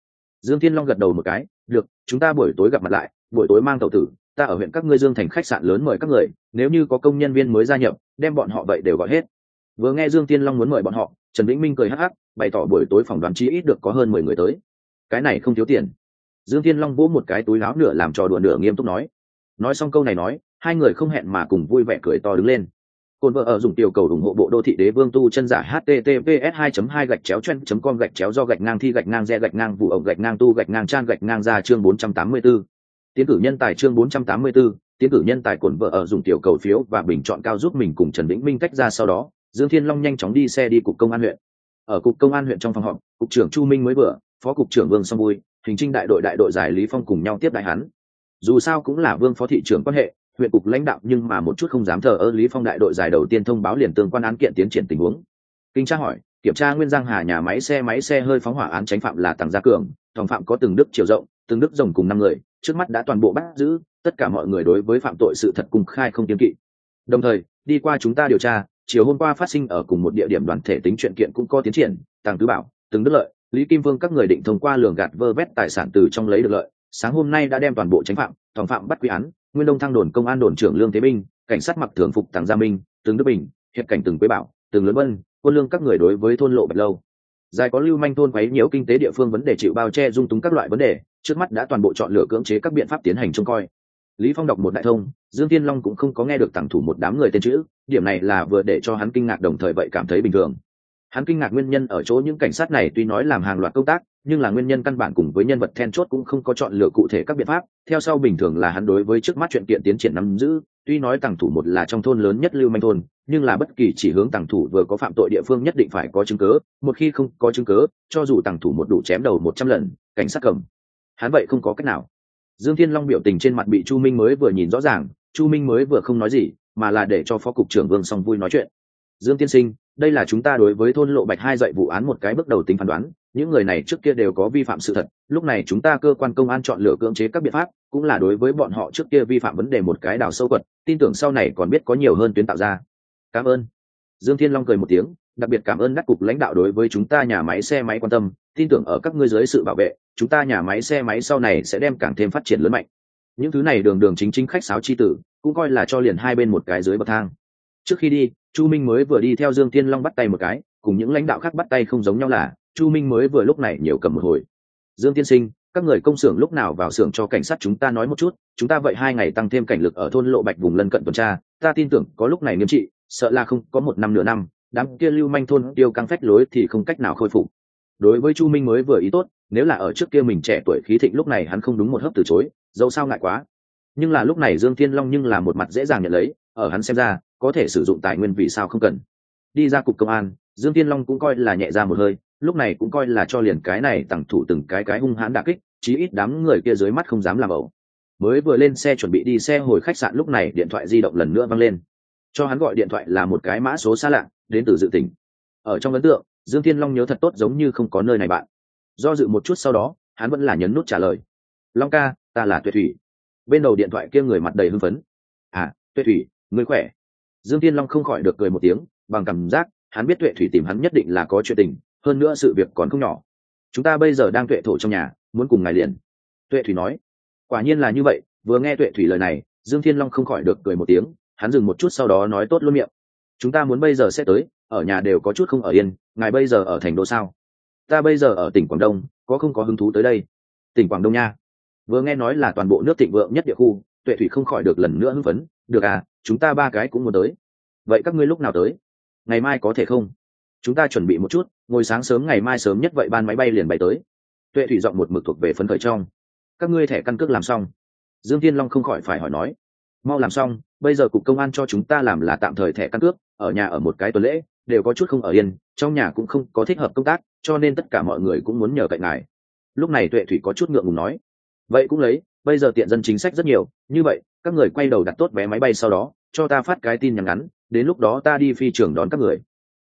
Dương thiên long gật đầu một cái, được, chúng ta buổi tối gặp mặt lại, buổi tối mang tàu tử, ta ở huyện các ngươi dương thành khách sạn lớn mời các người, nếu như có công nhân viên mới gia nhập, đem bọn họ vậy đều gọi hết. Vừa nghe dương tiên long muốn mời bọn họ, trần vĩnh minh cười hắc hắc bày tỏ buổi tối phòng đoán chí ít được có hơn mười người tới. Cái này không thiếu tiền. Dương thiên long vỗ một cái túi láo nửa làm trò đùa nửa nghiêm túc nói. Nói xong câu này nói hai người không hẹn mà cùng vui vẻ cười to đứng lên. Cồn vợ ở dùng tiểu cầu ủng hộ bộ đô thị đế vương tu chân giả https 2 2 gạch chéo chen com gạch chéo do gạch ngang thi gạch ngang re gạch ngang vụ ổng gạch ngang tu gạch ngang trang gạch ngang ra chương 484. tiến cử nhân tài chương 484, tiến cử nhân tài cồn vợ ở dùng tiểu cầu phiếu và bình chọn cao giúp mình cùng trần vĩnh minh tách ra sau đó dương thiên long nhanh chóng đi xe đi cục công an huyện ở cục công an huyện trong phòng họp, cục trưởng chu minh mới vừa, phó cục trưởng vương song vui hình trinh đại đội đại đội giải lý phong cùng nhau tiếp đại hắn. Dù sao cũng là vương phó thị trưởng quan hệ, huyện cục lãnh đạo nhưng mà một chút không dám thờ ơ lý phong đại đội giải đầu tiên thông báo liền tương quan án kiện tiến triển tình huống. Kinh tra hỏi, kiểm tra nguyên giang hà nhà máy xe máy xe hơi phóng hỏa án tránh phạm là tàng gia cường thòng phạm có từng đức chiều rộng, từng đức rồng cùng năm người, trước mắt đã toàn bộ bắt giữ, tất cả mọi người đối với phạm tội sự thật cung khai không kiếm kỵ. Đồng thời, đi qua chúng ta điều tra chiều hôm qua phát sinh ở cùng một địa điểm đoàn thể tính chuyện kiện cũng có tiến triển, tàng tứ bảo từng đức lợi, lý kim vương các người định thông qua lường gạt vơ vét tài sản từ trong lấy được lợi, sáng hôm nay đã đem toàn bộ tránh phạm, thòng phạm bắt quy án, nguyên đông thăng đồn công an đồn trưởng lương thế minh, cảnh sát mặc thường phục tàng gia minh từng đức bình, hiệp cảnh từng quế bảo từng lớn vân, quân lương các người đối với thôn lộ bạch lâu. Dài có lưu manh thôn quấy nhiễu kinh tế địa phương vấn đề chịu bao che dung túng các loại vấn đề, trước mắt đã toàn bộ chọn lựa cưỡng chế các biện pháp tiến hành trông coi lý phong đọc một đại thông, dương tiên long cũng không có nghe được tặng thủ một đám người tên chữ, điểm này là vừa để cho hắn kinh ngạc đồng thời vậy cảm thấy bình thường. Hắn kinh ngạc nguyên nhân ở chỗ những cảnh sát này tuy nói làm hàng loạt công tác, nhưng là nguyên nhân căn bản cùng với nhân vật then chốt cũng không có chọn lựa cụ thể các biện pháp. Theo sau bình thường là hắn đối với trước mắt chuyện kiện tiến triển nắm giữ, tuy nói tàng thủ một là trong thôn lớn nhất lưu manh thôn, nhưng là bất kỳ chỉ hướng tàng thủ vừa có phạm tội địa phương nhất định phải có chứng cớ một khi không có chứng cớ cho dù tàng thủ một đủ chém đầu một trăm lần, cảnh sát cầm. Hắn vậy không có cách nào dương thiên long biểu tình trên mặt bị chu minh mới vừa nhìn rõ ràng, chu minh mới vừa không nói gì, mà là để cho phó cục trưởng vương song vui nói chuyện. Dương tiên sinh, đây là chúng ta đối với thôn lộ bạch hai dạy vụ án một cái bước đầu tính phán đoán, những người này trước kia đều có vi phạm sự thật, lúc này chúng ta cơ quan công an chọn lựa cưỡng chế các biện pháp, cũng là đối với bọn họ trước kia vi phạm vấn đề một cái đào sâu quật, tin tưởng sau này còn biết có nhiều hơn tuyến tạo ra. Cảm ơn. Dương thiên long cười một tiếng, đặc biệt cảm ơn đắc cục lãnh đạo đối với chúng ta nhà máy xe máy quan tâm tin tưởng ở các ngươi dưới sự bảo vệ, chúng ta nhà máy xe máy sau này sẽ đem càng thêm phát triển lớn mạnh. Những thứ này đường đường chính chính khách sáo chi tử, cũng coi là cho liền hai bên một cái dưới bậc thang. Trước khi đi, chu minh mới vừa đi theo dương thiên long bắt tay một cái, cùng những lãnh đạo khác bắt tay không giống nhau là, chu minh mới vừa lúc này nhiều cầm một hồi. Dương tiên sinh, các người công xưởng lúc nào vào xưởng cho cảnh sát chúng ta nói một chút, chúng ta vậy hai ngày tăng thêm cảnh lực ở thôn lộ bạch vùng lân cận tuần tra, ta tin tưởng có lúc này nghiêm trị, sợ là không có một năm nửa năm, đám kia lưu manh thôn tiêu căng phách lối thì không cách nào khôi phục đối với chu minh mới vừa ý tốt, nếu là ở trước kia mình trẻ tuổi khí thịnh lúc này hắn không đúng một hớp từ chối, dẫu sao ngại quá. Nhưng là lúc này dương thiên long nhưng là một mặt dễ dàng nhận lấy, ở hắn xem ra, có thể sử dụng tài nguyên vì sao không cần. Đi ra cục công an, dương thiên long cũng coi là nhẹ ra một hơi, lúc này cũng coi là cho liền cái này tặng thủ từng cái cái hung hãn đà kích, chí ít đám người kia dưới mắt không dám làm ẩu. Mới vừa lên xe chuẩn bị đi xe hồi khách sạn lúc này điện thoại di động lần nữa văng lên. Cho hắn gọi điện thoại là một cái mã số xa lạ, đến từ dự tỉnh. Ở trong ấn tượng dương thiên long nhớ thật tốt giống như không có nơi này bạn. Do dự một chút sau đó, hắn vẫn là nhấn nút trả lời. Long ca, ta là tuệ thủy. Bên đầu điện thoại kia người mặt đầy hưng phấn. À tuệ thủy người khỏe? Dương thiên long không khỏi được cười một tiếng, bằng cảm giác, hắn biết tuệ thủy tìm hắn nhất định là có chuyện tình, hơn nữa sự việc còn không nhỏ. Chúng ta bây giờ đang tuệ thổ trong nhà, muốn cùng ngài liền. Tuệ thủy nói. Quả nhiên là như vậy, vừa nghe tuệ thủy lời này, dương thiên long không khỏi được cười một tiếng, hắn dừng một chút sau đó nói tốt luôn miệng. Chúng ta muốn bây giờ sẽ tới ở nhà đều có chút không ở yên, ngài bây giờ ở thành đô sao? Ta bây giờ ở tỉnh quảng đông, có không có hứng thú tới đây? Tỉnh quảng đông nha. Vừa nghe nói là toàn bộ nước thịnh vượng nhất địa khu, tuệ thủy không khỏi được lần nữa hưng phấn. Được à chúng ta ba cái cũng muốn tới. Vậy các ngươi lúc nào tới? Ngày mai có thể không? Chúng ta chuẩn bị một chút, ngồi sáng sớm ngày mai sớm nhất vậy ban máy bay liền bay tới. Tuệ thủy dọn một mực thuộc về phấn khởi trong. Các ngươi thẻ căn cước làm xong. Dương thiên long không khỏi phải hỏi nói. Mau làm xong, bây giờ cục công an cho chúng ta làm là tạm thời thẻ căn cước, ở nhà ở một cái tuần lễ đều có chút không ở yên, trong nhà cũng không có thích hợp công tác, cho nên tất cả mọi người cũng muốn nhờ cạnh ngài. Lúc này tuệ thủy có chút ngượng ngùng nói, vậy cũng lấy, bây giờ tiện dân chính sách rất nhiều, như vậy, các người quay đầu đặt tốt vé máy bay sau đó, cho ta phát cái tin nhắn ngắn, đến lúc đó ta đi phi trường đón các người.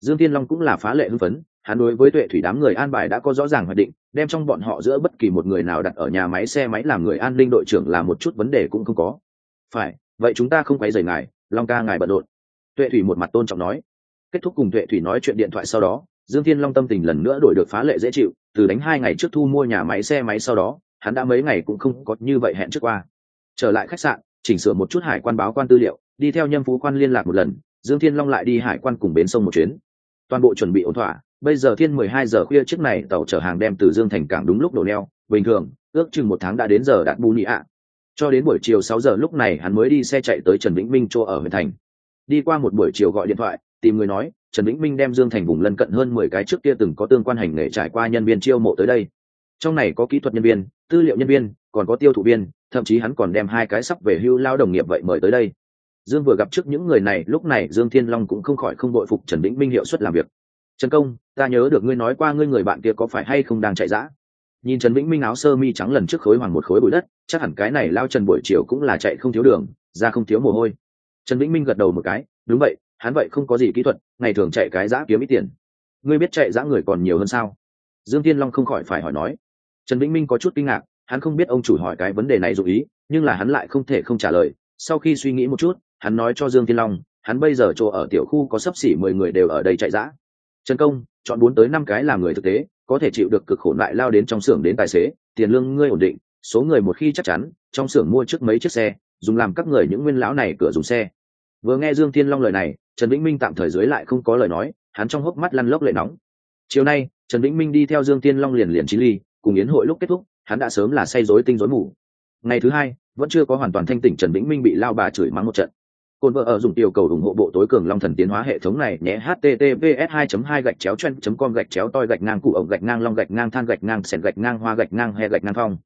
Dương tiên long cũng là phá lệ hưng phấn, hắn đối với tuệ thủy đám người an bài đã có rõ ràng hoạch định, đem trong bọn họ giữa bất kỳ một người nào đặt ở nhà máy xe máy làm người an ninh đội trưởng là một chút vấn đề cũng không có. Phải, vậy chúng ta không quấy rầy ngài, long ca ngài bận rộn. Tuệ thủy một mặt tôn trọng nói kết thúc cùng tuệ thủy nói chuyện điện thoại sau đó, dương thiên long tâm tình lần nữa đổi được phá lệ dễ chịu, từ đánh hai ngày trước thu mua nhà máy xe máy sau đó, hắn đã mấy ngày cũng không có như vậy hẹn trước qua. Trở lại khách sạn, chỉnh sửa một chút hải quan báo quan tư liệu, đi theo nhâm phú quan liên lạc một lần, dương thiên long lại đi hải quan cùng bến sông một chuyến. Toàn bộ chuẩn bị ổn thỏa, bây giờ thiên mười hai giờ khuya trước này tàu chở hàng đem từ dương thành cảng đúng lúc đổ neo, bình thường, ước chừng một tháng đã đến giờ đạt bù nhị ạ. Cho đến buổi chiều sáu giờ lúc này hắn mới đi xe chạy tới trần vĩnh minh chỗ ở huyện thành. Đi qua một buổi chiều gọi điện thoại tìm người nói, trần vĩnh minh đem dương thành vùng lân cận hơn mười cái trước kia từng có tương quan hành nghề trải qua nhân viên chiêu mộ tới đây. Trong này có kỹ thuật nhân viên, tư liệu nhân viên, còn có tiêu thụ viên, thậm chí hắn còn đem hai cái sắp về hưu lao đồng nghiệp vậy mời tới đây. Dương vừa gặp trước những người này, lúc này dương thiên long cũng không khỏi không đội phục trần vĩnh minh hiệu suất làm việc. Trần công, ta nhớ được ngươi nói qua ngươi người bạn kia có phải hay không đang chạy giã nhìn trần vĩnh minh áo sơ mi trắng lần trước khối hoàng một khối bụi đất, chắc hẳn cái này lao trần buổi chiều cũng là chạy không thiếu đường ra không thiếu mồ hôi. Trần vĩnh minh gật đầu một cái, đúng vậy hắn vậy không có gì kỹ thuật, ngày thường chạy cái giã kiếm ít tiền. Ngươi biết chạy giã người còn nhiều hơn sao? Dương tiên long không khỏi phải hỏi nói. Trần vĩnh minh có chút kinh ngạc, hắn không biết ông chủ hỏi cái vấn đề này dù ý, nhưng là hắn lại không thể không trả lời. Sau khi suy nghĩ một chút, hắn nói cho dương tiên long, hắn bây giờ chỗ ở tiểu khu có sấp xỉ mười người đều ở đây chạy giã. Trần công, chọn bốn tới năm cái làm người thực tế, có thể chịu được cực khổ lại lao đến trong xưởng đến tài xế, tiền lương ngươi ổn định, số người một khi chắc chắn, trong xưởng mua trước mấy chiếc xe, dùng làm các người những nguyên lão này cửa dùng xe vừa nghe dương thiên long lời này, trần vĩnh minh tạm thời dưới lại không có lời nói, hắn trong hốc mắt lăn lốc lệ nóng. Chiều nay, trần vĩnh minh đi theo dương thiên long liền liền chín ly, cùng yến hội lúc kết thúc, hắn đã sớm là say rối tinh rối mù. Ngày thứ hai, vẫn chưa có hoàn toàn thanh tỉnh trần vĩnh minh bị lao bà chửi mắng một trận. Cồn vợ ở dùng yêu cầu ủng hộ bộ tối cường long thần tiến hóa hệ thống này, nhé, https 2 2 gạch chéo chen com gạch chéo toi gạch ngang cụ ổng gạch ngang long gạch ngang than gạch ngang sèn gạch ngang hoa gạch ngang he gạch ngang phong.